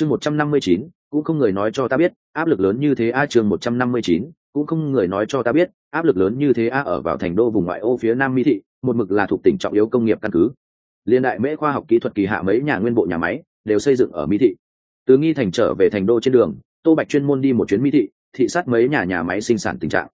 chương một trăm năm mươi chín, cũng không người nói cho ta biết, áp lực lớn như thế a, chương một trăm năm mươi chín, cũng không người nói cho ta biết, áp lực lớn như thế a, ở vào thành đô vùng ngoại ô phía nam mỹ thị, một mực là thuộc tỉnh trọng yếu công nghiệp căn cứ. Liên đại mễ khoa học kỹ thuật kỳ hạ mấy nhà nguyên bộ nhà máy đều xây dựng ở mỹ thị. Từ nghi thành trở về thành đô trên đường, tô bạch chuyên môn đi một chuyến mỹ thị thị sát mấy nhà nhà máy sinh sản tình trạng.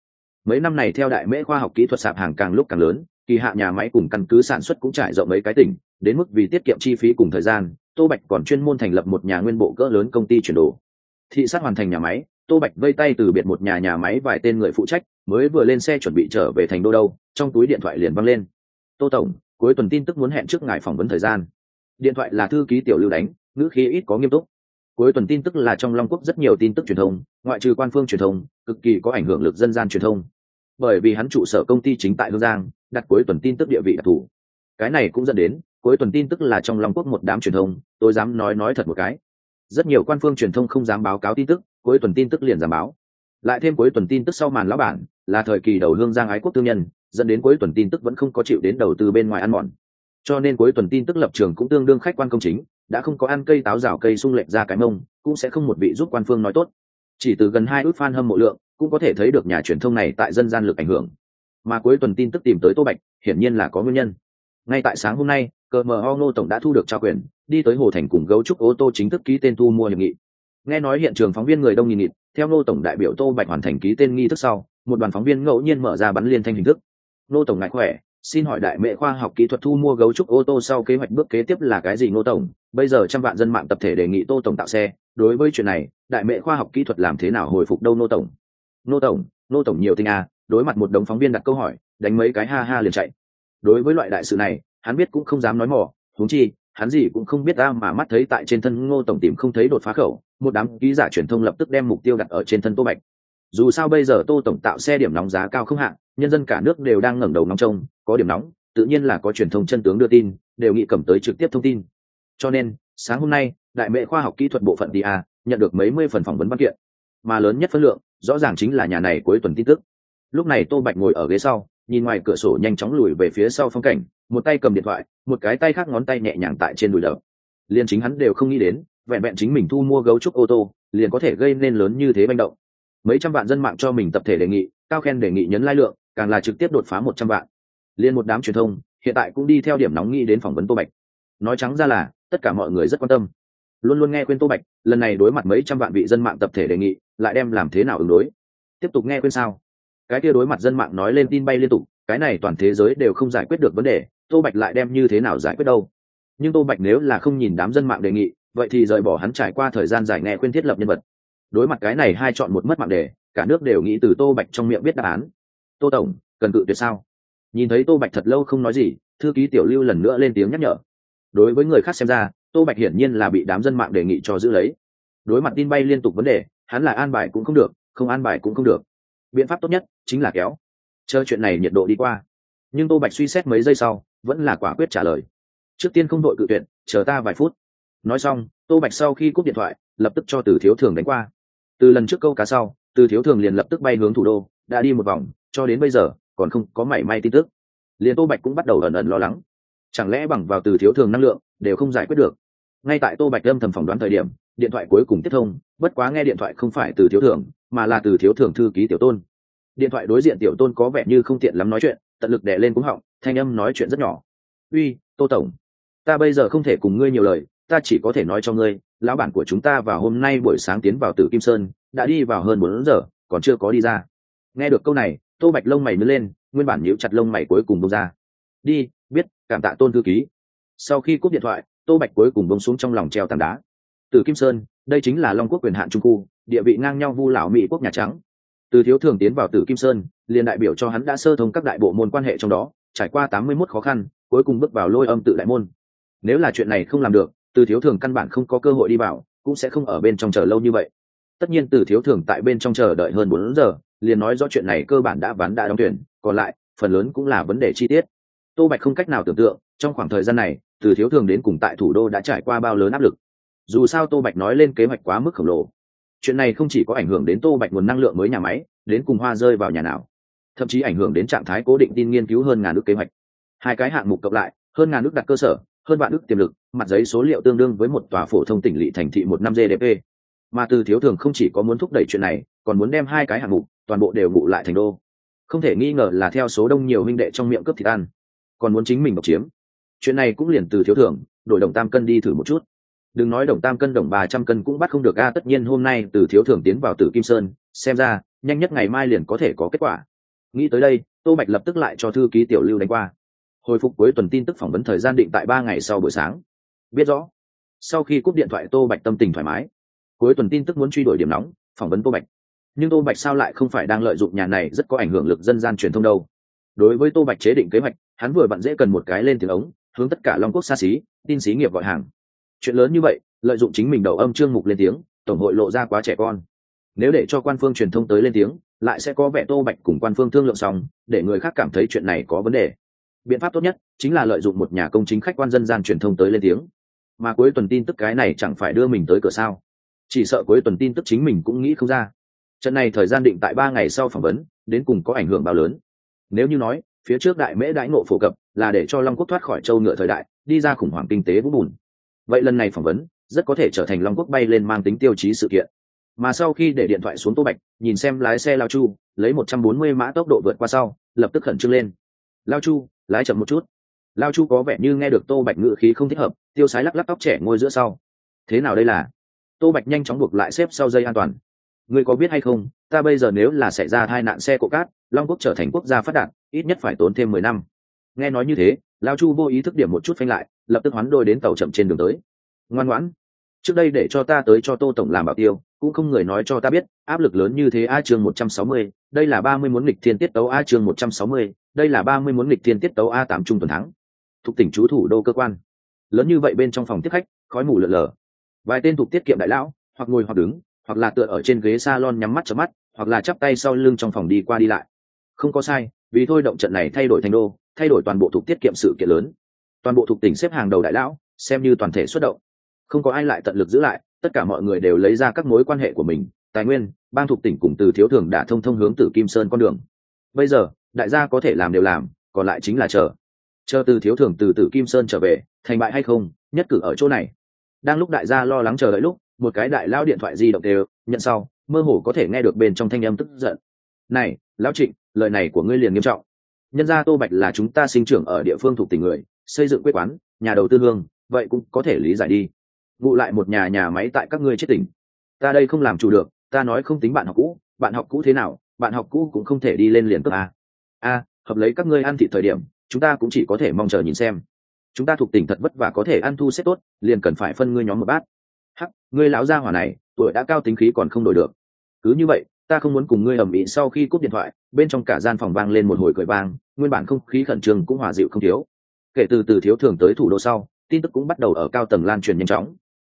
Mấy năm này theo đại mễ khoa học kỹ thuật sạp hàng càng lúc càng lớn, kỳ hạ nhà máy cùng căn cứ sản xuất cũng trải rộng mấy cái tỉnh, đến mức vì tiết kiệm chi phí cùng thời gian tô bạch còn chuyên môn thành lập một nhà nguyên bộ cỡ lớn công ty chuyển đồ. Thị sát hoàn thành nhà máy, tô bạch vây tay từ biệt một nhà nhà máy vài tên người phụ trách, mới vừa lên xe chuẩn bị trở về thành đô đâu, trong túi điện thoại liền văng lên. Tô tổng, cuối tuần tin tức muốn hẹn trước ngài phỏng vấn thời gian. Điện thoại là thư ký tiểu lưu đánh, ngữ khí ít có nghiêm túc. Cuối tuần tin tức là trong long quốc rất nhiều tin tức truyền thông, ngoại trừ quan phương truyền thông, cực kỳ có ảnh hưởng lực dân gian truyền thông. Bởi vì hắn trụ sở công ty chính tại hương giang, đặt cuối tuần tin tức địa vị đặc thù. Cái này cũng dẫn đến cuối tuần tin tức là trong long quốc một đám truyền thông, tôi dám nói nói thật một cái. Rất nhiều quan phương truyền thông không dám báo cáo tin tức, cuối tuần tin tức liền giảm báo. Lại thêm cuối tuần tin tức sau màn lão bản, là thời kỳ đầu hương giang ái quốc tư nhân, dẫn đến cuối tuần tin tức vẫn không có chịu đến đầu tư bên ngoài ăn mòn. Cho nên cuối tuần tin tức lập trường cũng tương đương khách quan công chính, đã không có ăn cây táo rào cây sung lệch ra cái mông, cũng sẽ không một vị giúp quan phương nói tốt. Chỉ từ gần hai ước fan hâm mộ lượng, cũng có thể thấy được nhà truyền thông này tại dân gian lực ảnh hưởng. Mà cuối tuần tin tức tìm tới tô bạch, hiển nhiên là có nguyên nhân. Ngay tại sáng hôm nay cờ mờ ho ngô tổng đã thu được trao quyền, đi tới hồ thành cùng gấu trúc ô tô chính thức ký tên thu mua hiệp nghị. Nghe nói hiện trường phóng viên người đông nghìn nghịt, theo ngô tổng đại biểu tô bạch hoàn thành ký tên nghi thức sau, một đoàn phóng viên ngẫu nhiên mở ra bắn liên thanh hình thức. Ngô tổng ngại khỏe, xin hỏi đại mệ khoa học kỹ thuật thu mua gấu trúc ô tô sau kế hoạch bước kế tiếp là cái gì ngô tổng? Bây giờ trăm vạn dân mạng tập thể đề nghị tô tổng tạo xe. Đối với chuyện này, đại mệ khoa học kỹ thuật làm thế nào hồi phục đâu ngô tổng? Ngô tổng ngô tổng nhiều tinh à đối mặt một đống phóng viên đặt câu hỏi, đánh mấy cái ha ha liền chạy. Đối với loại đại sự này hắn biết cũng không dám nói mỏ huống chi, hắn gì cũng không biết ta mà mắt thấy tại trên thân ngô tổng tìm không thấy đột phá khẩu, một đám ký giả truyền thông lập tức đem mục tiêu đặt ở trên thân tô bạch. Dù sao bây giờ tô tổng tạo xe điểm nóng giá cao không hạn, nhân dân cả nước đều đang ngẩng đầu nóng trông, có điểm nóng, tự nhiên là có truyền thông chân tướng đưa tin, đều nghĩ cầm tới trực tiếp thông tin. Cho nên, sáng hôm nay, đại mệ khoa học kỹ thuật bộ phận DA nhận được mấy mươi phần phỏng vấn văn kiện, mà lớn nhất phân lượng, rõ ràng chính là nhà này cuối tuần tin tức. Lúc này tô bạch ngồi ở ghế sau nhìn ngoài cửa sổ nhanh chóng lùi về phía sau phong cảnh, một tay cầm điện thoại, một cái tay khác ngón tay nhẹ nhàng tại trên đùi đầu liền chính hắn đều không nghĩ đến, vẹn vẹn chính mình thu mua gấu trúc ô tô, liền có thể gây nên lớn như thế manh động. Mấy trăm vạn dân mạng cho mình tập thể đề nghị, cao khen đề nghị nhấn lai lượng, càng là trực tiếp đột phá một trăm vạn. Liền một đám truyền thông, hiện tại cũng đi theo điểm nóng nghĩ đến phỏng vấn tô bạch. Nói trắng ra là, tất cả mọi người rất quan tâm. Luôn luôn nghe khuyên tô bạch, lần này đối mặt mấy trăm vạn vị dân mạng tập thể đề nghị, lại đem làm thế nào ứng đối? Tiếp tục nghe khuyên sao? Cái kia đối mặt dân mạng nói lên tin bay liên tục, cái này toàn thế giới đều không giải quyết được vấn đề, tô bạch lại đem như thế nào giải quyết đâu? Nhưng tô bạch nếu là không nhìn đám dân mạng đề nghị, vậy thì rời bỏ hắn trải qua thời gian dài nghe khuyên thiết lập nhân vật. Đối mặt cái này hai chọn một mất mạng đề, cả nước đều nghĩ từ tô bạch trong miệng biết đáp án. Tô tổng, cần cự tuyệt sao? Nhìn thấy tô bạch thật lâu không nói gì, thư ký tiểu lưu lần nữa lên tiếng nhắc nhở. Đối với người khác xem ra, tô bạch hiển nhiên là bị đám dân mạng đề nghị cho giữ lấy. Đối mặt tin bay liên tục vấn đề, hắn là an bài cũng không được, không an bài cũng không được biện pháp tốt nhất chính là kéo. Chờ chuyện này nhiệt độ đi qua. Nhưng tô bạch suy xét mấy giây sau, vẫn là quả quyết trả lời. Trước tiên không đội cự tuyệt, chờ ta vài phút. Nói xong, tô bạch sau khi cúp điện thoại, lập tức cho từ thiếu thường đánh qua. Từ lần trước câu cá sau, từ thiếu thường liền lập tức bay hướng thủ đô, đã đi một vòng, cho đến bây giờ, còn không có mảy may tin tức. Liền tô bạch cũng bắt đầu ẩn ẩn lo lắng. Chẳng lẽ bằng vào từ thiếu thường năng lượng, đều không giải quyết được. Ngay tại tô bạch âm thầm phỏng đoán thời điểm điện thoại cuối cùng tiếp thông, bất quá nghe điện thoại không phải từ thiếu thưởng, mà là từ thiếu thưởng thư ký tiểu tôn. Điện thoại đối diện tiểu tôn có vẻ như không tiện lắm nói chuyện, tận lực đè lên cúng họng, thanh âm nói chuyện rất nhỏ. Uy, tô tổng, ta bây giờ không thể cùng ngươi nhiều lời, ta chỉ có thể nói cho ngươi, lão bản của chúng ta vào hôm nay buổi sáng tiến vào tử kim sơn, đã đi vào hơn bốn giờ, còn chưa có đi ra. Nghe được câu này, tô bạch lông mày nứt lên, nguyên bản nhíu chặt lông mày cuối cùng bông ra. Đi, biết, cảm tạ tôn thư ký. Sau khi cúp điện thoại, tô bạch cuối cùng bông xuống trong lòng treo tảng đá tử kim sơn, đây chính là long quốc quyền hạn trung khu, địa vị ngang nhau vu lão mỹ quốc nhà trắng. Từ thiếu thường tiến vào tử kim sơn, liền đại biểu cho hắn đã sơ thông các đại bộ môn quan hệ trong đó, trải qua tám mươi 81 khó khăn, cuối cùng bước vào lôi âm tự đại môn. Nếu là chuyện này không làm được, từ thiếu thường căn bản không có cơ hội đi vào, cũng sẽ không ở bên trong chờ lâu như vậy. Tất nhiên từ thiếu thường tại bên trong chờ đợi hơn bốn giờ, liền nói rõ chuyện này cơ bản đã ván đã đóng tuyển, còn lại, phần lớn cũng là vấn đề chi tiết. Tô bạch không cách nào tưởng tượng, trong khoảng thời gian này, từ thiếu thường đến cùng tại thủ đô đã trải qua bao lớn áp lực dù sao tô bạch nói lên kế hoạch quá mức khổng lồ. Chuyện này không chỉ có ảnh hưởng đến tô bạch nguồn năng lượng mới nhà máy, đến cùng hoa rơi vào nhà nào, thậm chí ảnh hưởng đến trạng thái cố định tin nghiên cứu hơn ngàn nước kế hoạch. Hai cái hạng mục cộng lại, hơn ngàn nước đặt cơ sở, hơn vạn ước tiềm lực, mặt giấy số liệu tương đương với một tòa phổ thông tỉnh lỵ thành thị một năm gdp mà từ thiếu thường không chỉ có muốn thúc đẩy chuyện này, còn muốn đem hai cái hạng mục, toàn bộ đều ngụ lại thành đô. Không thể nghi ngờ là theo số đông nhiều huynh đệ trong miệng cướp thịt ăn. Còn muốn chính mình độc chiếm. Chuyện này cũng liền từ thiếu thường, đổi đồng tam cân đi thử một chút đừng nói đồng tam cân đồng ba trăm cân cũng bắt không được a, tất nhiên hôm nay từ thiếu thưởng tiến vào tử kim sơn, xem ra, nhanh nhất ngày mai liền có thể có kết quả. Nghĩ tới đây, tô bạch lập tức lại cho thư ký tiểu lưu đánh qua. Hồi phục cuối tuần tin tức phỏng vấn thời gian định tại ba ngày sau buổi sáng. Biết rõ. Sau khi cúp điện thoại tô bạch tâm tình thoải mái. Cuối tuần tin tức muốn truy đuổi điểm nóng, phỏng vấn tô bạch. Nhưng tô bạch sao lại không phải đang lợi dụng nhà này rất có ảnh hưởng lực dân gian truyền thông đâu. Đối với tô bạch chế định kế hoạch, hắn vừa vặn dễ cần một cái lên tiếng ống, hướng tất cả long quốc xa xí, tin xí nghiệp gọi hàng chuyện lớn như vậy, lợi dụng chính mình đầu âm trương mục lên tiếng, tổng hội lộ ra quá trẻ con. Nếu để cho quan phương truyền thông tới lên tiếng, lại sẽ có vẻ tô bạch cùng quan phương thương lượng xong, để người khác cảm thấy chuyện này có vấn đề. Biện pháp tốt nhất chính là lợi dụng một nhà công chính khách quan dân gian truyền thông tới lên tiếng. Mà cuối tuần tin tức cái này chẳng phải đưa mình tới cửa sao? Chỉ sợ cuối tuần tin tức chính mình cũng nghĩ không ra. Trận này thời gian định tại ba ngày sau phỏng vấn, đến cùng có ảnh hưởng bao lớn? Nếu như nói, phía trước đại mễ đãi ngộ phổ cập là để cho long quốc thoát khỏi châu ngựa thời đại, đi ra khủng hoảng kinh tế vũ bùn vậy lần này phỏng vấn, rất có thể trở thành long quốc bay lên mang tính tiêu chí sự kiện. Mà sau khi để điện thoại xuống tô bạch, nhìn xem lái xe lao chu, lấy một trăm bốn mươi mã tốc độ vượt qua sau, lập tức khẩn trương lên. Lao chu, lái chậm một chút. Lao chu có vẻ như nghe được tô bạch ngự khí không thích hợp, tiêu sái lắc lắc tóc trẻ ngồi giữa sau. Thế nào đây là? Tô bạch nhanh chóng buộc lại xếp sau dây an toàn. Ngươi có biết hay không, ta bây giờ nếu là xảy ra hai nạn xe cộ cát, long quốc trở thành quốc gia phát đạt, ít nhất phải tốn thêm mười năm. Nghe nói như thế lao chu vô ý thức điểm một chút phanh lại, lập tức hoán đôi đến tàu chậm trên đường tới. Ngoan ngoãn, trước đây để cho ta tới cho tô tổng làm bảo tiêu, cũng không người nói cho ta biết, áp lực lớn như thế a chương một trăm sáu mươi, đây là ba mươi muốn nghịch thiên tiết tấu a chương một trăm sáu mươi, đây là ba mươi muốn nghịch thiên tiết tấu a tám trung tuần thắng. Thuộc tỉnh chú thủ đô cơ quan. Lớn như vậy bên trong phòng tiếp khách, khói mù lợn lờ vài tên thuộc tiết kiệm đại lão, hoặc ngồi hoặc đứng, hoặc là tựa ở trên ghế salon nhắm mắt chớp mắt, hoặc là chắp tay sau lưng trong phòng đi qua đi lại. Không có sai, vì thôi động trận này thay đổi thành đô thay đổi toàn bộ thuộc tiết kiệm sự kiện lớn. Toàn bộ thuộc tỉnh xếp hàng đầu đại lão, xem như toàn thể xuất động. Không có ai lại tận lực giữ lại, tất cả mọi người đều lấy ra các mối quan hệ của mình, tài nguyên, bang thuộc tỉnh cùng từ thiếu thường đã thông thông hướng từ kim sơn con đường. Bây giờ, đại gia có thể làm đều làm, còn lại chính là chờ. Chờ từ thiếu thường từ từ kim sơn trở về, thành bại hay không, nhất cử ở chỗ này. Đang lúc đại gia lo lắng chờ đợi lúc, một cái đại lao điện thoại di động đều nhận sau, mơ hồ có thể nghe được bên trong thanh âm tức giận. Này, lão trịnh, lời này của ngươi liền nghiêm trọng nhân gia tô bạch là chúng ta sinh trưởng ở địa phương thuộc tỉnh người, xây dựng quê quán, nhà đầu tư hương, vậy cũng có thể lý giải đi. Vụ lại một nhà nhà máy tại các ngươi chết tỉnh. Ta đây không làm chủ được, ta nói không tính bạn học cũ, bạn học cũ thế nào, bạn học cũ cũng không thể đi lên liền cấp a. A, hợp lấy các ngươi ăn thị thời điểm, chúng ta cũng chỉ có thể mong chờ nhìn xem. Chúng ta thuộc tỉnh thật vất vả có thể ăn thu xếp tốt, liền cần phải phân ngươi nhóm một bát. Hắc, ngươi lão gia hỏa này, tuổi đã cao tính khí còn không đổi được. Cứ như vậy, ta không muốn cùng ngươi ầm ĩ sau khi cúp điện thoại, bên trong cả gian phòng vang lên một hồi cười vang nguyên bản không khí khẩn trương cũng hòa dịu không thiếu. Kể từ từ thiếu thường tới thủ đô sau, tin tức cũng bắt đầu ở cao tầng lan truyền nhanh chóng.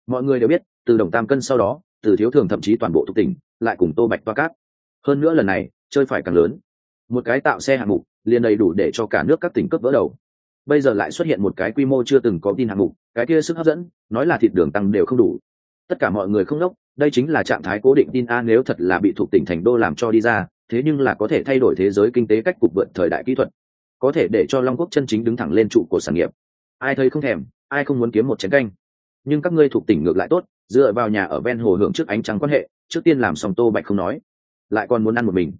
Mọi người đều biết, từ đồng tam cân sau đó, từ thiếu thường thậm chí toàn bộ thuộc tỉnh, lại cùng tô bạch toa cát. Hơn nữa lần này, chơi phải càng lớn. Một cái tạo xe hạng mục, liền đầy đủ để cho cả nước các tỉnh cấp vỡ đầu. Bây giờ lại xuất hiện một cái quy mô chưa từng có tin hạng mục, cái kia sức hấp dẫn, nói là thịt đường tăng đều không đủ. Tất cả mọi người không đốc, đây chính là trạng thái cố định tin a, nếu thật là bị thuộc tỉnh thành đô làm cho đi ra thế nhưng là có thể thay đổi thế giới kinh tế cách cục vượt thời đại kỹ thuật, có thể để cho long quốc chân chính đứng thẳng lên trụ của sản nghiệp. Ai thấy không thèm, ai không muốn kiếm một chén canh. Nhưng các ngươi thuộc tỉnh ngược lại tốt, dựa vào nhà ở ven hồ hưởng trước ánh trắng quan hệ, trước tiên làm xong tô bạch không nói, lại còn muốn ăn một mình.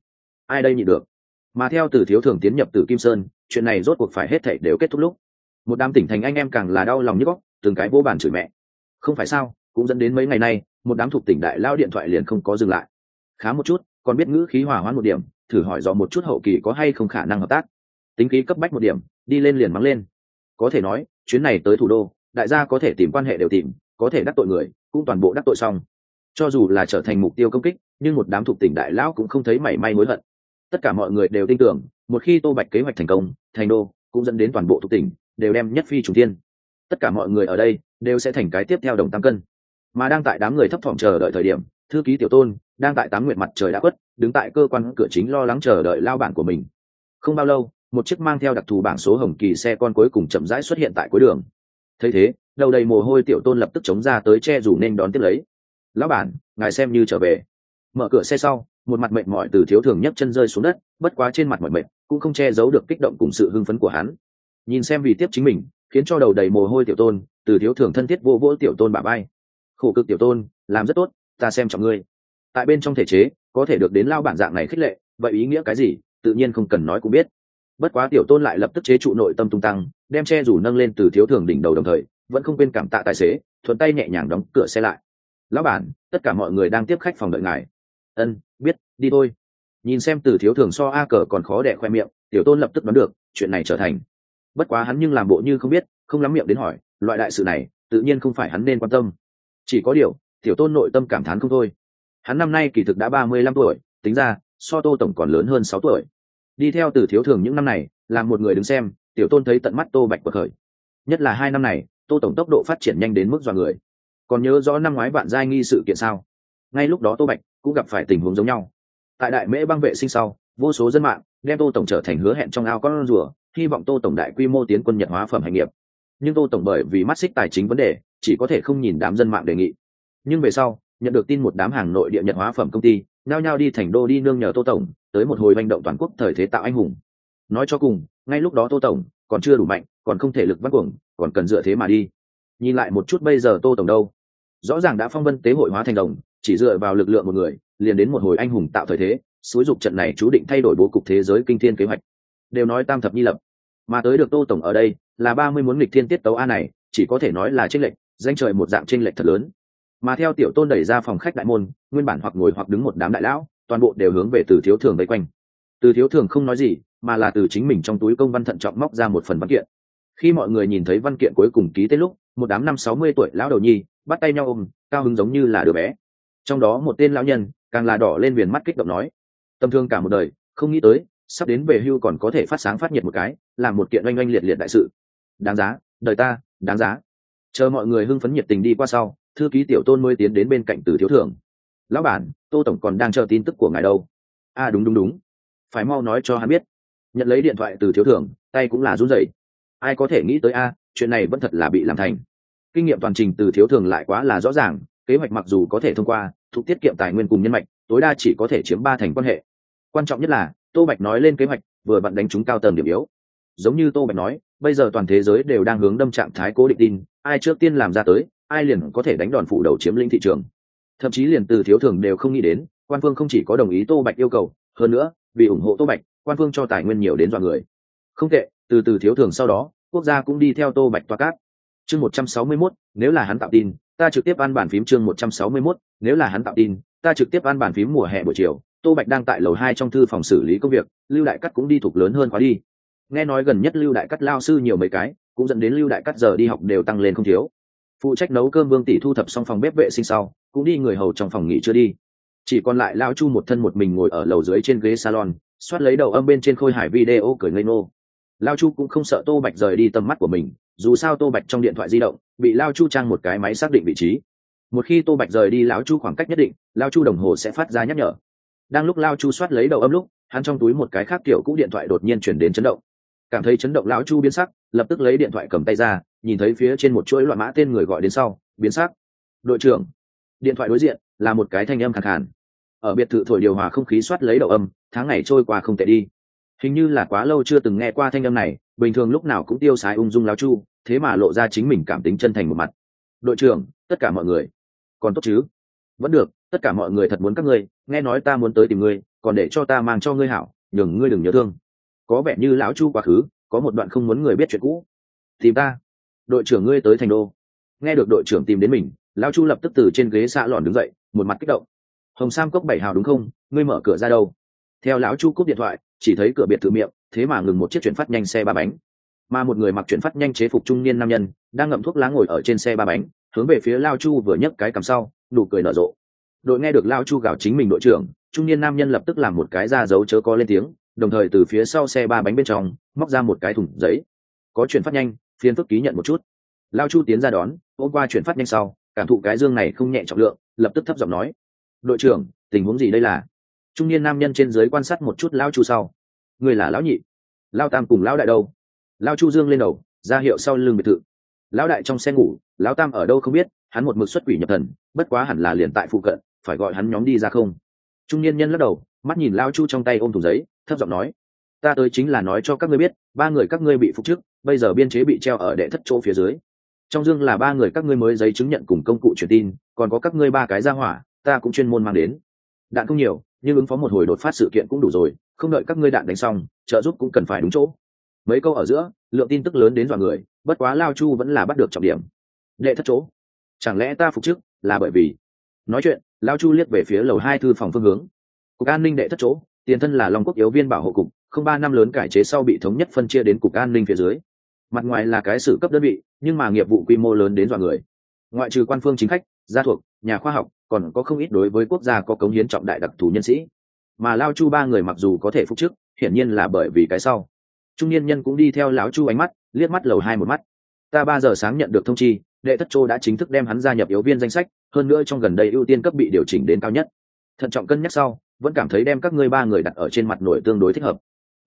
Ai đây nhịn được? Mà theo từ thiếu thường tiến nhập từ kim sơn, chuyện này rốt cuộc phải hết thảy đều kết thúc lúc. Một đám tỉnh thành anh em càng là đau lòng như góc từng cái vô bàn chửi mẹ. Không phải sao, cũng dẫn đến mấy ngày nay, một đám thuộc tỉnh đại lao điện thoại liền không có dừng lại. Khá một chút còn biết ngữ khí hỏa hoãn một điểm, thử hỏi dò một chút hậu kỳ có hay không khả năng hợp tác. Tính khí cấp bách một điểm, đi lên liền mắng lên. Có thể nói, chuyến này tới thủ đô, đại gia có thể tìm quan hệ đều tìm, có thể đắc tội người, cũng toàn bộ đắc tội xong. Cho dù là trở thành mục tiêu công kích, nhưng một đám thuộc tỉnh đại lão cũng không thấy mảy may mối hận. Tất cả mọi người đều tin tưởng, một khi tô bạch kế hoạch thành công, thành đô, cũng dẫn đến toàn bộ thuộc tỉnh, đều đem nhất phi chủ tiên tất cả mọi người ở đây, đều sẽ thành cái tiếp theo đồng tam cân. Mà đang tại đám người thấp thỏm chờ đợi thời điểm, thư ký tiểu tôn đang tại tám nguyện mặt trời đã khuất, đứng tại cơ quan cửa chính lo lắng chờ đợi lao bản của mình. Không bao lâu, một chiếc mang theo đặc thù bảng số hồng kỳ xe con cuối cùng chậm rãi xuất hiện tại cuối đường. Thấy thế, đầu đầy mồ hôi tiểu tôn lập tức chống ra tới che dù nên đón tiếp lấy. Lão bản, ngài xem như trở về. Mở cửa xe sau, một mặt mệt mỏi từ thiếu thường nhấc chân rơi xuống đất, bất quá trên mặt mọi mệt, cũng không che giấu được kích động cùng sự hưng phấn của hắn. Nhìn xem vì tiếp chính mình, khiến cho đầu đầy mồ hôi tiểu tôn, từ thiếu thường thân thiết vô vỗ tiểu tôn bả bay khổ cực tiểu tôn, làm rất tốt, ta xem trọng ngươi tại bên trong thể chế, có thể được đến lao bản dạng này khích lệ, vậy ý nghĩa cái gì, tự nhiên không cần nói cũng biết. Bất quá tiểu tôn lại lập tức chế trụ nội tâm tung tăng, đem che rủ nâng lên từ thiếu thường đỉnh đầu đồng thời, vẫn không quên cảm tạ tài xế, thuận tay nhẹ nhàng đóng cửa xe lại. Lão bản, tất cả mọi người đang tiếp khách phòng đợi ngài. Ân, biết, đi thôi. Nhìn xem từ thiếu thường so a cờ còn khó đẻ khoe miệng, tiểu tôn lập tức đoán được, chuyện này trở thành. Bất quá hắn nhưng làm bộ như không biết, không lắm miệng đến hỏi, loại đại sự này, tự nhiên không phải hắn nên quan tâm. Chỉ có điều, tiểu tôn nội tâm cảm thán không thôi hắn năm nay kỳ thực đã ba mươi lăm tuổi, tính ra, so tô tổng còn lớn hơn sáu tuổi. Đi theo từ thiếu thường những năm này, làm một người đứng xem, tiểu tôn thấy tận mắt tô bạch bậc khởi. Nhất là hai năm này, tô tổng tốc độ phát triển nhanh đến mức dọa người. Còn nhớ rõ năm ngoái bạn giai nghi sự kiện sao? Ngay lúc đó tô bạch cũng gặp phải tình huống giống nhau. Tại đại mễ băng vệ sinh sau, vô số dân mạng đem tô tổng trở thành hứa hẹn trong ao con rùa, hy vọng tô tổng đại quy mô tiến quân nhật hóa phẩm hành nghiệp. Nhưng tô tổng bởi vì mắt xích tài chính vấn đề, chỉ có thể không nhìn đám dân mạng đề nghị. Nhưng về sau nhận được tin một đám hàng nội địa nhật hóa phẩm công ty, nhao nhao đi thành đô đi nương nhờ tô tổng, tới một hồi manh động toàn quốc thời thế tạo anh hùng. Nói cho cùng, ngay lúc đó tô tổng còn chưa đủ mạnh, còn không thể lực bắt cuồng, còn cần dựa thế mà đi. Nhìn lại một chút bây giờ tô tổng đâu. Rõ ràng đã phong vân tế hội hóa thành đồng, chỉ dựa vào lực lượng một người, liền đến một hồi anh hùng tạo thời thế, xúi dục trận này chú định thay đổi bố cục thế giới kinh thiên kế hoạch. Đều nói tam thập nhi lập. Mà tới được tô tổng ở đây, là ba mươi muốn nghịch thiên tiết tấu a này, chỉ có thể nói là tranh lệch, danh trời một dạng tranh lệch thật lớn mà theo tiểu tôn đẩy ra phòng khách đại môn, nguyên bản hoặc ngồi hoặc đứng một đám đại lão, toàn bộ đều hướng về từ thiếu thường vây quanh. Từ thiếu thường không nói gì, mà là từ chính mình trong túi công văn thận trọng móc ra một phần văn kiện. Khi mọi người nhìn thấy văn kiện cuối cùng ký tên lúc, một đám năm sáu mươi tuổi lão đầu nhi, bắt tay nhau ôm, cao hứng giống như là đứa bé. Trong đó một tên lão nhân, càng là đỏ lên viền mắt kích động nói tâm thương cả một đời, không nghĩ tới, sắp đến về hưu còn có thể phát sáng phát nhiệt một cái, làm một kiện oanh oanh liệt liệt đại sự. Đáng giá, đời ta, đáng giá. Chờ mọi người hưng phấn nhiệt tình đi qua sau thư ký tiểu tôn mới tiến đến bên cạnh từ thiếu thưởng lão bản tô tổng còn đang chờ tin tức của ngài đâu? A à, đúng đúng đúng. Phải mau nói cho hắn biết. Nhận lấy điện thoại từ thiếu thưởng tay cũng là run rẩy. Ai có thể nghĩ tới a chuyện này vẫn thật là bị làm thành. Kinh nghiệm toàn trình từ thiếu thường lại quá là rõ ràng kế hoạch mặc dù có thể thông qua thuộc tiết kiệm tài nguyên cùng nhân mạch tối đa chỉ có thể chiếm ba thành quan hệ. Quan trọng nhất là tô bạch nói lên kế hoạch vừa vặn đánh trúng cao tầng điểm yếu. Giống như tô bạch nói bây giờ toàn thế giới đều đang hướng đâm trạng thái cố định tin ai trước tiên làm ra tới ai liền có thể đánh đòn phủ đầu chiếm lĩnh thị trường. Thậm chí liền từ thiếu thường đều không nghĩ đến, quan phương không chỉ có đồng ý tô bạch yêu cầu, hơn nữa, vì ủng hộ tô bạch, quan phương cho tài nguyên nhiều đến dọa người. Không tệ, từ từ thiếu thường sau đó, quốc gia cũng đi theo tô bạch toa cát chương một trăm sáu mươi mốt, nếu là hắn tạo tin, ta trực tiếp ăn bàn phím chương một trăm sáu mươi mốt, nếu là hắn tạo tin, ta trực tiếp ăn bàn phím mùa hè buổi chiều. Tô bạch đang tại lầu hai trong thư phòng xử lý công việc, lưu đại cắt cũng đi thuộc lớn hơn khóa đi. Nghe nói gần nhất lưu đại cắt lao sư nhiều mấy cái, cũng dẫn đến lưu đại cắt giờ đi học đều tăng lên không thiếu phụ trách nấu cơm vương tỷ thu thập xong phòng bếp vệ sinh sau, cũng đi người hầu trong phòng nghỉ chưa đi. Chỉ còn lại lao chu một thân một mình ngồi ở lầu dưới trên ghế salon xoát lấy đầu âm bên trên khôi hải video cười ngây ngô. Lao chu cũng không sợ tô bạch rời đi tầm mắt của mình, dù sao tô bạch trong điện thoại di động, bị lao chu trang một cái máy xác định vị trí. Một khi tô bạch rời đi, lão chu khoảng cách nhất định lao chu đồng hồ sẽ phát ra nhắc nhở. Đang lúc lao chu soát lấy đầu âm lúc, hắn trong túi một cái khác kiểu cũ điện thoại đột nhiên chuyển đến chấn động. Cảm thấy chấn động, lão chu biến sắc, lập tức lấy điện thoại cầm tay ra nhìn thấy phía trên một chuỗi loại mã tên người gọi đến sau, biến sắc. Đội trưởng. Điện thoại đối diện là một cái thanh âm khẳng hẳn ở biệt thự thổi điều hòa không khí soát lấy đầu âm, tháng ngày trôi qua không tệ đi. Hình như là quá lâu chưa từng nghe qua thanh âm này, bình thường lúc nào cũng tiêu sái ung dung láo chu, thế mà lộ ra chính mình cảm tính chân thành một mặt. Đội trưởng, tất cả mọi người. Còn tốt chứ? Vẫn được, tất cả mọi người thật muốn các ngươi, nghe nói ta muốn tới tìm ngươi, còn để cho ta mang cho ngươi hảo, nhường ngươi đừng nhớ thương. Có vẻ như lão chu quá khứ, có một đoạn không muốn người biết chuyện cũ. Tìm ta đội trưởng ngươi tới thành đô. Nghe được đội trưởng tìm đến mình, lão chu lập tức từ trên ghế xạ lòn đứng dậy, một mặt kích động. Hồng sam cốc bảy hào đúng không? Ngươi mở cửa ra đâu? Theo lão chu cúp điện thoại, chỉ thấy cửa biệt thự miệng, thế mà ngừng một chiếc chuyển phát nhanh xe ba bánh. Mà một người mặc chuyển phát nhanh chế phục trung niên nam nhân, đang ngậm thuốc lá ngồi ở trên xe ba bánh, hướng về phía lao chu vừa nhấc cái cầm sau, nụ cười nở rộ. Đội nghe được lao chu gào chính mình đội trưởng, trung niên nam nhân lập tức làm một cái ra dấu chớ có lên tiếng, đồng thời từ phía sau xe ba bánh bên trong, móc ra một cái thùng giấy. Có chuyển phát nhanh phiên phức ký nhận một chút. Lao chu tiến ra đón ôm qua chuyển phát nhanh sau, cảm thụ cái dương này không nhẹ trọng lượng, lập tức thấp giọng nói. Đội trưởng, tình huống gì đây là? Trung niên nam nhân trên dưới quan sát một chút lao chu sau. Người là lão nhị. Lao tam cùng lão đại đâu? Lao chu dương lên đầu, ra hiệu sau lưng biệt thự. Lão đại trong xe ngủ, lão tam ở đâu không biết, hắn một mực xuất quỷ nhập thần, bất quá hẳn là liền tại phụ cận, phải gọi hắn nhóm đi ra không? Trung niên nhân lắc đầu, mắt nhìn lao chu trong tay ôm thùng giấy, thấp giọng nói ta tới chính là nói cho các ngươi biết, ba người các ngươi bị phục chức, bây giờ biên chế bị treo ở đệ thất chỗ phía dưới. Trong dương là ba người các ngươi mới giấy chứng nhận cùng công cụ truyền tin, còn có các ngươi ba cái ra hỏa, ta cũng chuyên môn mang đến. Đạn không nhiều, nhưng ứng phó một hồi đột phát sự kiện cũng đủ rồi, không đợi các ngươi đạn đánh xong, trợ giúp cũng cần phải đúng chỗ. Mấy câu ở giữa, lượng tin tức lớn đến dọa người, bất quá lao chu vẫn là bắt được trọng điểm. Đệ thất chỗ. Chẳng lẽ ta phục chức là bởi vì? Nói chuyện, lao chu liếc về phía lầu hai thư phòng phương hướng. Cục an ninh đệ thất chỗ tiền thân là long quốc yếu viên bảo hộ cục, không ba năm lớn cải chế sau bị thống nhất phân chia đến cục an ninh phía dưới. Mặt ngoài là cái xử cấp đơn vị, nhưng mà nghiệp vụ quy mô lớn đến dọa người. Ngoại trừ quan phương chính khách, gia thuộc, nhà khoa học, còn có không ít đối với quốc gia có cống hiến trọng đại đặc thù nhân sĩ. Mà lao chu ba người mặc dù có thể phục chức, hiển nhiên là bởi vì cái sau. Trung niên nhân cũng đi theo lão chu ánh mắt, liếc mắt lầu hai một mắt. Ta ba giờ sáng nhận được thông chi, đệ thất châu đã chính thức đem hắn gia nhập yếu viên danh sách, hơn nữa trong gần đây ưu tiên cấp bị điều chỉnh đến cao nhất. Thận trọng cân nhắc sau vẫn cảm thấy đem các ngươi ba người đặt ở trên mặt nổi tương đối thích hợp.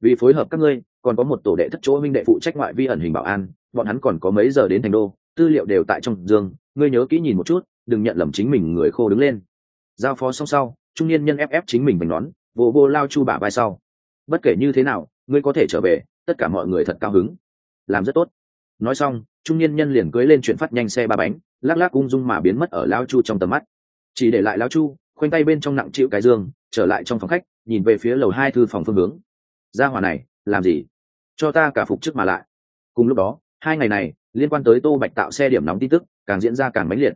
Vì phối hợp các ngươi, còn có một tổ đệ thất chỗ minh đệ phụ trách ngoại vi ẩn hình bảo an, bọn hắn còn có mấy giờ đến thành đô, tư liệu đều tại trong dương, ngươi nhớ kỹ nhìn một chút, đừng nhận lầm chính mình người khô đứng lên. Giao phó xong sau, trung niên nhân ép ép chính mình bình nón, vô vô lao chu bả vai sau. Bất kể như thế nào, ngươi có thể trở về, tất cả mọi người thật cao hứng. Làm rất tốt. Nói xong, trung niên nhân liền cưới lên chuyện phát nhanh xe ba bánh, lắc lắc ung dung mà biến mất ở lao chu trong tầm mắt. Chỉ để lại lao chu, khoanh tay bên trong nặng chịu cái dương trở lại trong phòng khách, nhìn về phía lầu hai thư phòng phương hướng. Ra hòa này, làm gì? Cho ta cả phục chức mà lại. Cùng lúc đó, hai ngày này, liên quan tới tô bạch tạo xe điểm nóng tin tức, càng diễn ra càng mãnh liệt.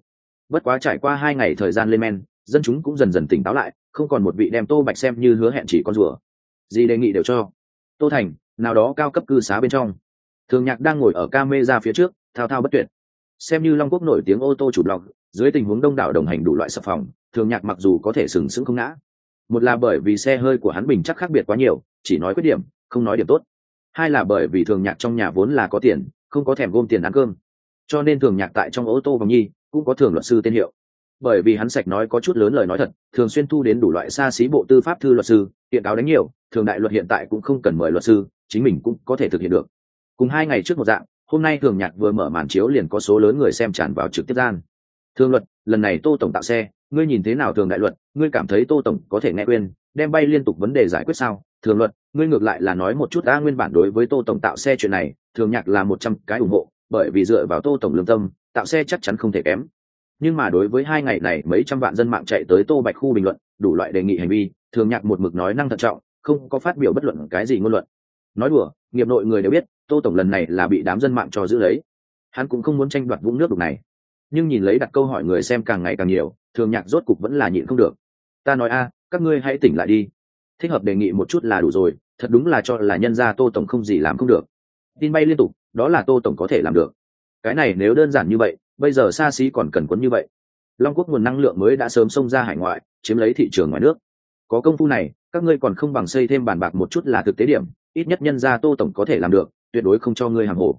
Bất quá trải qua hai ngày thời gian lên men, dân chúng cũng dần dần tỉnh táo lại, không còn một vị đem tô bạch xem như hứa hẹn chỉ con rùa. Gì đề nghị đều cho. Tô thành, nào đó cao cấp cư xá bên trong. Thường nhạc đang ngồi ở ca mê ra phía trước, thao thao bất tuyệt. Xem như long quốc nổi tiếng ô tô chủ lọc dưới tình huống đông đảo đồng hành đủ loại sập phòng, thường nhạc mặc dù có thể sừng sững không ngã một là bởi vì xe hơi của hắn bình chắc khác biệt quá nhiều, chỉ nói khuyết điểm, không nói điểm tốt. Hai là bởi vì thường nhạc trong nhà vốn là có tiền, không có thèm gom tiền ăn cơm. Cho nên thường nhạc tại trong ô tô vòng nhi cũng có thường luật sư tên hiệu. Bởi vì hắn sạch nói có chút lớn lời nói thật, thường xuyên thu đến đủ loại xa xí bộ tư pháp thư luật sư hiện cáo đánh nhiều, thường đại luật hiện tại cũng không cần mời luật sư, chính mình cũng có thể thực hiện được. Cùng hai ngày trước một dạng, hôm nay thường nhạc vừa mở màn chiếu liền có số lớn người xem tràn vào trực tiếp gian. Thường luật, lần này tô tổng tạo xe ngươi nhìn thế nào thường đại luật, ngươi cảm thấy tô tổng có thể nghe quên, đem bay liên tục vấn đề giải quyết sao? Thường luật, ngươi ngược lại là nói một chút đã nguyên bản đối với tô tổng tạo xe chuyện này, thường nhạc là một trăm cái ủng hộ, bởi vì dựa vào tô tổng lương tâm, tạo xe chắc chắn không thể kém. Nhưng mà đối với hai ngày này mấy trăm vạn dân mạng chạy tới tô bạch khu bình luận, đủ loại đề nghị hành vi, thường nhạc một mực nói năng thận trọng, không có phát biểu bất luận cái gì ngôn luận. Nói đùa, nghiệp nội người đều biết, tô tổng lần này là bị đám dân mạng cho giữ lấy. Hắn cũng không muốn tranh đoạt vũng nước đục này. Nhưng nhìn lấy đặt câu hỏi người xem càng ngày càng nhiều thường nhạc rốt cục vẫn là nhịn không được. Ta nói a, các ngươi hãy tỉnh lại đi. Thích hợp đề nghị một chút là đủ rồi, thật đúng là cho là nhân gia tô tổng không gì làm không được. Tin bay liên tục, đó là tô tổng có thể làm được. Cái này nếu đơn giản như vậy, bây giờ xa xí còn cần quấn như vậy. Long quốc nguồn năng lượng mới đã sớm xông ra hải ngoại, chiếm lấy thị trường ngoài nước. Có công phu này, các ngươi còn không bằng xây thêm bàn bạc một chút là thực tế điểm, ít nhất nhân gia tô tổng có thể làm được, tuyệt đối không cho ngươi hàng hồ.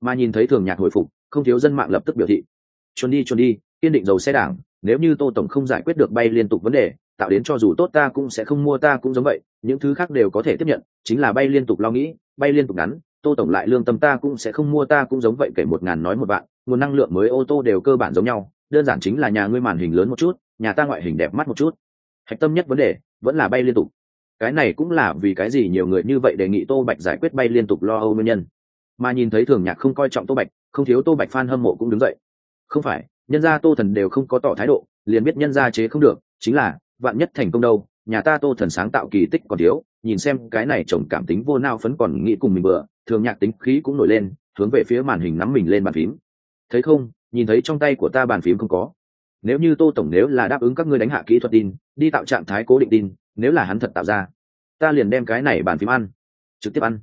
Mà nhìn thấy thường nhạc hồi phục, không thiếu dân mạng lập tức biểu thị. Chuồn đi chuồn đi, kiên định dầu xe đảng nếu như tô tổng không giải quyết được bay liên tục vấn đề, tạo đến cho dù tốt ta cũng sẽ không mua, ta cũng giống vậy, những thứ khác đều có thể tiếp nhận, chính là bay liên tục lo nghĩ, bay liên tục ngắn, tô tổng lại lương tâm ta cũng sẽ không mua, ta cũng giống vậy kể một ngàn nói một vạn, nguồn năng lượng mới ô tô đều cơ bản giống nhau, đơn giản chính là nhà ngươi màn hình lớn một chút, nhà ta ngoại hình đẹp mắt một chút. Hạch tâm nhất vấn đề, vẫn là bay liên tục. Cái này cũng là vì cái gì nhiều người như vậy đề nghị tô bạch giải quyết bay liên tục lo âu nguyên nhân. Mà nhìn thấy thường nhạc không coi trọng tô bạch, không thiếu tô bạch f a n hâm mộ cũng đứng dậy. Không phải nhân gia tô thần đều không có tỏ thái độ, liền biết nhân gia chế không được, chính là, vạn nhất thành công đâu, nhà ta tô thần sáng tạo kỳ tích còn thiếu, nhìn xem cái này chồng cảm tính vô nao phấn còn nghĩ cùng mình bừa, thường nhạc tính khí cũng nổi lên, hướng về phía màn hình nắm mình lên bàn phím. Thấy không, nhìn thấy trong tay của ta bàn phím không có. Nếu như tô tổng nếu là đáp ứng các ngươi đánh hạ kỹ thuật tin, đi tạo trạng thái cố định tin, nếu là hắn thật tạo ra, ta liền đem cái này bàn phím ăn, trực tiếp ăn.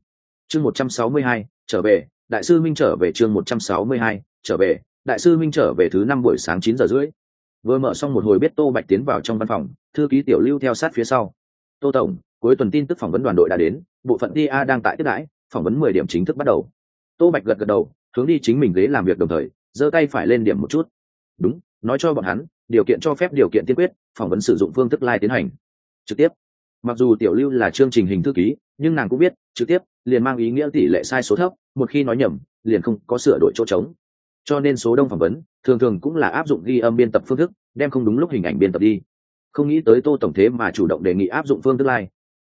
Chương một trăm sáu mươi hai, trở về, đại sư minh trở về chương một trăm sáu mươi hai, trở về đại sư minh trở về thứ năm buổi sáng chín giờ rưỡi. Vừa mở xong một hồi biết tô bạch tiến vào trong văn phòng, thư ký tiểu lưu theo sát phía sau. Tô tổng, cuối tuần tin tức phỏng vấn đoàn đội đã đến, bộ phận ti a đang tại tiếp đãi, phỏng vấn mười điểm chính thức bắt đầu. Tô bạch gật gật đầu, hướng đi chính mình ghế làm việc đồng thời, giơ tay phải lên điểm một chút. Đúng, nói cho bọn hắn, điều kiện cho phép điều kiện tiên quyết, phỏng vấn sử dụng phương thức lai、like、tiến tiến hành. Trực tiếp. Mặc dù tiểu lưu là chương trình hình thư ký, nhưng nàng cũng biết, trực tiếp liền mang ý nghĩa tỷ lệ sai số thấp, một khi nói nhầm, liền không có sửa đổi chỗ trống cho nên số đông phỏng vấn thường thường cũng là áp dụng ghi âm biên tập phương thức, đem không đúng lúc hình ảnh biên tập đi. Không nghĩ tới tô tổng thế mà chủ động đề nghị áp dụng phương thức lai、like.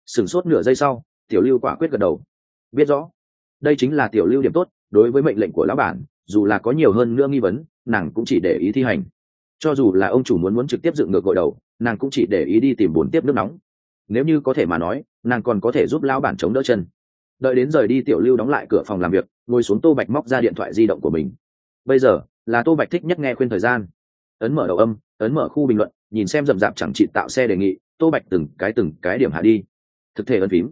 sửng sốt nửa giây sau, tiểu lưu quả quyết gật đầu. Biết rõ, đây chính là tiểu lưu điểm tốt, đối với mệnh lệnh của lão bản, dù là có nhiều hơn nữa nghi vấn, nàng cũng chỉ để ý thi hành. Cho dù là ông chủ muốn muốn trực tiếp dựng ngược gội đầu, nàng cũng chỉ để ý đi tìm bốn tiếp nước nóng. Nếu như có thể mà nói, nàng còn có thể giúp lão bản chống đỡ chân. Đợi đến rời đi tiểu lưu đóng lại cửa phòng làm việc, ngồi xuống tô bạch móc ra điện thoại di động của mình bây giờ, là tô bạch thích nhất nghe khuyên thời gian. Ấn mở đầu âm, ấn mở khu bình luận, nhìn xem rậm rạp chẳng chị tạo xe đề nghị, tô bạch từng cái từng cái điểm hạ đi. Thực thể ấn phím.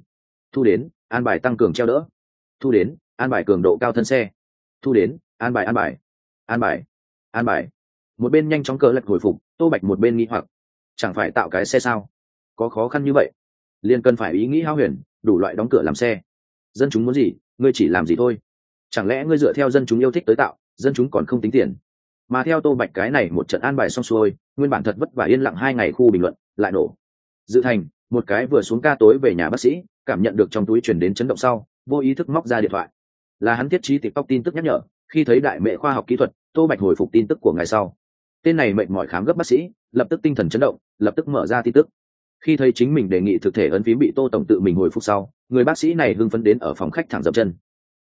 Thu đến, an bài tăng cường treo đỡ. Thu đến, an bài cường độ cao thân xe. Thu đến, an bài an bài. An bài an bài. Một bên nhanh chóng cờ lật hồi phục, tô bạch một bên nghĩ hoặc. Chẳng phải tạo cái xe sao? Có khó khăn như vậy. Liền cần phải ý nghĩ hao huyền, đủ loại đóng cửa làm xe. Dân chúng muốn gì, ngươi chỉ làm gì thôi. Chẳng lẽ ngươi dựa theo dân chúng yêu thích tới tạo? Dân chúng còn không tính tiền. Mà theo tô bạch cái này một trận an bài xong xuôi, nguyên bản thật vất vả yên lặng hai ngày khu bình luận, lại nổ. Dự thành, một cái vừa xuống ca tối về nhà bác sĩ, cảm nhận được trong túi chuyển đến chấn động sau, vô ý thức móc ra điện thoại. Là hắn thiết trí tịp tóc tin tức nhắc nhở, khi thấy đại mệ khoa học kỹ thuật, tô bạch hồi phục tin tức của ngày sau. Tên này mệnh mọi khám gấp bác sĩ, lập tức tinh thần chấn động, lập tức mở ra tin tức. Khi thấy chính mình đề nghị thực thể ấn phím bị tô tổng tự mình hồi phục sau, người bác sĩ này hưng phấn đến ở phòng khách thẳng dập chân.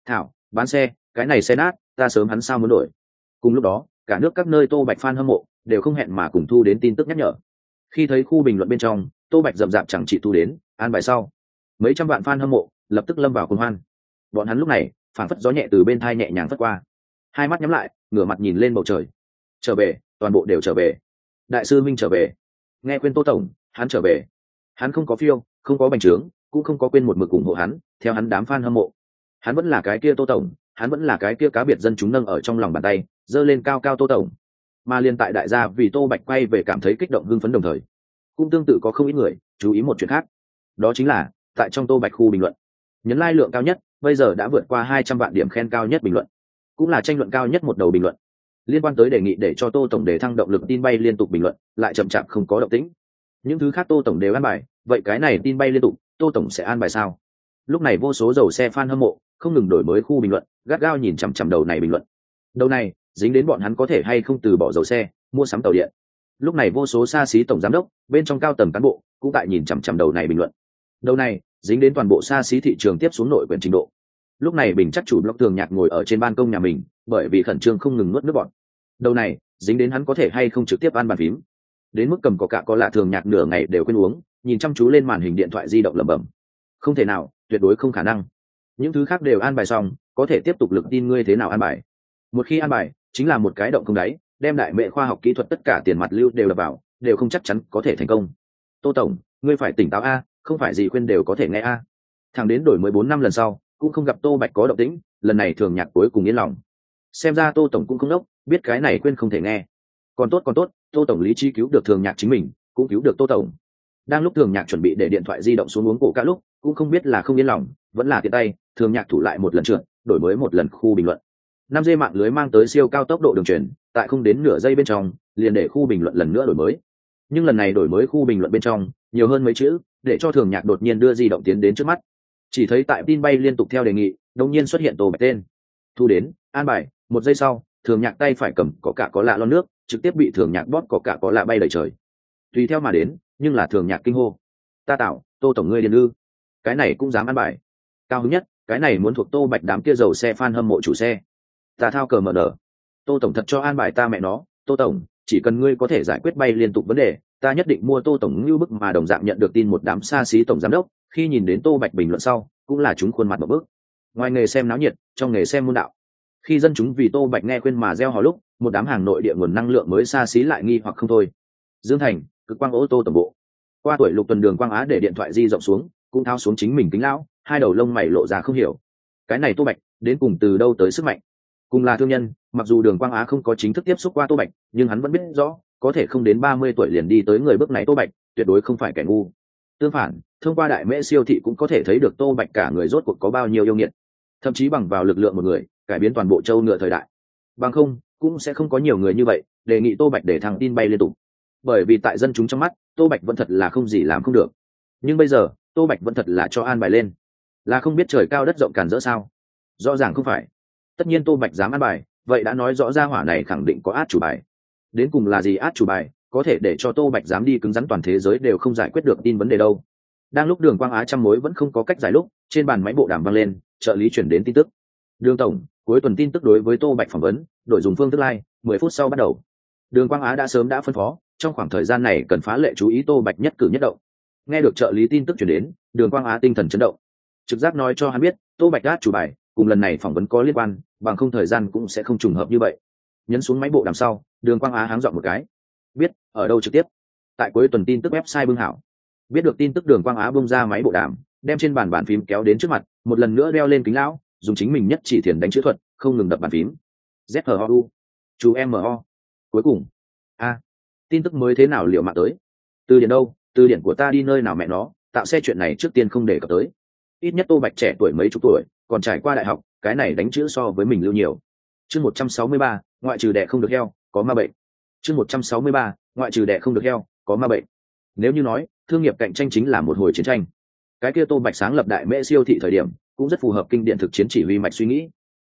Thảo, bán xe, cái này xe nát ta sớm hắn sao muốn đổi. Cùng lúc đó, cả nước các nơi tô bạch f hâm mộ đều không hẹn mà cùng thu đến tin tức nhắc nhở. Khi thấy khu bình luận bên trong, tô bạch rậm rạp chẳng chỉ thu đến, an bài sau, mấy trăm vạn f hâm mộ lập tức lâm vào cuồng hoan. Bọn hắn lúc này phản phất gió nhẹ từ bên thai nhẹ nhàng phất qua. Hai mắt nhắm lại, ngửa mặt nhìn lên bầu trời. Trở về, toàn bộ đều trở về. Đại sư minh trở về. Nghe quên tô tổng, hắn trở về. Hắn không có phiêu, không có bành trướng, cũng không có quên một mực ủng hộ hắn, theo hắn đám f a n hâm mộ. Hắn vẫn là cái kia tô tổng hắn vẫn là cái kia cá biệt dân chúng nâng ở trong lòng bàn tay, giơ lên cao cao tô tổng. Mà liên tại đại gia vì tô bạch quay về cảm thấy kích động hưng phấn đồng thời, cũng tương tự có không ít người chú ý một chuyện khác. Đó chính là, tại trong tô bạch khu bình luận, nhấn lai lượng cao nhất, bây giờ đã vượt qua hai trăm vạn điểm khen cao nhất bình luận. Cũng là tranh luận cao nhất một đầu bình luận. Liên quan tới đề nghị để cho tô tổng đề thăng động lực tin bay liên tục bình luận, lại chậm chạp không có động tĩnh. Những thứ khác tô tổng đều an bài, vậy cái này tin bay liên tục, tô tổng sẽ an bài sao? Lúc này vô số dầu xe f a n hâm mộ, không ngừng đổi mới khu bình luận gắt gao nhìn chằm chằm đầu này bình luận. Đầu này, dính đến bọn hắn có thể hay không từ bỏ dầu xe, mua sắm tàu điện. Lúc này vô số xa xí tổng giám đốc, bên trong cao tầng cán bộ, cũng tại nhìn chằm chằm đầu này bình luận. Đầu này, dính đến toàn bộ xa xí thị trường tiếp xuống nội quyền trình độ. Lúc này bình chắc chủ blog thường nhạc ngồi ở trên ban công nhà mình, bởi vì khẩn trương không ngừng nuốt nước bọn đầu này, dính đến hắn có thể hay không trực tiếp ăn bàn phím. Đến mức cầm có cả có lạ thường nhạc nửa ngày đều quên uống, nhìn chăm chú lên màn hình điện thoại di động lẩm bẩm. Không thể nào, tuyệt đối không khả năng những thứ khác đều an bài xong, có thể tiếp tục lực tin ngươi thế nào an bài. Một khi an bài, chính là một cái động không đáy, đem đại mệ khoa học kỹ thuật tất cả tiền mặt lưu đều đập vào, đều không chắc chắn có thể thành công. Tô tổng, ngươi phải tỉnh táo a, không phải gì khuyên đều có thể nghe a. Thằng đến đổi mười bốn năm lần sau, cũng không gặp tô bạch có động tĩnh, lần này thường nhạc cuối cùng yên lòng. Xem ra tô tổng cũng không đốc, biết cái này quên không thể nghe. Còn tốt còn tốt, tô tổng lý trí cứu được thường nhạc chính mình, cũng cứu được tô tổng. Đang lúc thường nhạc chuẩn bị để điện thoại di động xuống uống cổ cả lúc, cũng không biết là không yên lòng, vẫn là tiện tay thường nhạc thủ lại một lần trượt, đổi mới một lần khu bình luận. năm dây mạng lưới mang tới siêu cao tốc độ đường truyền, tại không đến nửa giây bên trong, liền để khu bình luận lần nữa đổi mới. Nhưng lần này đổi mới khu bình luận bên trong, nhiều hơn mấy chữ, để cho thường nhạc đột nhiên đưa di động tiến đến trước mắt. Chỉ thấy tại tin bay liên tục theo đề nghị, đột nhiên xuất hiện tổ bạch tên. Thu đến, an bài, một giây sau, thường nhạc tay phải cầm có cả có lạ lon nước, trực tiếp bị thường nhạc bóp có cả có lạ bay đầy trời. Tùy theo mà đến, nhưng là thường nhạc kinh hô. Ta tạo tô tổng ngươi điền ư? Cái này cũng dám ăn bài. Cao hứng nhất cái này muốn thuộc tô bạch đám kia dầu xe f hâm mộ chủ xe. Ta thao cờ mở nở. Tô tổng thật cho an bài ta mẹ nó. Tô tổng, chỉ cần ngươi có thể giải quyết bay liên tục vấn đề, ta nhất định mua tô tổng như bức mà đồng dạng nhận được tin một đám xa xí tổng giám đốc, khi nhìn đến tô bạch bình luận sau, cũng là chúng khuôn mặt một bước. Ngoài nghề xem náo nhiệt, trong nghề xem môn đạo. Khi dân chúng vì tô bạch nghe khuyên mà gieo hò lúc, một đám hàng nội địa nguồn năng lượng mới xa xí lại nghi hoặc không thôi. Dương thành, cực quang ô tô tổng bộ. Qua tuổi lục tuần đường quang á để điện thoại di rộng xuống, cũng thao xuống chính mình kính lão hai đầu lông mày lộ ra không hiểu. Cái này tô bạch, đến cùng từ đâu tới sức mạnh? Cùng là thương nhân, mặc dù đường quang á không có chính thức tiếp xúc qua tô bạch, nhưng hắn vẫn biết rõ, có thể không đến ba mươi tuổi liền đi tới người bước này tô bạch, tuyệt đối không phải kẻ ngu. Tương phản, thông qua đại mễ siêu thị cũng có thể thấy được tô bạch cả người rốt cuộc có bao nhiêu yêu nghiệt. Thậm chí bằng vào lực lượng một người, cải biến toàn bộ châu ngựa thời đại. Bằng không, cũng sẽ không có nhiều người như vậy, đề nghị tô bạch để thằng tin bay liên tục. Bởi vì tại dân chúng trong mắt, tô bạch vẫn thật là không gì làm không được. Nhưng bây giờ, tô bạch vẫn thật là cho an bài lên là không biết trời cao đất rộng càn rỡ sao? Rõ ràng không phải. Tất nhiên tô bạch dám ăn bài vậy đã nói rõ ra hỏa này khẳng định có át chủ bài. Đến cùng là gì át chủ bài có thể để cho tô bạch dám đi cứng rắn toàn thế giới đều không giải quyết được tin vấn đề đâu. Đang lúc đường quang á trăm mối vẫn không có cách giải lúc trên bàn máy bộ đàm vang lên trợ lý chuyển đến tin tức. Đường tổng cuối tuần tin tức đối với tô bạch phỏng vấn đội dùng phương thức lai、like, mười phút sau bắt đầu. Đường quang á đã sớm đã phân phó trong khoảng thời gian này cần phá lệ chú ý tô bạch nhất cử nhất động. Nghe được trợ lý tin tức chuyển đến đường quang á tinh thần chấn động trực giác nói cho hắn biết, tô bạch đát chủ bài, cùng lần này phỏng vấn có liên quan, bằng không thời gian cũng sẽ không trùng hợp như vậy. Nhấn xuống máy bộ đằng sau, đường quang á háng dọn một cái. Biết, ở đâu trực tiếp? Tại cuối tuần tin tức website bưng hảo. Biết được tin tức đường quang á bung ra máy bộ đàm, đem trên bàn bàn phím kéo đến trước mặt, một lần nữa đeo lên kính lão, dùng chính mình nhất chỉ thiền đánh chữ thuật, không ngừng đập bàn phím. Zhu chú mo cuối cùng. A. Tin tức mới thế nào liệu mạng tới? Từ điển đâu? Từ điển của ta đi nơi nào mẹ nó? Tạo xe chuyện này trước tiên không để cập tới ít nhất tô bạch trẻ tuổi mấy chục tuổi, còn trải qua đại học, cái này đánh chữ so với mình lưu nhiều. Chương một trăm sáu mươi ba, ngoại trừ đẻ không được heo, có ma bệnh. Chương một trăm sáu mươi ba, ngoại trừ đẻ không được heo, có ma bệnh. Nếu như nói, thương nghiệp cạnh tranh chính là một hồi chiến tranh. Cái kia tô bạch sáng lập đại mễ siêu thị thời điểm, cũng rất phù hợp kinh điện thực chiến chỉ huy mạch suy nghĩ.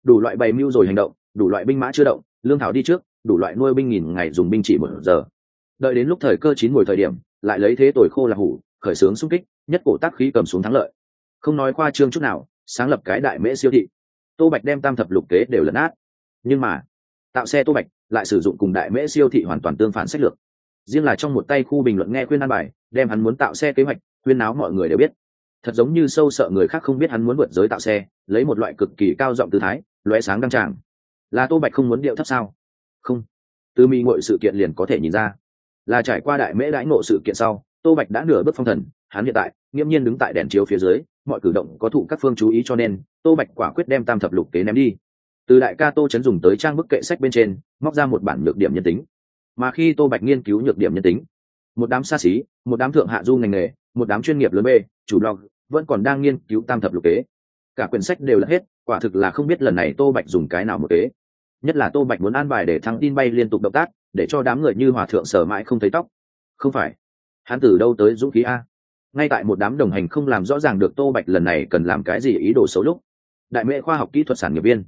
Đủ loại bày mưu rồi hành động, đủ loại binh mã chưa động, lương thảo đi trước, đủ loại nuôi binh nghìn ngày dùng binh chỉ một giờ. Đợi đến lúc thời cơ chín mùi thời điểm, lại lấy thế tuổi khô là hủ, khởi xướng xung kích, nhất cổ tác khí cầm xuống thắng lợi không nói khoa trương chút nào, sáng lập cái đại mễ siêu thị. Tô bạch đem tam thập lục kế đều lấn át nhưng mà, tạo xe tô bạch lại sử dụng cùng đại mễ siêu thị hoàn toàn tương phản sách lược. Riêng là trong một tay khu bình luận nghe khuyên an bài, đem hắn muốn tạo xe kế hoạch, khuyên náo mọi người đều biết. Thật giống như sâu sợ người khác không biết hắn muốn vượt giới tạo xe, lấy một loại cực kỳ cao giọng tư thái, lóe sáng đăng tràng. Là tô bạch không muốn điệu thấp sao? Không. Từ mi ngội sự kiện liền có thể nhìn ra. Là trải qua đại mễ đãi ngộ sự kiện sau, tô bạch đã nửa bước phong thần, hắn hiện tại nghiễm nhiên đứng tại đèn chiếu phía dưới mọi cử động có thụ các phương chú ý cho nên, tô bạch quả quyết đem tam thập lục kế ném đi. Từ đại ca tô chấn dùng tới trang bức kệ sách bên trên, móc ra một bản nhược điểm nhân tính. Mà khi tô bạch nghiên cứu nhược điểm nhân tính, một đám xa xí, một đám thượng hạ du ngành nghề, một đám chuyên nghiệp lớn bê, chủ blog, vẫn còn đang nghiên cứu tam thập lục kế. Cả quyển sách đều là hết, quả thực là không biết lần này tô bạch dùng cái nào một kế. Nhất là tô bạch muốn an bài để thăng tin bay liên tục động tác, để cho đám người như hòa thượng sở mãi không thấy tóc. Không phải. Hắn từ đâu tới dũng khí a? Ngay tại một đám đồng hành không làm rõ ràng được tô bạch lần này cần làm cái gì ý đồ xấu lúc, đại mệ khoa học kỹ thuật sản nghiệp viên.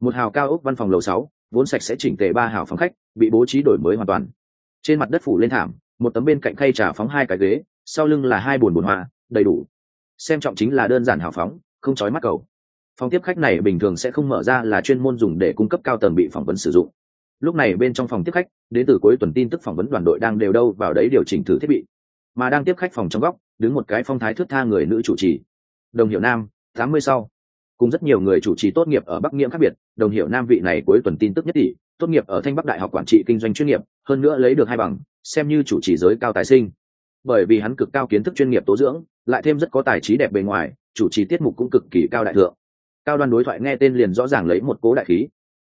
Một hào cao ốc văn phòng lầu sáu, vốn sạch sẽ chỉnh tề ba hào phòng khách, bị bố trí đổi mới hoàn toàn. Trên mặt đất phủ lên thảm, một tấm bên cạnh khay trà phóng hai cái ghế, sau lưng là hai bồn bồn hoa, đầy đủ. Xem trọng chính là đơn giản hào phóng, không trói mắt cầu. Phòng tiếp khách này bình thường sẽ không mở ra là chuyên môn dùng để cung cấp cao tầng bị phỏng vấn sử dụng. Lúc này bên trong phòng tiếp khách, đến từ cuối tuần tin tức phỏng vấn đoàn đội đang đều đâu vào đấy điều chỉnh thử thiết bị. Mà đang tiếp khách phòng trong góc đứng một cái phong thái thước tha người nữ chủ trì. Đồng hiệu nam, tám mươi sau. Cùng rất nhiều người chủ trì tốt nghiệp ở bắc nghiễm khác biệt, đồng hiệu nam vị này cuối tuần tin tức nhất tỷ, tốt nghiệp ở thanh bắc đại học quản trị kinh doanh chuyên nghiệp, hơn nữa lấy được hai bằng, xem như chủ trì giới cao tài sinh. Bởi vì hắn cực cao kiến thức chuyên nghiệp tố dưỡng, lại thêm rất có tài trí đẹp bề ngoài, chủ trì tiết mục cũng cực kỳ cao đại thượng. Cao đoan đối thoại nghe tên liền rõ ràng lấy một cố đại khí.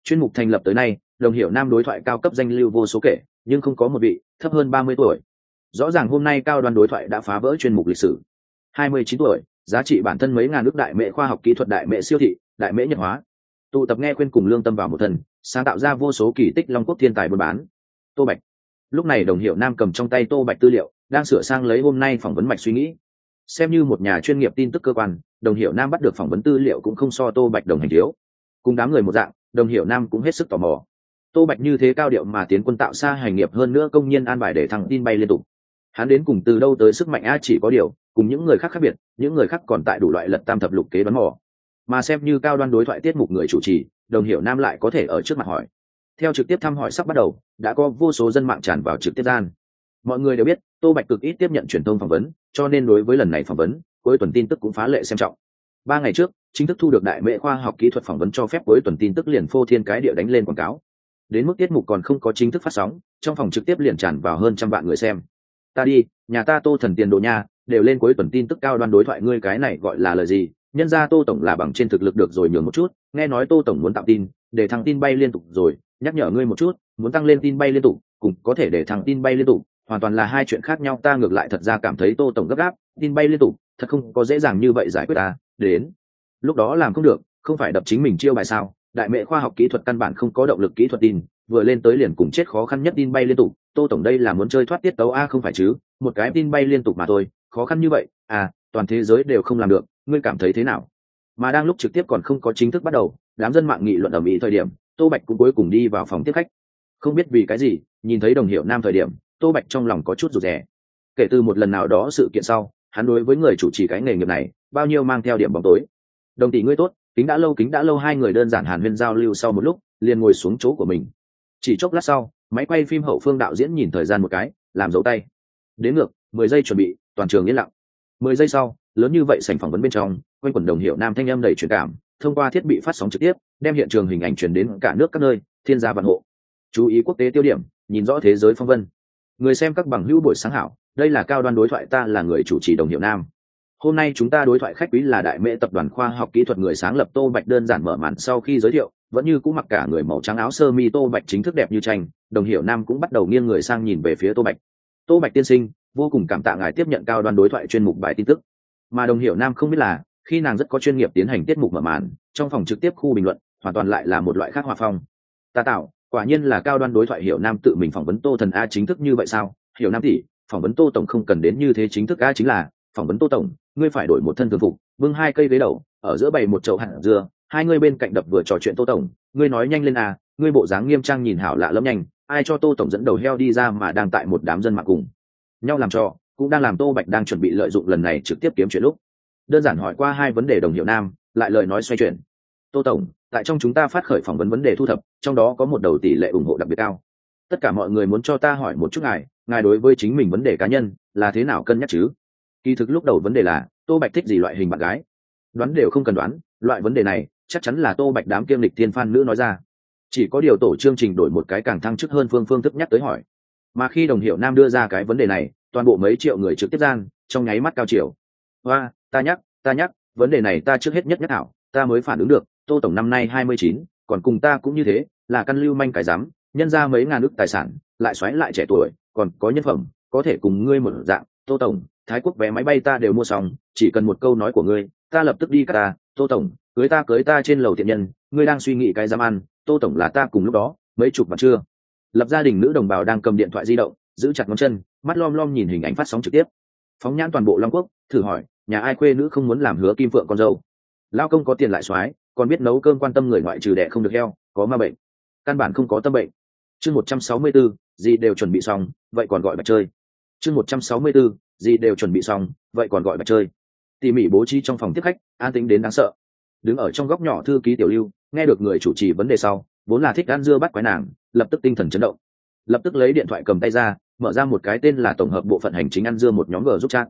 Chuyên mục thành lập tới nay, đồng hiệu nam đối thoại cao cấp danh lưu vô số kể, nhưng không có một vị, thấp hơn ba mươi tuổi rõ ràng hôm nay cao đoan đối thoại đã phá vỡ chuyên mục lịch sử. Hai mươi chín tuổi, giá trị bản thân mấy ngàn nước đại mệ khoa học kỹ thuật đại mệ siêu thị, đại mệ nhật hóa. Tụ tập nghe khuyên cùng lương tâm vào một thần, sáng tạo ra vô số kỳ tích long quốc thiên tài buôn bán. Tô bạch. Lúc này đồng hiệu nam cầm trong tay tô bạch tư liệu, đang sửa sang lấy hôm nay phỏng vấn mạch suy nghĩ. Xem như một nhà chuyên nghiệp tin tức cơ quan, đồng hiệu nam bắt được phỏng vấn tư liệu cũng không so tô bạch đồng hành thiếu. Cùng đám người một dạng, đồng hiệu nam cũng hết sức tò mò. Tô bạch như thế cao điệu mà tiến quân tạo xa hành nghiệp hơn nữa công nhân an bài để thằng tin bay liên tục hắn đến cùng từ đâu tới sức mạnh a chỉ có điều, cùng những người khác khác biệt, những người khác còn tại đủ loại lật tam thập lục kế đoán mò. Mà xem như cao đoan đối thoại tiết mục người chủ trì, đồng hiểu nam lại có thể ở trước mặt hỏi. Theo trực tiếp thăm hỏi sắp bắt đầu, đã có vô số dân mạng tràn vào trực tiếp gian. Mọi người đều biết, tô bạch cực ít tiếp nhận truyền thông phỏng vấn, cho nên đối với lần này phỏng vấn, cuối tuần tin tức cũng phá lệ xem trọng. Ba ngày trước, chính thức thu được đại mệ khoa học kỹ thuật phỏng vấn cho phép cuối tuần tin tức liền phô thiên cái địa đánh lên quảng cáo. Đến mức tiết mục còn không có chính thức phát sóng, trong phòng trực tiếp liền tràn vào hơn trăm vạn người xem ta đi, nhà ta tô thần tiền đồ nha, đều lên cuối tuần tin tức cao đoan đối thoại ngươi cái này gọi là lời gì. Nhân ra tô tổng là bằng trên thực lực được rồi nhường một chút, nghe nói tô tổng muốn tạo tin, để thằng tin bay liên tục rồi, nhắc nhở ngươi một chút, muốn tăng lên tin bay liên tục, cũng có thể để thằng tin bay liên tục, hoàn toàn là hai chuyện khác nhau, ta ngược lại thật ra cảm thấy tô tổng gấp gáp, tin bay liên tục, thật không có dễ dàng như vậy giải quyết ta, đến. Lúc đó làm không được, không phải đập chính mình chiêu bài sao? Đại mệ khoa học kỹ thuật căn bản không có động lực kỹ thuật tin vừa lên tới liền cùng chết khó khăn nhất tin bay liên tục, tô tổng đây là muốn chơi thoát tiết tấu a không phải chứ, một cái tin bay liên tục mà thôi, khó khăn như vậy à toàn thế giới đều không làm được, ngươi cảm thấy thế nào? Mà đang lúc trực tiếp còn không có chính thức bắt đầu, đám dân mạng nghị luận ở mỹ thời điểm, tô bạch cũng cuối cùng đi vào phòng tiếp khách. Không biết vì cái gì, nhìn thấy đồng hiệu nam thời điểm, tô bạch trong lòng có chút rụt rè. Kể từ một lần nào đó sự kiện sau, hắn đối với người chủ trì cái nghề nghiệp này, bao nhiêu mang theo điểm bóng tối. Đồng tỷ ngươi tốt kính đã lâu kính đã lâu hai người đơn giản hàn huyên giao lưu sau một lúc, liền ngồi xuống chỗ của mình. Chỉ chốc lát sau, máy quay phim hậu phương đạo diễn nhìn thời gian một cái, làm dấu tay. Đến ngược, mười giây chuẩn bị, toàn trường yên lặng. Mười giây sau, lớn như vậy sảnh phỏng vấn bên trong, quanh quần đồng hiệu nam thanh âm đầy truyền cảm, thông qua thiết bị phát sóng trực tiếp, đem hiện trường hình ảnh truyền đến cả nước các nơi, thiên gia vạn hộ. Chú ý quốc tế tiêu điểm, nhìn rõ thế giới phong vân. Người xem các bằng hữu buổi sáng hảo, đây là cao đoan đối thoại, ta là người chủ trì đồng hiệu nam hôm nay chúng ta đối thoại khách quý là đại mễ tập đoàn khoa học kỹ thuật người sáng lập tô bạch đơn giản mở màn sau khi giới thiệu, vẫn như cũng mặc cả người màu trắng áo sơ mi tô bạch chính thức đẹp như tranh, đồng hiệu nam cũng bắt đầu nghiêng người sang nhìn về phía tô bạch. Tô bạch tiên sinh, vô cùng cảm tạ ngài tiếp nhận cao đoan đối thoại chuyên mục bài tin tức. Mà đồng hiệu nam không biết là, khi nàng rất có chuyên nghiệp tiến hành tiết mục mở màn, trong phòng trực tiếp khu bình luận, hoàn toàn lại là một loại khác hòa phong. Ta tạo quả nhiên là cao đoan đối thoại hiểu nam tự mình phỏng vấn tô thần a chính thức như vậy sao? Hiểu nam tỷ, phỏng vấn tô tổng không cần đến như thế chính thức a chính là phỏng vấn tô tổng, ngươi phải đổi một thân thường phục, bưng hai cây ghế đầu, ở giữa bày một chậu hạt dưa, hai ngươi bên cạnh đập vừa trò chuyện tô tổng, ngươi nói nhanh lên à ngươi bộ dáng nghiêm trang nhìn hảo lạ lẫm nhanh, ai cho tô tổng dẫn đầu heo đi ra mà đang tại một đám dân mạng cùng. Nhau làm cho cũng đang làm tô bạch đang chuẩn bị lợi dụng lần này trực tiếp kiếm chuyện lúc. Đơn giản hỏi qua hai vấn đề đồng hiệu nam, lại lời nói xoay chuyển. Tô tổng, tại trong chúng ta phát khởi phỏng vấn vấn đề thu thập, trong đó có một đầu tỷ lệ ủng hộ đặc biệt cao. Tất cả mọi người muốn cho ta hỏi một chút ngài ngài đối với chính mình vấn đề cá nhân là thế nào cân nhắc chứ? Kỳ thực lúc đầu vấn đề là, tô bạch thích gì loại hình bạn gái? Đoán đều không cần đoán, loại vấn đề này, chắc chắn là tô bạch đám kiêm lịch thiên phan nữ nói ra. Chỉ có điều tổ chương trình đổi một cái càng thăng chức hơn phương phương thức nhắc tới hỏi. Mà khi đồng hiệu nam đưa ra cái vấn đề này, toàn bộ mấy triệu người trực tiếp gian, trong nháy mắt cao chiều. Hoa, ta nhắc ta nhắc, vấn đề này ta trước hết nhất nhắc hảo ta mới phản ứng được, tô tổng năm nay hai mươi chín, còn cùng ta cũng như thế, là căn lưu manh cái dám nhân ra mấy ngàn ước tài sản, lại xoáy lại trẻ tuổi, còn có nhân phẩm, có thể cùng ngươi một dạng, tô tổng thái quốc vé máy bay ta đều mua xong, chỉ cần một câu nói của ngươi, ta lập tức đi cả ta. Tô tổng, cưới ta cưới ta trên lầu thiện nhân, ngươi đang suy nghĩ cái dám ăn. Tô tổng là ta cùng lúc đó, mấy chục mặt chưa? Lập gia đình nữ đồng bào đang cầm điện thoại di động, giữ chặt ngón chân, mắt lom lom nhìn hình ảnh phát sóng trực tiếp. Phóng nhãn toàn bộ long quốc, thử hỏi, nhà ai quê nữ không muốn làm hứa kim phượng con dâu? Lao công có tiền lại soái, còn biết nấu cơm quan tâm người ngoại trừ đẻ không được heo, có ma bệnh. Căn bản không có tâm bệnh. Chương một trăm sáu mươi bốn gì đều chuẩn bị xong, vậy còn gọi mà chơi chương một trăm sáu mươi bốn, gì đều chuẩn bị xong, vậy còn gọi bạch chơi. Tỉ mỉ bố trí trong phòng tiếp khách, an tính đến đáng sợ. Đứng ở trong góc nhỏ thư ký tiểu lưu, nghe được người chủ trì vấn đề sau, vốn là thích ăn dưa bắt quái nàng, lập tức tinh thần chấn động. Lập tức lấy điện thoại cầm tay ra, mở ra một cái tên là tổng hợp bộ phận hành chính ăn dưa một nhóm g giúp chat.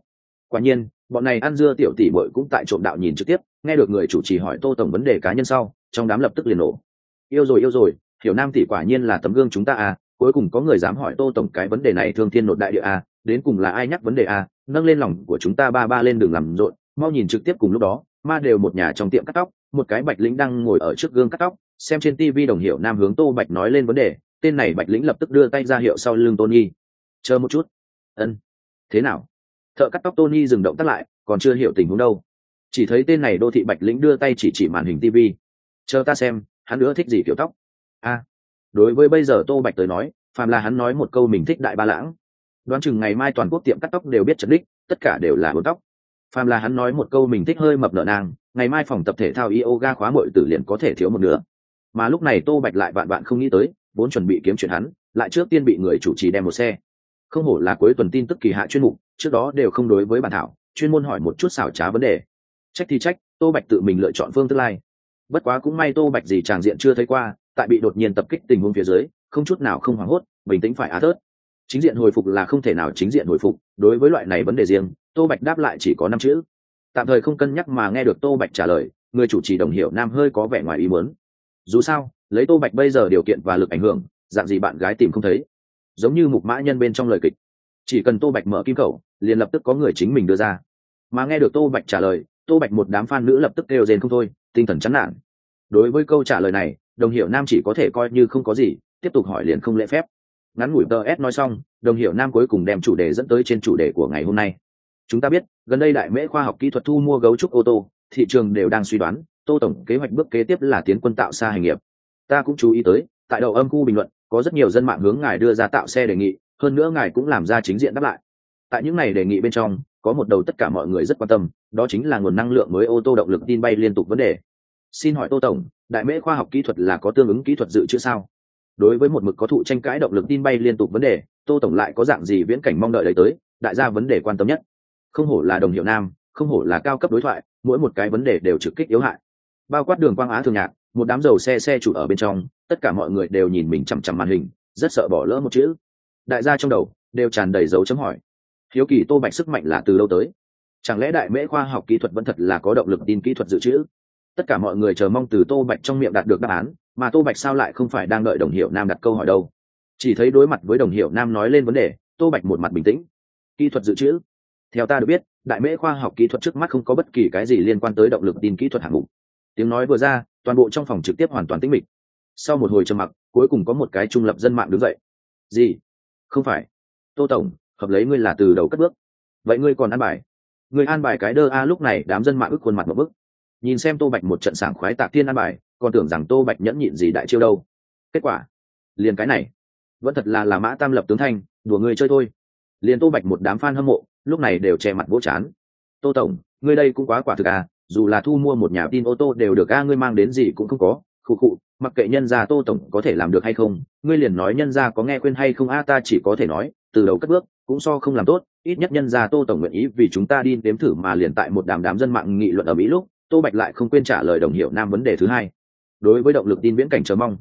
Quả nhiên, bọn này ăn dưa tiểu tỷ bội cũng tại trộm đạo nhìn trực tiếp, nghe được người chủ trì hỏi tô tổng vấn đề cá nhân sau, trong đám lập tức liền nổ. Yêu rồi yêu rồi, hiểu nam tỷ quả nhiên là tấm gương chúng ta à cuối cùng có người dám hỏi tô tổng cái vấn đề này thương thiên nội đại địa à đến cùng là ai nhắc vấn đề à nâng lên lòng của chúng ta ba ba lên đường làm rộn, mau nhìn trực tiếp cùng lúc đó, ma đều một nhà trong tiệm cắt tóc, một cái bạch lĩnh đang ngồi ở trước gương cắt tóc, xem trên tv đồng hiệu nam hướng tô bạch nói lên vấn đề, tên này bạch lĩnh lập tức đưa tay ra hiệu sau lưng tony. Chờ một chút. Ân. Thế nào? Thợ cắt tóc tony dừng động tắt lại, còn chưa hiểu tình huống đâu. Chỉ thấy tên này đô thị bạch lĩnh đưa tay chỉ chỉ màn hình tv chờ ta xem, hắn nữa thích gì kiểu tóc? A đối với bây giờ tô bạch tới nói, phàm là hắn nói một câu mình thích đại ba lãng đoán chừng ngày mai toàn quốc tiệm cắt tóc đều biết trật đích, tất cả đều là hôn tóc. Phàm là hắn nói một câu mình thích hơi mập nợ nàng, ngày mai phòng tập thể thao yoga khóa mội tử liền có thể thiếu một nửa. Mà lúc này tô bạch lại bạn bạn không nghĩ tới, vốn chuẩn bị kiếm chuyện hắn, lại trước tiên bị người chủ trì đem một xe. Không hổ là cuối tuần tin tức kỳ hạ chuyên mục, trước đó đều không đối với bản thảo, chuyên môn hỏi một chút xảo trá vấn đề. Trách thì trách, tô bạch tự mình lựa chọn phương tương lai. Bất quá cũng may tô bạch gì tràng diện chưa thấy qua, tại bị đột nhiên tập kích tình huống phía dưới, không chút nào không hoảng hốt, bình tĩnh phải á thớt chính diện hồi phục là không thể nào chính diện hồi phục, đối với loại này vấn đề riêng, tô bạch đáp lại chỉ có năm chữ. Tạm thời không cân nhắc mà nghe được tô bạch trả lời, người chủ trì đồng hiểu nam hơi có vẻ ngoài ý muốn. Dù sao, lấy tô bạch bây giờ điều kiện và lực ảnh hưởng, dạng gì bạn gái tìm không thấy. Giống như mục mã nhân bên trong lời kịch. Chỉ cần tô bạch mở kim khẩu, liền lập tức có người chính mình đưa ra. Mà nghe được tô bạch trả lời, tô bạch một đám fan nữ lập tức kêu rền không thôi, tinh thần chán nản. Đối với câu trả lời này, đồng hiệu nam chỉ có thể coi như không có gì, tiếp tục hỏi liền không lễ phép ngắn ngủi tờ s nói xong, đồng hiệu nam cuối cùng đem chủ đề dẫn tới trên chủ đề của ngày hôm nay. Chúng ta biết, gần đây đại mễ khoa học kỹ thuật thu mua gấu trúc ô tô, thị trường đều đang suy đoán, tô tổng kế hoạch bước kế tiếp là tiến quân tạo xa hành nghiệp. Ta cũng chú ý tới, tại đầu âm khu bình luận, có rất nhiều dân mạng hướng ngài đưa ra tạo xe đề nghị, hơn nữa ngài cũng làm ra chính diện đáp lại. Tại những này đề nghị bên trong, có một đầu tất cả mọi người rất quan tâm, đó chính là nguồn năng lượng mới ô tô động lực tin bay liên tục vấn đề. Xin hỏi tô tổng, đại mễ khoa học kỹ thuật là có tương ứng kỹ thuật dự trữ sao? Đối với một mực có thụ tranh cãi động lực tin bay liên tục vấn đề, tô tổng lại có dạng gì viễn cảnh mong đợi đấy tới, đại gia vấn đề quan tâm nhất. Không hổ là đồng hiệu nam, không hổ là cao cấp đối thoại, mỗi một cái vấn đề đều trực kích yếu hại. Bao quát đường quang á thường nhạc, một đám dầu xe xe chủ ở bên trong, tất cả mọi người đều nhìn mình chằm chằm màn hình, rất sợ bỏ lỡ một chữ. Đại gia trong đầu đều tràn đầy dấu chấm hỏi. Hiếu kỳ tô bạch sức mạnh là từ đâu tới? Chẳng lẽ đại mễ khoa học kỹ thuật vẫn thật là có động lực tin kỹ thuật dự trữ? Tất cả mọi người chờ mong từ tô bạch trong miệng đạt được đáp án mà tô bạch sao lại không phải đang đợi đồng hiệu nam đặt câu hỏi đâu? Chỉ thấy đối mặt với đồng hiệu nam nói lên vấn đề, tô bạch một mặt bình tĩnh. Kỹ thuật dự trữ. Theo ta được biết, đại mễ khoa học kỹ thuật trước mắt không có bất kỳ cái gì liên quan tới động lực tin kỹ thuật hạng mục. Tiếng nói vừa ra, toàn bộ trong phòng trực tiếp hoàn toàn tĩnh mịch. Sau một hồi trầm mặc, cuối cùng có một cái trung lập dân mạng đứng dậy. Gì? Không phải. Tô tổng, hợp lấy ngươi là từ đầu cất bước. Vậy ngươi còn an bài. Người an bài cái đơ a, lúc này đám dân mạng ức khuôn mặt một bức nhìn xem tô bạch một trận sảng khoái tạc thiên an bài, còn tưởng rằng tô bạch nhẫn nhịn gì đại chiêu đâu. Kết quả, liền cái này. Vẫn thật là là mã tam lập tướng thanh, đùa người chơi thôi. Liền tô bạch một đám f a n hâm mộ, lúc này đều che mặt vỗ chán. Tô tổng, ngươi đây cũng quá quả thực à dù là thu mua một nhà tin ô tô đều được a, ngươi mang đến gì cũng không có. Khụ khụ, mặc kệ nhân gia tô tổng có thể làm được hay không, ngươi liền nói nhân gia có nghe khuyên hay không a, ta chỉ có thể nói, từ đầu cất bước, cũng so không làm tốt. Ít nhất nhân gia tô tổng nguyện ý vì chúng ta đi đếm thử mà liền tại một đám đám dân mạng nghị luận ở mỹ lúc tô bạch lại không quên trả lời đồng hiệu nam vấn đề thứ hai. Đối với động lực tin viễn cảnh chờ mong.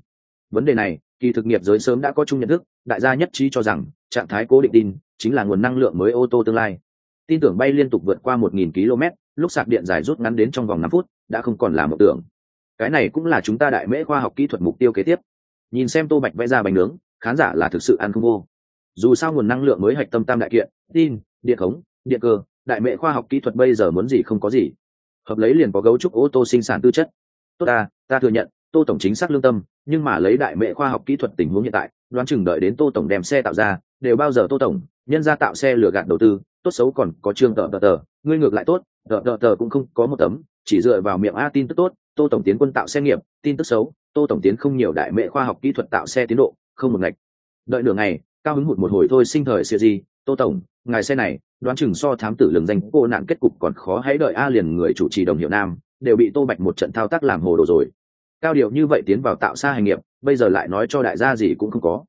Vấn đề này, kỳ thực nghiệp giới sớm đã có chung nhận thức, đại gia nhất trí cho rằng, trạng thái cố định tin, chính là nguồn năng lượng mới ô tô tương lai. Tin tưởng bay liên tục vượt qua một nghìn km, lúc sạc điện dài rút ngắn đến trong vòng năm phút, đã không còn là một tưởng. Cái này cũng là chúng ta đại mễ khoa học kỹ thuật mục tiêu kế tiếp. Nhìn xem tô bạch vẽ ra bánh nướng, khán giả là thực sự ăn không vô. Dù sao nguồn năng lượng mới hạch tâm tam đại kiện, tin, điện khống, điện cơ, đại mễ khoa học kỹ thuật bây giờ muốn gì không có gì hợp lấy liền có gấu trúc ô tô sinh sản tư chất. Tốt ta ta thừa nhận, tô tổng chính xác lương tâm, nhưng mà lấy đại mệ khoa học kỹ thuật tình huống hiện tại, đoán chừng đợi đến tô tổng đem xe tạo ra, đều bao giờ tô tổng, nhân ra tạo xe lừa gạt đầu tư, tốt xấu còn có chương tờ tờ tờ, ngươi ngược lại tốt, tờ tờ tờ cũng không có một tấm, chỉ dựa vào miệng a tin tức tốt, tô tổng tiến quân tạo xe nghiệp, tin tức xấu, tô tổng tiến không nhiều đại mệ khoa học kỹ thuật tạo xe tiến độ, không một ngạch. Đợi nửa ngày, cao hứng hụt một hồi thôi, sinh thời xịa gì tô tổng, ngài xe này đoán chừng so thám tử lường danh cô nạn kết cục còn khó hãy đợi a liền người chủ trì đồng hiệu nam, đều bị tô bạch một trận thao tác làm hồ đồ rồi. Cao điệu như vậy tiến vào tạo xa hành nghiệp, bây giờ lại nói cho đại gia gì cũng không có.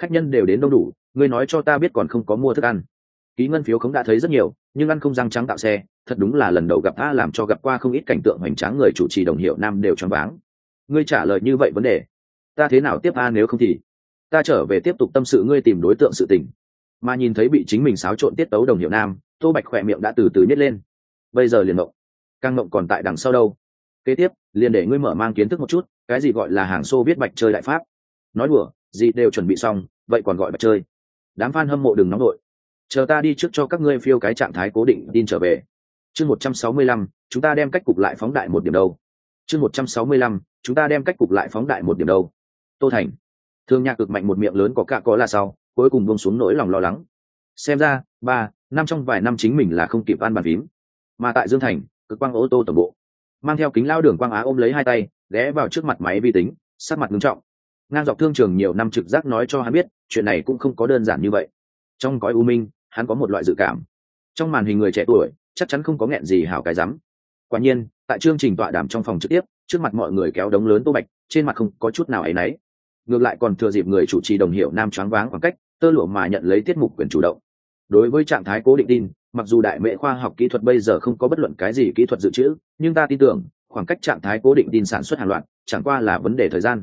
Khách nhân đều đến đông đủ, ngươi nói cho ta biết còn không có mua thức ăn. Ký ngân phiếu không đã thấy rất nhiều, nhưng ăn không răng trắng tạo xe, thật đúng là lần đầu gặp ta làm cho gặp qua không ít cảnh tượng hoành tráng người chủ trì đồng hiệu nam đều choáng váng. Ngươi trả lời như vậy vấn đề. Ta thế nào tiếp a nếu không thì? Ta trở về tiếp tục tâm sự ngươi tìm đối tượng sự tình mà nhìn thấy bị chính mình xáo trộn tiết tấu đồng hiệu nam, tô bạch khỏe miệng đã từ từ nhét lên. Bây giờ liền mộng. Càng mộng còn tại đằng sau đâu? Kế tiếp, liền để ngươi mở mang kiến thức một chút, cái gì gọi là hàng xô viết bạch chơi đại pháp. Nói đùa, gì đều chuẩn bị xong, vậy còn gọi bạch chơi. Đám f a n hâm mộ đừng nóng đội chờ ta đi trước cho các ngươi phiêu cái trạng thái cố định, tin trở về. Chương một trăm sáu mươi lăm, chúng ta đem cách cục lại phóng đại một điểm đâu. Chương một trăm sáu mươi lăm, chúng ta đem cách cục lại phóng đại một điểm đâu. Tô thành. Thương nhạc cực mạnh một miệng lớn có cả có là sau cuối cùng buông xuống nỗi lòng lo lắng. Xem ra, ba, năm trong vài năm chính mình là không kịp ăn bàn phím. Mà tại dương thành, cực quang ô tô tổng bộ, mang theo kính lao đường quang á ôm lấy hai tay, ghé vào trước mặt máy vi tính, sắc mặt nghiêm trọng. Ngang dọc thương trường nhiều năm trực giác nói cho hắn biết, chuyện này cũng không có đơn giản như vậy. Trong gói u minh, hắn có một loại dự cảm. Trong màn hình người trẻ tuổi, chắc chắn không có nghẹn gì hảo cái rắm. Quả nhiên, tại chương trình tọa đàm trong phòng trực tiếp, trước mặt mọi người kéo đống lớn tô bạch, trên mặt không có chút nào áy náy ngược lại còn thừa dịp người chủ trì đồng hiệu nam choáng váng khoảng cách tơ lụa mà nhận lấy tiết mục quyền chủ động. Đối với trạng thái cố định tin mặc dù đại mệ khoa học kỹ thuật bây giờ không có bất luận cái gì kỹ thuật dự trữ nhưng ta tin tưởng khoảng cách trạng thái cố định tin sản xuất hàng loạt chẳng qua là vấn đề thời gian.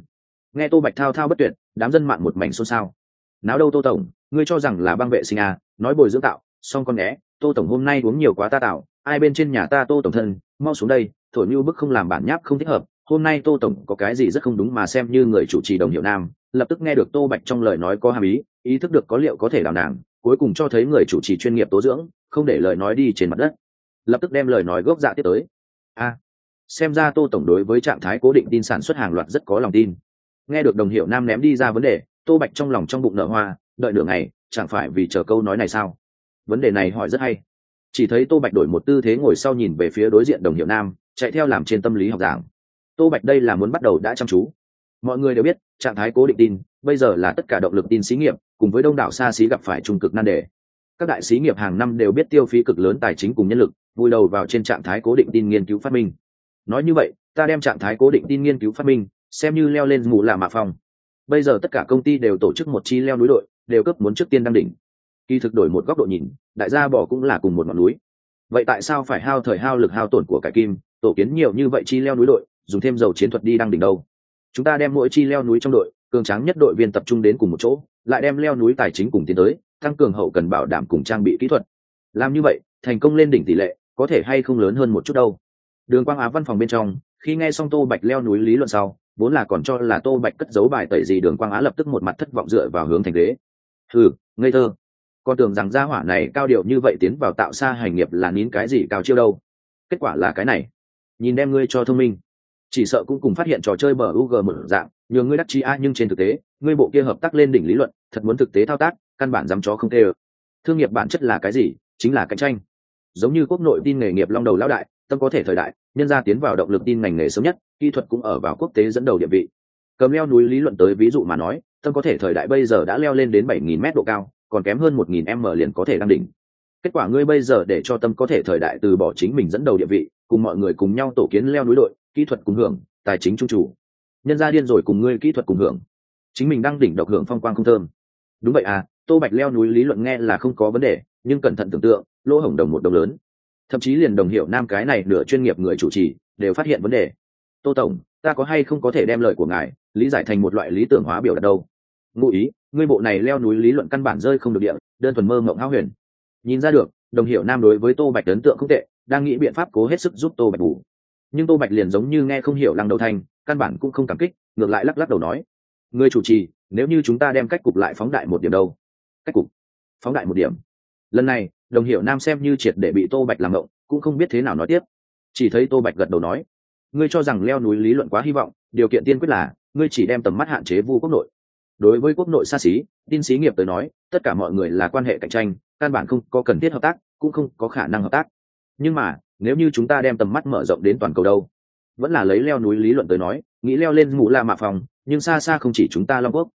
Nghe tô bạch thao thao bất tuyệt đám dân mạng một mảnh xôn xao. Náo đâu tô tổng ngươi cho rằng là băng vệ sinh à, nói bồi dưỡng tạo song con né tô tổng hôm nay uống nhiều quá ta tạo ai bên trên nhà ta tô tổng thân mau xuống đây thổi như bức không làm bản nháp không thích hợp hôm nay tô tổng có cái gì rất không đúng mà xem như người chủ trì đồng hiệu nam, lập tức nghe được tô bạch trong lời nói có hàm ý ý thức được có liệu có thể đào nàng, cuối cùng cho thấy người chủ trì chuyên nghiệp tố dưỡng, không để lời nói đi trên mặt đất. Lập tức đem lời nói gốc dạ tiếp tới. A, xem ra tô tổng đối với trạng thái cố định tin sản xuất hàng loạt rất có lòng tin. Nghe được đồng hiệu nam ném đi ra vấn đề, tô bạch trong lòng trong bụng nở hoa, đợi nửa ngày, chẳng phải vì chờ câu nói này sao? Vấn đề này hỏi rất hay. Chỉ thấy tô bạch đổi một tư thế ngồi sau nhìn về phía đối diện đồng hiệu nam, chạy theo làm trên tâm lý học giảng tô bạch đây là muốn bắt đầu đã chăm chú. Mọi người đều biết, trạng thái cố định tin, bây giờ là tất cả động lực tin xí nghiệp, cùng với đông đảo xa xí gặp phải trung cực nan đề. Các đại xí nghiệp hàng năm đều biết tiêu phí cực lớn tài chính cùng nhân lực vui đầu vào trên trạng thái cố định tin nghiên cứu phát minh. Nói như vậy, ta đem trạng thái cố định tin nghiên cứu phát minh, xem như leo lên mù là mạ phòng. Bây giờ tất cả công ty đều tổ chức một chi leo núi đội, đều cấp muốn trước tiên đăng đỉnh. Kỳ thực đổi một góc độ nhìn, đại gia bỏ cũng là cùng một ngọn núi. Vậy tại sao phải hao thời hao lực hao tổn của cải kim, tổ kiến nhiều như vậy chi leo núi đội dùng thêm dầu chiến thuật đi đăng đỉnh đâu. Chúng ta đem mỗi chi leo núi trong đội, cường tráng nhất đội viên tập trung đến cùng một chỗ, lại đem leo núi tài chính cùng tiến tới, tăng cường hậu cần bảo đảm cùng trang bị kỹ thuật. Làm như vậy, thành công lên đỉnh tỷ lệ, có thể hay không lớn hơn một chút đâu. Đường quang á văn phòng bên trong, khi nghe xong tô bạch leo núi lý luận sau, vốn là còn cho là tô bạch cất giấu bài tẩy gì đường quang á lập tức một mặt thất vọng dựa vào hướng thành ghế. Ừ ngây thơ. Con tưởng rằng gia hỏa này cao điệu như vậy tiến vào tạo xa hành nghiệp là nín cái gì cao chiêu đâu. Kết quả là cái này. Nhìn đem ngươi cho thông minh chỉ sợ cũng cùng phát hiện trò chơi bờ UG mở dạng, nhờ ngươi đắc chi a nhưng trên thực tế, ngươi bộ kia hợp tác lên đỉnh lý luận, thật muốn thực tế thao tác, căn bản dám chó không tê thương nghiệp bản chất là cái gì? Chính là cạnh tranh. Giống như quốc nội tin nghề nghiệp long đầu lão đại, tâm có thể thời đại, nhân gia tiến vào động lực tin ngành nghề sớm nhất, kỹ thuật cũng ở vào quốc tế dẫn đầu địa vị. Cầm leo núi lý luận tới ví dụ mà nói, tâm có thể thời đại bây giờ đã leo lên đến bảy nghìn mét độ cao, còn kém hơn một nghìn m liền có thể đăng đỉnh. Kết quả ngươi bây giờ để cho tâm có thể thời đại từ bỏ chính mình dẫn đầu địa vị, cùng mọi người cùng nhau tổ kiến leo núi đội kỹ thuật cùng hưởng, tài chính trung chủ. Nhân gia điên rồi cùng ngươi kỹ thuật cùng hưởng. Chính mình đang đỉnh độc hưởng phong quang không thơm. Đúng vậy à tô bạch leo núi lý luận nghe là không có vấn đề, nhưng cẩn thận tưởng tượng, lỗ hổng đồng một đồng lớn. Thậm chí liền đồng hiệu nam cái này nửa chuyên nghiệp người chủ trì, đều phát hiện vấn đề. Tô tổng, ta có hay không có thể đem lời của ngài, lý giải thành một loại lý tưởng hóa biểu đạt đâu? Ngụ ý, ngươi bộ này leo núi lý luận căn bản rơi không được địa, đơn thuần mơ mộng háo huyền. Nhìn ra được, đồng hiệu nam đối với tô bạch ấn tượng không tệ, đang nghĩ biện pháp cố hết sức giúp tô bạch ngủ nhưng tô bạch liền giống như nghe không hiểu lăng đầu thanh, căn bản cũng không cảm kích, ngược lại lắc lắc đầu nói người chủ trì, nếu như chúng ta đem cách cục lại phóng đại một điểm đâu? Cách cục? Phóng đại một điểm? Lần này, đồng hiệu nam xem như triệt để bị tô bạch làm ngộng, cũng không biết thế nào nói tiếp. Chỉ thấy tô bạch gật đầu nói, ngươi cho rằng leo núi lý luận quá hy vọng, điều kiện tiên quyết là, ngươi chỉ đem tầm mắt hạn chế vu quốc nội. Đối với quốc nội xa xí, tin xí nghiệp tới nói, tất cả mọi người là quan hệ cạnh tranh, căn bản không có cần thiết hợp tác, cũng không có khả năng hợp tác. Nhưng mà nếu như chúng ta đem tầm mắt mở rộng đến toàn cầu đâu? Vẫn là lấy leo núi lý luận tới nói, nghĩ leo lên mù la mạ phòng, nhưng xa xa không chỉ chúng ta long quốc.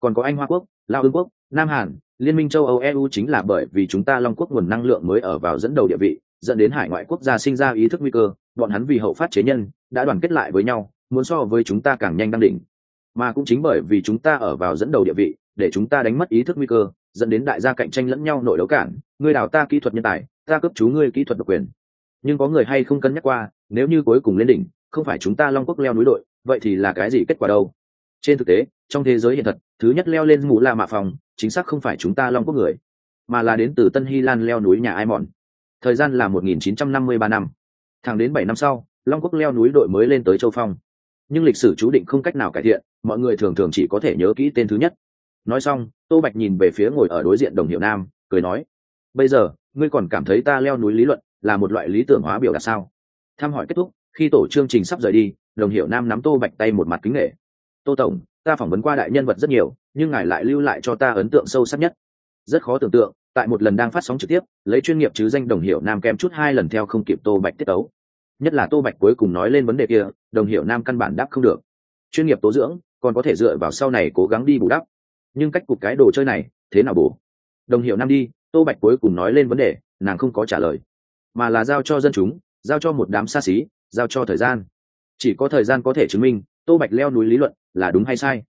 Còn có anh hoa quốc, lao ương quốc, nam hàn, liên minh châu âu eu chính là bởi vì chúng ta long quốc nguồn năng lượng mới ở vào dẫn đầu địa vị, dẫn đến hải ngoại quốc gia sinh ra ý thức nguy cơ, bọn hắn vì hậu phát chế nhân, đã đoàn kết lại với nhau, muốn so với chúng ta càng nhanh đăng đỉnh. Mà cũng chính bởi vì chúng ta ở vào dẫn đầu địa vị, để chúng ta đánh mất ý thức nguy cơ, dẫn đến đại gia cạnh tranh lẫn nhau nội đấu cản. Ngươi đào ta kỹ thuật nhân tài, ta cấp chú ngươi kỹ thuật độc quyền nhưng có người hay không cân nhắc qua, nếu như cuối cùng lên đỉnh, không phải chúng ta long quốc leo núi đội, vậy thì là cái gì kết quả đâu? Trên thực tế, trong thế giới hiện thật, thứ nhất leo lên mù la mạ phòng, chính xác không phải chúng ta long quốc người, mà là đến từ tân hy lan leo núi nhà ai mòn thời gian là 1953 năm thẳng đến bảy năm sau, long quốc leo núi đội mới lên tới châu phong. Nhưng lịch sử chú định không cách nào cải thiện, mọi người thường thường chỉ có thể nhớ kỹ tên thứ nhất. Nói xong, tô bạch nhìn về phía ngồi ở đối diện đồng hiệu nam, cười nói, bây giờ, ngươi còn cảm thấy ta leo núi lý luận là một loại lý tưởng hóa biểu đạt sao? Thăm hỏi kết thúc, khi tổ chương trình sắp rời đi, đồng hiệu nam nắm tô bạch tay một mặt kính nghệ. Tô tổng, ta phỏng vấn qua đại nhân vật rất nhiều, nhưng ngài lại lưu lại cho ta ấn tượng sâu sắc nhất. Rất khó tưởng tượng, tại một lần đang phát sóng trực tiếp, lấy chuyên nghiệp chứ danh đồng hiệu nam kem chút hai lần theo không kịp tô bạch tiết tấu. Nhất là tô bạch cuối cùng nói lên vấn đề kia, đồng hiệu nam căn bản đáp không được. Chuyên nghiệp tố dưỡng, còn có thể dựa vào sau này cố gắng đi bù đắp. Nhưng cách cục cái đồ chơi này, thế nào bù đồng hiệu nam đi, tô bạch cuối cùng nói lên vấn đề, nàng không có trả lời mà là giao cho dân chúng, giao cho một đám xa xí, giao cho thời gian. Chỉ có thời gian có thể chứng minh, tô bạch leo núi lý luận là đúng hay sai.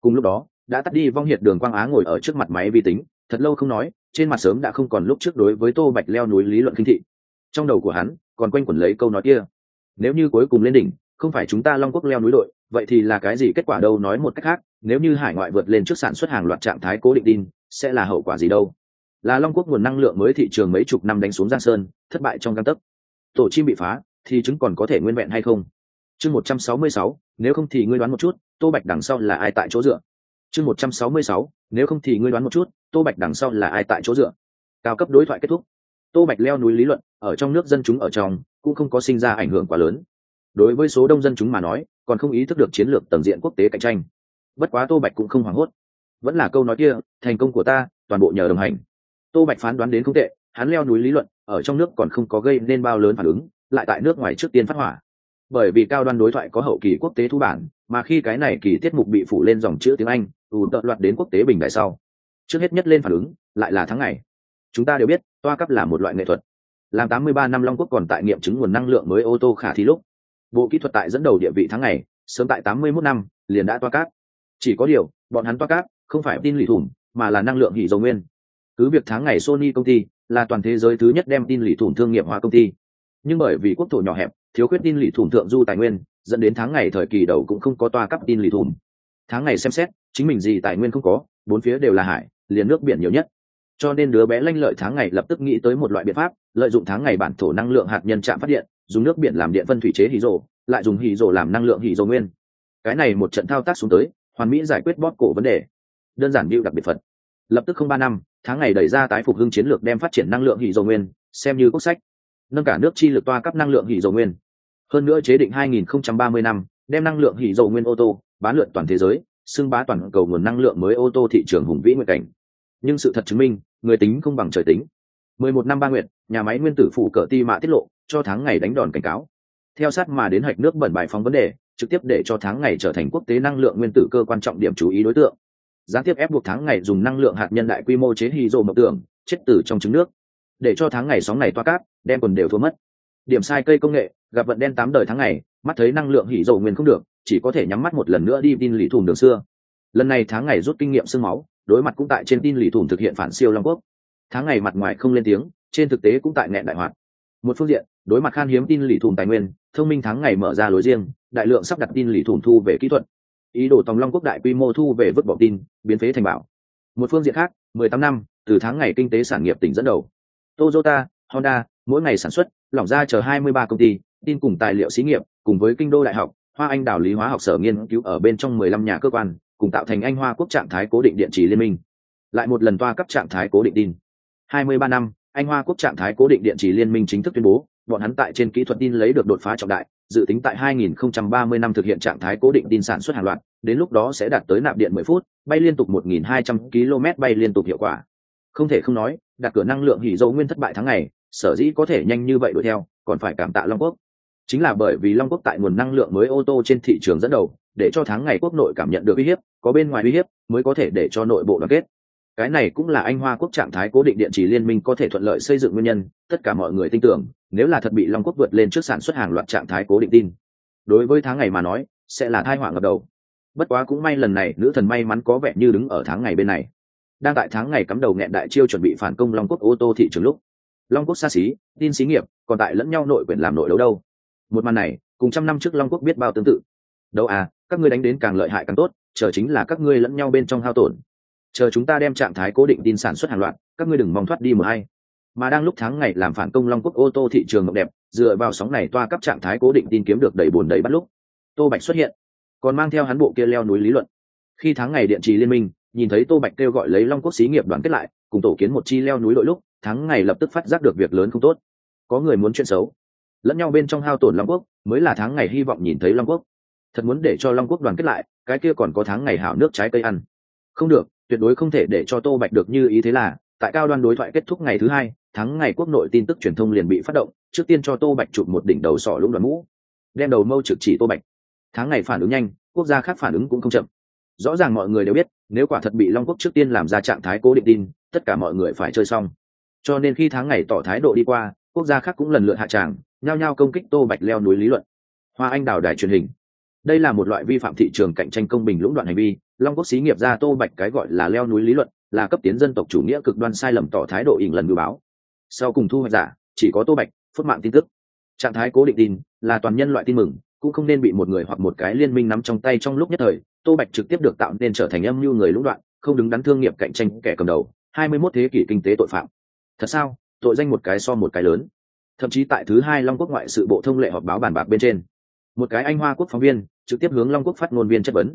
Cùng lúc đó, đã tắt đi vong hiệt đường quang á ngồi ở trước mặt máy vi tính, thật lâu không nói, trên mặt sớm đã không còn lúc trước đối với tô bạch leo núi lý luận kinh thị. Trong đầu của hắn, còn quanh quẩn lấy câu nói kia. Nếu như cuối cùng lên đỉnh, không phải chúng ta long quốc leo núi đội, vậy thì là cái gì kết quả đâu? Nói một cách khác, nếu như hải ngoại vượt lên trước sản xuất hàng loạt trạng thái cố định tin, sẽ là hậu quả gì đâu? Là long quốc nguồn năng lượng mới thị trường mấy chục năm đánh xuống giang sơn, thất bại trong găng tấc. Tổ chim bị phá, thì chứng còn có thể nguyên vẹn hay không? Chương một trăm sáu mươi sáu, nếu không thì ngươi đoán một chút, tô bạch đằng sau là ai tại chỗ dựa? Chương một trăm sáu mươi sáu, nếu không thì ngươi đoán một chút, tô bạch đằng sau là ai tại chỗ dựa? Cao cấp đối thoại kết thúc. Tô bạch leo núi lý luận, ở trong nước dân chúng ở trong, cũng không có sinh ra ảnh hưởng quá lớn. Đối với số đông dân chúng mà nói, còn không ý thức được chiến lược tầng diện quốc tế cạnh tranh. Bất quá tô bạch cũng không hoảng hốt. Vẫn là câu nói kia, thành công của ta, toàn bộ nhờ đồng hành tô bạch phán đoán đến không tệ hắn leo núi lý luận ở trong nước còn không có gây nên bao lớn phản ứng lại tại nước ngoài trước tiên phát hỏa. Bởi vì cao đoan đối thoại có hậu kỳ quốc tế thu bản mà khi cái này kỳ tiết mục bị phủ lên dòng chữ tiếng anh ù tợn loạt đến quốc tế bình đại sau. Trước hết nhất lên phản ứng lại là tháng ngày. Chúng ta đều biết toa cấp là một loại nghệ thuật. Làm 83 năm long quốc còn tại nghiệm chứng nguồn năng lượng mới ô tô khả thi lúc. Bộ kỹ thuật tại dẫn đầu địa vị tháng ngày sớm tại 81 năm liền đã toa cát. chỉ có điều bọn hắn toa cát, không phải tin lì thủng mà là năng lượng hỉ dầu nguyên cứ việc tháng ngày sony công ty là toàn thế giới thứ nhất đem tin lì thủng thương nghiệp hóa công ty. Nhưng bởi vì quốc thổ nhỏ hẹp, thiếu khuyết tin lì thủng thượng du tài nguyên, dẫn đến tháng ngày thời kỳ đầu cũng không có toa cấp tin lì thủng. Tháng ngày xem xét, chính mình gì tài nguyên không có, bốn phía đều là hải, liền nước biển nhiều nhất. Cho nên đứa bé lanh lợi tháng ngày lập tức nghĩ tới một loại biện pháp, lợi dụng tháng ngày bản thổ năng lượng hạt nhân chạm phát điện, dùng nước biển làm điện phân thủy chế hì rồ lại dùng hì rồ làm năng lượng hì rồ nguyên. Cái này một trận thao tác xuống tới, hoàn mỹ giải quyết bóp cổ vấn đề. Đơn giản biêu đặc biệt phật lập tức không ba năm, tháng ngày đẩy ra tái phục hưng chiến lược đem phát triển năng lượng hỷ dầu nguyên, xem như quốc sách. Nâng cả nước chi lực toa cấp năng lượng hỷ dầu nguyên. Hơn nữa chế định 2030 năm, đem năng lượng hỷ dầu nguyên ô tô, bán lượn toàn thế giới, xưng bá toàn cầu nguồn năng lượng mới ô tô thị trường hùng vĩ nguyện cảnh. Nhưng sự thật chứng minh, người tính không bằng trời tính. 11 năm ba nguyện nhà máy nguyên tử phụ cỡ ti mạ tiết lộ, cho tháng ngày đánh đòn cảnh cáo. Theo sát mà đến hạch nước bẩn bài phóng vấn đề, trực tiếp để cho tháng ngày trở thành quốc tế năng lượng nguyên tử cơ quan trọng điểm chú ý đối tượng gián tiếp ép buộc tháng ngày dùng năng lượng hạt nhân đại quy mô chế hy rộ mộng tưởng, chết tử trong trứng nước. Để cho tháng ngày sóng này toa cát, đem quần đều thua mất. Điểm sai cây công nghệ, gặp vận đen tám đời tháng ngày, mắt thấy năng lượng hỉ dầu nguyên không được, chỉ có thể nhắm mắt một lần nữa đi tin lì thùng đường xưa. Lần này tháng ngày rút kinh nghiệm sương máu, đối mặt cũng tại trên tin lì thùng thực hiện phản siêu long quốc. Tháng ngày mặt ngoài không lên tiếng, trên thực tế cũng tại nghẹn đại hoạt. Một phương diện, đối mặt khan hiếm tin lì thùng tài nguyên, thông minh tháng ngày mở ra lối riêng, đại lượng sắp đặt tin lì thùng thu về kỹ thuật ý đồ tòng long quốc đại quy mô thu về vứt bỏ tin, biến phế thành bảo. Một phương diện khác, mười tám năm, từ tháng ngày kinh tế sản nghiệp tỉnh dẫn đầu. Toyota, honda, mỗi ngày sản xuất, lỏng ra chờ hai mươi ba công ty, tin cùng tài liệu xí nghiệp, cùng với kinh đô đại học, hoa anh đảo lý hóa học sở nghiên cứu ở bên trong mười lăm nhà cơ quan, cùng tạo thành anh hoa quốc trạng thái cố định điện trì liên minh. Lại một lần toa cấp trạng thái cố định tin. Hai mươi ba năm, anh hoa quốc trạng thái cố định điện trì liên minh chính thức tuyên bố, bọn hắn tại trên kỹ thuật tin lấy được đột phá trọng đại dự tính tại 2030 năm thực hiện trạng thái cố định tin sản xuất hàng loạt, đến lúc đó sẽ đạt tới nạp điện 10 phút, bay liên tục 1.200 km bay liên tục hiệu quả. Không thể không nói, đặt cửa năng lượng hỉ dầu nguyên thất bại tháng ngày, sở dĩ có thể nhanh như vậy đuổi theo, còn phải cảm tạ Long Quốc. Chính là bởi vì Long Quốc tại nguồn năng lượng mới ô tô trên thị trường dẫn đầu, để cho tháng ngày quốc nội cảm nhận được uy hiếp, có bên ngoài uy hiếp, mới có thể để cho nội bộ đoàn kết. Cái này cũng là anh Hoa quốc trạng thái cố định điện chỉ liên minh có thể thuận lợi xây dựng nguyên nhân, tất cả mọi người tin tưởng, nếu là thật bị long quốc vượt lên trước sản xuất hàng loạt trạng thái cố định tin. Đối với tháng ngày mà nói sẽ là thai họa ngập đầu. Bất quá cũng may lần này nữ thần may mắn có vẻ như đứng ở tháng ngày bên này. Đang tại tháng ngày cắm đầu nghẹn đại chiêu chuẩn bị phản công long quốc ô tô thị trường lúc long quốc xa xí tin xí nghiệp còn tại lẫn nhau nội quyền làm nội đấu đâu. Một màn này cùng trăm năm trước long quốc biết bao tương tự. Đâu à các ngươi đánh đến càng lợi hại càng tốt chờ chính là các ngươi lẫn nhau bên trong hao tổn chờ chúng ta đem trạng thái cố định tin sản xuất hàng loạt, các ngươi đừng mong thoát đi một hay mà đang lúc tháng ngày làm phản công long quốc ô tô thị trường ngọc đẹp, dựa vào sóng này toa cấp trạng thái cố định tin kiếm được đầy bồn đầy bắt lúc. Tô bạch xuất hiện, còn mang theo hắn bộ kia leo núi lý luận. Khi tháng ngày điện trì liên minh, nhìn thấy tô bạch kêu gọi lấy long quốc xí nghiệp đoàn kết lại, cùng tổ kiến một chi leo núi đội lúc, tháng ngày lập tức phát giác được việc lớn không tốt. Có người muốn chuyện xấu. Lẫn nhau bên trong hao tổn long quốc, mới là tháng ngày hy vọng nhìn thấy long quốc. Thật muốn để cho long quốc đoàn kết lại, cái kia còn có tháng ngày hảo nước trái cây ăn. Không được tuyệt đối không thể để cho tô bạch được như ý thế là, tại cao đoan đối thoại kết thúc ngày thứ hai, thắng ngày quốc nội tin tức truyền thông liền bị phát động, trước tiên cho tô bạch chụp một đỉnh đầu sỏ lũng đoàn mũ. Đem đầu mâu trực chỉ tô bạch. Tháng ngày phản ứng nhanh, quốc gia khác phản ứng cũng không chậm. Rõ ràng mọi người đều biết, nếu quả thật bị long quốc trước tiên làm ra trạng thái cố định tin, tất cả mọi người phải chơi xong. Cho nên khi tháng ngày tỏ thái độ đi qua, quốc gia khác cũng lần lượt hạ tràng, nhao nhao công kích tô bạch leo núi lý luận. Hoa anh đào đài truyền hình đây là một loại vi phạm thị trường cạnh tranh công bình lũng đoạn hành vi, long quốc xí nghiệp ra tô bạch cái gọi là leo núi lý luận, là cấp tiến dân tộc chủ nghĩa cực đoan sai lầm tỏ thái độ ỉn lần ngư báo. Sau cùng thu hoạch giả, chỉ có tô bạch, phốt mạng tin tức. Trạng thái cố định tin, là toàn nhân loại tin mừng, cũng không nên bị một người hoặc một cái liên minh nắm trong tay trong lúc nhất thời. Tô bạch trực tiếp được tạo nên trở thành âm mưu người lũng đoạn, không đứng đắn thương nghiệp cạnh tranh kẻ cầm đầu, hai mươi 21 thế kỷ kinh tế tội phạm. Thật sao? Tội danh một cái so một cái lớn. Thậm chí tại thứ hai long quốc ngoại sự bộ thông lệ họp báo bàn bạc bên trên một cái anh hoa quốc phóng viên, trực tiếp hướng long quốc phát ngôn viên chất vấn.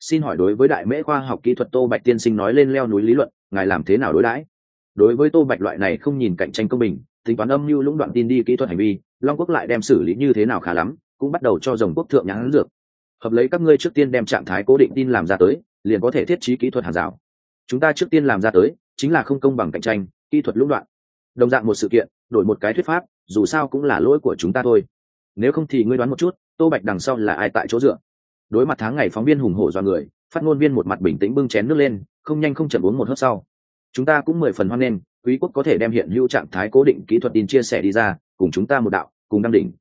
Xin hỏi đối với đại mễ khoa học kỹ thuật tô bạch tiên sinh nói lên leo núi lý luận, ngài làm thế nào đối đãi? Đối với tô bạch loại này không nhìn cạnh tranh công bình, tính toán âm mưu lũng đoạn tin đi kỹ thuật hành vi, long quốc lại đem xử lý như thế nào khá lắm, cũng bắt đầu cho dòng quốc thượng nhãn dược. Hợp lấy các ngươi trước tiên đem trạng thái cố định tin làm ra tới, liền có thể thiết trí kỹ thuật hàng rào. Chúng ta trước tiên làm ra tới, chính là không công bằng cạnh tranh, kỹ thuật lũng đoạn. Đồng dạng một sự kiện, đổi một cái thuyết pháp, dù sao cũng là lỗi của chúng ta thôi. Nếu không thì ngươi đoán một chút tô bạch đằng sau là ai tại chỗ dựa? Đối mặt tháng ngày phóng viên hùng hổ do người, phát ngôn viên một mặt bình tĩnh bưng chén nước lên, không nhanh không chậm uống một hớp sau. Chúng ta cũng mười phần hoan nghênh, quý quốc có thể đem hiện hữu trạng thái cố định kỹ thuật tin chia sẻ đi ra, cùng chúng ta một đạo, cùng đăng đỉnh.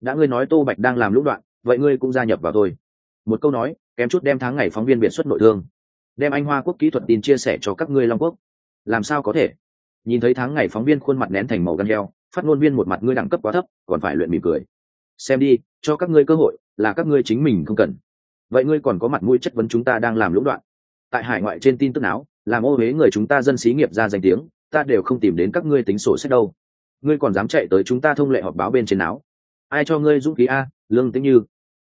Đã ngươi nói tô bạch đang làm lũng đoạn, vậy ngươi cũng gia nhập vào thôi một câu nói, kém chút đem tháng ngày phóng viên biệt xuất nội thương. Đem anh hoa quốc kỹ thuật tin chia sẻ cho các ngươi long quốc. Làm sao có thể? Nhìn thấy tháng ngày phóng viên khuôn mặt nén thành màu gan heo, phát ngôn viên một mặt ngươi đẳng cấp quá thấp, còn phải luyện mỉm cười xem đi, cho các ngươi cơ hội, là các ngươi chính mình không cần. Vậy ngươi còn có mặt mũi chất vấn chúng ta đang làm lũng đoạn. Tại hải ngoại trên tin tức não làm ô huế người chúng ta dân xí nghiệp ra danh tiếng, ta đều không tìm đến các ngươi tính sổ sách đâu. Ngươi còn dám chạy tới chúng ta thông lệ họp báo bên trên não ai cho ngươi dũng khí a, lương tĩnh như.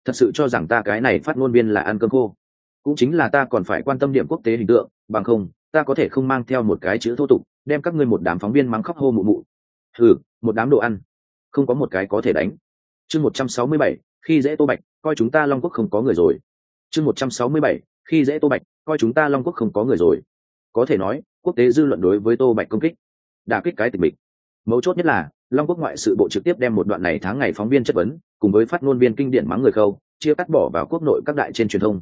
Thật sự cho rằng ta cái này phát ngôn viên là ăn cơm khô. Cũng chính là ta còn phải quan tâm điểm quốc tế hình tượng, bằng không, ta có thể không mang theo một cái chữ thô tục, đem các ngươi một đám phóng viên mắng khóc hô mụ mụ. Ừ một đám đồ ăn. Không có một cái có thể đánh chương một trăm sáu mươi bảy, khi dễ tô bạch, coi chúng ta long quốc không có người rồi. Chương một trăm sáu mươi bảy, khi dễ tô bạch, coi chúng ta long quốc không có người rồi. Có thể nói, quốc tế dư luận đối với tô bạch công kích, đả kích cái tình mình. Mấu chốt nhất là, long quốc ngoại sự bộ trực tiếp đem một đoạn này tháng ngày phóng viên chất vấn, cùng với phát ngôn viên kinh điển mắng người khâu, chia cắt bỏ vào quốc nội các đại trên truyền thông.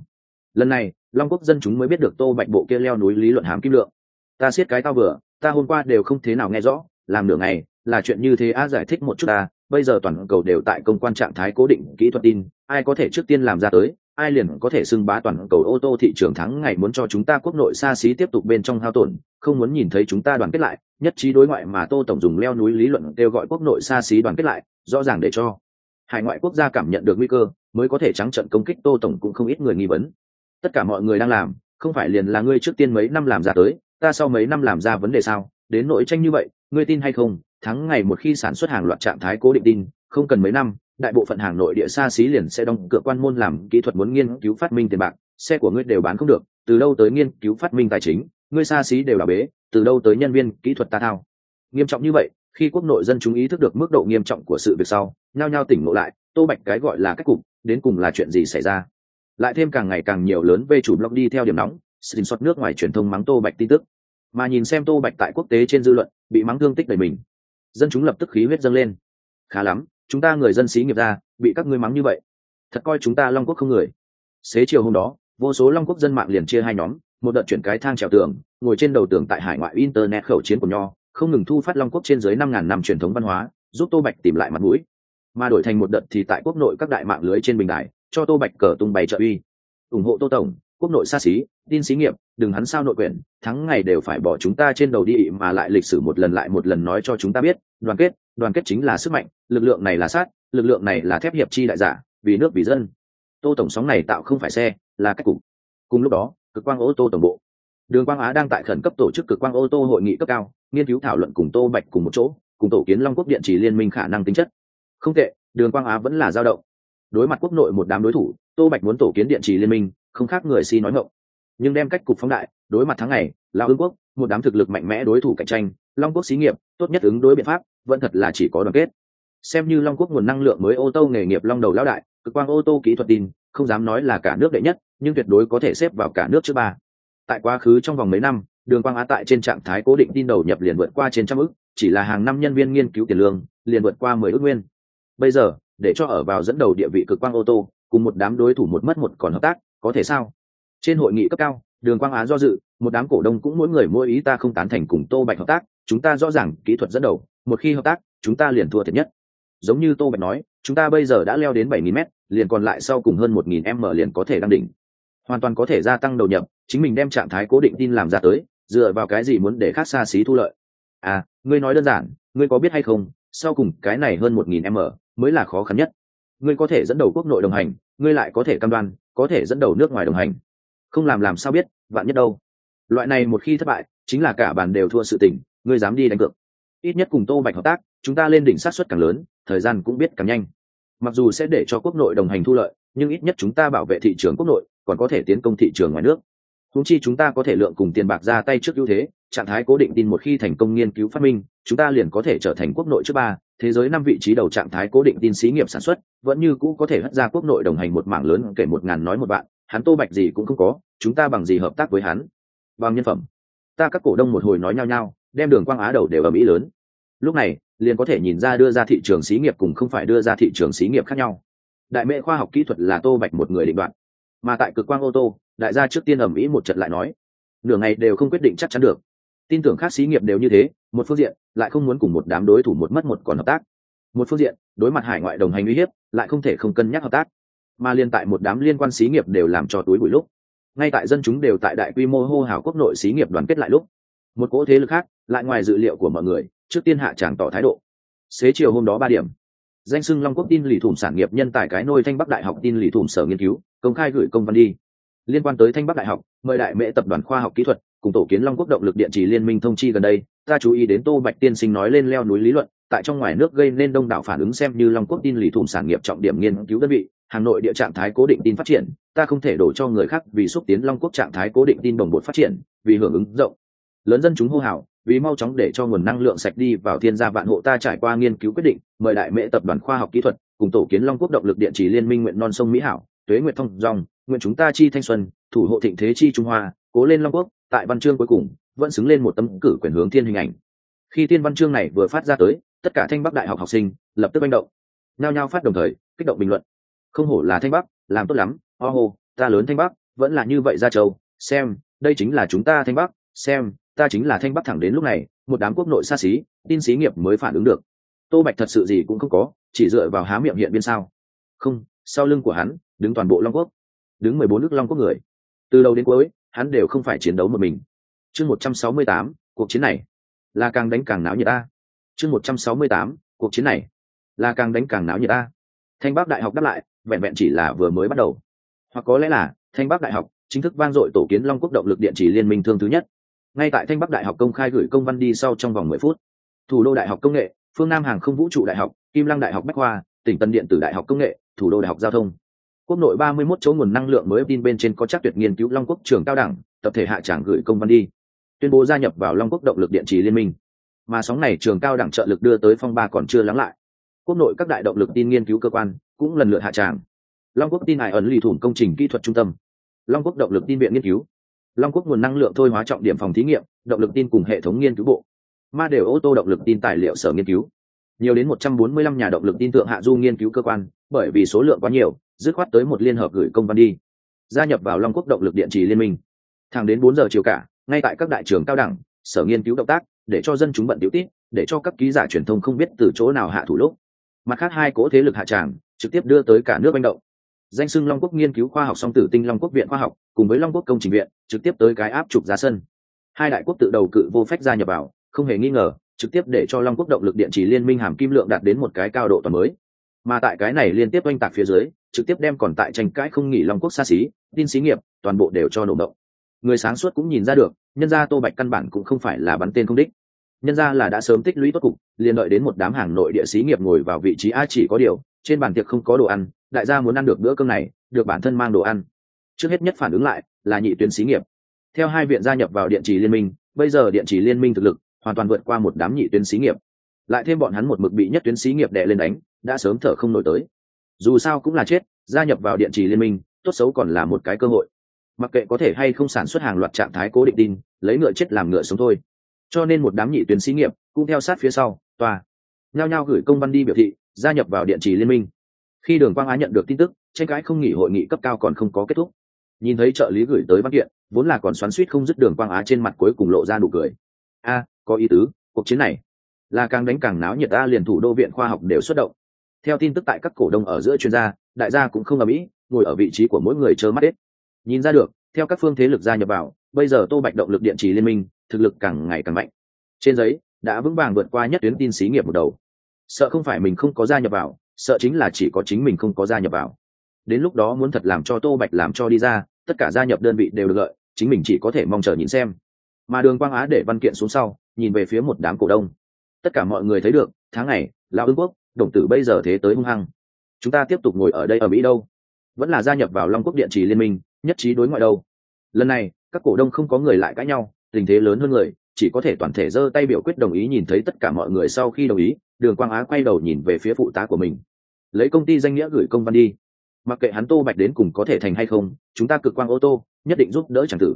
Lần này, long quốc dân chúng mới biết được tô bạch bộ kia leo núi lý luận hám kim lượng. Ta siết cái tao vừa, ta hôm qua đều không thế nào nghe rõ, làm nửa ngày, là chuyện như thế a giải thích một chút ta bây giờ toàn cầu đều tại công quan trạng thái cố định kỹ thuật tin ai có thể trước tiên làm ra tới, ai liền có thể xưng bá toàn cầu ô tô thị trường thắng ngày muốn cho chúng ta quốc nội xa xí tiếp tục bên trong hao tổn, không muốn nhìn thấy chúng ta đoàn kết lại, nhất trí đối ngoại mà tô tổng dùng leo núi lý luận kêu gọi quốc nội xa xí đoàn kết lại, rõ ràng để cho hải ngoại quốc gia cảm nhận được nguy cơ, mới có thể trắng trận công kích tô tổng cũng không ít người nghi vấn. Tất cả mọi người đang làm, không phải liền là ngươi trước tiên mấy năm làm ra tới, ta sau mấy năm làm ra vấn đề sao, đến nội tranh như vậy ngươi tin hay không, Tháng ngày một khi sản xuất hàng loạt trạng thái cố định tin, không cần mấy năm, đại bộ phận hàng nội địa xa xí liền sẽ đóng cửa quan môn làm kỹ thuật muốn nghiên cứu phát minh tiền bạc, xe của ngươi đều bán không được, từ đâu tới nghiên cứu phát minh tài chính, ngươi xa xí đều là bế, từ đâu tới nhân viên kỹ thuật ta thao. Nghiêm trọng như vậy, khi quốc nội dân chúng ý thức được mức độ nghiêm trọng của sự việc sau, nhao nhao tỉnh ngộ lại, tô bạch cái gọi là cách cục, đến cùng là chuyện gì xảy ra? Lại thêm càng ngày càng nhiều lớn về chủ blog đi theo điểm nóng, xin xót nước ngoài truyền thông mắng tô bạch tin tức. Mà nhìn xem tô bạch tại quốc tế trên dư luận bị mắng thương tích đầy mình. Dân chúng lập tức khí huyết dâng lên. Khá lắm, chúng ta người dân xí nghiệp ra, bị các ngươi mắng như vậy. Thật coi chúng ta long quốc không người. Xế chiều hôm đó, vô số long quốc dân mạng liền chia hai nhóm, một đợt chuyển cái thang trèo tường, ngồi trên đầu tường tại hải ngoại internet khẩu chiến của nho, không ngừng thu phát long quốc trên dưới năm ngàn năm truyền thống văn hóa, giúp tô bạch tìm lại mặt mũi. Mà đổi thành một đợt thì tại quốc nội các đại mạng lưới trên bình đại cho tô bạch cờ tung bày trợ uy. Ủng hộ tô tổng quốc nội xa xí, tin xí nghiệp, đừng hắn sao nội quyền, thắng ngày đều phải bỏ chúng ta trên đầu đi mà lại lịch sử một lần lại một lần nói cho chúng ta biết, đoàn kết đoàn kết chính là sức mạnh, lực lượng này là sát, lực lượng này là thép hiệp chi đại giả, vì nước vì dân. Tô tổng sóng này tạo không phải xe, là cách cục. Cùng lúc đó, cực quang ô tô tổng bộ. Đường quang á đang tại khẩn cấp tổ chức cực quang ô tô hội nghị cấp cao, nghiên cứu thảo luận cùng tô bạch cùng một chỗ, cùng tổ kiến long quốc điện chỉ liên minh khả năng tính chất. Không tệ, đường quang á vẫn là dao động đối mặt quốc nội một đám đối thủ, tô bạch muốn tổ kiến điện trì liên minh, không khác người si nói ngộng nhưng đem cách cục phóng đại, đối mặt tháng này lao ương quốc, một đám thực lực mạnh mẽ đối thủ cạnh tranh, long quốc xí nghiệp, tốt nhất ứng đối biện pháp, vẫn thật là chỉ có đoàn kết. Xem như long quốc nguồn năng lượng mới ô tô nghề nghiệp long đầu lão đại, cực quang ô tô kỹ thuật tin, không dám nói là cả nước đệ nhất, nhưng tuyệt đối có thể xếp vào cả nước trước ba. Tại quá khứ trong vòng mấy năm, đường quang á tại trên trạng thái cố định tin đầu nhập liền vượt qua trên trăm ước, chỉ là hàng năm nhân viên nghiên cứu tiền lương, liền vượt qua mười ước nguyên. Bây giờ để cho ở vào dẫn đầu địa vị cực quang ô tô, cùng một đám đối thủ một mất một còn hợp tác, có thể sao? Trên hội nghị cấp cao, đường quang á do dự, một đám cổ đông cũng mỗi người mỗi ý ta không tán thành cùng tô bạch hợp tác, chúng ta rõ ràng kỹ thuật dẫn đầu, một khi hợp tác, chúng ta liền thua thiệt nhất. Giống như tô bạch nói, chúng ta bây giờ đã leo đến bảy nghìn m liền còn lại sau cùng hơn một nghìn m liền có thể đăng đỉnh. Hoàn toàn có thể gia tăng đầu nhập, chính mình đem trạng thái cố định tin làm ra tới, dựa vào cái gì muốn để khác xa xí thu lợi? À ngươi nói đơn giản, ngươi có biết hay không, sau cùng cái này hơn một nghìn m mới là khó khăn nhất. Ngươi có thể dẫn đầu quốc nội đồng hành, ngươi lại có thể cam đoan, có thể dẫn đầu nước ngoài đồng hành. Không làm làm sao biết, vạn nhất đâu. Loại này một khi thất bại, chính là cả bàn đều thua sự tình, ngươi dám đi đánh cược. Ít nhất cùng tô bạch hợp tác, chúng ta lên đỉnh sát xuất càng lớn, thời gian cũng biết càng nhanh. Mặc dù sẽ để cho quốc nội đồng hành thu lợi, nhưng ít nhất chúng ta bảo vệ thị trường quốc nội, còn có thể tiến công thị trường ngoài nước. Húng chi chúng ta có thể lượng cùng tiền bạc ra tay trước ưu thế, trạng thái cố định tin một khi thành công nghiên cứu phát minh, chúng ta liền có thể trở thành quốc nội trước ba thế giới năm vị trí đầu trạng thái cố định tin xí nghiệp sản xuất, vẫn như cũ có thể hất ra quốc nội đồng hành một mảng lớn kể một ngàn nói một bạn hắn tô bạch gì cũng không có, chúng ta bằng gì hợp tác với hắn? Bằng nhân phẩm. Ta các cổ đông một hồi nói nhau nhau, đem đường quang á đầu đều ở mỹ lớn. Lúc này, liền có thể nhìn ra đưa ra thị trường xí nghiệp cùng không phải đưa ra thị trường xí nghiệp khác nhau. Đại mệ khoa học kỹ thuật là tô bạch một người định đoạn mà tại cực quang ô tô, đại gia trước tiên ẩm ý một trận lại nói. Nửa ngày đều không quyết định chắc chắn được tin tưởng khác xí nghiệp đều như thế, một phương diện, lại không muốn cùng một đám đối thủ một mất một còn hợp tác. Một phương diện, đối mặt hải ngoại đồng hành uy hiếp, lại không thể không cân nhắc hợp tác. Mà liên tại một đám liên quan xí nghiệp đều làm cho túi bụi lúc, ngay tại dân chúng đều tại đại quy mô hô hào quốc nội xí nghiệp đoàn kết lại lúc, một cỗ thế lực khác, lại ngoài dự liệu của mọi người, trước tiên hạ tràng tỏ thái độ. Xế chiều hôm đó ba điểm, danh sưng long quốc tin lì thủng sản nghiệp nhân tài cái nôi thanh bắc đại học tin lì thủng sở nghiên cứu, công khai gửi công văn đi. Liên quan tới thanh bắc đại học, mời đại mễ tập đoàn khoa học kỹ thuật cùng tổ kiến long quốc động lực điện chỉ liên minh thông chi gần đây, ta chú ý đến tô bạch tiên sinh nói lên leo núi lý luận, tại trong ngoài nước gây nên đông đảo phản ứng xem như long quốc tin lì thủng sản nghiệp trọng điểm nghiên cứu đơn vị, hà nội địa trạng thái cố định tin phát triển, ta không thể đổ cho người khác vì xúc tiến long quốc trạng thái cố định tin đồng bột phát triển, vì hưởng ứng rộng. Lớn dân chúng hô hào, vì mau chóng để cho nguồn năng lượng sạch đi vào thiên gia vạn hộ ta trải qua nghiên cứu quyết định, mời đại mễ tập đoàn khoa học kỹ thuật, cùng tổ kiến long quốc động lực điện chỉ liên minh nguyện non sông mỹ hảo, tuế nguyện thông dòng, nguyện chúng ta chi thanh xuân, thủ hộ thịnh thế chi trung hoa, cố lên long quốc tại văn chương cuối cùng, vẫn xứng lên một tấm cử quyền hướng thiên hình ảnh. Khi thiên văn chương này vừa phát ra tới, tất cả thanh bắc đại học học sinh lập tức manh động. Nao nhao phát đồng thời, kích động bình luận. Không hổ là thanh bắc, làm tốt lắm o hô ta lớn thanh bắc, vẫn là như vậy ra châu, xem, đây chính là chúng ta thanh bắc, xem, ta chính là thanh bắc thẳng đến lúc này, một đám quốc nội xa xí, tin xí nghiệp mới phản ứng được. Tô bạch thật sự gì cũng không có, chỉ dựa vào há miệng hiện biên sao. Không, sau lưng của hắn, đứng toàn bộ long quốc. Đứng mười bốn nước long quốc người. Từ đầu đến cuối hắn đều không phải chiến đấu một mình. Chương một trăm sáu mươi tám, cuộc chiến này là càng đánh càng náo nhiệt ta chương một trăm sáu mươi tám, cuộc chiến này là càng đánh càng náo nhiệt ta thanh bắc đại học đáp lại, vẹn vẹn chỉ là vừa mới bắt đầu. Hoặc có lẽ là, thanh bắc đại học chính thức vang dội tổ kiến long quốc động lực điện chỉ liên minh thương thứ nhất. Ngay tại thanh bắc đại học công khai gửi công văn đi sau trong vòng mười phút, thủ đô đại học công nghệ, phương nam hàng không vũ trụ đại học, kim lăng đại học bách khoa, tỉnh tân điện tử đại học công nghệ, thủ đô đại học giao thông quốc nội ba mươi 31 chỗ nguồn năng lượng mới tin bên trên có chắc tuyệt nghiên cứu long quốc trường cao đẳng, tập thể hạ tràng gửi công văn đi. Tuyên bố gia nhập vào long quốc động lực điện trì liên minh. Mà sóng này trường cao đẳng trợ lực đưa tới phong ba còn chưa lắng lại. Quốc nội các đại động lực tin nghiên cứu cơ quan cũng lần lượt hạ tràng. Long quốc tin hải ẩn lì thủng công trình kỹ thuật trung tâm. Long quốc động lực tin viện nghiên cứu. Long quốc nguồn năng lượng thôi hóa trọng điểm phòng thí nghiệm, động lực tin cùng hệ thống nghiên cứu bộ. Ma đều ô tô động lực tin tài liệu sở nghiên cứu. Nhiều đến một trăm bốn mươi lăm nhà động lực tin tượng hạ du nghiên cứu cơ quan, bởi vì số lượng quá nhiều dứt khoát tới một liên hợp gửi công văn đi. Gia nhập vào long quốc động lực điện trì liên minh. Thẳng đến bốn giờ chiều cả, ngay tại các đại trường cao đẳng, sở nghiên cứu động tác, để cho dân chúng bận tiểu tít để cho các ký giả truyền thông không biết từ chỗ nào hạ thủ lúc. Mặt khác hai cỗ thế lực hạ tràng, trực tiếp đưa tới cả nước manh động. Danh sưng long quốc nghiên cứu khoa học song tử tinh long quốc viện khoa học, cùng với long quốc công trình viện, trực tiếp tới cái áp trục ra sân. Hai đại quốc tự đầu cự vô phép gia nhập vào, không hề nghi ngờ, trực tiếp để cho long quốc động lực điện chỉ liên minh hàm kim lượng đạt đến một cái cao độ toàn mới mà tại cái này liên tiếp oanh tạc phía dưới, trực tiếp đem còn tại tranh cãi không nghỉ long quốc xa xí, tin xí nghiệp, toàn bộ đều cho nổ động. Người sáng suốt cũng nhìn ra được, nhân gia tô bạch căn bản cũng không phải là bắn tên không đích. Nhân ra là đã sớm tích lũy tốt cục, liền đợi đến một đám hàng nội địa xí nghiệp ngồi vào vị trí a chỉ có điều, trên bàn tiệc không có đồ ăn, đại gia muốn ăn được bữa cơm này, được bản thân mang đồ ăn. Trước hết nhất phản ứng lại, là nhị tuyến xí nghiệp. Theo hai viện gia nhập vào điện trì liên minh, bây giờ điện trì liên minh thực lực, hoàn toàn vượt qua một đám nhị tuyến xí nghiệp. Lại thêm bọn hắn một mực bị nhất tuyến xí nghiệp đè lên đánh đã sớm thở không nổi tới. Dù sao cũng là chết, gia nhập vào điện trì liên minh, tốt xấu còn là một cái cơ hội. Mặc kệ có thể hay không sản xuất hàng loạt trạng thái cố định tin, lấy ngựa chết làm ngựa sống thôi. Cho nên một đám nhị tuyến xí nghiệp cũng theo sát phía sau tòa nhao nhao gửi công văn đi biểu thị, gia nhập vào điện trì liên minh. Khi đường quang á nhận được tin tức, tranh cãi không nghỉ hội nghị cấp cao còn không có kết thúc. Nhìn thấy trợ lý gửi tới văn kiện, vốn là còn xoắn suýt không dứt đường quang á trên mặt cuối cùng lộ ra nụ cười. A, có ý tứ, cuộc chiến này là càng đánh càng náo nhiệt a, liền thủ đô viện khoa học đều xuất động theo tin tức tại các cổ đông ở giữa chuyên gia, đại gia cũng không ở mỹ ngồi ở vị trí của mỗi người chớ mắt hết. Nhìn ra được, theo các phương thế lực gia nhập vào, bây giờ tô bạch động lực điện trì liên minh, thực lực càng ngày càng mạnh. Trên giấy, đã vững vàng vượt qua nhất tuyến tin xí nghiệp một đầu. Sợ không phải mình không có gia nhập vào, sợ chính là chỉ có chính mình không có gia nhập vào. Đến lúc đó muốn thật làm cho tô bạch làm cho đi ra, tất cả gia nhập đơn vị đều được lợi, chính mình chỉ có thể mong chờ nhìn xem. Mà đường quang á để văn kiện xuống sau, nhìn về phía một đám cổ đông. Tất cả mọi người thấy được, tháng này, lão ương quốc đồng tử bây giờ thế tới hung hăng. Chúng ta tiếp tục ngồi ở đây ở mỹ đâu? Vẫn là gia nhập vào long quốc điện trì liên minh, nhất trí đối ngoại đâu? Lần này, các cổ đông không có người lại cãi nhau, tình thế lớn hơn người, chỉ có thể toàn thể giơ tay biểu quyết đồng ý nhìn thấy tất cả mọi người sau khi đồng ý, đường quang á quay đầu nhìn về phía phụ tá của mình. Lấy công ty danh nghĩa gửi công văn đi. Mặc kệ hắn tô bạch đến cùng có thể thành hay không, chúng ta cực quang ô tô, nhất định giúp đỡ chẳng tử.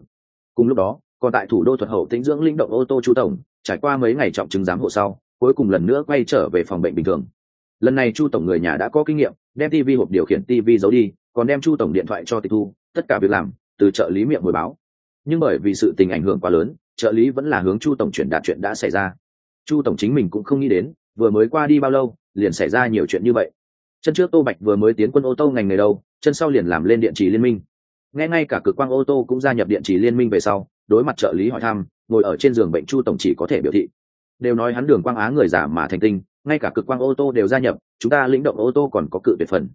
Cùng lúc đó, còn tại thủ đô thuật hậu tĩnh dưỡng linh động ô tô chu tổng, trải qua mấy ngày trọng chứng giám hộ sau, cuối cùng lần nữa quay trở về phòng bệnh bình thường lần này chu tổng người nhà đã có kinh nghiệm, đem tv hộp điều khiển tv giấu đi, còn đem chu tổng điện thoại cho tịch thu, tất cả việc làm, từ trợ lý miệng hồi báo. Nhưng bởi vì sự tình ảnh hưởng quá lớn, trợ lý vẫn là hướng chu tổng chuyển đạt chuyện đã xảy ra. Chu tổng chính mình cũng không nghĩ đến, vừa mới qua đi bao lâu, liền xảy ra nhiều chuyện như vậy. Chân trước tô bạch vừa mới tiến quân ô tô ngành nghề đâu, chân sau liền làm lên điện trì liên minh. Nghe ngay cả cực quang ô tô cũng gia nhập điện trì liên minh về sau, đối mặt trợ lý hỏi thăm, ngồi ở trên giường bệnh chu tổng chỉ có thể biểu thị. Đều nói hắn đường quang á người giả mà thành tinh ngay cả cực quang ô tô đều gia nhập, chúng ta lĩnh động ô tô còn có cự tuyệt phần.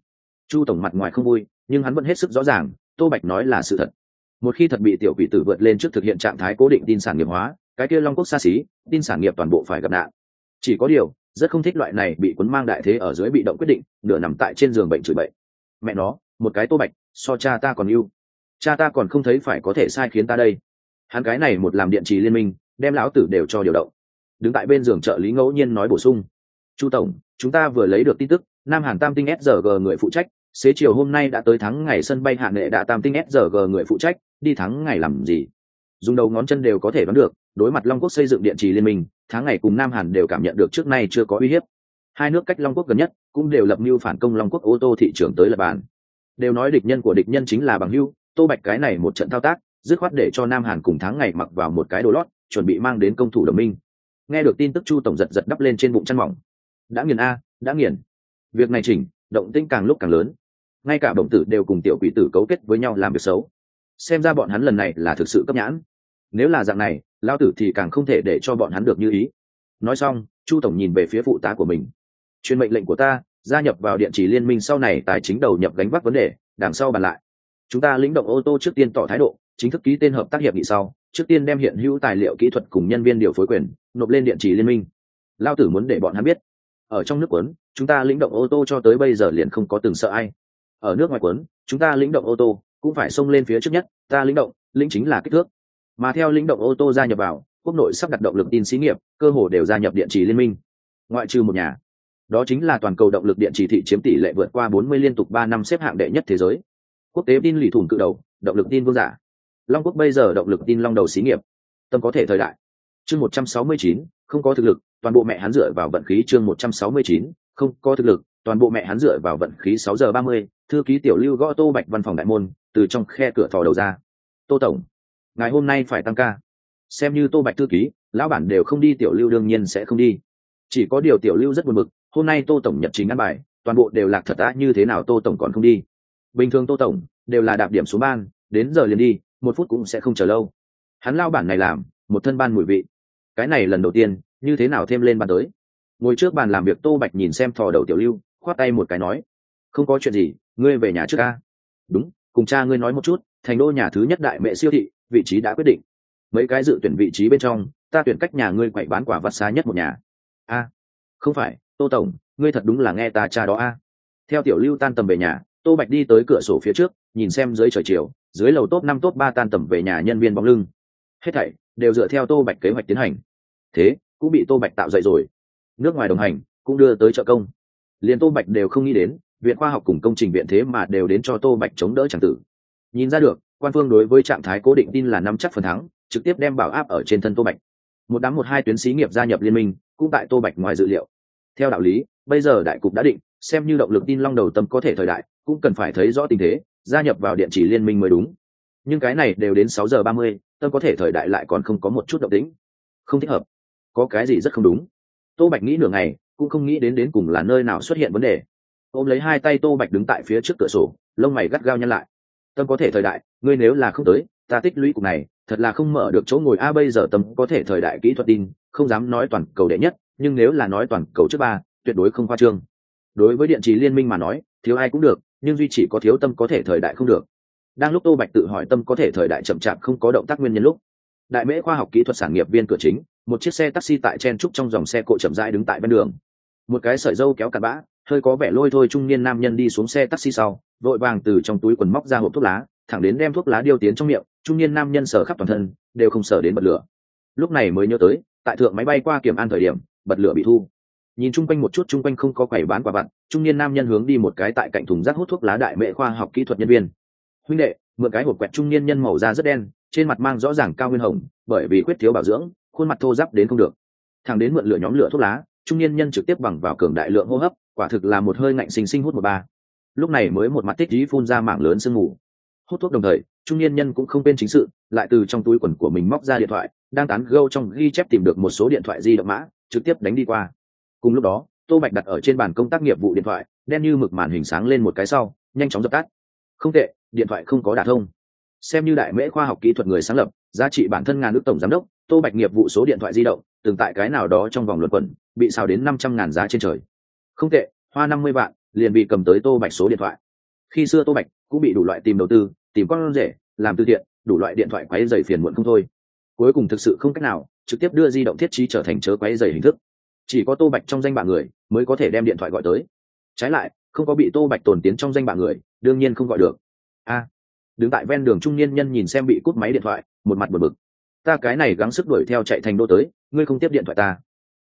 Chu tổng mặt ngoài không vui, nhưng hắn vẫn hết sức rõ ràng, tô bạch nói là sự thật. Một khi thật bị tiểu quỷ tử vượt lên trước thực hiện trạng thái cố định tin sản nghiệp hóa, cái kia long quốc xa xí, tin sản nghiệp toàn bộ phải gặp nạn. Chỉ có điều, rất không thích loại này bị cuốn mang đại thế ở dưới bị động quyết định, nửa nằm tại trên giường bệnh chửi bậy. mẹ nó, một cái tô bạch, so cha ta còn yêu. Cha ta còn không thấy phải có thể sai khiến ta đây. Hắn cái này một làm điện trì liên minh, đem lão tử đều cho điều động. Đứng tại bên giường trợ lý ngẫu nhiên nói bổ sung chu tổng, chúng ta vừa lấy được tin tức, nam hàn tam tinh srg người phụ trách, xế chiều hôm nay đã tới thắng ngày sân bay hạ nghệ đã tam tinh srg người phụ trách, đi thắng ngày làm gì? Dùng đầu ngón chân đều có thể đoán được, đối mặt long quốc xây dựng điện trì liên minh, tháng ngày cùng nam hàn đều cảm nhận được trước nay chưa có uy hiếp. Hai nước cách long quốc gần nhất, cũng đều lập mưu phản công long quốc ô tô thị trường tới lập bàn. Đều nói địch nhân của địch nhân chính là bằng hưu tô bạch cái này một trận thao tác, dứt khoát để cho nam hàn cùng tháng ngày mặc vào một cái đồ lót, chuẩn bị mang đến công thủ đồng minh. Nghe được tin tức chu tổng giật giật đắp lên trên bụng chăn mỏng đã nghiền a, đã nghiền. Việc này chỉnh, động tĩnh càng lúc càng lớn. Ngay cả đồng tử đều cùng tiểu quỷ tử cấu kết với nhau làm việc xấu. Xem ra bọn hắn lần này là thực sự cấp nhãn. Nếu là dạng này lao tử thì càng không thể để cho bọn hắn được như ý. Nói xong, chu tổng nhìn về phía phụ tá của mình. Chuyên mệnh lệnh của ta, gia nhập vào điện chỉ liên minh sau này tài chính đầu nhập gánh vác vấn đề, đằng sau bàn lại. Chúng ta lĩnh động ô tô trước tiên tỏ thái độ, chính thức ký tên hợp tác hiệp nghị sau, trước tiên đem hiện hữu tài liệu kỹ thuật cùng nhân viên điều phối quyền nộp lên điện chỉ liên minh. Lao tử muốn để bọn hắn biết ở trong nước quấn chúng ta lĩnh động ô tô cho tới bây giờ liền không có từng sợ ai. Ở nước ngoài quấn chúng ta lĩnh động ô tô cũng phải xông lên phía trước nhất ta lĩnh động lĩnh chính là kích thước. Mà theo lĩnh động ô tô gia nhập vào quốc nội sắp đặt động lực tin xí nghiệp cơ hồ đều gia nhập điện trì liên minh. Ngoại trừ một nhà đó chính là toàn cầu động lực điện trì thị chiếm tỷ lệ vượt qua 40 liên tục ba năm xếp hạng đệ nhất thế giới. Quốc tế tin lì thủng cự đầu động lực tin vương giả. Long quốc bây giờ động lực tin long đầu xí nghiệp. Tâm có thể thời đại. Chương 169, không có thực lực toàn bộ mẹ hắn dựa vào vận khí chương 169, không có thực lực toàn bộ mẹ hắn dựa vào vận khí 6 giờ 30, thư ký tiểu lưu gõ tô bạch văn phòng đại môn từ trong khe cửa thò đầu ra. Tô tổng ngày hôm nay phải tăng ca. Xem như tô bạch thư ký lão bản đều không đi tiểu lưu đương nhiên sẽ không đi. Chỉ có điều tiểu lưu rất buồn bực hôm nay tô tổng nhập trình ăn bài toàn bộ đều lạc thật đã như thế nào tô tổng còn không đi? Bình thường tô tổng đều là đạp điểm xuống ban đến giờ liền đi một phút cũng sẽ không chờ lâu. Hắn lao bản này làm một thân ban mùi vị cái này lần đầu tiên, như thế nào thêm lên bàn tới? Ngồi trước bàn làm việc tô bạch nhìn xem thò đầu tiểu lưu, khoát tay một cái nói, không có chuyện gì, ngươi về nhà trước ca đúng, cùng cha ngươi nói một chút, thành đô nhà thứ nhất đại mẹ siêu thị, vị trí đã quyết định. Mấy cái dự tuyển vị trí bên trong, ta tuyển cách nhà ngươi quậy bán quả vật xa nhất một nhà. A, không phải, tô tổng, ngươi thật đúng là nghe ta cha đó a. Theo tiểu lưu tan tầm về nhà, tô bạch đi tới cửa sổ phía trước, nhìn xem dưới trời chiều, dưới lầu top năm top ba tan tầm về nhà nhân viên bóng lưng. Hết thảy đều dựa theo tô bạch kế hoạch tiến hành thế, cũng bị tô bạch tạo dậy rồi. Nước ngoài đồng hành cũng đưa tới trợ công. Liền tô bạch đều không nghĩ đến, viện khoa học cùng công trình viện thế mà đều đến cho tô bạch chống đỡ c tử. Nhìn ra được, quan phương đối với trạng thái cố định tin là nắm chắc phần thắng, trực tiếp đem bảo áp ở trên thân tô bạch. Một đám một hai tuyến xí nghiệp gia nhập liên minh, cũng tại tô bạch ngoài dự liệu. Theo đạo lý, bây giờ đại cục đã định, xem như động lực tin long đầu tâm có thể thời đại, cũng cần phải thấy rõ tình thế, gia nhập vào điện chỉ liên minh mới đúng. Nhưng cái này đều đến sáu giờ ba mươi, tâm có thể thời đại lại còn không có một chút động tĩnh. Không thích hợp có cái gì rất không đúng. Tô bạch nghĩ nửa ngày, cũng không nghĩ đến đến cùng là nơi nào xuất hiện vấn đề. Ôm lấy hai tay tô bạch đứng tại phía trước cửa sổ, lông mày gắt gao nhăn lại. Tâm có thể thời đại, ngươi nếu là không tới, ta tích lũy cục này, thật là không mở được chỗ ngồi. A, bây giờ tâm có thể thời đại kỹ thuật tin không dám nói toàn cầu đệ nhất, nhưng nếu là nói toàn cầu trước ba, tuyệt đối không khoa trương. Đối với điện trì liên minh mà nói, thiếu ai cũng được, nhưng duy chỉ có thiếu tâm có thể thời đại không được. Đang lúc tô bạch tự hỏi tâm có thể thời đại chậm chạp không có động tác nguyên nhân lúc, đại mễ khoa học kỹ thuật sản nghiệp viên cửa chính một chiếc xe taxi tại chen trúc trong dòng xe cộ chậm rãi đứng tại bên đường. Một cái sợi dâu kéo cặn bã, hơi có vẻ lôi thôi trung niên nam nhân đi xuống xe taxi sau, vội vàng từ trong túi quần móc ra hộp thuốc lá, thẳng đến đem thuốc lá điêu tiến trong miệng, trung niên nam nhân sở khắp toàn thân, đều không sở đến bật lửa. Lúc này mới nhớ tới, tại thượng máy bay qua kiểm an thời điểm, bật lửa bị thu. Nhìn chung quanh một chút chung quanh không có quầy bán quả vặt, trung niên nam nhân hướng đi một cái tại cạnh thùng rác hút thuốc lá đại mệ khoa học kỹ thuật nhân viên. Huynh đệ, mượn cái hộp quẹt. Trung niên nhân màu da rất đen, trên mặt mang rõ ràng cao nguyên hồng, bởi vì khuyết thiếu bảo dưỡng khuôn mặt thô giáp đến không được. Thằng đến mượn lửa nhóm lửa thuốc lá, trung niên nhân trực tiếp bằng vào cường đại lượng hô hấp, quả thực là một hơi ngạnh sinh sinh hút một ba. Lúc này mới một mặt tích trí phun ra mạng lớn sương mù. Hút thuốc đồng thời, trung niên nhân cũng không bên chính sự, lại từ trong túi quần của mình móc ra điện thoại, đang tán gâu trong ghi chép tìm được một số điện thoại di động mã, trực tiếp đánh đi qua. Cùng lúc đó, tô bạch đặt ở trên bàn công tác nghiệp vụ điện thoại, đen như mực màn hình sáng lên một cái sau, nhanh chóng dập tắt. Không tệ, điện thoại không có đả thông. Xem như đại mễ khoa học kỹ thuật người sáng lập, giá trị bản thân ngàn nước tổng giám đốc tô bạch nghiệp vụ số điện thoại di động, từng tại cái nào đó trong vòng luận quẩn, bị xào đến năm trăm ngàn giá trên trời. Không tệ, hoa năm mươi vạn, liền bị cầm tới tô bạch số điện thoại. Khi xưa tô bạch cũng bị đủ loại tìm đầu tư, tìm con rể, làm từ thiện, đủ loại điện thoại quáy dày phiền muộn không thôi. Cuối cùng thực sự không cách nào, trực tiếp đưa di động thiết trí trở thành chớ quáy dày hình thức. Chỉ có tô bạch trong danh bạ người, mới có thể đem điện thoại gọi tới. Trái lại, không có bị tô bạch tồn tiến trong danh bạ người, đương nhiên không gọi được. A, đứng tại ven đường trung niên nhân nhìn xem bị cút máy điện thoại, một mặt buồn bực ta cái này gắng sức đuổi theo chạy thành đô tới, ngươi không tiếp điện thoại ta.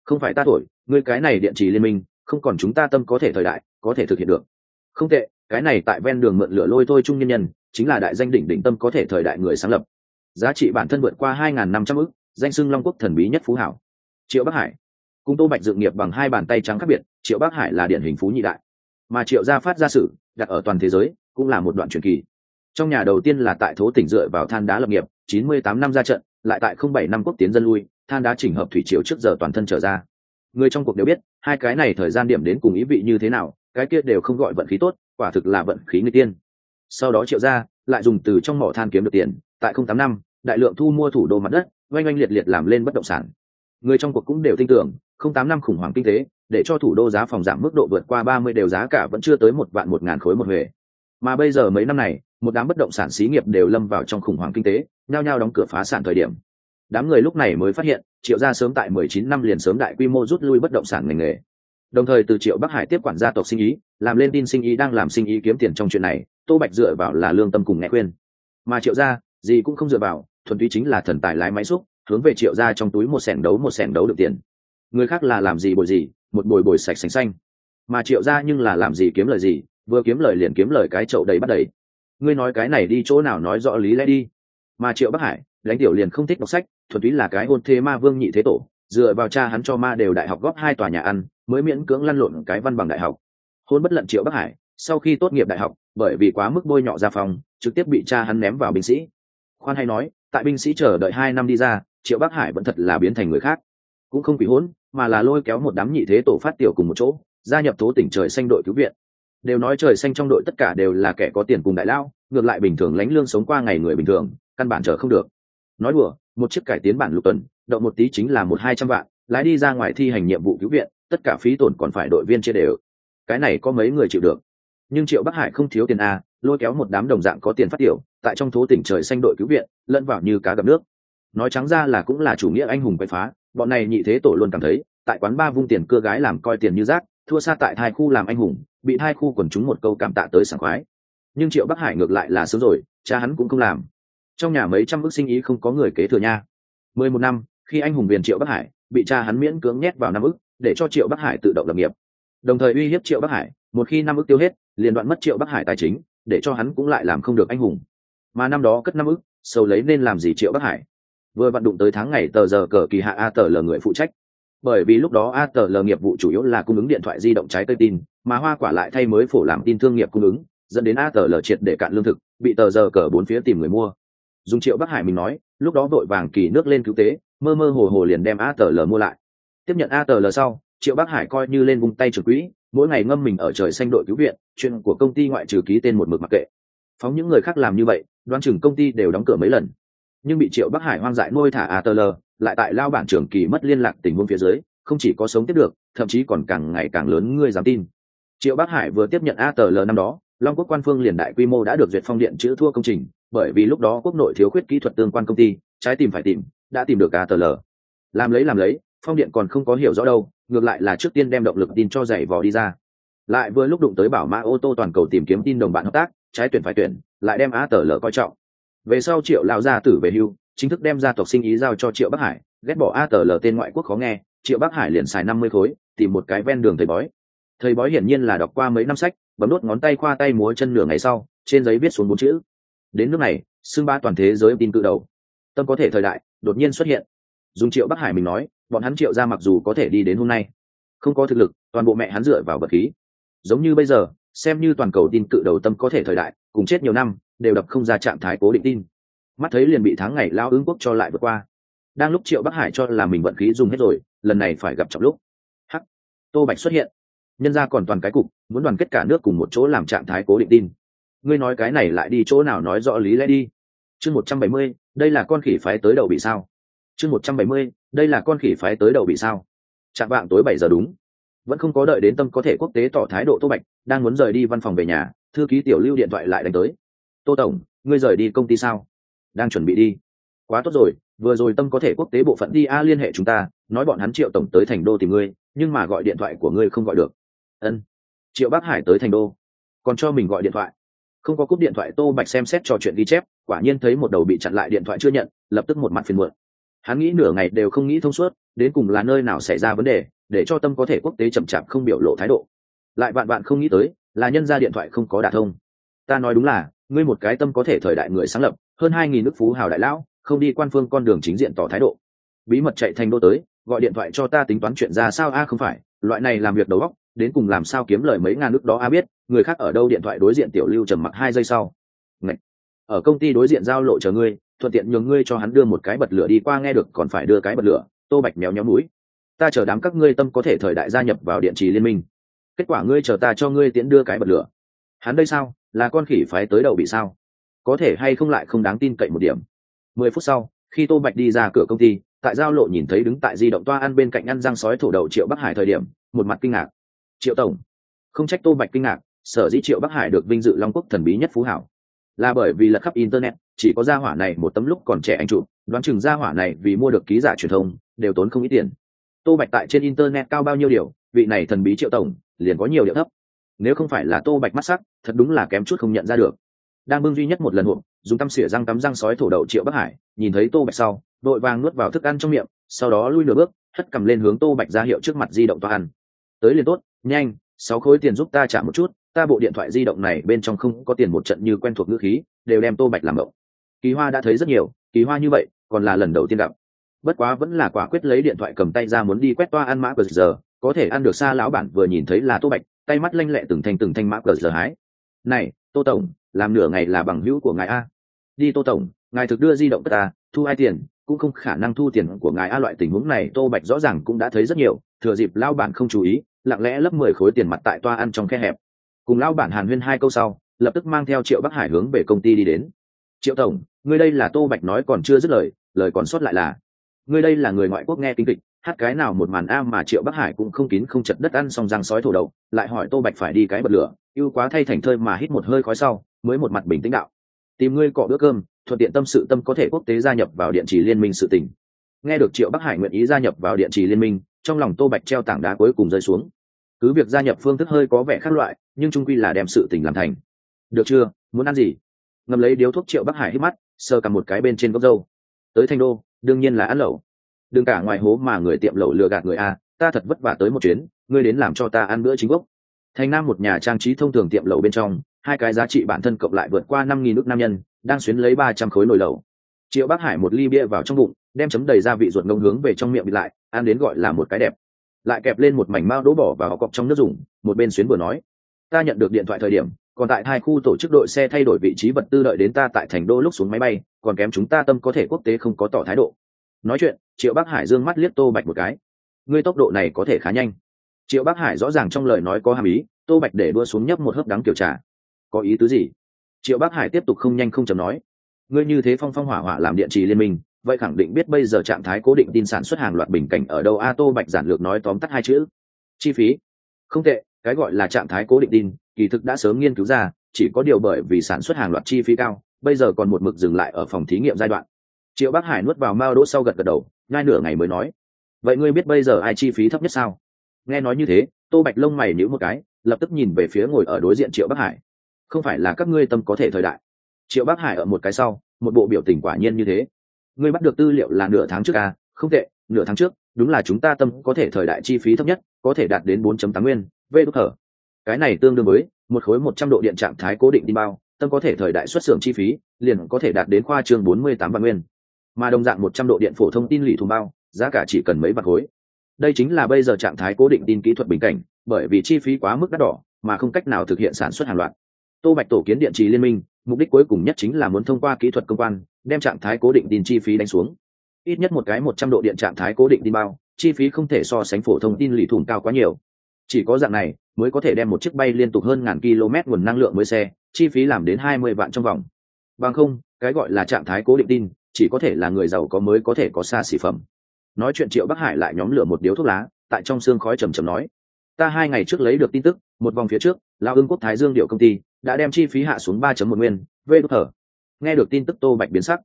Không phải ta thổi, ngươi cái này điện trì liên minh, không còn chúng ta tâm có thể thời đại, có thể thực hiện được. Không tệ, cái này tại ven đường mượn lửa lôi thôi trung nhân nhân, chính là đại danh đỉnh đỉnh tâm có thể thời đại người sáng lập. Giá trị bản thân vượt qua hai n năm trăm ức, danh sưng long quốc thần bí nhất phú hảo. Triệu bắc hải. Cùng tô bạch dự nghiệp bằng hai bàn tay trắng khác biệt, triệu bắc hải là điển hình phú nhị đại. Mà triệu gia phát ra sự đặt ở toàn thế giới, cũng là một đoạn truyền kỳ. Trong nhà đầu tiên là tại thố tỉnh dựa vào than đá lập nghiệp, chín mươi tám năm ra trận lại tại không bảy năm quốc tiến dân lui, than đá chỉnh hợp thủy triều trước giờ toàn thân trở ra. Người trong cuộc đều biết, hai cái này thời gian điểm đến cùng ý vị như thế nào, cái kia đều không gọi vận khí tốt, quả thực là vận khí người tiên. Sau đó triệu ra, lại dùng từ trong mỏ than kiếm được tiền, tại không tám năm, đại lượng thu mua thủ đô mặt đất, oanh oanh liệt liệt làm lên bất động sản. Người trong cuộc cũng đều tin tưởng, không tám năm khủng hoảng kinh tế, để cho thủ đô giá phòng giảm mức độ vượt qua ba mươi đều giá cả vẫn chưa tới một vạn một ngàn khối một huề mà bây giờ mấy năm này một đám bất động sản xí nghiệp đều lâm vào trong khủng hoảng kinh tế, nhao nhao đóng cửa phá sản thời điểm. Đám người lúc này mới phát hiện, triệu gia sớm tại mười chín năm liền sớm đại quy mô rút lui bất động sản ngành nghề. Đồng thời từ triệu bắc hải tiếp quản gia tộc sinh ý, làm lên tin sinh ý đang làm sinh ý kiếm tiền trong chuyện này, tô bạch dựa vào là lương tâm cùng nghe khuyên. Mà triệu gia, gì cũng không dựa vào, thuần túy chính là thần tài lái máy xúc, hướng về triệu gia trong túi một sẻng đấu một sẻng đấu được tiền. Người khác là làm gì bồi gì, một bồi bồi sạch sành xanh. Mà triệu gia nhưng là làm gì kiếm lời gì, vừa kiếm lời liền kiếm lời cái chậu đầy bắt đầy ngươi nói cái này đi chỗ nào nói rõ lý lẽ đi. Mà triệu bắc hải, lãnh tiểu liền không thích đọc sách, thuần túy là cái hôn thế ma vương nhị thế tổ, dựa vào cha hắn cho ma đều đại học góp hai tòa nhà ăn, mới miễn cưỡng lăn lộn cái văn bằng đại học. Hôn bất lận triệu bắc hải, sau khi tốt nghiệp đại học, bởi vì quá mức bôi nhọ ra phòng trực tiếp bị cha hắn ném vào binh sĩ. Khoan hay nói, tại binh sĩ chờ đợi hai năm đi ra, triệu bắc hải vẫn thật là biến thành người khác. Cũng không bị hỗn mà là lôi kéo một đám nhị thế tổ phát tiểu cùng một chỗ, gia nhập tố tỉnh trời xanh đội cứu viện đều nói trời xanh trong đội tất cả đều là kẻ có tiền cùng đại lao, ngược lại bình thường lánh lương sống qua ngày người bình thường, căn bản chờ không được. Nói đùa, một chiếc cải tiến bản lục tuần, động một tí chính là một hai trăm vạn, lái đi ra ngoài thi hành nhiệm vụ cứu viện, tất cả phí tổn còn phải đội viên chia đều. Cái này có mấy người chịu được? Nhưng triệu bắc hải không thiếu tiền a, lôi kéo một đám đồng dạng có tiền phát tiểu tại trong thố tỉnh trời xanh đội cứu viện, lẫn vào như cá gặp nước. Nói trắng ra là cũng là chủ nghĩa anh hùng quậy phá, bọn này nhị thế tổ luôn cảm thấy, tại quán ba vung tiền cưa gái làm coi tiền như rác, thua xa tại hai khu làm anh hùng bị hai khu quần chúng một câu cảm tạ tới sảng khoái. Nhưng triệu bắc hải ngược lại là sớm rồi, cha hắn cũng không làm. Trong nhà mấy trăm bức sinh ý không có người kế thừa nha. Mười một năm, khi anh hùng viền triệu bắc hải, bị cha hắn miễn cưỡng nhét vào năm ước, để cho triệu bắc hải tự động lập nghiệp. Đồng thời uy hiếp triệu bắc hải, một khi năm ước tiêu hết, liền đoạn mất triệu bắc hải tài chính, để cho hắn cũng lại làm không được anh hùng. Mà năm đó cất năm ước sâu lấy nên làm gì triệu bắc hải? Vừa vận đụng tới tháng ngày tờ giờ cờ kỳ hạ a tờ lờ người phụ trách bởi vì lúc đó ATL nghiệp vụ chủ yếu là cung ứng điện thoại di động trái cây tin, mà hoa quả lại thay mới phổ làm tin thương nghiệp cung ứng, dẫn đến ATL triệt để cạn lương thực, bị tờ giờ cờ bốn phía tìm người mua. Dùng triệu bắc hải mình nói, lúc đó vội vàng kỳ nước lên cứu tế, mơ mơ hồ hồ liền đem ATL mua lại. Tiếp nhận ATL sau, triệu bắc hải coi như lên vung tay trực quỹ, mỗi ngày ngâm mình ở trời xanh đội cứu viện, chuyện của công ty ngoại trừ ký tên một mực mặc kệ. Phóng những người khác làm như vậy, đoán chừng công ty đều đóng cửa mấy lần. Nhưng bị triệu bắc hải hoang dại nuôi thả ATL lại tại lao bản trưởng kỳ mất liên lạc tình huống phía dưới, không chỉ có sống tiếp được, thậm chí còn càng ngày càng lớn ngươi dám tin. Triệu bắc hải vừa tiếp nhận a tờ l năm đó, long quốc quan phương liền đại quy mô đã được duyệt phong điện chữ thua công trình, bởi vì lúc đó quốc nội thiếu khuyết kỹ thuật tương quan công ty, trái tìm phải tìm, đã tìm được atl làm lấy làm lấy, phong điện còn không có hiểu rõ đâu, ngược lại là trước tiên đem động lực tin cho giày vò đi ra. Lại vừa lúc đụng tới bảo mã ô tô toàn cầu tìm kiếm tin đồng bạn hợp tác, trái tuyển phải tuyển, lại đem atl coi trọng. Về sau triệu lao gia tử về hưu chính thức đem ra tộc sinh ý giao cho triệu bắc hải, ghét bỏ a tờ l tên ngoại quốc khó nghe, triệu bắc hải liền xài năm mươi khối, tìm một cái ven đường thầy bói. Thầy bói hiển nhiên là đọc qua mấy năm sách, bấm đốt ngón tay khoa tay múa chân nửa ngày sau, trên giấy viết xuống bốn chữ. Đến nước này, xưng ba toàn thế giới tin cự đầu. Tâm có thể thời đại, đột nhiên xuất hiện. Dùng triệu bắc hải mình nói, bọn hắn triệu ra mặc dù có thể đi đến hôm nay, không có thực lực, toàn bộ mẹ hắn dựa vào vật khí. Giống như bây giờ, xem như toàn cầu tin cự đầu tâm có thể thời đại, cùng chết nhiều năm, đều đập không ra trạng thái cố định tin mắt thấy liền bị tháng ngày lao ứng quốc cho lại vượt qua. Đang lúc triệu bắc hải cho là mình vận khí dùng hết rồi, lần này phải gặp trọng lúc. Hắc! Tô bạch xuất hiện. Nhân ra còn toàn cái cục, muốn đoàn kết cả nước cùng một chỗ làm trạng thái cố định tin. Ngươi nói cái này lại đi chỗ nào nói rõ lý lẽ đi. Chương một trăm bảy mươi, đây là con khỉ phái tới đầu bị sao? Chương một trăm bảy mươi, đây là con khỉ phái tới đầu bị sao? Chạm vạng tối bảy giờ đúng. Vẫn không có đợi đến tâm có thể quốc tế tỏ thái độ tô bạch, đang muốn rời đi văn phòng về nhà, thư ký tiểu lưu điện thoại lại đánh tới. Tô tổng, ngươi rời đi công ty sao? Đang chuẩn bị đi. Quá tốt rồi, vừa rồi tâm có thể quốc tế bộ phận đi a liên hệ chúng ta, nói bọn hắn triệu tổng tới thành đô tìm ngươi, nhưng mà gọi điện thoại của ngươi không gọi được. Ân. Triệu bắc hải tới thành đô. Còn cho mình gọi điện thoại. Không có cúp điện thoại tô bạch xem xét trò chuyện ghi chép, quả nhiên thấy một đầu bị chặn lại điện thoại chưa nhận, lập tức một mặt phiền muộn. Hắn nghĩ nửa ngày đều không nghĩ thông suốt, đến cùng là nơi nào xảy ra vấn đề, để cho tâm có thể quốc tế chậm chạp không biểu lộ thái độ. Lại bạn bạn không nghĩ tới, là nhân ra điện thoại không có đả thông. Ta nói đúng là, ngươi một cái tâm có thể thời đại người sáng lập hơn hai nghìn nước phú hào đại lão, không đi quan phương con đường chính diện tỏ thái độ. Bí mật chạy thành đô tới, gọi điện thoại cho ta tính toán chuyện ra sao? A, không phải, loại này làm việc đầu óc, đến cùng làm sao kiếm lời mấy ngàn nước đó? A, biết, người khác ở đâu? Điện thoại đối diện tiểu lưu trầm mặc hai giây sau. Ngậy! ở công ty đối diện giao lộ chờ ngươi, thuận tiện nhường ngươi cho hắn đưa một cái bật lửa đi qua, nghe được còn phải đưa cái bật lửa. Tô bạch méo méo mũi. Ta chờ đám các ngươi tâm có thể thời đại gia nhập vào điện trì liên minh. Kết quả ngươi chờ ta cho ngươi tiễn đưa cái bật lửa. Hắn đây sao? Là con khỉ phái tới đầu bị sao? Có thể hay không lại không đáng tin cậy một điểm. Mười phút sau, khi tô bạch đi ra cửa công ty, tại giao lộ nhìn thấy đứng tại di động toa ăn bên cạnh ăn răng sói thủ đầu triệu bắc hải thời điểm, một mặt kinh ngạc. Triệu tổng. Không trách tô bạch kinh ngạc, sở dĩ triệu bắc hải được vinh dự long quốc thần bí nhất phú hảo. Là bởi vì lật khắp internet, chỉ có gia hỏa này một tấm lúc còn trẻ anh chụp đoán chừng gia hỏa này vì mua được ký giả truyền thông, đều tốn không ít tiền. Tô bạch tại trên internet cao bao nhiêu điều, vị này thần bí triệu tổng, liền có nhiều điệu thấp. Nếu không phải là tô bạch mắt sắc, thật đúng là kém chút không nhận ra được đang bưng duy nhất một lần hộp, dùng tăm xỉa răng tắm răng sói thổ đậu triệu bắc hải, nhìn thấy tô bạch sau, đội vàng nuốt vào thức ăn trong miệng, sau đó lui nửa bước, hất cầm lên hướng tô bạch ra hiệu trước mặt di động toa ăn. Tới liền tốt, nhanh, sáu khối tiền giúp ta trả một chút, ta bộ điện thoại di động này bên trong không có tiền một trận như quen thuộc ngữ khí, đều đem tô bạch làm mộng kỳ hoa đã thấy rất nhiều, kỳ hoa như vậy, còn là lần đầu tiên gặp. Bất quá vẫn là quả quyết lấy điện thoại cầm tay ra muốn đi quét toa ăn mã cờ giờ, có thể ăn được xa lão bản vừa nhìn thấy là tô bạch, tay mắt lanh lẹ từng thanh từng thanh mã cờ giờ hái. Này, tô tổng làm nửa ngày là bằng hữu của ngài a. Đi tô tổng, ngài thực đưa di động ta thu ai tiền, cũng không khả năng thu tiền của ngài a. Loại tình huống này tô bạch rõ ràng cũng đã thấy rất nhiều, thừa dịp lao bản không chú ý, lặng lẽ lấp mười khối tiền mặt tại toa ăn trong khe hẹp. Cùng lao bản hàn huyên hai câu sau, lập tức mang theo triệu bắc hải hướng về công ty đi đến. Triệu tổng, ngươi đây là tô bạch nói còn chưa dứt lời lời còn sót lại là, ngươi đây là người ngoại quốc nghe kinh kịch, hát cái nào một màn a mà triệu bắc hải cũng không kín không chật đất ăn xong răng sói thổ đậu, lại hỏi tô bạch phải đi cái bật lửa, ưu quá thay thành thơi mà hít một hơi khói sau mới một mặt bình tĩnh đạo. Tìm ngươi cọ bữa cơm, thuận tiện tâm sự tâm có thể quốc tế gia nhập vào điện trì liên minh sự tình. nghe được triệu bắc hải nguyện ý gia nhập vào điện trì liên minh, trong lòng tô bạch treo tảng đá cuối cùng rơi xuống. Cứ việc gia nhập phương thức hơi có vẻ khác loại, nhưng trung quy là đem sự tình làm thành. Được chưa, muốn ăn gì? Ngầm lấy điếu thuốc triệu bắc hải hít mắt sơ cầm một cái bên trên gốc dâu. Tới thanh đô, đương nhiên là ăn lẩu. Đừng cả ngoài hố mà người tiệm lẩu lừa gạt người a, ta thật vất vả tới một chuyến, ngươi đến làm cho ta ăn bữa chính gốc. Thành nam một nhà trang trí thông thường tiệm lẩu bên trong hai cái giá trị bản thân cộng lại vượt qua năm nghìn nước nam nhân, đang xuyến lấy ba trăm khối nồi lẩu. Triệu bác hải một ly bia vào trong bụng, đem chấm đầy gia vị ruột ngông hướng về trong miệng bị lại, ăn đến gọi là một cái đẹp. Lại kẹp lên một mảnh mao đỗ bỏ vào cọc trong nước dùng, một bên xuyến vừa nói. Ta nhận được điện thoại thời điểm, còn tại hai khu tổ chức đội xe thay đổi vị trí vật tư đợi đến ta tại thành đô lúc xuống máy bay, còn kém chúng ta tâm có thể quốc tế không có tỏ thái độ. Nói chuyện, triệu bắc hải dương mắt liếc tô bạch một cái. Ngươi tốc độ này có thể khá nhanh. Triệu bắc hải rõ ràng trong lời nói có hàm ý, tô bạch để đua xuống nhấp một hớp đắng kiểu trà có ý tứ gì? Triệu bắc hải tiếp tục không nhanh không chầm nói. Ngươi như thế phong phong hỏa hỏa làm điện trì liên minh, vậy khẳng định biết bây giờ trạng thái cố định tin sản xuất hàng loạt bình cảnh ở đâu? A tô bạch giản lược nói tóm tắt hai chữ. Chi phí? Không tệ, cái gọi là trạng thái cố định tin, kỳ thực đã sớm nghiên cứu ra, chỉ có điều bởi vì sản xuất hàng loạt chi phí cao, bây giờ còn một mực dừng lại ở phòng thí nghiệm giai đoạn. Triệu bắc hải nuốt vào mao đỗ sau gật gật đầu, ngay nửa ngày mới nói. Vậy ngươi biết bây giờ ai chi phí thấp nhất sao? Nghe nói như thế, tô bạch lông mày nhíu một cái, lập tức nhìn về phía ngồi ở đối diện triệu bắc hải không phải là các ngươi tâm có thể thời đại. Triệu bắc hải ở một cái sau, một bộ biểu tình quả nhiên như thế. Ngươi bắt được tư liệu là nửa tháng trước à? Không tệ, nửa tháng trước, đúng là chúng ta tâm có thể thời đại chi phí thấp nhất, có thể đạt đến 4.8 nguyên, v đúc thở cái này tương đương với một khối một trăm độ điện trạng thái cố định đi bao, tâm có thể thời đại xuất xưởng chi phí, liền có thể đạt đến khoa trương 48 vạn nguyên. Mà đồng dạng một trăm độ điện phổ thông tin lì thùng bao, giá cả chỉ cần mấy bạc khối. Đây chính là bây giờ trạng thái cố định tin kỹ thuật bình cảnh, bởi vì chi phí quá mức đắt đỏ, mà không cách nào thực hiện sản xuất hàng loạt tô bạch tổ kiến điện trì liên minh, mục đích cuối cùng nhất chính là muốn thông qua kỹ thuật công quan, đem trạng thái cố định tin chi phí đánh xuống. Ít nhất một cái một trăm độ điện trạng thái cố định tin bao, chi phí không thể so sánh phổ thông tin lì thủng cao quá nhiều. Chỉ có dạng này, mới có thể đem một chiếc bay liên tục hơn ngàn km nguồn năng lượng mới xe, chi phí làm đến hai mươi vạn trong vòng. Bằng không, cái gọi là trạng thái cố định tin, chỉ có thể là người giàu có mới có thể có xa xỉ phẩm. Nói chuyện triệu bắc hải lại nhóm lửa một điếu thuốc lá, tại trong xương khói trầm trầm nói, ta hai ngày trước lấy được tin tức, một vòng phía trước lao ương quốc thái dương điệu công ty đã đem chi phí hạ xuống ba một nguyên, vê đốt thở nghe được tin tức tô bạch biến sắc.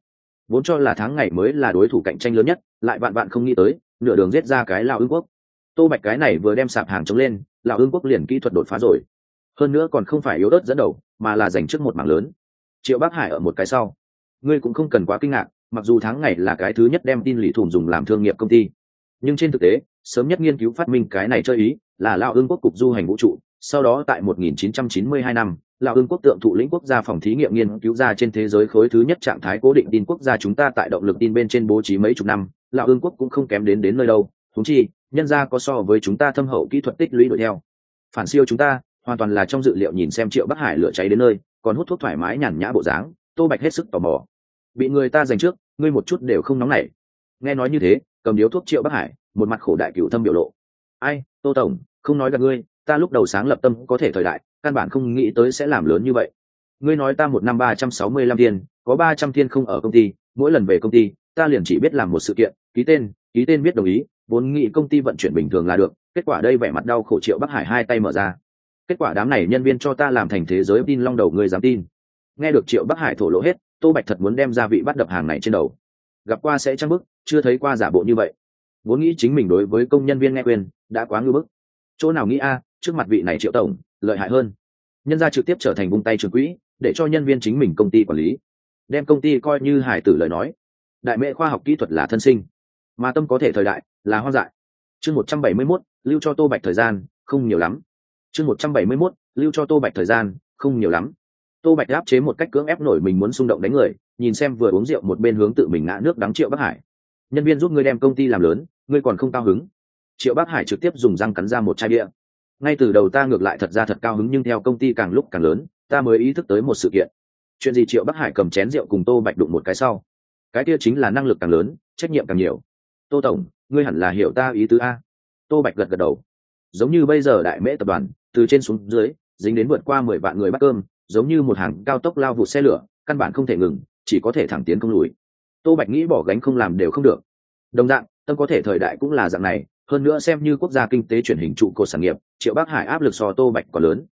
Vốn cho là tháng ngày mới là đối thủ cạnh tranh lớn nhất, lại vạn vạn không nghĩ tới, nửa đường giết ra cái lão ương quốc. Tô bạch cái này vừa đem sạp hàng chống lên, lão ương quốc liền kỹ thuật đột phá rồi. Hơn nữa còn không phải yếu ớt dẫn đầu, mà là giành trước một mảng lớn. Triệu bắc hải ở một cái sau. Ngươi cũng không cần quá kinh ngạc, mặc dù tháng ngày là cái thứ nhất đem tin lì thủng dùng làm thương nghiệp công ty. Nhưng trên thực tế, sớm nhất nghiên cứu phát minh cái này chơi ý, là lão ương quốc cục du hành vũ trụ, sau đó tại 1992 năm lão ương quốc tượng thụ lĩnh quốc gia phòng thí nghiệm nghiên cứu ra trên thế giới khối thứ nhất trạng thái cố định tin quốc gia chúng ta tại động lực tin bên trên bố trí mấy chục năm, lão ương quốc cũng không kém đến đến nơi đâu. Thú chi, nhân ra có so với chúng ta thâm hậu kỹ thuật tích lũy đuổi theo. Phản siêu chúng ta, hoàn toàn là trong dự liệu nhìn xem triệu bắc hải lửa cháy đến nơi, còn hút thuốc thoải mái nhàn nhã bộ dáng, tô bạch hết sức tò mò. Bị người ta giành trước, ngươi một chút đều không nóng nảy. Nghe nói như thế, cầm điếu thuốc triệu bắc hải, một mặt khổ đại cựu thâm biểu lộ. Ai, tô tổng, không nói gặp ngươi, ta lúc đầu sáng lập tâm có thể thời đại căn bản không nghĩ tới sẽ làm lớn như vậy. Ngươi nói ta một năm ba trăm sáu mươi lăm thiên, có ba trăm thiên không ở công ty, mỗi lần về công ty, ta liền chỉ biết làm một sự kiện, ký tên ký tên biết đồng ý, vốn nghĩ công ty vận chuyển bình thường là được, kết quả đây vẻ mặt đau khổ triệu bắc hải hai tay mở ra. Kết quả đám này nhân viên cho ta làm thành thế giới tin long đầu người dám tin. Nghe được triệu bắc hải thổ lộ hết, tô bạch thật muốn đem gia vị bắt đập hàng này trên đầu. Gặp qua sẽ trăng bức, chưa thấy qua giả bộ như vậy. Vốn nghĩ chính mình đối với công nhân viên nghe quyền đã quá ngư bức. Chỗ nào nghĩ a, trước mặt vị này triệu tổng lợi hại hơn. Nhân gia trực tiếp trở thành vung tay trường quỹ, để cho nhân viên chính mình công ty quản lý. Đem công ty coi như hải tử lời nói. Đại mệ khoa học kỹ thuật là thân sinh, mà tâm có thể thời đại là hoang dại. Chương một trăm bảy mươi mốt, lưu cho tô bạch thời gian, không nhiều lắm. Chương một trăm bảy mươi mốt, lưu cho tô bạch thời gian, không nhiều lắm. Tô bạch áp chế một cách cưỡng ép nổi mình muốn xung động đánh người, nhìn xem vừa uống rượu một bên hướng tự mình ngã nước đắng triệu bắc hải. Nhân viên giúp ngươi đem công ty làm lớn, ngươi còn không cao hứng. Triệu bắc hải trực tiếp dùng răng cắn ra một chai bia ngay từ đầu ta ngược lại thật ra thật cao hứng nhưng theo công ty càng lúc càng lớn, ta mới ý thức tới một sự kiện. Chuyện gì triệu bắc hải cầm chén rượu cùng tô bạch đụng một cái sau. Cái kia chính là năng lực càng lớn, trách nhiệm càng nhiều. Tô tổng, ngươi hẳn là hiểu ta ý tứ a. Tô bạch gật gật đầu. Giống như bây giờ đại mễ tập đoàn, từ trên xuống dưới, dính đến vượt qua mười vạn người bắt cơm, giống như một hàng cao tốc lao vụ xe lửa, căn bản không thể ngừng, chỉ có thể thẳng tiến không lùi. Tô bạch nghĩ bỏ gánh không làm đều không được. Đồng dạng tâm có thể thời đại cũng là dạng này hơn nữa xem như quốc gia kinh tế chuyển hình trụ cột sản nghiệp, triệu bắc hải áp lực so tô bạch còn lớn.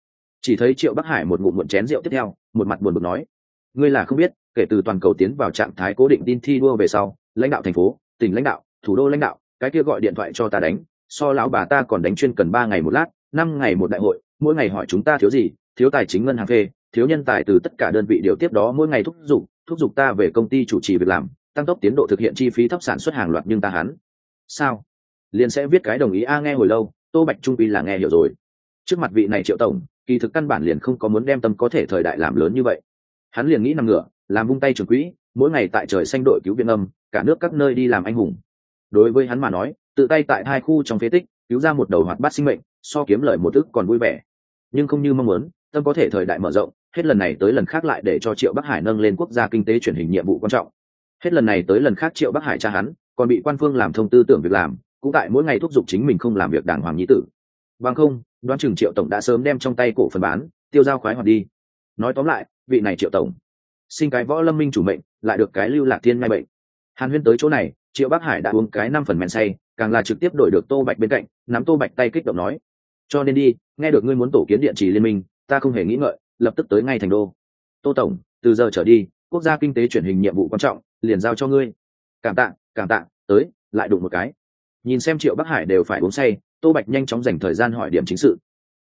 Chỉ thấy triệu bắc hải một ngụm muộn chén rượu tiếp theo, một mặt buồn bực nói, ngươi là không biết, kể từ toàn cầu tiến vào trạng thái cố định tin thi đua về sau, lãnh đạo thành phố, tỉnh lãnh đạo, thủ đô lãnh đạo, cái kia gọi điện thoại cho ta đánh, so lão bà ta còn đánh chuyên cần ba ngày một lát, năm ngày một đại hội, mỗi ngày hỏi chúng ta thiếu gì, thiếu tài chính ngân hàng phê, thiếu nhân tài từ tất cả đơn vị điều tiếp đó mỗi ngày thúc giục thúc giục ta về công ty chủ trì việc làm, tăng tốc tiến độ thực hiện chi phí thấp sản xuất hàng loạt nhưng ta hắn sao? Liền sẽ viết cái đồng ý a nghe hồi lâu, tô bạch trung quy là nghe hiểu rồi. Trước mặt vị này triệu tổng, kỳ thực căn bản liền không có muốn đem tâm có thể thời đại làm lớn như vậy. Hắn liền nghĩ nằm ngửa, làm vung tay trường quỹ, mỗi ngày tại trời xanh đội cứu viện âm, cả nước các nơi đi làm anh hùng. Đối với hắn mà nói, tự tay tại hai khu trong phế tích, cứu ra một đầu hoạt bát sinh mệnh, so kiếm lời một ức còn vui vẻ. Nhưng không như mong muốn, tâm có thể thời đại mở rộng, hết lần này tới lần khác lại để cho triệu bắc hải nâng lên quốc gia kinh tế truyền hình nhiệm vụ quan trọng. Hết lần này tới lần khác triệu bắc hải cha hắn, còn bị quan phương làm thông tư tưởng việc làm cũng tại mỗi ngày thúc giục chính mình không làm việc đàng hoàng nhí tử. Bằng không, đoán chừng triệu tổng đã sớm đem trong tay cổ phần bán, tiêu giao khoái hoạt đi. Nói tóm lại, vị này triệu tổng, sinh cái võ lâm minh chủ mệnh, lại được cái lưu lạc thiên ngay bệnh. Hàn huyên tới chỗ này, triệu bắc hải đã uống cái năm phần men say, càng là trực tiếp đổi được tô bạch bên cạnh, nắm tô bạch tay kích động nói, cho nên đi, nghe được ngươi muốn tổ kiến điện trì liên minh, ta không hề nghĩ ngợi, lập tức tới ngay thành đô. Tô tổng, từ giờ trở đi, quốc gia kinh tế chuyển hình nhiệm vụ quan trọng, liền giao cho ngươi. Cảm tạ cảm tạ, tới, lại đụng một cái nhìn xem triệu bắc hải đều phải uống say, tô bạch nhanh chóng dành thời gian hỏi điểm chính sự.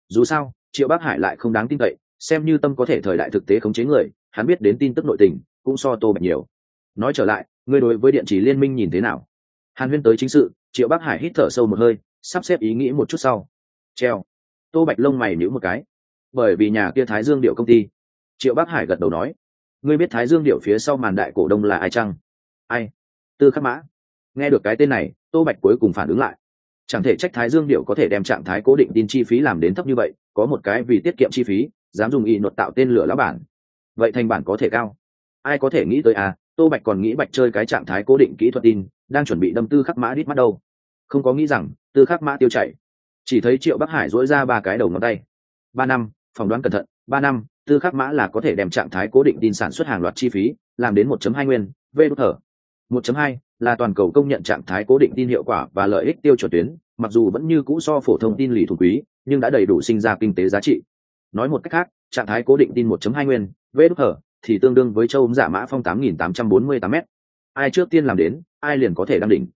dù sao, triệu bắc hải lại không đáng tin cậy, xem như tâm có thể thời đại thực tế khống chế người, hắn biết đến tin tức nội tình, cũng so tô bạch nhiều. nói trở lại, ngươi đối với điện chỉ liên minh nhìn thế nào? hàn huyên tới chính sự, triệu bắc hải hít thở sâu một hơi, sắp xếp ý nghĩ một chút sau. treo. tô bạch lông mày nhữ một cái. bởi vì nhà kia thái dương điệu công ty. triệu bắc hải gật đầu nói. ngươi biết thái dương điệu phía sau màn đại cổ đông là ai chăng? ai? tư khắc mã nghe được cái tên này, tô bạch cuối cùng phản ứng lại. Chẳng thể trách thái dương điệu có thể đem trạng thái cố định tin chi phí làm đến thấp như vậy, có một cái vì tiết kiệm chi phí, dám dùng y luật tạo tên lửa lá bản. Vậy thành bản có thể cao? Ai có thể nghĩ tới à tô bạch còn nghĩ bạch chơi cái trạng thái cố định kỹ thuật tin, đang chuẩn bị đâm tư khắc mã đít mắt đâu. Không có nghĩ rằng, tư khắc mã tiêu chảy. Chỉ thấy triệu bắc hải dỗi ra ba cái đầu ngón tay. Ba năm, phỏng đoán cẩn thận, ba năm, tư khắc mã là có thể đem trạng thái cố định tin sản xuất hàng loạt chi phí, làm đến một hai nguyên v đốt thở. 1.2 là toàn cầu công nhận trạng thái cố định tin hiệu quả và lợi ích tiêu chuẩn tuyến, mặc dù vẫn như cũ so phổ thông tin lì thủ quý, nhưng đã đầy đủ sinh ra kinh tế giá trị. Nói một cách khác, trạng thái cố định tin 1.2 nguyên vê đúc hở thì tương đương với châu ống giả mã phong 8.848 m. Ai trước tiên làm đến, ai liền có thể đăng đỉnh.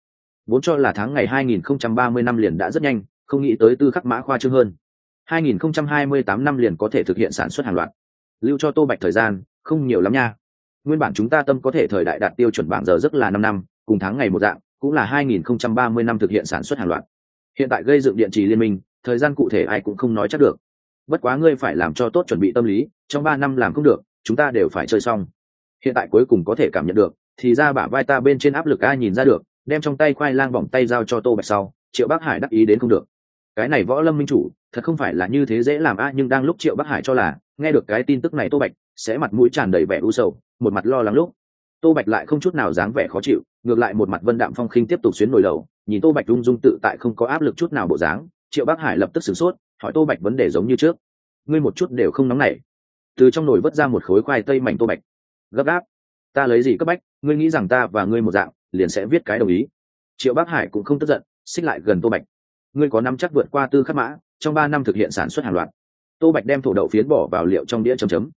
Vốn cho là tháng ngày 2030 năm liền đã rất nhanh, không nghĩ tới tư khắc mã khoa trương hơn. 2028 năm liền có thể thực hiện sản xuất hàng loạt. Lưu cho tô bạch thời gian, không nhiều lắm nha. Nguyên bản chúng ta tâm có thể thời đại đạt tiêu chuẩn bảng giờ rất là năm năm cùng tháng ngày một dạng, cũng là 2030 năm thực hiện sản xuất hàng loạt. Hiện tại gây dựng điện trì liên minh, thời gian cụ thể ai cũng không nói chắc được. Bất quá ngươi phải làm cho tốt chuẩn bị tâm lý, trong ba năm làm không được, chúng ta đều phải chơi xong. Hiện tại cuối cùng có thể cảm nhận được, thì ra bả vai ta bên trên áp lực ai nhìn ra được, đem trong tay khoai lang vòng tay giao cho tô bạch sau, triệu bắc hải đắc ý đến không được. Cái này võ lâm minh chủ, thật không phải là như thế dễ làm a nhưng đang lúc triệu bắc hải cho là, nghe được cái tin tức này tô bạch, sẽ mặt mũi tràn đầy vẻ u sầu, một mặt lo lắng lúc tô bạch lại không chút nào dáng vẻ khó chịu, ngược lại một mặt vân đạm phong khinh tiếp tục xuyến nổi lầu nhìn tô bạch rung rung tự tại không có áp lực chút nào bộ dáng, triệu bắc hải lập tức sửng sốt, hỏi tô bạch vấn đề giống như trước. Ngươi một chút đều không nóng nảy. Từ trong nồi vớt ra một khối khoai tây mảnh tô bạch. Gấp gáp. Ta lấy gì cấp bách, ngươi nghĩ rằng ta và ngươi một dạng, liền sẽ viết cái đồng ý. Triệu bắc hải cũng không tức giận, xích lại gần tô bạch. Ngươi có năm chắc vượt qua tư khắc mã, trong ba năm thực hiện sản xuất hàng loạt. Tô bạch đem thổ đậu phiến bỏ vào liệu trong đĩa chấm chấm.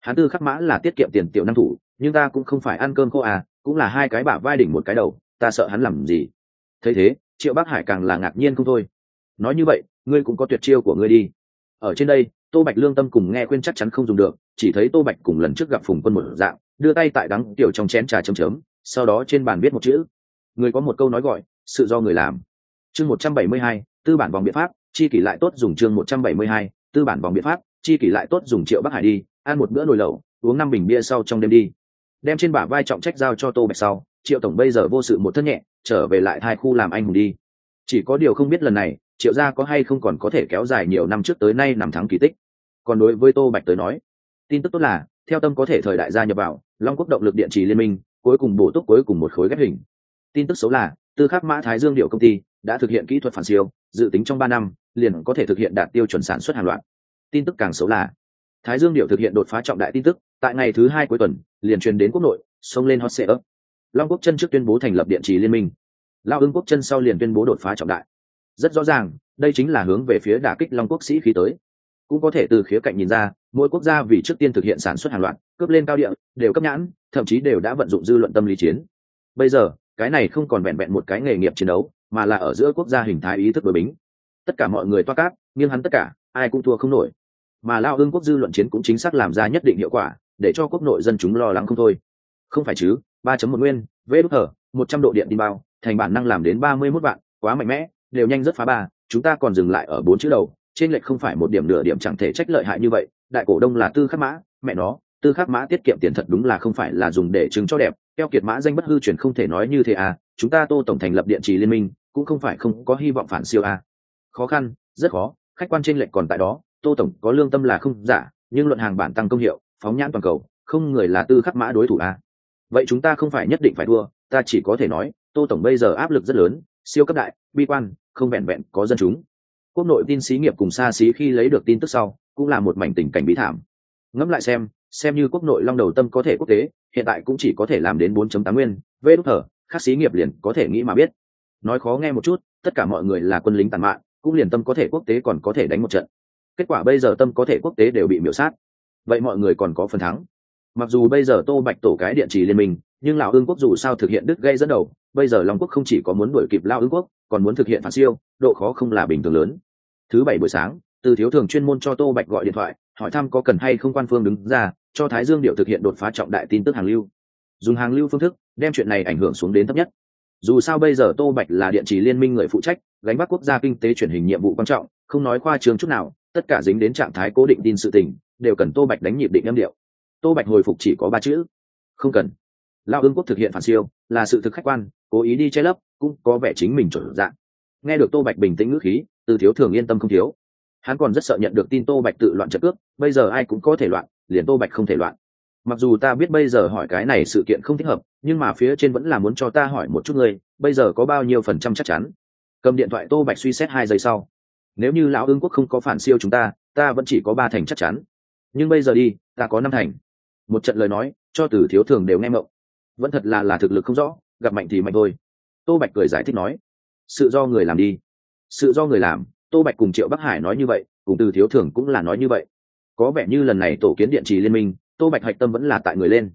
Hắn tư khắc mã là tiết kiệm tiền tiểu năng thủ nhưng ta cũng không phải ăn cơm khô à cũng là hai cái bả vai đỉnh một cái đầu, ta sợ hắn làm gì? Thấy thế, triệu bắc hải càng là ngạc nhiên không thôi. Nói như vậy, ngươi cũng có tuyệt chiêu của ngươi đi. Ở trên đây, tô bạch lương tâm cùng nghe khuyên chắc chắn không dùng được, chỉ thấy tô bạch cùng lần trước gặp phùng quân một dạng, đưa tay tại đắng tiểu trong chén trà chấm chấm, sau đó trên bàn viết một chữ. Người có một câu nói gọi, sự do người làm. Chương một trăm bảy mươi hai, tư bản vòng biện pháp, chi kỷ lại tốt dùng chương một trăm bảy mươi hai, tư bản vòng biện pháp, chi kỷ lại tốt dùng triệu bắc hải đi, ăn một bữa nồi lẩu, uống năm bình bia sau trong đêm đi đem trên bả vai trọng trách giao cho tô bạch sau, triệu tổng bây giờ vô sự một thân nhẹ, trở về lại hai khu làm anh hùng đi. Chỉ có điều không biết lần này, triệu gia có hay không còn có thể kéo dài nhiều năm trước tới nay nằm thắng kỳ tích. Còn đối với tô bạch tới nói, tin tức tốt là, theo tâm có thể thời đại gia nhập vào, long quốc động lực điện trì liên minh, cuối cùng bổ túc cuối cùng một khối ghép hình. Tin tức xấu là, tư khắc mã thái dương điệu công ty đã thực hiện kỹ thuật phản siêu, dự tính trong ba năm, liền có thể thực hiện đạt tiêu chuẩn sản xuất hàng loạt. Tin tức càng xấu là thái dương điệu thực hiện đột phá trọng đại tin tức, tại ngày thứ hai cuối tuần, liền truyền đến quốc nội, xông lên hot sệ ấp. Long quốc chân trước tuyên bố thành lập điện trì liên minh. Lao ưng quốc chân sau liền tuyên bố đột phá trọng đại. Rất rõ ràng, đây chính là hướng về phía đả kích long quốc sĩ khí tới. Cũng có thể từ khía cạnh nhìn ra, mỗi quốc gia vì trước tiên thực hiện sản xuất hàng loạt, cướp lên cao địa, đều cấp nhãn, thậm chí đều đã vận dụng dư luận tâm lý chiến. Bây giờ, cái này không còn vẹn vẹn một cái nghề nghiệp chiến đấu, mà là ở giữa quốc gia hình thái ý thức đối bính. Tất cả mọi người toa cát nhưng hắn tất cả, ai cũng thua không nổi mà lao ương quốc dư luận chiến cũng chính xác làm ra nhất định hiệu quả, để cho quốc nội dân chúng lo lắng không thôi. Không phải chứ, ba chấm một nguyên, vê đúc hở một trăm độ điện tin bao, thành bản năng làm đến ba mươi mốt vạn, quá mạnh mẽ, đều nhanh rất phá ba, chúng ta còn dừng lại ở bốn chữ đầu, trên lệch không phải một điểm nửa điểm chẳng thể trách lợi hại như vậy, đại cổ đông là tư khắc mã, mẹ nó, tư khắc mã tiết kiệm tiền thật đúng là không phải là dùng để chứng cho đẹp, keo kiệt mã danh bất hư truyền không thể nói như thế à chúng ta tô tổng thành lập điện trì liên minh, cũng không phải không có hy vọng phản siêu à. Khó khăn, rất khó, khách quan trên lệch còn tại đó tô tổng, có lương tâm là không giả, nhưng luận hàng bản tăng công hiệu, phóng nhãn toàn cầu, không người là tư khắc mã đối thủ à vậy chúng ta không phải nhất định phải thua, ta chỉ có thể nói, tô tổng bây giờ áp lực rất lớn, siêu cấp đại, bi quan, không vẹn vẹn có dân chúng. Quốc nội tin xí nghiệp cùng xa xí khi lấy được tin tức sau, cũng là một mảnh tình cảnh bí thảm. Ngẫm lại xem xem như quốc nội long đầu tâm có thể quốc tế, hiện tại cũng chỉ có thể làm đến 4.8 nguyên, vê đúc thở các xí nghiệp liền có thể nghĩ mà biết. Nói khó nghe một chút, tất cả mọi người là quân lính tàn mạng cũng liền tâm có thể quốc tế còn có thể đánh một trận kết quả bây giờ tâm có thể quốc tế đều bị miểu sát. Vậy mọi người còn có phần thắng. Mặc dù bây giờ tô bạch tổ cái điện chỉ liên minh, nhưng lão ương quốc dù sao thực hiện đứt gây dẫn đầu, bây giờ long quốc không chỉ có muốn đuổi kịp lao ương quốc, còn muốn thực hiện phản siêu, độ khó không là bình thường lớn. Thứ bảy buổi sáng, từ thiếu thường chuyên môn cho tô bạch gọi điện thoại, hỏi thăm có cần hay không quan phương đứng ra, cho thái dương điệu thực hiện đột phá trọng đại tin tức hàng lưu. Dùng hàng lưu phương thức, đem chuyện này ảnh hưởng xuống đến thấp nhất. Dù sao bây giờ tô bạch là điện chỉ liên minh người phụ trách, gánh bắt quốc gia kinh tế truyền hình nhiệm vụ quan trọng, không nói khoa trường chút nào tất cả dính đến trạng thái cố định tin sự tình, đều cần tô bạch đánh nhịp định âm điệu. Tô bạch hồi phục chỉ có ba chữ. Không cần. Lao ương quốc thực hiện phản siêu, là sự thực khách quan, cố ý đi che lấp, cũng có vẻ chính mình chuẩn dạng. Nghe được tô bạch bình tĩnh ngữ khí, từ thiếu thường yên tâm không thiếu. Hắn còn rất sợ nhận được tin tô bạch tự loạn trận cướp, bây giờ ai cũng có thể loạn, liền tô bạch không thể loạn. Mặc dù ta biết bây giờ hỏi cái này sự kiện không thích hợp, nhưng mà phía trên vẫn là muốn cho ta hỏi một chút người bây giờ có bao nhiêu phần trăm chắc chắn? Cầm điện thoại tô bạch suy xét hai giây sau nếu như lão ương quốc không có phản siêu chúng ta ta vẫn chỉ có ba thành chắc chắn. Nhưng bây giờ đi, ta có năm thành. Một trận lời nói, cho từ thiếu thường đều nghe mộng vẫn thật là là thực lực không rõ, gặp mạnh thì mạnh thôi. Tô bạch cười giải thích nói, sự do người làm đi. Sự do người làm, tô bạch cùng triệu bắc hải nói như vậy, cùng từ thiếu thường cũng là nói như vậy. Có vẻ như lần này tổ kiến điện trì liên minh, tô bạch hạch tâm vẫn là tại người lên.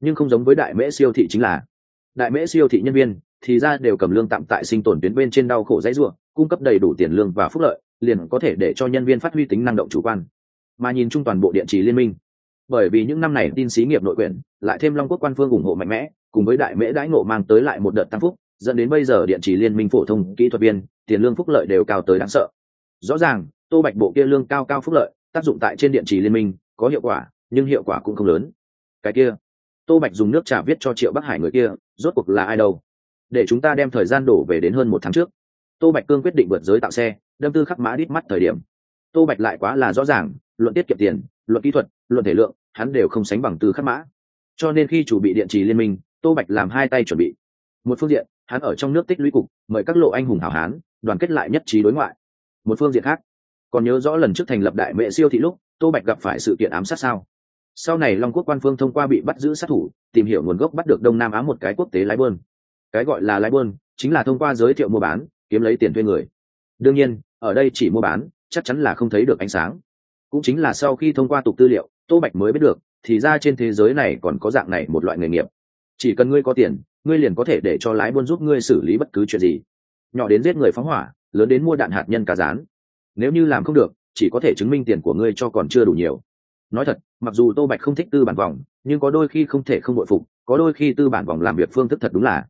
Nhưng không giống với đại mễ siêu thị chính là, đại mễ siêu thị nhân viên, thì ra đều cầm lương tạm tại sinh tồn tuyến bên trên đau khổ dãy ruộng cung cấp đầy đủ tiền lương và phúc lợi, liền có thể để cho nhân viên phát huy tính năng động chủ quan. Mà nhìn chung toàn bộ điện trì liên minh, bởi vì những năm này tin xí nghiệp nội quyền lại thêm long quốc quan phương ủng hộ mạnh mẽ, cùng với đại mễ đãi ngộ mang tới lại một đợt tăng phúc, dẫn đến bây giờ điện trì liên minh phổ thông kỹ thuật viên, tiền lương phúc lợi đều cao tới đáng sợ. Rõ ràng, tô bạch bộ kia lương cao cao phúc lợi, tác dụng tại trên điện trì liên minh, có hiệu quả, nhưng hiệu quả cũng không lớn. Cái kia, tô bạch dùng nước trà viết cho triệu bắc hải người kia, rốt cuộc là ai đâu? Để chúng ta đem thời gian đổ về đến hơn một tháng trước tô bạch cương quyết định vượt giới tạo xe, đâm tư khắc mã đít mắt thời điểm. Tô bạch lại quá là rõ ràng, luận tiết kiệm tiền, luận kỹ thuật, luận thể lượng, hắn đều không sánh bằng tư khắc mã. Cho nên khi chủ bị điện trì liên minh, tô bạch làm hai tay chuẩn bị. Một phương diện, hắn ở trong nước tích lũy cục, mời các lộ anh hùng hảo hán, đoàn kết lại nhất trí đối ngoại. Một phương diện khác, còn nhớ rõ lần trước thành lập đại mệ siêu thị lúc, tô bạch gặp phải sự kiện ám sát sao? Sau này long quốc quan phương thông qua bị bắt giữ sát thủ, tìm hiểu nguồn gốc bắt được đông nam á một cái quốc tế lái bơn. Cái gọi là lái bơn, chính là thông qua giới thiệu mua bán kiếm lấy tiền thuê người. Đương nhiên, ở đây chỉ mua bán, chắc chắn là không thấy được ánh sáng. Cũng chính là sau khi thông qua tục tư liệu, tô bạch mới biết được, thì ra trên thế giới này còn có dạng này một loại nghề nghiệp. Chỉ cần ngươi có tiền, ngươi liền có thể để cho lái buôn giúp ngươi xử lý bất cứ chuyện gì. Nhỏ đến giết người phóng hỏa, lớn đến mua đạn hạt nhân cả rán. Nếu như làm không được, chỉ có thể chứng minh tiền của ngươi cho còn chưa đủ nhiều. Nói thật, mặc dù tô bạch không thích tư bản vòng, nhưng có đôi khi không thể không bội phục, có đôi khi tư bản vòng làm việc phương thức thật đúng là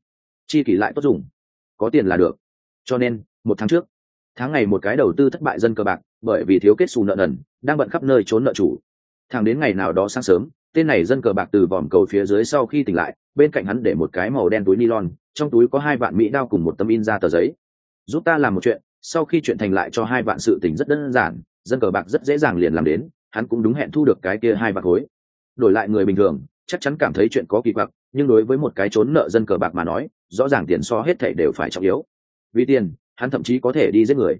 chi kỷ lại tốt dùng. Có tiền là được cho nên, một tháng trước, tháng ngày một cái đầu tư thất bại dân cờ bạc, bởi vì thiếu kết xù nợ nần, đang bận khắp nơi trốn nợ chủ. Thẳng đến ngày nào đó sáng sớm, tên này dân cờ bạc từ vòm cầu phía dưới sau khi tỉnh lại, bên cạnh hắn để một cái màu đen túi nylon, trong túi có hai vạn mỹ đao cùng một tấm in ra tờ giấy. Giúp ta làm một chuyện. Sau khi chuyện thành lại cho hai vạn sự tình rất đơn giản, dân cờ bạc rất dễ dàng liền làm đến, hắn cũng đúng hẹn thu được cái kia hai vạn khối. Đổi lại người bình thường, chắc chắn cảm thấy chuyện có kỳ quặc, nhưng đối với một cái trốn nợ dân cờ bạc mà nói, rõ ràng tiền so hết thảy đều phải trọng yếu vì tiền, hắn thậm chí có thể đi giết người.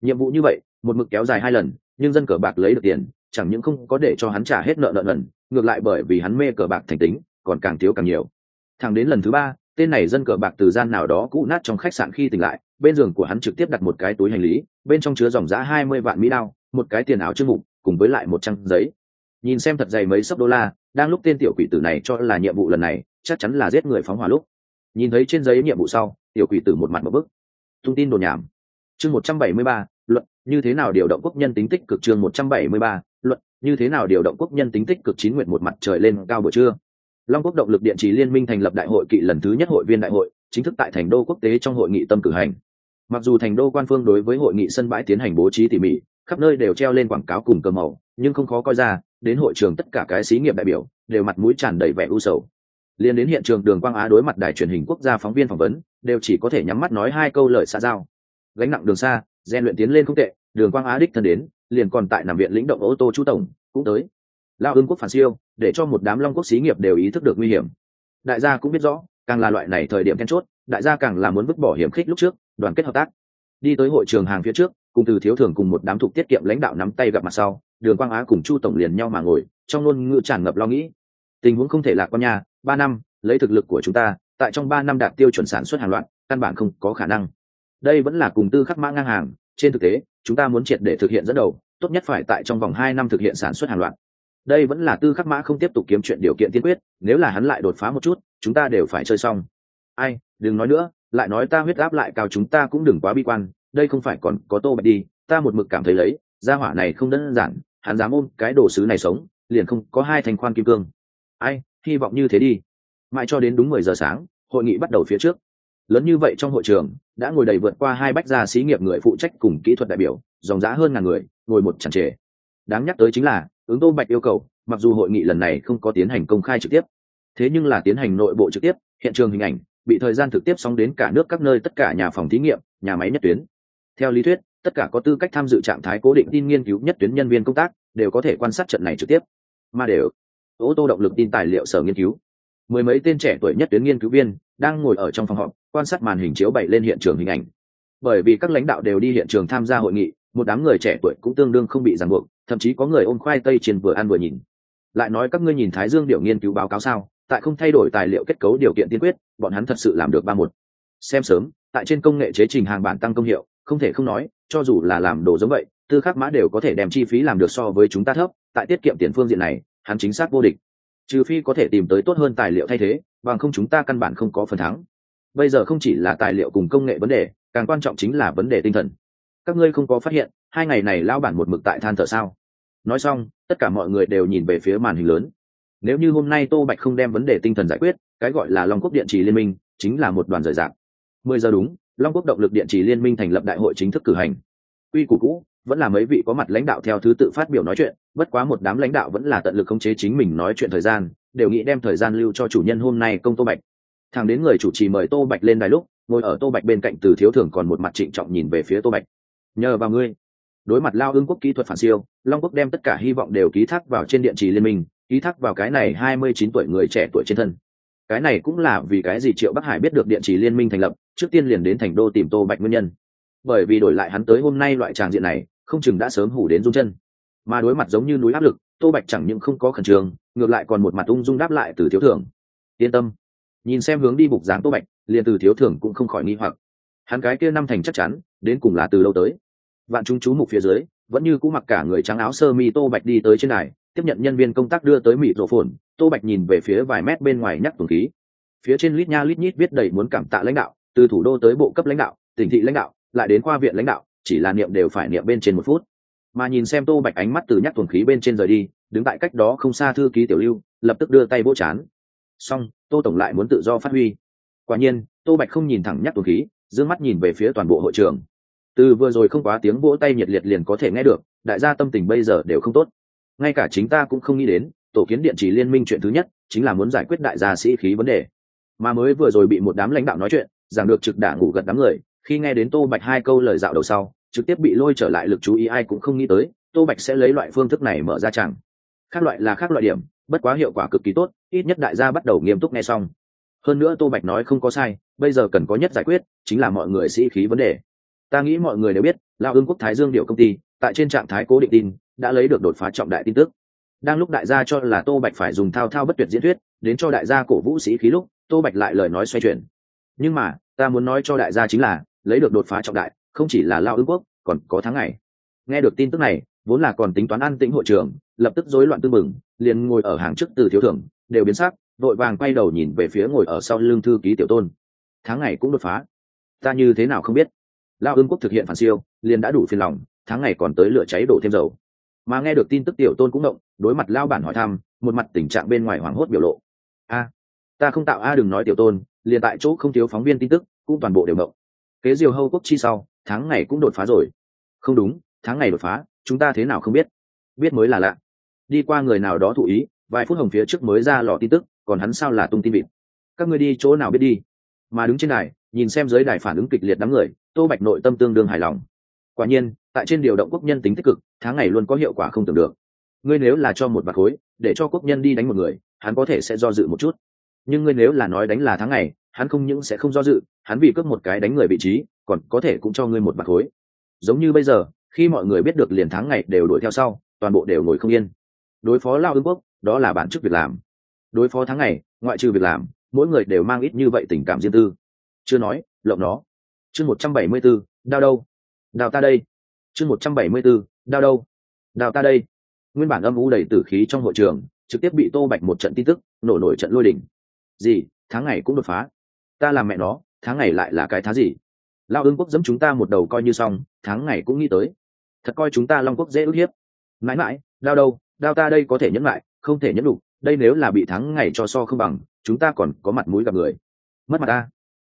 Nhiệm vụ như vậy, một mực kéo dài hai lần, nhưng dân cờ bạc lấy được tiền, chẳng những không có để cho hắn trả hết nợ nợ nần, ngược lại bởi vì hắn mê cờ bạc thành tính, còn càng thiếu càng nhiều. Thẳng đến lần thứ ba, tên này dân cờ bạc từ gian nào đó cũ nát trong khách sạn khi tỉnh lại, bên giường của hắn trực tiếp đặt một cái túi hành lý, bên trong chứa dòng giá hai mươi vạn mỹ đao, một cái tiền áo chưng mục, cùng với lại một trang giấy. Nhìn xem thật dày mấy sấp đô la, đang lúc tên tiểu quỷ tử này cho là nhiệm vụ lần này, chắc chắn là giết người phóng hỏa lúc. Nhìn thấy trên giấy nhiệm vụ sau, tiểu quỷ tử một mặt một bức thông tin đồn nhảm. Chương một trăm bảy mươi ba, luận, như thế nào điều động quốc nhân tính tích cực? Chương một trăm bảy mươi ba, luận, như thế nào điều động quốc nhân tính tích cực? Chín nguyện một mặt trời lên cao buổi trưa. Long quốc động lực điện trì liên minh thành lập đại hội kỵ lần thứ nhất hội viên đại hội, chính thức tại thành đô quốc tế trong hội nghị tâm cử hành. Mặc dù thành đô quan phương đối với hội nghị sân bãi tiến hành bố trí tỉ mỉ, khắp nơi đều treo lên quảng cáo cùng cờ màu, nhưng không khó coi ra, đến hội trường tất cả cái xí nghiệp đại biểu đều mặt mũi tràn đầy vẻ u sầu. Liên đến hiện trường đường quang á đối mặt đài truyền hình quốc gia phóng viên phỏng vấn đều chỉ có thể nhắm mắt nói hai câu lời xa giao. Gánh nặng đường xa, rèn luyện tiến lên không tệ, đường quang á đích thân đến, liền còn tại nằm viện lĩnh động ô tô chu tổng, cũng tới. Lao ương quốc phản siêu, để cho một đám long quốc xí nghiệp đều ý thức được nguy hiểm. Đại gia cũng biết rõ, càng là loại này thời điểm then chốt, đại gia càng là muốn vứt bỏ hiểm khích lúc trước, đoàn kết hợp tác. Đi tới hội trường hàng phía trước, cùng từ thiếu thường cùng một đám thuộc tiết kiệm lãnh đạo nắm tay gặp mặt sau, đường quang á cùng chu tổng liền nhau mà ngồi, trong ngôn ngữ tràn ngập lo nghĩ. Tình huống không thể lạc con nhà ba năm, lấy thực lực của chúng ta tại trong ba năm đạt tiêu chuẩn sản xuất hàng loạt, căn bản không có khả năng. Đây vẫn là cùng tư khắc mã ngang hàng, trên thực tế, chúng ta muốn triệt để thực hiện dẫn đầu, tốt nhất phải tại trong vòng hai năm thực hiện sản xuất hàng loạt. Đây vẫn là tư khắc mã không tiếp tục kiếm chuyện điều kiện tiên quyết, nếu là hắn lại đột phá một chút, chúng ta đều phải chơi xong. Ai, đừng nói nữa, lại nói ta huyết áp lại cao chúng ta cũng đừng quá bi quan, đây không phải còn có tô bạch đi, ta một mực cảm thấy lấy, gia hỏa này không đơn giản, hắn dám ôm cái đồ sứ này sống, liền không có hai thành khoan kim cương. Ai, hy vọng như thế đi mãi cho đến đúng mười giờ sáng, hội nghị bắt đầu phía trước. Lớn như vậy trong hội trường, đã ngồi đầy vượt qua hai bách gia xí nghiệp người phụ trách cùng kỹ thuật đại biểu, dòng giá hơn ngàn người, ngồi một chẳng trề. Đáng nhắc tới chính là, ứng tô bạch yêu cầu, mặc dù hội nghị lần này không có tiến hành công khai trực tiếp, thế nhưng là tiến hành nội bộ trực tiếp, hiện trường hình ảnh, bị thời gian thực tiếp sóng đến cả nước các nơi tất cả nhà phòng thí nghiệm, nhà máy nhất tuyến. Theo lý thuyết, tất cả có tư cách tham dự trạng thái cố định tin nghiên cứu nhất tuyến nhân viên công tác, đều có thể quan sát trận này trực tiếp. Mà đều, ô tô động lực tin tài liệu sở nghiên cứu mười mấy tên trẻ tuổi nhất tuyến nghiên cứu viên đang ngồi ở trong phòng họp, quan sát màn hình chiếu bày lên hiện trường hình ảnh. Bởi vì các lãnh đạo đều đi hiện trường tham gia hội nghị, một đám người trẻ tuổi cũng tương đương không bị ràng buộc, thậm chí có người ôm khoai tây trên vừa ăn vừa nhìn. Lại nói các ngươi nhìn thái dương điệu nghiên cứu báo cáo sao, tại không thay đổi tài liệu kết cấu điều kiện tiên quyết, bọn hắn thật sự làm được ba một. Xem sớm, tại trên công nghệ chế trình hàng bản tăng công hiệu, không thể không nói, cho dù là làm đồ giống vậy, tư khắc mã đều có thể đem chi phí làm được so với chúng ta thấp, tại tiết kiệm tiền phương diện này, hắn chính xác vô địch trừ phi có thể tìm tới tốt hơn tài liệu thay thế, bằng không chúng ta căn bản không có phần thắng. Bây giờ không chỉ là tài liệu cùng công nghệ vấn đề, càng quan trọng chính là vấn đề tinh thần. Các ngươi không có phát hiện, hai ngày này lao bản một mực tại than thở sao? Nói xong, tất cả mọi người đều nhìn về phía màn hình lớn. Nếu như hôm nay tô bạch không đem vấn đề tinh thần giải quyết, cái gọi là long quốc điện trì liên minh, chính là một đoàn rời rạc. Mười giờ đúng, long quốc động lực điện trì liên minh thành lập đại hội chính thức cử hành. Quy củ cũ vẫn là mấy vị có mặt lãnh đạo theo thứ tự phát biểu nói chuyện, bất quá một đám lãnh đạo vẫn là tận lực khống chế chính mình nói chuyện thời gian, đều nghĩ đem thời gian lưu cho chủ nhân hôm nay công tô bạch. Thằng đến người chủ trì mời tô bạch lên đài lúc, ngồi ở tô bạch bên cạnh từ thiếu thường còn một mặt trịnh trọng nhìn về phía tô bạch. Nhờ vào ngươi. Đối mặt lao ương quốc kỹ thuật phản siêu, long quốc đem tất cả hy vọng đều ký thác vào trên điện trì liên minh, ký thác vào cái này hai mươi chín tuổi người trẻ tuổi trên thân. Cái này cũng là vì cái gì triệu bắc hải biết được điện trì liên minh thành lập, trước tiên liền đến thành đô tìm tô bạch nguyên nhân. Bởi vì đổi lại hắn tới hôm nay loại tràng diện này không chừng đã sớm hủ đến rung chân. Mà đối mặt giống như núi áp lực tô bạch chẳng những không có khẩn trương ngược lại còn một mặt ung dung đáp lại từ thiếu thường yên tâm. Nhìn xem hướng đi bục dáng tô bạch liền từ thiếu thường cũng không khỏi nghi hoặc. Hắn cái kia năm thành chắc chắn đến cùng là từ lâu tới? Vạn chúng chú mục phía dưới vẫn như cũ mặc cả người trắng áo sơ mi tô bạch đi tới trên này, tiếp nhận nhân viên công tác đưa tới mịt rổ phồn tô bạch nhìn về phía vài mét bên ngoài nhắc tuần khí. Phía trên lít nha lít nhít viết đầy muốn cảm tạ lãnh đạo từ thủ đô tới bộ cấp lãnh đạo tỉnh thị lãnh đạo lại đến khoa viện lãnh đạo chỉ là niệm đều phải niệm bên trên một phút. Mà nhìn xem tô bạch ánh mắt từ nhắc thuần khí bên trên rời đi, đứng tại cách đó không xa thư ký tiểu lưu, lập tức đưa tay vỗ chán. Xong, tô tổng lại muốn tự do phát huy. Quả nhiên, tô bạch không nhìn thẳng nhắc thuần khí d ư ơ n g mắt nhìn về phía toàn bộ hội trường. Từ vừa rồi không quá tiếng vỗ tay nhiệt liệt liền có thể nghe được, đại gia tâm tình bây giờ đều không tốt. Ngay cả chính ta cũng không nghĩ đến, tổ kiến điện chỉ liên minh chuyện thứ nhất, chính là muốn giải quyết đại gia sĩ khí vấn đề. Mà mới vừa rồi bị một đám lãnh đạo nói chuyện rằng được trực đả ngủ gật đám người khi nghe đến tô bạch hai câu lời dạo đầu sau, trực tiếp bị lôi trở lại lực chú ý ai cũng không nghĩ tới, tô bạch sẽ lấy loại phương thức này mở ra chẳng. Khác loại là khác loại điểm, bất quá hiệu quả cực kỳ tốt, ít nhất đại gia bắt đầu nghiêm túc nghe xong. Hơn nữa tô bạch nói không có sai, bây giờ cần có nhất giải quyết, chính là mọi người sĩ khí vấn đề. Ta nghĩ mọi người đều biết, lao ương quốc thái dương điệu công ty, tại trên trạng thái cố định tin, đã lấy được đột phá trọng đại tin tức. Đang lúc đại gia cho là tô bạch phải dùng thao thao bất tuyệt diễn thuyết, đến cho đại gia cổ vũ sĩ khí lúc, tô bạch lại lời nói xoay chuyển. Nhưng mà, ta muốn nói cho đại gia chính là lấy được đột phá trọng đại, không chỉ là lao ương quốc, còn có tháng ngày. Nghe được tin tức này, vốn là còn tính toán an tĩnh hội trường, lập tức rối loạn tư mừng, liền ngồi ở hàng trước từ thiếu thưởng, đều biến sắc, vội vàng quay đầu nhìn về phía ngồi ở sau lưng thư ký tiểu tôn. Tháng ngày cũng đột phá. Ta như thế nào không biết? Lao ương quốc thực hiện phản siêu, liền đã đủ phiền lòng, tháng ngày còn tới lửa cháy đổ thêm dầu. Mà nghe được tin tức tiểu tôn cũng động, đối mặt lao bản hỏi thăm, một mặt tình trạng bên ngoài hoảng hốt biểu lộ. A, ta không tạo a đừng nói tiểu tôn, liền tại chỗ không thiếu phóng viên tin tức, cũng toàn bộ đều động kế diều hâu quốc chi sau, tháng ngày cũng đột phá rồi. Không đúng, tháng ngày đột phá, chúng ta thế nào không biết. Biết mới là lạ. Đi qua người nào đó thụ ý, vài phút hồng phía trước mới ra lò tin tức, còn hắn sao là tung tin vịt. Các ngươi đi chỗ nào biết đi. Mà đứng trên đài, nhìn xem giới đài phản ứng kịch liệt đám người, tô bạch nội tâm tương đương hài lòng. Quả nhiên, tại trên điều động quốc nhân tính tích cực, tháng ngày luôn có hiệu quả không tưởng được. Ngươi nếu là cho một bạc khối, để cho quốc nhân đi đánh một người, hắn có thể sẽ do dự một chút. Nhưng ngươi nếu là nói đánh là tháng ngày hắn không những sẽ không do dự, hắn vì cướp một cái đánh người vị trí, còn có thể cũng cho ngươi một bạc khối giống như bây giờ, khi mọi người biết được liền tháng ngày đều đuổi theo sau, toàn bộ đều ngồi không yên. Đối phó lao ương quốc, đó là bản chức việc làm. Đối phó tháng ngày, ngoại trừ việc làm, mỗi người đều mang ít như vậy tình cảm riêng tư. Chưa nói, lộng nó. Chương một trăm bảy mươi b ố đao đâu? Đào ta đây. Chương một trăm bảy mươi b ố đao đâu? Đào ta đây. Nguyên bản âm u đầy tử khí trong hội trường, trực tiếp bị tô bạch một trận tin tức, nổ nổi trận lôi đỉnh gì? Tháng ngày cũng đột phá ta làm mẹ nó, tháng ngày lại là cái thá gì? Lao ương quốc dẫm chúng ta một đầu coi như xong, tháng ngày cũng nghĩ tới. Thật coi chúng ta long quốc dễ ức hiếp. Mãi mãi đau đâu đau ta đây có thể nhẫn lại, không thể nhẫn đủ, đây nếu là bị thắng ngày cho so không bằng, chúng ta còn có mặt mũi gặp người. Mất mặt ta.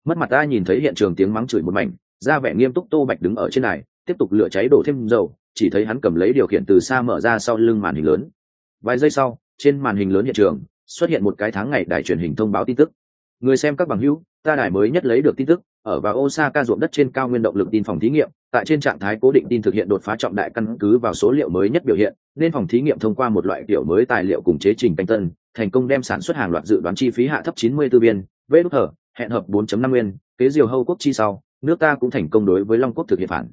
Mất mặt ta nhìn thấy hiện trường tiếng mắng chửi một mảnh, ra vẻ nghiêm túc tô bạch đứng ở trên này, tiếp tục lửa cháy đổ thêm dầu, chỉ thấy hắn cầm lấy điều khiển từ xa mở ra sau lưng màn hình lớn. Vài giây sau, trên màn hình lớn hiện trường, xuất hiện một cái tháng ngày đài truyền hình thông báo tin tức. Người xem các bằng hữu ta đài mới nhất lấy được tin tức ở vào Osaka ruộng đất trên cao nguyên động lực tin phòng thí nghiệm, tại trên trạng thái cố định tin thực hiện đột phá trọng đại căn cứ vào số liệu mới nhất biểu hiện, nên phòng thí nghiệm thông qua một loại kiểu mới tài liệu cùng chế trình canh tân, thành công đem sản xuất hàng loạt dự đoán chi phí hạ thấp 94 biên, vê đúc hở, hẹn hợp 4.5 nguyên, kế diều hâu quốc chi sau, nước ta cũng thành công đối với Long quốc thực hiện phản.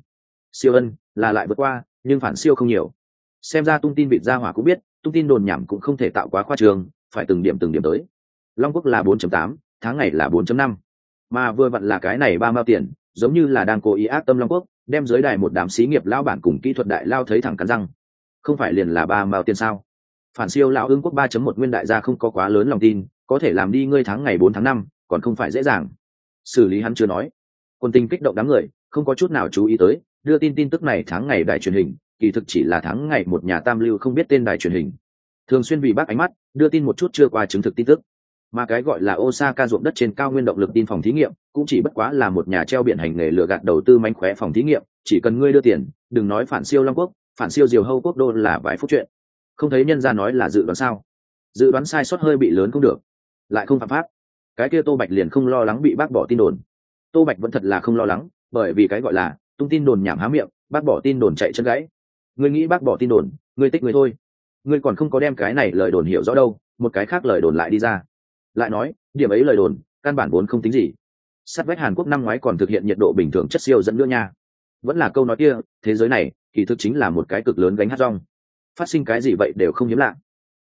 Siêu ân, là lại vượt qua, nhưng phản siêu không nhiều. Xem ra tung tin vịt ra hỏa cũng biết, tung tin đồn nhảm cũng không thể tạo quá khoa trường, phải từng điểm từng điểm tới. long quốc là 4.8, tháng ngày là 4.5. mà vừa vặn là cái này ba mao tiền giống như là đang cố ý ác tâm long quốc đem dưới đài một đám xí nghiệp lao bản cùng kỹ thuật đại lao thấy thẳng cắn răng. Không phải liền là ba mao tiền sao? Phản siêu lão ương quốc 3.1 nguyên đại gia không có quá lớn lòng tin có thể làm đi ngươi tháng ngày 4 tháng 5, còn không phải dễ dàng. Xử lý hắn chưa nói. Quân tình kích động đám người không có chút nào chú ý tới đưa tin tin tức này tháng ngày đài truyền hình kỳ thực chỉ là tháng ngày một nhà tam lưu không biết tên đài truyền hình. Thường xuyên vì bác ánh mắt đưa tin một chút chưa qua chứng thực tin tức mà cái gọi là osaka ruộng đất trên cao nguyên động lực tin phòng thí nghiệm, cũng chỉ bất quá là một nhà treo biển hành nghề lừa gạt đầu tư mánh khóe phòng thí nghiệm, chỉ cần ngươi đưa tiền, đừng nói phản siêu long quốc, phản siêu diều hâu quốc đô là vài phút chuyện. Không thấy nhân ra nói là dự đoán sao? Dự đoán sai sót hơi bị lớn cũng được. Lại không phạm pháp. Cái kia tô bạch liền không lo lắng bị bác bỏ tin đồn. Tô bạch vẫn thật là không lo lắng, bởi vì cái gọi là tung tin đồn nhảm há miệng, bác bỏ tin đồn chạy chân gãy. Ngươi nghĩ bác bỏ tin đồn, ngươi tích người thôi. Ngươi còn không có đem cái này lời đồn hiểu rõ đâu, một cái khác lời đồn lại đi ra lại nói, điểm ấy lời đồn, căn bản vốn không tính gì. Sát vách hàn quốc năm ngoái còn thực hiện nhiệt độ bình thường chất siêu dẫn nữa nha. Vẫn là câu nói kia, thế giới này, kỳ thực chính là một cái cực lớn gánh hát rong. Phát sinh cái gì vậy đều không hiếm lạ.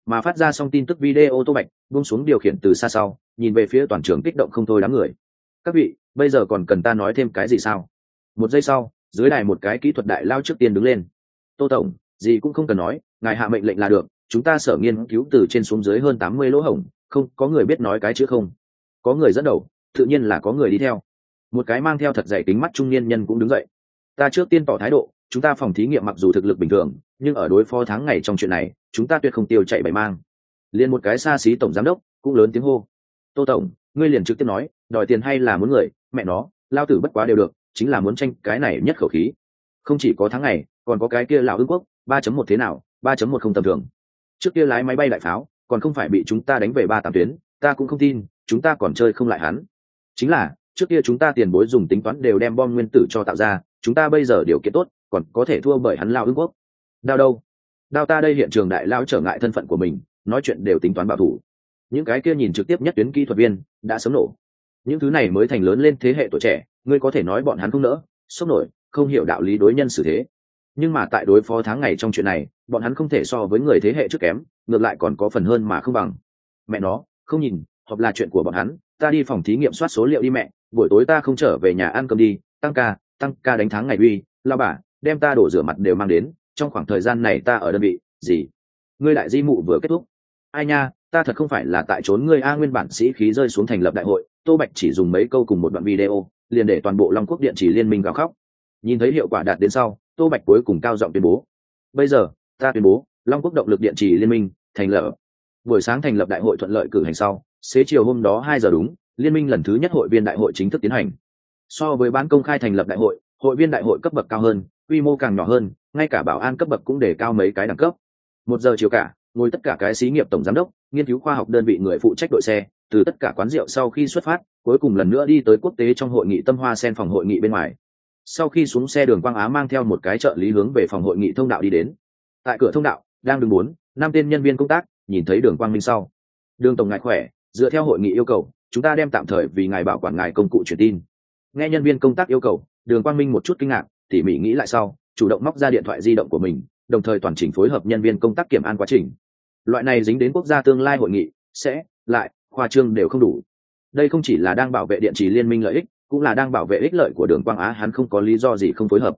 Mà phát ra xong tin tức video tô bạch, buông xuống điều khiển từ xa sau, nhìn về phía toàn trường kích động không thôi đám người. Các vị, bây giờ còn cần ta nói thêm cái gì sao? Một giây sau, dưới đài một cái kỹ thuật đại lao trước tiên đứng lên. Tô tổng, gì cũng không cần nói, ngài hạ mệnh lệnh là được, chúng ta sở nghiên cứu từ trên xuống dưới hơn tám mươi lỗ hổng không, có người biết nói cái chữ không. Có người dẫn đầu, tự nhiên là có người đi theo. Một cái mang theo thật dày tính mắt trung niên nhân cũng đứng dậy. Ta trước tiên tỏ thái độ, chúng ta phòng thí nghiệm mặc dù thực lực bình thường, nhưng ở đối phó tháng ngày trong chuyện này, chúng ta tuyệt không tiêu chạy bày mang. Liền một cái xa xí tổng giám đốc, cũng lớn tiếng hô. Tô tổng, ngươi liền trực tiếp nói, đòi tiền hay là muốn người, mẹ nó, lao tử bất quá đều được, chính là muốn tranh cái này nhất khẩu khí. Không chỉ có tháng ngày, còn có cái kia lão ương quốc, ba chấm một thế nào, ba chấm một không tầm thường. Trước kia lái máy bay đại pháo còn không phải bị chúng ta đánh về ba tám tuyến, ta cũng không tin, chúng ta còn chơi không lại hắn. Chính là, trước kia chúng ta tiền bối dùng tính toán đều đem bom nguyên tử cho tạo ra, chúng ta bây giờ điều kiện tốt, còn có thể thua bởi hắn lao ương quốc. Đao đâu? Đao ta đây hiện trường đại lao trở ngại thân phận của mình, nói chuyện đều tính toán bảo thủ. Những cái kia nhìn trực tiếp nhất tuyến kỹ thuật viên, đã sớm nổ. Những thứ này mới thành lớn lên thế hệ tuổi trẻ, ngươi có thể nói bọn hắn không nỡ, sốc nổi, không hiểu đạo lý đối nhân xử thế nhưng mà tại đối phó tháng ngày trong chuyện này, bọn hắn không thể so với người thế hệ trước kém, ngược lại còn có phần hơn mà không bằng. Mẹ nó, không nhìn hoặc là chuyện của bọn hắn, ta đi phòng thí nghiệm soát số liệu đi mẹ, buổi tối ta không trở về nhà ăn cơm đi, tăng ca tăng ca đánh tháng ngày uy, lao bà, đem ta đổ rửa mặt đều mang đến, trong khoảng thời gian này ta ở đơn vị, gì? Ngươi đại di mụ vừa kết thúc. Ai nha, ta thật không phải là tại trốn ngươi a nguyên bản sĩ khí rơi xuống thành lập đại hội, tô bạch chỉ dùng mấy câu cùng một đoạn video, liền để toàn bộ long quốc điện chỉ liên minh gào khóc. Nhìn thấy hiệu quả đạt đến sau tô bạch cuối cùng cao giọng tuyên bố, bây giờ, ta tuyên bố, long quốc động lực điện trì liên minh thành lập. Buổi sáng thành lập đại hội thuận lợi cử hành sau, xế chiều hôm đó hai giờ đúng, liên minh lần thứ nhất hội viên đại hội chính thức tiến hành. So với bán công khai thành lập đại hội hội viên đại hội cấp bậc cao hơn, quy mô càng nhỏ hơn, ngay cả bảo an cấp bậc cũng để cao mấy cái đẳng cấp. Một giờ chiều cả, ngồi tất cả cái xí nghiệp tổng giám đốc, nghiên cứu khoa học đơn vị người phụ trách đội xe, từ tất cả quán rượu sau khi xuất phát, cuối cùng lần nữa đi tới quốc tế trong hội nghị tâm hoa sen phòng hội nghị bên ngoài sau khi xuống xe đường quang á mang theo một cái trợ lý hướng về phòng hội nghị thông đạo đi đến. Tại cửa thông đạo, đang đứng bốn, năm tên nhân viên công tác, nhìn thấy đường quang minh sau. Đường tổng ngài khỏe, dựa theo hội nghị yêu cầu, chúng ta đem tạm thời vì ngài bảo quản ngài công cụ truyền tin. Nghe nhân viên công tác yêu cầu, đường quang minh một chút kinh ngạc, tỉ mỉ nghĩ lại sau, chủ động móc ra điện thoại di động của mình, đồng thời toàn chỉnh phối hợp nhân viên công tác kiểm an quá trình. Loại này dính đến quốc gia tương lai hội nghị, sẽ, lại, khoa trương đều không đủ. Đây không chỉ là đang bảo vệ điện trì liên minh lợi ích cũng là đang bảo vệ ích lợi của đường quang á, hắn không có lý do gì không phối hợp.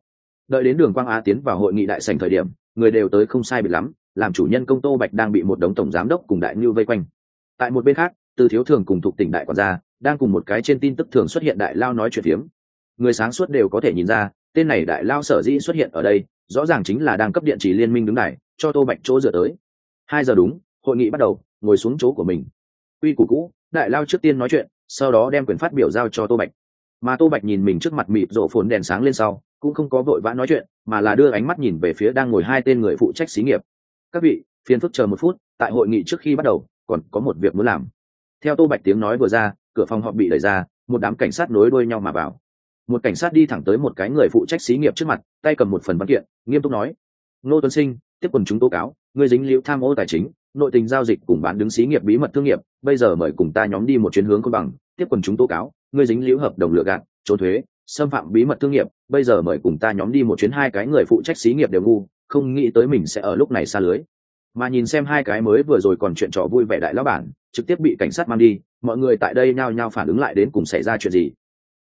Đợi đến đường quang á tiến vào hội nghị đại sành thời điểm, người đều tới không sai biệt lắm, làm chủ nhân công tô bạch đang bị một đống tổng giám đốc cùng đại ngưu vây quanh. Tại một bên khác, từ thiếu thường cùng thuộc tỉnh đại quản gia, đang cùng một cái trên tin tức thường xuất hiện đại lao nói chuyện phiếm. Người sáng suốt đều có thể nhìn ra, tên này đại lao sở dĩ xuất hiện ở đây, rõ ràng chính là đang cấp điện chỉ liên minh đứng này cho tô bạch chỗ dựa tới. Hai giờ đúng, hội nghị bắt đầu, ngồi xuống chỗ của mình. Quy củ cũ, đại lao trước tiên nói chuyện, sau đó đem quyền phát biểu giao cho tô bạch mà tô bạch nhìn mình trước mặt mịt rộ phồn đèn sáng lên sau, cũng không có vội vã nói chuyện, mà là đưa ánh mắt nhìn về phía đang ngồi hai tên người phụ trách xí nghiệp. Các vị, phiền phức chờ một phút, tại hội nghị trước khi bắt đầu, còn có một việc muốn làm. Theo tô bạch tiếng nói vừa ra, cửa phòng họ bị đẩy ra, một đám cảnh sát nối đuôi nhau mà vào. Một cảnh sát đi thẳng tới một cái người phụ trách xí nghiệp trước mặt, tay cầm một phần văn kiện, nghiêm túc nói, nô tuấn sinh, tiếp quần chúng tố cáo người dính liễu tham ô tài chính, nội tình giao dịch cùng bán đứng xí nghiệp bí mật thương nghiệp, bây giờ mời cùng ta nhóm đi một chuyến hướng công bằng, tiếp quần chúng tố cáo. Ngươi dính liễu hợp đồng lựa gạt, trốn thuế, xâm phạm bí mật thương nghiệp, bây giờ mời cùng ta nhóm đi một chuyến hai cái người phụ trách xí nghiệp đều ngu, không nghĩ tới mình sẽ ở lúc này xa lưới. Mà nhìn xem hai cái mới vừa rồi còn chuyện trò vui vẻ đại lão bản, trực tiếp bị cảnh sát mang đi, mọi người tại đây nhao nhao phản ứng lại đến cùng xảy ra chuyện gì.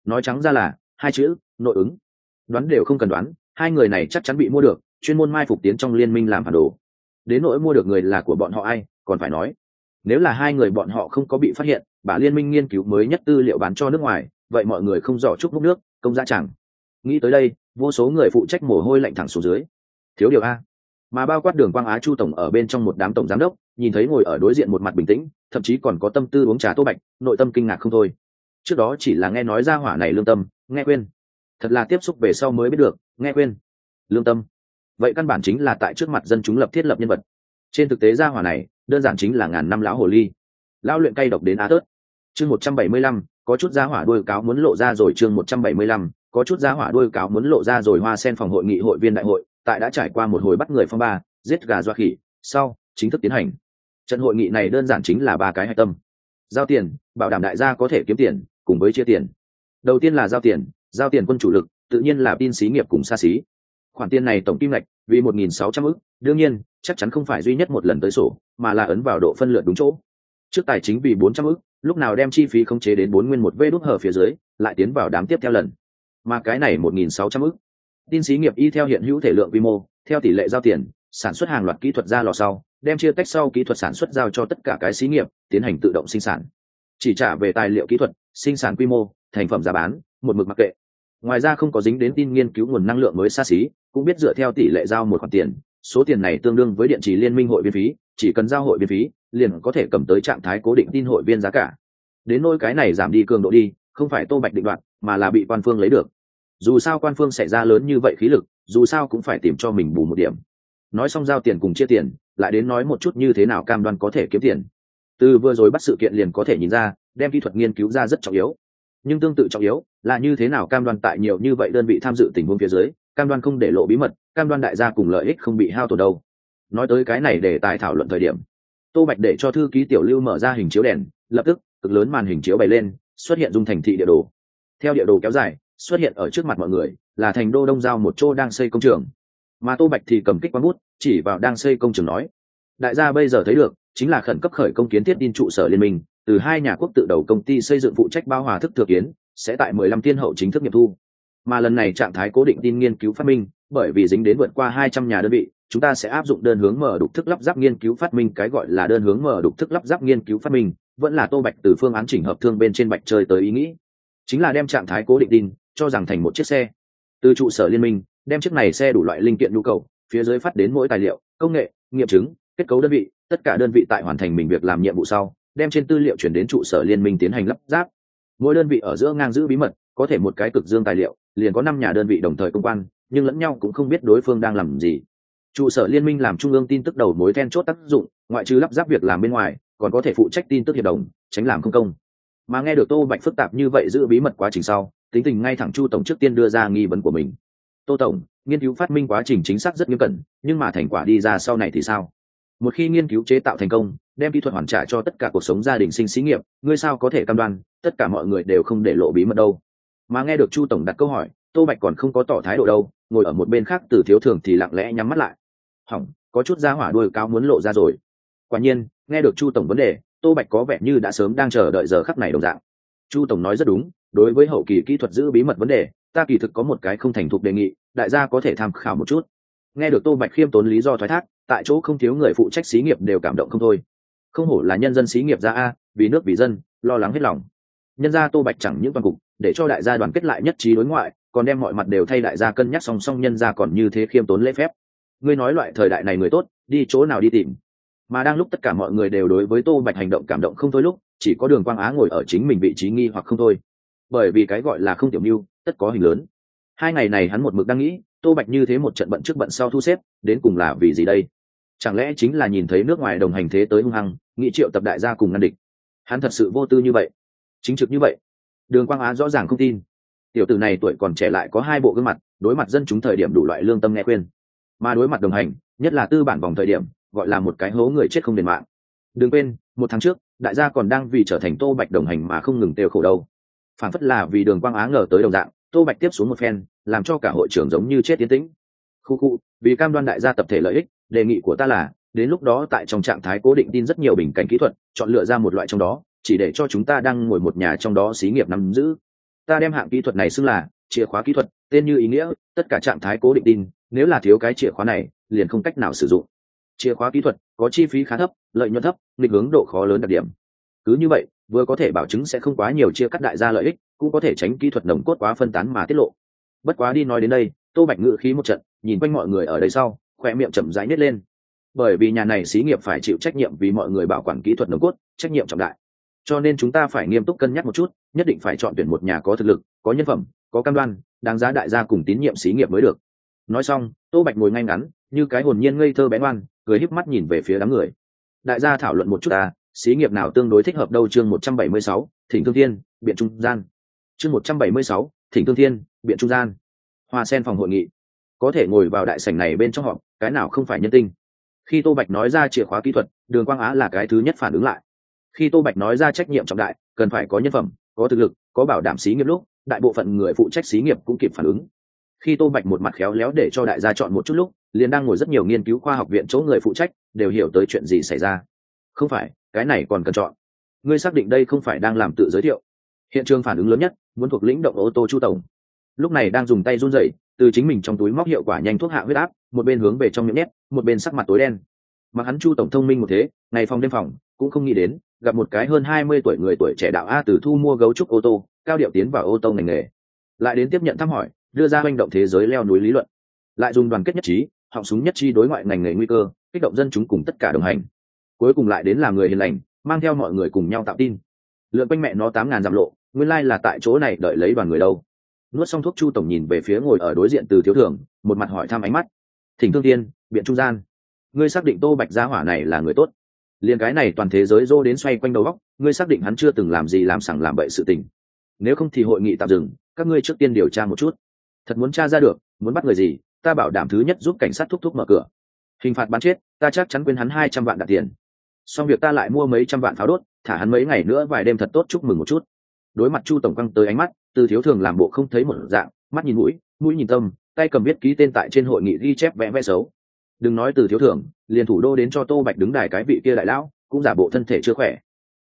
Nói trắng ra là, hai chữ, nội ứng. Đoán đều không cần đoán, hai người này chắc chắn bị mua được, chuyên môn mai phục tiến trong liên minh làm phản đồ. Đến nỗi mua được người là của bọn họ ai, còn phải nói nếu là hai người bọn họ không có bị phát hiện, bà liên minh nghiên cứu mới nhất tư liệu bán cho nước ngoài, vậy mọi người không dò chúc múc nước, công gia chẳng. Nghĩ tới đây, vô số người phụ trách mồ hôi lạnh thẳng xuống dưới. Thiếu điều a. Mà bao quát đường quang á chu tổng ở bên trong một đám tổng giám đốc, nhìn thấy ngồi ở đối diện một mặt bình tĩnh, thậm chí còn có tâm tư uống trà tô bạch, nội tâm kinh ngạc không thôi. Trước đó chỉ là nghe nói ra hỏa này lương tâm, nghe quên thật là tiếp xúc về sau mới biết được, nghe quên lương tâm. Vậy căn bản chính là tại trước mặt dân chúng lập thiết lập nhân vật. Trên thực tế gia hỏa này đơn giản chính là ngàn năm lão hồ ly. Lão luyện cay độc đến á tớt. Chương một trăm bảy mươi lăm, có chút giá hỏa đuôi cáo muốn lộ ra rồi chương một trăm bảy mươi lăm, có chút giá hỏa đuôi cáo muốn lộ ra rồi hoa sen phòng hội nghị hội viên đại hội, tại đã trải qua một hồi bắt người phong ba, giết gà doa khỉ, sau, chính thức tiến hành. Trận hội nghị này đơn giản chính là ba cái hạch tâm. Giao tiền, bảo đảm đại gia có thể kiếm tiền, cùng với chia tiền. Đầu tiên là giao tiền giao tiền quân chủ lực, tự nhiên là tin xí nghiệp cùng xa xí. Khoản tiền này tổng kim ngạch vì một nghìn sáu trăm ức, đương nhiên chắc chắn không phải duy nhất một lần tới sổ, mà là ấn vào độ phân lượt đúng chỗ. Trước tài chính vì bốn trăm ức, lúc nào đem chi phí khống chế đến bốn nguyên một vê đốt hở phía dưới, lại tiến vào đám tiếp theo lần. Mà cái này một nghìn sáu trăm ức. Tin xí nghiệp y theo hiện hữu thể lượng quy mô, theo tỷ lệ giao tiền, sản xuất hàng loạt kỹ thuật ra lò sau, đem chia tách sau kỹ thuật sản xuất giao cho tất cả cái xí nghiệp, tiến hành tự động sinh sản. Chỉ trả về tài liệu kỹ thuật, sinh sản quy mô, thành phẩm giá bán, một mực mặc kệ. Ngoài ra không có dính đến tin nghiên cứu nguồn năng lượng mới xa xí, cũng biết dựa theo tỷ lệ giao một khoản tiền số tiền này tương đương với điện chỉ liên minh hội viên phí, chỉ cần giao hội viên phí, liền có thể cầm tới trạng thái cố định tin hội viên giá cả. Đến nôi cái này giảm đi cường độ đi, không phải tô bạch định đoạn mà là bị quan phương lấy được. Dù sao quan phương xảy ra lớn như vậy khí lực, dù sao cũng phải tìm cho mình bù một điểm. Nói xong giao tiền cùng chia tiền, lại đến nói một chút như thế nào cam đoan có thể kiếm tiền. Từ vừa rồi bắt sự kiện liền có thể nhìn ra, đem kỹ thuật nghiên cứu ra rất trọng yếu. Nhưng tương tự trọng yếu là như thế nào cam đoan tại nhiều như vậy đơn vị tham dự tình huống phía dưới cam đoan không để lộ bí mật, cam đoan đại gia cùng lợi ích không bị hao tổn đâu. Nói tới cái này để tài thảo luận thời điểm, tô bạch để cho thư ký tiểu lưu mở ra hình chiếu đèn, lập tức, cực lớn màn hình chiếu bày lên, xuất hiện dung thành thị địa đồ. Theo địa đồ kéo dài, xuất hiện ở trước mặt mọi người, là thành đô đông giao một chỗ đang xây công trường. Mà tô bạch thì cầm kích quang bút, chỉ vào đang xây công trường nói, đại gia bây giờ thấy được, chính là khẩn cấp khởi công kiến thiết tin trụ sở liên minh, từ hai nhà quốc tự đầu công ty xây dựng phụ trách bao hòa thức thừa kiến, sẽ tại mười lăm tiên hậu chính thức nghiệm thu mà lần này trạng thái cố định tin nghiên cứu phát minh, bởi vì dính đến vượt qua hai trăm nhà đơn vị, chúng ta sẽ áp dụng đơn hướng mở đục thức lắp ráp nghiên cứu phát minh, cái gọi là đơn hướng mở đục thức lắp ráp nghiên cứu phát minh, vẫn là tô bạch từ phương án chỉnh hợp thương bên trên bạch chơi tới ý nghĩ. Chính là đem trạng thái cố định tin, cho rằng thành một chiếc xe. Từ trụ sở liên minh, đem chiếc này xe đủ loại linh kiện nhu cầu, phía dưới phát đến mỗi tài liệu, công nghệ, nghiệm chứng, kết cấu đơn vị, tất cả đơn vị tại hoàn thành mình việc làm nhiệm vụ sau, đem trên tư liệu chuyển đến trụ sở liên minh tiến hành lắp ráp. Mỗi đơn vị ở giữa ngang giữ bí mật, có thể một cái cực dương tài liệu liền có năm nhà đơn vị đồng thời công quan, nhưng lẫn nhau cũng không biết đối phương đang làm gì. Trụ sở liên minh làm trung ương tin tức đầu mối then chốt tác dụng, ngoại trừ lắp ráp việc làm bên ngoài, còn có thể phụ trách tin tức hiệp đồng, tránh làm không công. Mà nghe được tô bạch phức tạp như vậy giữ bí mật quá trình sau, tính tình ngay thẳng chu tổng trước tiên đưa ra nghi vấn của mình. Tô tổng, nghiên cứu phát minh quá trình chính xác rất nghiêm cẩn, nhưng mà thành quả đi ra sau này thì sao? Một khi nghiên cứu chế tạo thành công, đem kỹ thuật hoàn trả cho tất cả cuộc sống gia đình sinh xí nghiệp, ngươi sao có thể cam đoan, tất cả mọi người đều không để lộ bí mật đâu? Mà nghe được chu tổng đặt câu hỏi, tô bạch còn không có tỏ thái độ đâu, ngồi ở một bên khác từ thiếu thường thì lặng lẽ nhắm mắt lại. Hỏng, có chút ra hỏa đuôi cao muốn lộ ra rồi. Quả nhiên, nghe được chu tổng vấn đề, tô bạch có vẻ như đã sớm đang chờ đợi giờ khắc này đồng dạng. Chu tổng nói rất đúng, đối với hậu kỳ kỹ thuật giữ bí mật vấn đề, ta kỳ thực có một cái không thành thục đề nghị, đại gia có thể tham khảo một chút. Nghe được tô bạch khiêm tốn lý do thoái thác, tại chỗ không thiếu người phụ trách xí nghiệp đều cảm động không thôi. Không hổ là nhân dân xí nghiệp ra a, vì nước vì dân, lo lắng hết lòng nhân gia tô bạch chẳng những toàn cục, để cho đại gia đoàn kết lại nhất trí đối ngoại, còn đem mọi mặt đều thay đại gia cân nhắc song song nhân gia còn như thế khiêm tốn lễ phép. Ngươi nói loại thời đại này người tốt, đi chỗ nào đi tìm? Mà đang lúc tất cả mọi người đều đối với tô bạch hành động cảm động không thôi lúc, chỉ có đường quang á ngồi ở chính mình vị trí nghi hoặc không thôi. Bởi vì cái gọi là không tiểu mưu, tất có hình lớn. Hai ngày này hắn một mực đang nghĩ, tô bạch như thế một trận bận trước bận sau thu xếp, đến cùng là vì gì đây? Chẳng lẽ chính là nhìn thấy nước ngoài đồng hành thế tới hung hăng nghĩ triệu tập đại gia cùng ngăn địch? Hắn thật sự vô tư như vậy chính trực như vậy. Đường quang á rõ ràng không tin. Tiểu tử này tuổi còn trẻ lại có hai bộ gương mặt, đối mặt dân chúng thời điểm đủ loại lương tâm nghe khuyên. Mà đối mặt đồng hành, nhất là tư bản vòng thời điểm, gọi là một cái hố người chết không đền mạng. Đừng quên, một tháng trước, đại gia còn đang vì trở thành tô bạch đồng hành mà không ngừng têu khổ đâu. Phản phất là vì đường quang á ngờ tới đồng dạng, tô bạch tiếp xuống một phen, làm cho cả hội trưởng giống như chết tiến tĩnh. Khu khu, vì cam đoan đại gia tập thể lợi ích, đề nghị của ta là, đến lúc đó tại trong trạng thái cố định tin rất nhiều bình cảnh kỹ thuật, chọn lựa ra một loại trong đó chỉ để cho chúng ta đang ngồi một nhà trong đó xí nghiệp nắm giữ. Ta đem hạng kỹ thuật này xưng là chìa khóa kỹ thuật, tên như ý nghĩa, tất cả trạng thái cố định tin, nếu là thiếu cái chìa khóa này, liền không cách nào sử dụng. Chìa khóa kỹ thuật có chi phí khá thấp, lợi nhuận thấp định hướng độ khó lớn đặc điểm. Cứ như vậy, vừa có thể bảo chứng sẽ không quá nhiều chia cắt đại gia lợi ích, cũng có thể tránh kỹ thuật nồng cốt quá phân tán mà tiết lộ. Bất quá đi nói đến đây, tô bạch ngự khí một trận, nhìn quanh mọi người ở đây sau khoe miệng chậm rãi nít lên. Bởi vì nhà này xí nghiệp phải chịu trách nhiệm vì mọi người bảo quản kỹ thuật nồng cốt, trách nhiệm trọng đại cho nên chúng ta phải nghiêm túc cân nhắc một chút, nhất định phải chọn tuyển một nhà có thực lực, có nhân phẩm, có cam đoan, đáng giá đại gia cùng tín nhiệm xí nghiệp mới được. Nói xong, tô bạch ngồi ngay ngắn, như cái hồn nhiên ngây thơ bén oan cười híp mắt nhìn về phía đám người. Đại gia thảo luận một chút à xí nghiệp nào tương đối thích hợp đâu chương một trăm bảy mươi sáu, thỉnh thương thiên, biện trung gian. Chương một trăm bảy mươi sáu, thỉnh thương thiên, biện trung gian. Hoa sen phòng hội nghị. Có thể ngồi vào đại sảnh này bên trong họ cái nào không phải nhân tinh? Khi tô bạch nói ra chìa khóa kỹ thuật, đường quang á là cái thứ nhất phản ứng lại khi tô bạch nói ra trách nhiệm trọng đại, cần phải có nhân phẩm, có thực lực, có bảo đảm xí nghiệp lúc, đại bộ phận người phụ trách xí nghiệp cũng kịp phản ứng. Khi tô bạch một mặt khéo léo để cho đại gia chọn một chút lúc, liền đang ngồi rất nhiều nghiên cứu khoa học viện chỗ người phụ trách, đều hiểu tới chuyện gì xảy ra. Không phải, cái này còn cần chọn. Ngươi xác định đây không phải đang làm tự giới thiệu. Hiện trường phản ứng lớn nhất, muốn thuộc lĩnh động ô tô chu tổng. Lúc này đang dùng tay run rẩy, từ chính mình trong túi móc hiệu quả nhanh thuốc hạ huyết áp, một bên hướng về trong miệng nhét, một bên sắc mặt tối đen. Mà hắn chu tổng thông minh một thế, ngày phòng đêm phòng, cũng không nghĩ đến gặp một cái hơn hai mươi tuổi người tuổi trẻ đạo a từ thu mua gấu trúc ô tô, cao điệu tiến vào ô tô ngành nghề. Lại đến tiếp nhận thăm hỏi, đưa ra manh động thế giới leo núi lý luận. Lại dùng đoàn kết nhất trí, họng súng nhất trí đối ngoại ngành nghề nguy cơ, kích động dân chúng cùng tất cả đồng hành. Cuối cùng lại đến làm người hiền lành, mang theo mọi người cùng nhau tạo tin. Lượn quanh mẹ nó tám ngàn dặm lộ, nguyên lai là tại chỗ này đợi lấy đoàn người đâu. Nuốt xong thuốc chu tổng nhìn về phía ngồi ở đối diện từ thiếu thường một mặt hỏi thăm ánh mắt. Thỉnh thương tiên, biện trung gian. Ngươi xác định tô bạch gia hỏa này là người tốt liền cái này toàn thế giới dô đến xoay quanh đầu góc ngươi xác định hắn chưa từng làm gì làm sẳng làm bậy sự tình. Nếu không thì hội nghị tạm dừng, các ngươi trước tiên điều tra một chút. Thật muốn tra ra được, muốn bắt người gì, ta bảo đảm thứ nhất giúp cảnh sát thúc thúc mở cửa. Hình phạt bắn chết, ta chắc chắn quên hắn hai trăm vạn đặt tiền. Xong việc ta lại mua mấy trăm vạn pháo đốt, thả hắn mấy ngày nữa vài đêm thật tốt chúc mừng một chút. Đối mặt chu tổng căng tới ánh mắt, từ thiếu thường làm bộ không thấy một dạng, mắt nhìn mũi mũi nhìn tâm, tay cầm viết ký tên tại trên hội nghị ghi chép vẽ vẽ xấu đừng nói từ thiếu thưởng, liền thủ đô đến cho tô bạch đứng đài cái vị kia đại lão, cũng giả bộ thân thể chưa khỏe.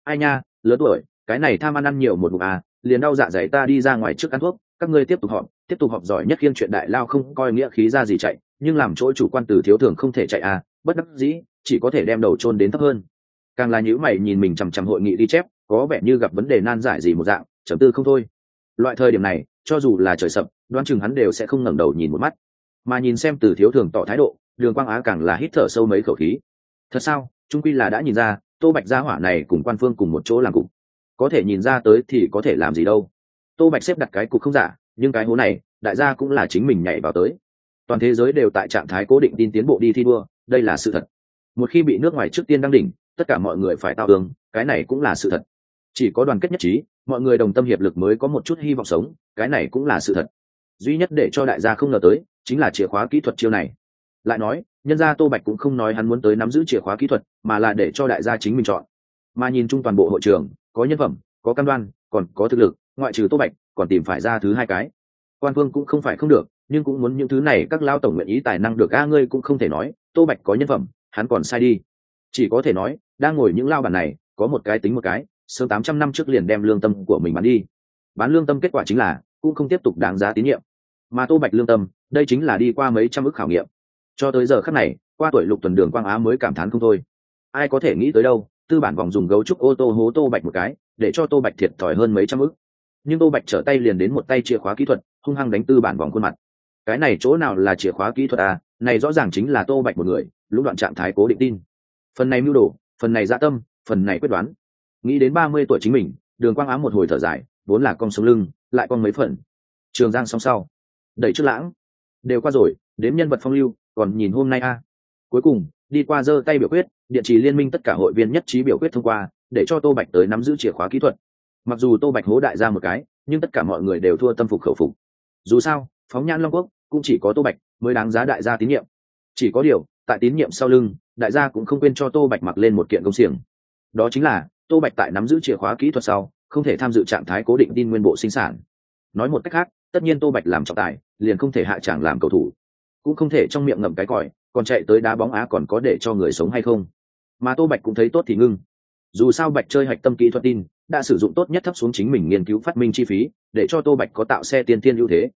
Ai nha, lớn tuổi, cái này tham ăn ăn nhiều một mục à liền đau dạ dày ta đi ra ngoài trước ăn thuốc, các ngươi tiếp tục họp, tiếp tục họp giỏi nhất khiên chuyện đại lao không coi nghĩa khí ra gì chạy, nhưng làm chỗ chủ quan từ thiếu thường không thể chạy à bất đắc dĩ, chỉ có thể đem đầu chôn đến thấp hơn. Càng là những mày nhìn mình chằm chằm hội nghị đi chép, có vẻ như gặp vấn đề nan giải gì một dạng, trầm tư không thôi. Loại thời điểm này, cho dù là trời sập, đoán chừng hắn đều sẽ không ngẩng đầu nhìn một mắt. Mà nhìn xem từ thiếu thường tỏ thái độ đường quang á càng là hít thở sâu mấy khẩu khí. Thật sao? Trung quy là đã nhìn ra, tô bạch gia hỏa này cùng quan phương cùng một chỗ làm cục. Có thể nhìn ra tới thì có thể làm gì đâu. Tô bạch xếp đặt cái cục không giả, nhưng cái hố này, đại gia cũng là chính mình nhảy vào tới. Toàn thế giới đều tại trạng thái cố định tin tiến bộ đi thi đua, đây là sự thật. Một khi bị nước ngoài trước tiên đăng đỉnh, tất cả mọi người phải tạo tường cái này cũng là sự thật. Chỉ có đoàn kết nhất trí, mọi người đồng tâm hiệp lực mới có một chút hy vọng sống, cái này cũng là sự thật. Duy nhất để cho đại gia không ngờ tới, chính là chìa khóa kỹ thuật chiêu này lại nói, nhân gia tô bạch cũng không nói hắn muốn tới nắm giữ chìa khóa kỹ thuật, mà là để cho đại gia chính mình chọn. Mà nhìn chung toàn bộ hội trường, có nhân phẩm, có căn đoan, còn có thực lực, ngoại trừ tô bạch, còn tìm phải ra thứ hai cái. Quan phương cũng không phải không được, nhưng cũng muốn những thứ này các lao tổng nguyện ý tài năng được a ngươi cũng không thể nói, tô bạch có nhân phẩm, hắn còn sai đi. Chỉ có thể nói, đang ngồi những lao bản này, có một cái tính một cái, sớm tám trăm năm trước liền đem lương tâm của mình bán đi. Bán lương tâm kết quả chính là, cũng không tiếp tục đáng giá tín nhiệm. Mà tô bạch lương tâm, đây chính là đi qua mấy trăm ước khảo nghiệm cho tới giờ khắc này, qua tuổi lục tuần đường quang á mới cảm thán không thôi. Ai có thể nghĩ tới đâu, tư bản vòng dùng gấu trúc ô tô hố tô bạch một cái, để cho tô bạch thiệt thòi hơn mấy trăm ức. Nhưng tô bạch trở tay liền đến một tay chìa khóa kỹ thuật, hung hăng đánh tư bản vòng khuôn mặt. Cái này chỗ nào là chìa khóa kỹ thuật à? Này rõ ràng chính là tô bạch một người lũ đoạn trạng thái cố định tin. Phần này mưu đồ, phần này dạ tâm, phần này quyết đoán. Nghĩ đến ba mươi tuổi chính mình, đường quang ám một hồi thở dài, vốn là con sống lưng, lại con mấy phần. Trường giang song sau. Đẩy trước lãng. Đều qua rồi đếm nhân vật phong lưu, còn nhìn hôm nay a. Cuối cùng, đi qua giơ tay biểu quyết, điện trì liên minh tất cả hội viên nhất trí biểu quyết thông qua, để cho tô bạch tới nắm giữ chìa khóa kỹ thuật. Mặc dù tô bạch hố đại ra một cái, nhưng tất cả mọi người đều thua tâm phục khẩu phục. Dù sao, phóng nhãn long quốc cũng chỉ có tô bạch mới đáng giá đại gia tín nhiệm. Chỉ có điều, tại tín nhiệm sau lưng, đại gia cũng không quên cho tô bạch mặc lên một kiện công xiềng. Đó chính là, tô bạch tại nắm giữ chìa khóa kỹ thuật sau, không thể tham dự trạng thái cố định tin nguyên bộ sinh sản. Nói một cách khác, tất nhiên tô bạch làm trọng tài, liền không thể hạ tràng làm cầu thủ cũng không thể trong miệng ngậm cái còi, còn chạy tới đá bóng á còn có để cho người sống hay không? Mà tô bạch cũng thấy tốt thì ngưng. Dù sao bạch chơi hạch tâm kỹ thuật tin, đã sử dụng tốt nhất thấp xuống chính mình nghiên cứu phát minh chi phí, để cho tô bạch có tạo xe tiên tiên ưu thế.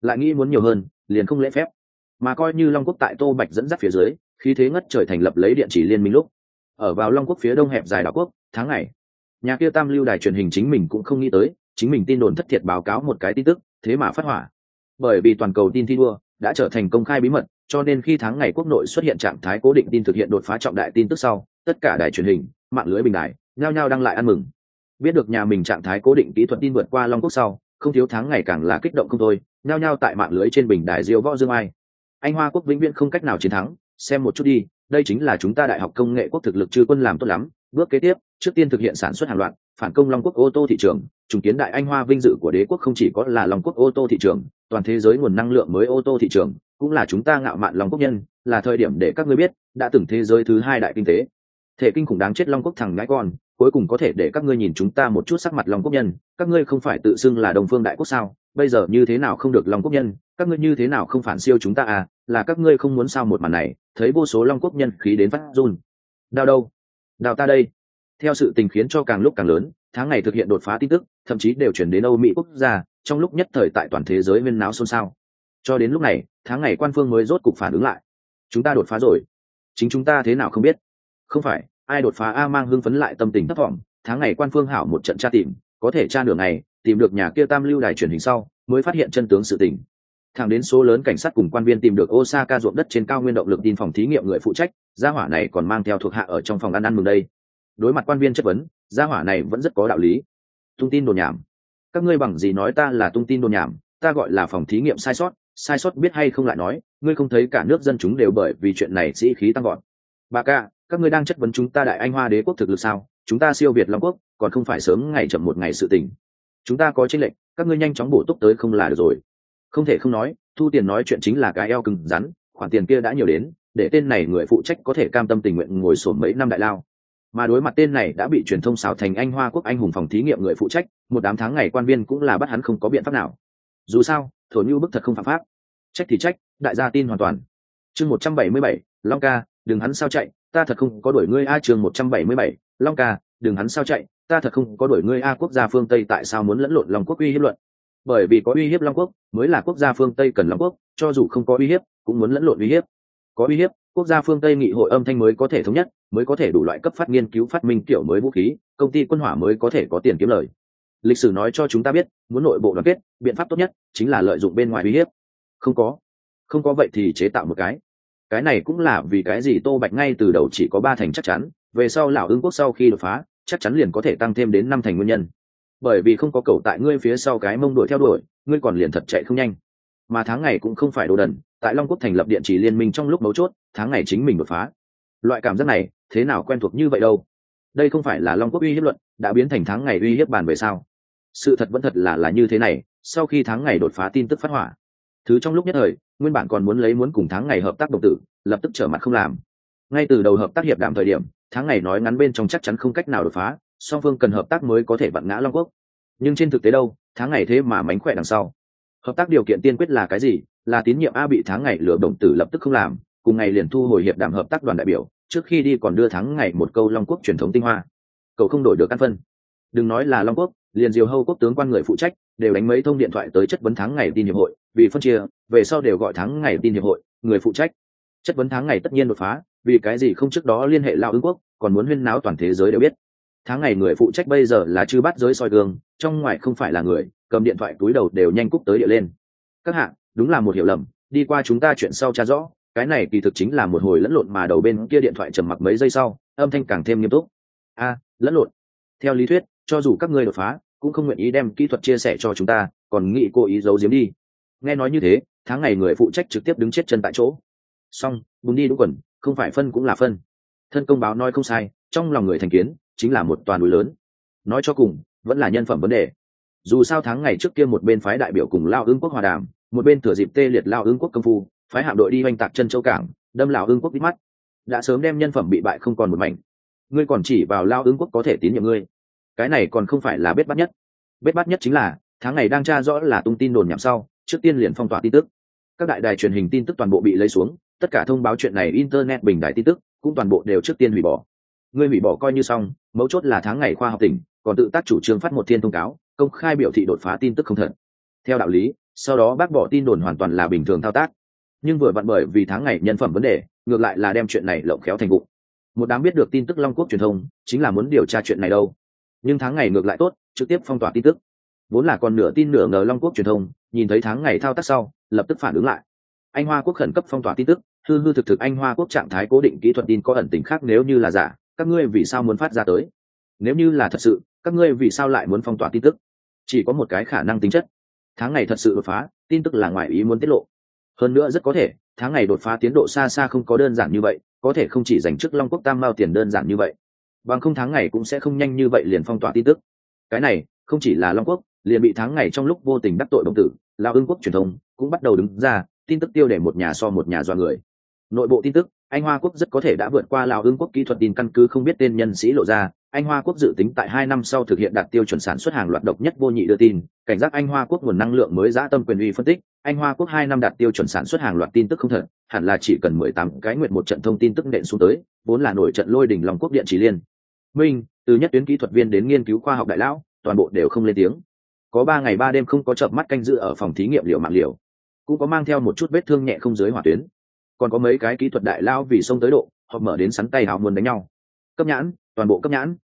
Lại nghĩ muốn nhiều hơn, liền không lễ phép. Mà coi như long quốc tại tô bạch dẫn dắt phía dưới khi thế ngất trời thành lập lấy địa chỉ liên minh lúc. Ở vào long quốc phía đông hẹp dài đảo quốc, tháng ngày. Nhà kia tam lưu đài truyền hình chính mình cũng không nghĩ tới, chính mình tin đồn thất thiệt báo cáo một cái tin tức, thế mà phát hỏa. Bởi vì toàn cầu tin thi đua đã trở thành công khai bí mật, cho nên khi tháng ngày quốc nội xuất hiện trạng thái cố định tin thực hiện đột phá trọng đại tin tức sau, tất cả đài truyền hình, mạng lưới bình đài, nhao nhao đăng lại ăn mừng. Biết được nhà mình trạng thái cố định kỹ thuật tin vượt qua long quốc sau, không thiếu tháng ngày càng là kích động không thôi, nhao nhao tại mạng lưới trên bình đài diêu võ dương ai. Anh hoa quốc vĩnh viễn không cách nào chiến thắng, xem một chút đi, đây chính là chúng ta đại học công nghệ quốc thực lực chư quân làm tốt lắm, bước kế tiếp trước tiên thực hiện sản xuất hàng loạt, phản công long quốc ô tô thị trường, trùng kiến đại anh hoa vinh dự của đế quốc không chỉ có là long quốc ô tô thị trường, toàn thế giới nguồn năng lượng mới ô tô thị trường, cũng là chúng ta ngạo mạn long quốc nhân, là thời điểm để các ngươi biết, đã từng thế giới thứ hai đại kinh tế. Thể kinh khủng đáng chết long quốc thằng ngãi con, cuối cùng có thể để các ngươi nhìn chúng ta một chút sắc mặt long quốc nhân, các ngươi không phải tự xưng là đồng phương đại quốc sao? Bây giờ như thế nào không được long quốc nhân, các ngươi như thế nào không phản siêu chúng ta à? Là các ngươi không muốn sao một màn này, thấy vô số long quốc nhân khí đến phát run. Đào đâu? Đào ta đây theo sự tình khiến cho càng lúc càng lớn, tháng ngày thực hiện đột phá tin tức, thậm chí đều chuyển đến âu mỹ quốc gia, trong lúc nhất thời tại toàn thế giới huyên náo xôn xao. Cho đến lúc này, tháng ngày quan phương mới rốt cục phản ứng lại. Chúng ta đột phá rồi. Chính chúng ta thế nào không biết? Không phải, ai đột phá a mang hưng phấn lại tâm tình thất vọng tháng ngày quan phương hảo một trận tra tìm, có thể tra nửa ngày, tìm được nhà kia tam lưu đài truyền hình sau, mới phát hiện chân tướng sự tình. Thẳng đến số lớn cảnh sát cùng quan viên tìm được osaka ruộng đất trên cao nguyên động lực tin phòng thí nghiệm người phụ trách, gia hỏa này còn mang theo thuộc hạ ở trong phòng ăn ăn mừng đây đối mặt quan viên chất vấn, gia hỏa này vẫn rất có đạo lý. Tung tin đồn nhảm. Các ngươi bằng gì nói ta là tung tin đồn nhảm, ta gọi là phòng thí nghiệm sai sót sai sót biết hay không lại nói, ngươi không thấy cả nước dân chúng đều bởi vì chuyện này sĩ khí tăng gọn bà ca, các ngươi đang chất vấn chúng ta đại anh hoa đế quốc thực lực sao? Chúng ta siêu việt long quốc, còn không phải sớm ngày chậm một ngày sự tình. Chúng ta có tranh lệnh các ngươi nhanh chóng bổ túc tới không là được rồi. Không thể không nói, thu tiền nói chuyện chính là cái eo cứng rắn, khoản tiền kia đã nhiều đến, để tên này người phụ trách có thể cam tâm tình nguyện ngồi sổm mấy năm đại lao mà đối mặt tên này đã bị truyền thông xào thành anh hoa quốc anh hùng phòng thí nghiệm người phụ trách, một đám tháng ngày quan viên cũng là bắt hắn không có biện pháp nào. Dù sao, thổ như bức thật không phạm pháp. Trách thì trách, đại gia tin hoàn toàn. Chương một trăm bảy mươi bảy, long ca, đừng hắn sao chạy, ta thật không có đuổi ngươi a chương một trăm bảy mươi bảy, long ca, đừng hắn sao chạy, ta thật không có đuổi ngươi a quốc gia phương tây tại sao muốn lẫn lộn long quốc uy hiếp luận? Bởi vì có uy hiếp long quốc, mới là quốc gia phương tây cần long quốc, cho dù không có uy hiếp, cũng muốn lẫn lộn uy hiếp. Có uy hiếp quốc gia phương tây nghị hội âm thanh mới có thể thống nhất, mới có thể đủ loại cấp phát nghiên cứu phát minh kiểu mới vũ khí, công ty quân hỏa mới có thể có tiền kiếm lời. Lịch sử nói cho chúng ta biết, muốn nội bộ đoàn kết, biện pháp tốt nhất chính là lợi dụng bên ngoài uy hiếp. Không có. Không có vậy thì chế tạo một cái. Cái này cũng là vì cái gì tô bạch ngay từ đầu chỉ có ba thành chắc chắn, về sau lão ương quốc sau khi đột phá, chắc chắn liền có thể tăng thêm đến năm thành nguyên nhân. Bởi vì không có cầu tại ngươi phía sau cái mông đuổi theo đuổi, ngươi còn liền thật chạy không nhanh. Mà tháng ngày cũng không phải đồ đần, tại long quốc thành lập điện chỉ liên minh trong lúc mấu chốt tháng ngày chính mình đột phá. Loại cảm giác này, thế nào quen thuộc như vậy đâu? Đây không phải là long quốc uy hiếp luận, đã biến thành tháng ngày uy hiếp bàn về sao? Sự thật vẫn thật là là như thế này, sau khi tháng ngày đột phá tin tức phát hỏa, thứ trong lúc nhất thời, nguyên bản còn muốn lấy muốn cùng tháng ngày hợp tác đồng tử, lập tức trở mặt không làm. Ngay từ đầu hợp tác hiệp đàm thời điểm, tháng ngày nói ngắn bên trong chắc chắn không cách nào đột phá, song phương cần hợp tác mới có thể vặn ngã long quốc. Nhưng trên thực tế đâu, tháng ngày thế mà mánh khỏe đằng sau. Hợp tác điều kiện tiên quyết là cái gì? Là tín nhiệm a bị tháng ngày lừa đồng tử lập tức không làm cùng ngày liền thu hồi hiệp đàm hợp tác đoàn đại biểu, trước khi đi còn đưa thắng ngày một câu long quốc truyền thống tinh hoa. Cậu không đổi được căn phân. Đừng nói là long quốc, liền diều hâu quốc tướng quan người phụ trách, đều đánh mấy thông điện thoại tới chất vấn thắng ngày tin hiệp hội, vì phân chia, về sau đều gọi thắng ngày tin hiệp hội, người phụ trách. Chất vấn tháng ngày tất nhiên đột phá, vì cái gì không trước đó liên hệ lao ứng quốc, còn muốn huyên náo toàn thế giới đều biết. Tháng ngày người phụ trách bây giờ là chư bắt giới soi gương, trong ngoài không phải là người, cầm điện thoại túi đầu đều nhanh cúc tới địa lên. Các hạng đúng là một hiểu lầm, đi qua chúng ta chuyện sau tra rõ cái này kỳ thực chính là một hồi lẫn lộn mà đầu bên kia điện thoại trầm mặc mấy giây sau, âm thanh càng thêm nghiêm túc. A, lẫn lộn. Theo lý thuyết, cho dù các ngươi đột phá, cũng không nguyện ý đem kỹ thuật chia sẻ cho chúng ta, còn nghĩ cố ý giấu giếm đi. Nghe nói như thế, tháng ngày người phụ trách trực tiếp đứng chết chân tại chỗ. Xong, bùn đi đúng quần, không phải phân cũng là phân. Thân công báo nói không sai, trong lòng người thành kiến, chính là một toàn núi lớn. Nói cho cùng, vẫn là nhân phẩm vấn đề. Dù sao tháng ngày trước kia một bên phái đại biểu cùng lao ương quốc hòa đàm, một bên thừa dịp tê liệt lao ương quốc công phu phái hạm đội đi oanh tạc chân châu cảng, đâm Lào ương quốc bít mắt. Đã sớm đem nhân phẩm bị bại không còn một mảnh. Ngươi còn chỉ vào lao ương quốc có thể tín nhiệm ngươi. Cái này còn không phải là bết bắt nhất. Bết bắt nhất chính là, tháng này đang tra rõ là tung tin đồn nhảm sau, trước tiên liền phong tỏa tin tức. Các đại đài truyền hình tin tức toàn bộ bị lấy xuống, tất cả thông báo chuyện này internet bình đại tin tức cũng toàn bộ đều trước tiên hủy bỏ. Ngươi hủy bỏ coi như xong, mấu chốt là tháng ngày khoa học tỉnh, còn tự tác chủ trương phát một thiên thông cáo, công khai biểu thị đột phá tin tức không thật. Theo đạo lý, sau đó bác bỏ tin đồn hoàn toàn là bình thường thao tác nhưng vừa vặn bởi vì tháng ngày nhân phẩm vấn đề, ngược lại là đem chuyện này lộng khéo thành vụ. Một đám biết được tin tức long quốc truyền thông, chính là muốn điều tra chuyện này đâu. Nhưng tháng ngày ngược lại tốt, trực tiếp phong tỏa tin tức. Vốn là còn nửa tin nửa ngờ long quốc truyền thông, nhìn thấy tháng ngày thao tác sau, lập tức phản ứng lại. Anh hoa quốc khẩn cấp phong tỏa tin tức, hư hư thực thực anh hoa quốc trạng thái cố định kỹ thuật tin có ẩn tình khác nếu như là giả, các ngươi vì sao muốn phát ra tới? Nếu như là thật sự, các ngươi vì sao lại muốn phong tỏa tin tức? Chỉ có một cái khả năng tính chất. Tháng ngày thật sự đột phá, tin tức là ngoài ý muốn tiết lộ hơn nữa rất có thể, tháng ngày đột phá tiến độ xa xa không có đơn giản như vậy, có thể không chỉ dành chức long quốc tam mao tiền đơn giản như vậy. Bằng không tháng ngày cũng sẽ không nhanh như vậy liền phong tỏa tin tức. Cái này, không chỉ là long quốc, liền bị tháng ngày trong lúc vô tình đắc tội đồng tử lao ương quốc truyền thông cũng bắt đầu đứng ra, tin tức tiêu để một nhà so một nhà do người. Nội bộ tin tức, anh hoa quốc rất có thể đã vượt qua lào ương quốc kỹ thuật tin căn cứ không biết tên nhân sĩ lộ ra anh hoa quốc dự tính tại hai năm sau thực hiện đạt tiêu chuẩn sản xuất hàng loạt độc nhất vô nhị đưa tin, cảnh giác anh hoa quốc nguồn năng lượng mới giã tâm quyền uy phân tích. Anh hoa quốc hai năm đạt tiêu chuẩn sản xuất hàng loạt tin tức không thật, hẳn là chỉ cần mười tám cái nguyện một trận thông tin tức nện xuống tới, vốn là nổi trận lôi đỉnh lòng quốc điện chỉ liên. Minh, từ nhất tuyến kỹ thuật viên đến nghiên cứu khoa học đại lão, toàn bộ đều không lên tiếng. Có ba ngày ba đêm không có chợp mắt canh dự ở phòng thí nghiệm liệu mạng liều cũng có mang theo một chút vết thương nhẹ không dưới hỏa tuyến. Còn có mấy cái kỹ thuật đại lao vì sông tới độ họ mở đến sắn tay hào muốn đánh nhau. Cấp nhãn, toàn bộ cấp nhãn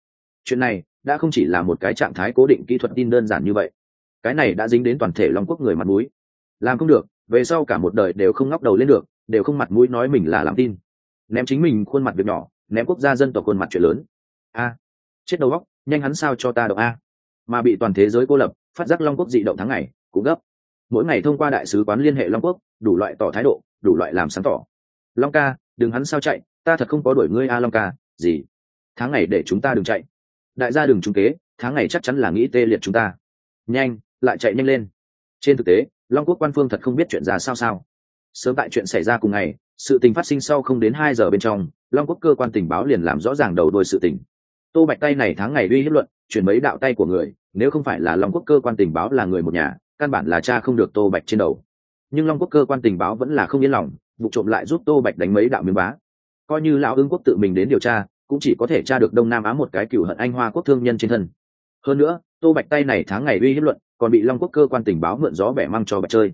chuyện này đã không chỉ là một cái trạng thái cố định kỹ thuật tin đơn giản như vậy. Cái này đã dính đến toàn thể long quốc người mặt mũi. Làm không được, về sau cả một đời đều không ngóc đầu lên được, đều không mặt mũi nói mình là làm tin. Ném chính mình khuôn mặt việc nhỏ, ném quốc gia dân tộc khuôn mặt chuyện lớn. A, chết đầu góc nhanh hắn sao cho ta động a. Mà bị toàn thế giới cô lập, phát giác long quốc dị động tháng ngày, cũng gấp. Mỗi ngày thông qua đại sứ quán liên hệ long quốc, đủ loại tỏ thái độ, đủ loại làm sáng tỏ. Long ca, đừng hắn sao chạy, ta thật không có đuổi ngươi a long ca, gì? Tháng ngày để chúng ta đừng chạy đại gia đừng trung kế, tháng ngày chắc chắn là nghĩ tê liệt chúng ta. Nhanh, lại chạy nhanh lên. Trên thực tế, long quốc quan phương thật không biết chuyện ra sao sao. Sớm tại chuyện xảy ra cùng ngày, sự tình phát sinh sau không đến hai giờ bên trong, long quốc cơ quan tình báo liền làm rõ ràng đầu đôi sự tình. Tô bạch tay này tháng ngày uy hiếp luận, chuyển mấy đạo tay của người, nếu không phải là long quốc cơ quan tình báo là người một nhà, căn bản là cha không được tô bạch trên đầu. Nhưng long quốc cơ quan tình báo vẫn là không yên lòng, vụ trộm lại giúp tô bạch đánh mấy đạo miếng bá. Coi như lão ương quốc tự mình đến điều tra cũng chỉ có thể tra được đông nam á một cái cựu hận anh hoa quốc thương nhân trên thân. Hơn nữa, tô bạch tay này tháng ngày uy hiếp luận, còn bị long quốc cơ quan tình báo mượn gió bẻ măng cho bạch chơi.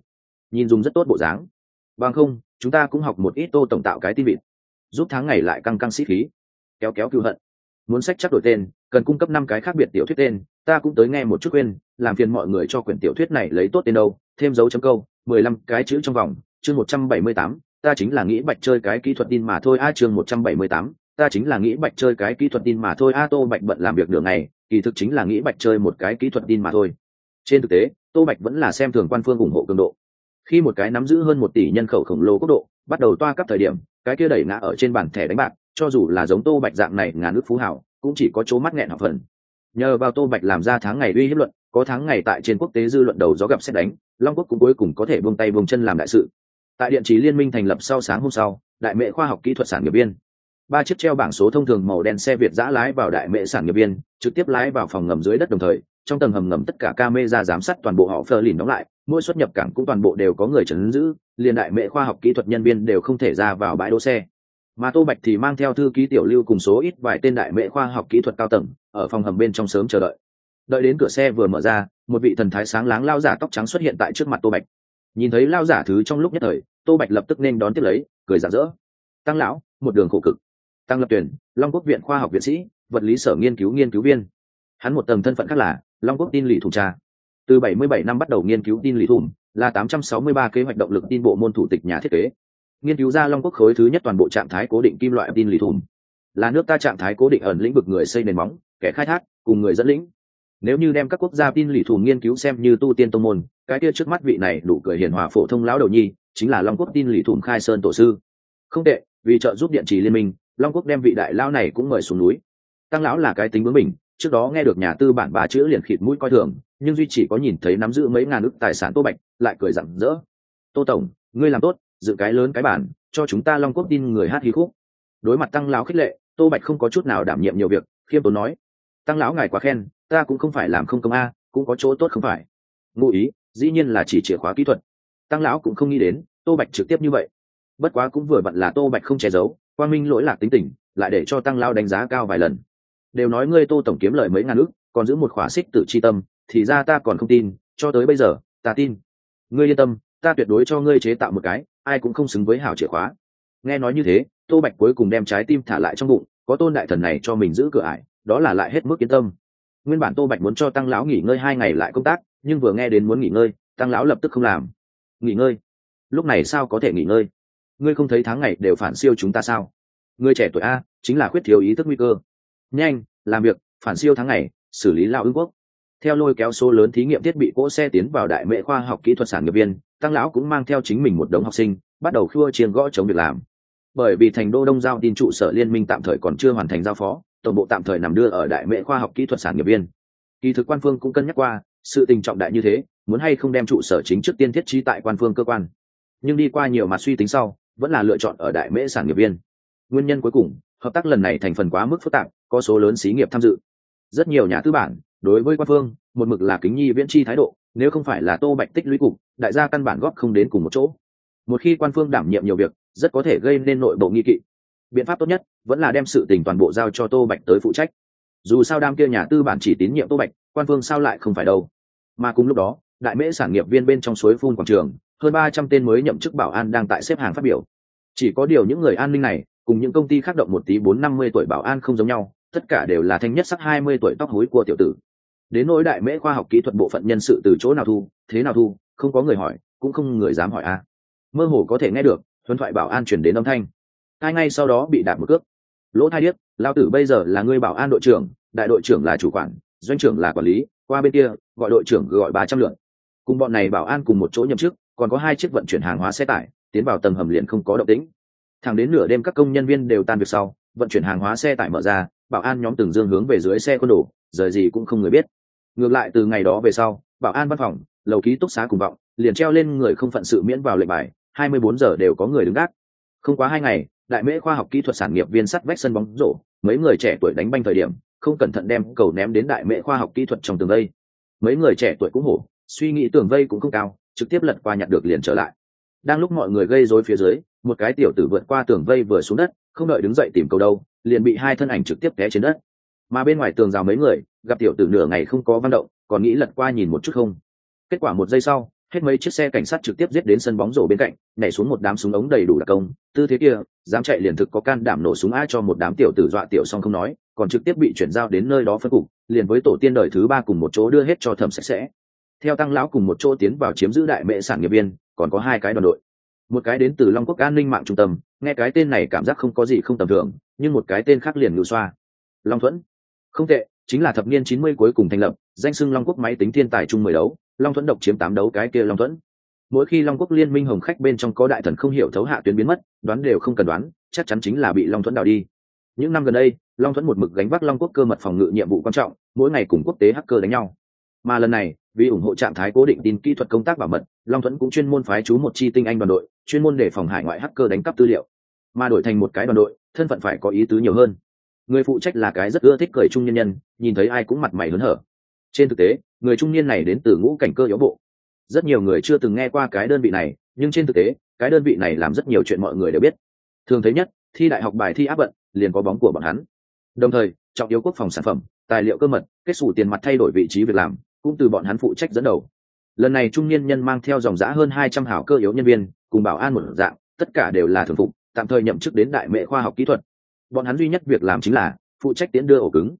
Nhìn dùng rất tốt bộ dáng. Bằng không, chúng ta cũng học một ít tô tổng tạo cái tin vịt. Giúp tháng ngày lại căng căng sĩ khí. Kéo kéo cựu hận. Muốn sách chắc đổi tên, cần cung cấp năm cái khác biệt tiểu thuyết tên, ta cũng tới nghe một chút quên, làm phiền mọi người cho quyển tiểu thuyết này lấy tốt tên đâu, thêm dấu chấm câu, mười lăm cái chữ trong vòng, chương một trăm bảy mươi tám, ta chính là nghĩ bạch chơi cái kỹ thuật tin mà thôi, a chương một trăm bảy mươi tám ta chính là nghĩ bạch chơi cái kỹ thuật tin mà thôi. A, tô bạch bận làm việc đường này kỳ thực chính là nghĩ bạch chơi một cái kỹ thuật tin mà thôi. Trên thực tế, tô bạch vẫn là xem thường quan phương ủng hộ cường độ. Khi một cái nắm giữ hơn một tỷ nhân khẩu khổng lồ quốc độ, bắt đầu toa cấp thời điểm, cái kia đẩy ngã ở trên bàn thẻ đánh bạc, cho dù là giống tô bạch dạng này ngàn nước phú hảo, cũng chỉ có chỗ mắt nghẹn học phần. Nhờ vào tô bạch làm ra tháng ngày uy hiếp luận, có tháng ngày tại trên quốc tế dư luận đầu gió gặp xét đánh, long quốc cũng cuối cùng có thể buông tay buông chân làm đại sự. Tại điện trí liên minh thành lập sau sáng hôm sau, đại mệ khoa học kỹ thuật sản nghiệp viên ba chiếc treo bảng số thông thường màu đen xe việt giã lái vào đại mệ sản nghiệp viên, trực tiếp lái vào phòng ngầm dưới đất đồng thời, trong tầng hầm ngầm tất cả camera giám sát toàn bộ họ phơ lìn đóng lại, mỗi xuất nhập cảng cũng toàn bộ đều có người chấn giữ, liền đại mệ khoa học kỹ thuật nhân viên đều không thể ra vào bãi đỗ xe. Mà tô bạch thì mang theo thư ký tiểu lưu cùng số ít vài tên đại mệ khoa học kỹ thuật cao tầng, ở phòng hầm bên trong sớm chờ đợi. Đợi đến cửa xe vừa mở ra, một vị thần thái sáng láng lao giả tóc trắng xuất hiện tại trước mặt tô bạch. Nhìn thấy lao giả thứ trong lúc nhất thời, tô bạch lập tức nên đón tiếp lấy, cười rạng rỡ. Tăng lão, một đường khổ cực tăng lập tuyển long quốc viện khoa học viện sĩ, vật lý sở nghiên cứu nghiên cứu viên. Hắn một tầng thân phận khác là long quốc tin lì thủ tra từ 77 năm bắt đầu nghiên cứu tin lì thủng, là 863 kế hoạch động lực tin bộ môn thủ tịch nhà thiết kế. Nghiên cứu ra long quốc khối thứ nhất toàn bộ trạng thái cố định kim loại tin lì thủng. Là nước ta trạng thái cố định ẩn lĩnh vực người xây nền móng, kẻ khai thác, cùng người dẫn lĩnh. Nếu như đem các quốc gia tin lì thủng nghiên cứu xem như tu tiên tông môn, cái kia trước mắt vị này đủ cười hiền hòa phổ thông lão đầu nhi, chính là long quốc tin lì thủng khai sơn tổ sư. Không tệ, vì trợ giúp điện trì liên minh long quốc đem vị đại lao này cũng mời xuống núi. Tăng lão là cái tính bướng mình trước đó nghe được nhà tư bản bà chữ liền khịt mũi coi thường, nhưng duy chỉ có nhìn thấy nắm giữ mấy ngàn ức tài sản tô bạch, lại cười rặng rỡ. Tô tổng, ngươi làm tốt, dự cái lớn cái bản, cho chúng ta long quốc tin người hát hí khúc. Đối mặt tăng lão khích lệ, tô bạch không có chút nào đảm nhiệm nhiều việc, khiêm tốn nói, tăng lão ngài quá khen, ta cũng không phải làm không công a, cũng có chỗ tốt không phải. Ngụ ý, dĩ nhiên là chỉ chìa khóa kỹ thuật. Tăng lão cũng không nghĩ đến, tô bạch trực tiếp như vậy bất quá cũng vừa vặn là tô bạch không che giấu, quang minh lỗi lạc tính tình, lại để cho tăng lao đánh giá cao vài lần. Đều nói ngươi tô tổng kiếm lời mấy ngàn ước còn giữ một khỏa xích tự chi tâm, thì ra ta còn không tin, cho tới bây giờ, ta tin. Ngươi yên tâm, ta tuyệt đối cho ngươi chế tạo một cái, ai cũng không xứng với hảo chìa khóa. Nghe nói như thế, tô bạch cuối cùng đem trái tim thả lại trong bụng, có tôn đại thần này cho mình giữ cửa ải, đó là lại hết mức yên tâm. Nguyên bản tô bạch muốn cho tăng lão nghỉ ngơi hai ngày lại công tác, nhưng vừa nghe đến muốn nghỉ ngơi, tăng lão lập tức không làm. Nghỉ ngơi? Lúc này sao có thể nghỉ ngơi? Ngươi không thấy tháng ngày đều phản siêu chúng ta sao? Ngươi trẻ tuổi a, chính là khuyết thiếu ý thức nguy cơ. Nhanh, làm việc, phản siêu tháng ngày, xử lý lao ưng quốc. Theo lôi kéo số lớn thí nghiệm thiết bị cỗ xe tiến vào đại mệ khoa học kỹ thuật sản nghiệp viên, tăng lão cũng mang theo chính mình một đống học sinh, bắt đầu khua chiên gõ chống việc làm. Bởi vì thành đô đông giao tin trụ sở liên minh tạm thời còn chưa hoàn thành giao phó, tổng bộ tạm thời nằm đưa ở đại mệ khoa học kỹ thuật sản nghiệp viên. Kỳ thực quan phương cũng cân nhắc qua, sự tình trọng đại như thế, muốn hay không đem trụ sở chính trước tiên thiết trí tại quan phương cơ quan. Nhưng đi qua nhiều mặt suy tính sau vẫn là lựa chọn ở đại mễ sản nghiệp viên. Nguyên nhân cuối cùng, hợp tác lần này thành phần quá mức phức tạp, có số lớn xí nghiệp tham dự. Rất nhiều nhà tư bản, đối với quan phương, một mực là kính nhi viễn chi thái độ, nếu không phải là tô bạch tích lũy cục, đại gia căn bản góp không đến cùng một chỗ. Một khi quan phương đảm nhiệm nhiều việc, rất có thể gây nên nội bộ nghi kỵ. Biện pháp tốt nhất, vẫn là đem sự tình toàn bộ giao cho tô bạch tới phụ trách. Dù sao đam kia nhà tư bản chỉ tín nhiệm tô bạch, quan phương sao lại không phải đâu? Mà cùng lúc đó, đại mễ sản nghiệp viên bên trong suối phun quảng trường hơn ba trăm tên mới nhậm chức bảo an đang tại xếp hàng phát biểu. Chỉ có điều những người an ninh này, cùng những công ty khác động một tí bốn năm mươi tuổi bảo an không giống nhau, tất cả đều là thanh nhất sắc hai mươi tuổi tóc hối của tiểu tử. Đến nỗi đại mễ khoa học kỹ thuật bộ phận nhân sự từ chỗ nào thu, thế nào thu, không có người hỏi, cũng không người dám hỏi a. Mơ hồ có thể nghe được thuần thoại bảo an chuyển đến âm thanh. Hai ngay sau đó bị đạp một cước. Lỗ thai điếc, lao tử bây giờ là người bảo an đội trưởng, đại đội trưởng là chủ quản, doanh trưởng là quản lý, qua bên kia, gọi đội trưởng gọi ba trăm lượt cùng bọn này bảo an cùng một chỗ nhậm chức còn có hai chiếc vận chuyển hàng hóa xe tải, tiến vào tầng hầm liền không có động tĩnh. Thẳng đến nửa đêm các công nhân viên đều tan việc sau, vận chuyển hàng hóa xe tải mở ra, bảo an nhóm từng dương hướng về dưới xe quân đổ, rời gì cũng không người biết. Ngược lại từ ngày đó về sau, bảo an văn phòng, lầu ký túc xá cùng vọng, liền treo lên người không phận sự miễn vào lệnh bài, hai mươi bốn giờ đều có người đứng gác. Không quá hai ngày, đại mễ khoa học kỹ thuật sản nghiệp viên sắt vách sân bóng rổ, mấy người trẻ tuổi đánh banh thời điểm, không cẩn thận đem cầu ném đến đại mễ khoa học kỹ thuật trong tường vây. Mấy người trẻ tuổi cũng hổ, suy nghĩ tường vây cũng không cao trực tiếp lật qua nhặt được liền trở lại. Đang lúc mọi người gây rối phía dưới, một cái tiểu tử vượt qua tường vây vừa xuống đất, không đợi đứng dậy tìm cầu đâu, liền bị hai thân ảnh trực tiếp té trên đất. Mà bên ngoài tường rào mấy người, gặp tiểu tử nửa ngày không có văn động, còn nghĩ lật qua nhìn một chút không. Kết quả một giây sau, hết mấy chiếc xe cảnh sát trực tiếp giết đến sân bóng rổ bên cạnh, nhảy xuống một đám súng ống đầy đủ đặc công, tư thế kia, dám chạy liền thực có can đảm nổ súng ai cho một đám tiểu tử dọa tiểu xong không nói, còn trực tiếp bị chuyển giao đến nơi đó phân cục, liền với tổ tiên đời thứ ba cùng một chỗ đưa hết cho thẩm sạch sẽ theo tăng lão cùng một chỗ tiến vào chiếm giữ đại mệ sản nghiệp viên còn có hai cái đoàn đội. Một cái đến từ long quốc an ninh mạng trung tâm, nghe cái tên này cảm giác không có gì không tầm thường, nhưng một cái tên khác liền ngự xoa. Long thuẫn. Không tệ, chính là thập niên chín mươi cuối cùng thành lập, danh sưng long quốc máy tính thiên tài chung mười đấu, long thuẫn độc chiếm tám đấu cái kia long thuẫn. Mỗi khi long quốc liên minh hồng khách bên trong có đại thần không hiểu thấu hạ tuyến biến mất, đoán đều không cần đoán, chắc chắn chính là bị long thuẫn đào đi. Những năm gần đây, long thuẫn một mực gánh vác long quốc cơ mật phòng ngự nhiệm vụ quan trọng, mỗi ngày cùng quốc tế hacker đánh nhau mà lần này, vì ủng hộ trạng thái cố định tin kỹ thuật công tác bảo mật, long thuẫn cũng chuyên môn phái chú một chi tinh anh đoàn đội, chuyên môn để phòng hải ngoại hacker đánh cắp tư liệu. Mà đổi thành một cái đoàn đội, thân phận phải có ý tứ nhiều hơn. Người phụ trách là cái rất ưa thích cười trung nhân nhân, nhìn thấy ai cũng mặt mày hớn hở. Trên thực tế, người trung niên này đến từ ngũ cảnh cơ yếu bộ. Rất nhiều người chưa từng nghe qua cái đơn vị này, nhưng trên thực tế, cái đơn vị này làm rất nhiều chuyện mọi người đều biết. Thường thấy nhất, thi đại học bài thi áp vận liền có bóng của bọn hắn. Đồng thời, trọng yếu quốc phòng sản phẩm, tài liệu cơ mật, kết xù tiền mặt thay đổi vị trí việc làm cũng từ bọn hắn phụ trách dẫn đầu. Lần này trung niên nhân mang theo dòng giã hơn hai trăm hảo cơ yếu nhân viên, cùng bảo an một dạng, tất cả đều là thường phục, tạm thời nhậm chức đến đại mệ khoa học kỹ thuật. Bọn hắn duy nhất việc làm chính là phụ trách tiến đưa ổ cứng.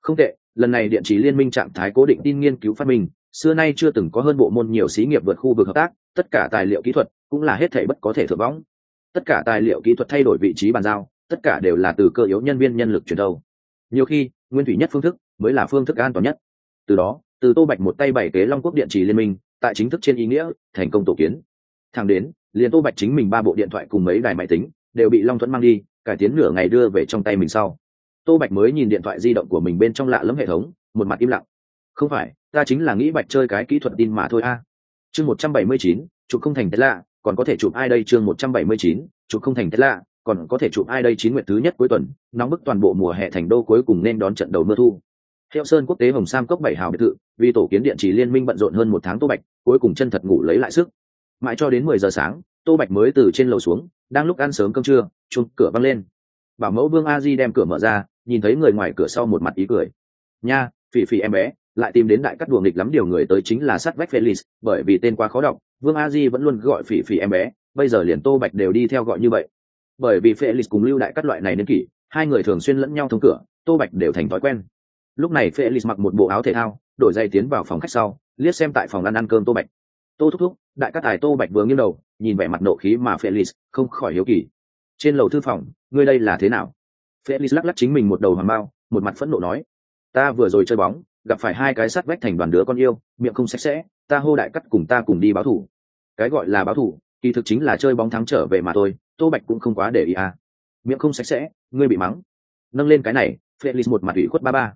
Không tệ, lần này điện trí liên minh trạng thái cố định tin nghiên cứu phát minh, xưa nay chưa từng có hơn bộ môn nhiều xí nghiệp vượt khu vực hợp tác, tất cả tài liệu kỹ thuật cũng là hết thể bất có thể thượng võng. Tất cả tài liệu kỹ thuật thay đổi vị trí bàn giao, tất cả đều là từ cơ yếu nhân viên nhân lực chuyển đầu. nhiều khi, nguyên thủy nhất phương thức mới là phương thức an toàn nhất. Từ đó từ tô bạch một tay bảy kế long quốc điện trì liên minh, tại chính thức trên ý nghĩa, thành công tổ kiến. Thẳng đến, liền tô bạch chính mình ba bộ điện thoại cùng mấy đài máy tính, đều bị long thuẫn mang đi, cải tiến nửa ngày đưa về trong tay mình sau. Tô bạch mới nhìn điện thoại di động của mình bên trong lạ lẫm hệ thống, một mặt im lặng. Không phải, ta chính là nghĩ bạch chơi cái kỹ thuật tin mà thôi a. Chương một trăm bảy mươi chín, chụp không thành thế lạ, còn có thể chụp ai đây? Chương một trăm bảy mươi chín, chụp không thành thế lạ, còn có thể chụp ai đây? Chín nguyệt thứ nhất cuối tuần, nóng bức toàn bộ mùa hè thành đô cuối cùng nên đón trận đầu mưa thu hiệu sơn quốc tế hồng sam cốc bảy hào biệt thự, vì tổ kiến điện chỉ liên minh bận rộn hơn một tháng tô bạch, cuối cùng chân thật ngủ lấy lại sức. Mãi cho đến mười giờ sáng, tô bạch mới từ trên lầu xuống, đang lúc ăn sớm cơm trưa chung cửa văng lên. Bảo mẫu vương a di đem cửa mở ra, nhìn thấy người ngoài cửa sau một mặt ý cười. Nha, phỉ phỉ em bé, lại tìm đến đại cắt đùa nghịch lắm, điều người tới chính là sắt vách felix, bởi vì tên quá khó đọc, vương a di vẫn luôn gọi phỉ phỉ em bé, bây giờ liền tô bạch đều đi theo gọi như vậy. Bởi vì felix cùng lưu đại cắt loại này nên kỷ, hai người thường xuyên lẫn nhau thông cửa, tô bạch đều thành thói quen lúc này felix mặc một bộ áo thể thao, đổi dây tiến vào phòng khách sau, liếc xem tại phòng ăn ăn cơm tô bạch. Tô thúc thúc, đại các tài tô bạch vừa nghiêng đầu, nhìn vẻ mặt nộ khí mà felix không khỏi hiếu kỳ. Trên lầu thư phòng, ngươi đây là thế nào? Felix lắc lắc chính mình một đầu hoàng bao, một mặt phẫn nộ nói, ta vừa rồi chơi bóng, gặp phải hai cái sắt vách thành đoàn đứa con yêu, miệng không sạch sẽ, ta hô đại cắt cùng ta cùng đi báo thủ. Cái gọi là báo thủ, kỳ thực chính là chơi bóng thắng trở về mà thôi, tô bạch cũng không quá để ý à. Miệng không sạch sẽ, ngươi bị mắng. Nâng lên cái này felix một mặt ủy khuất ba ba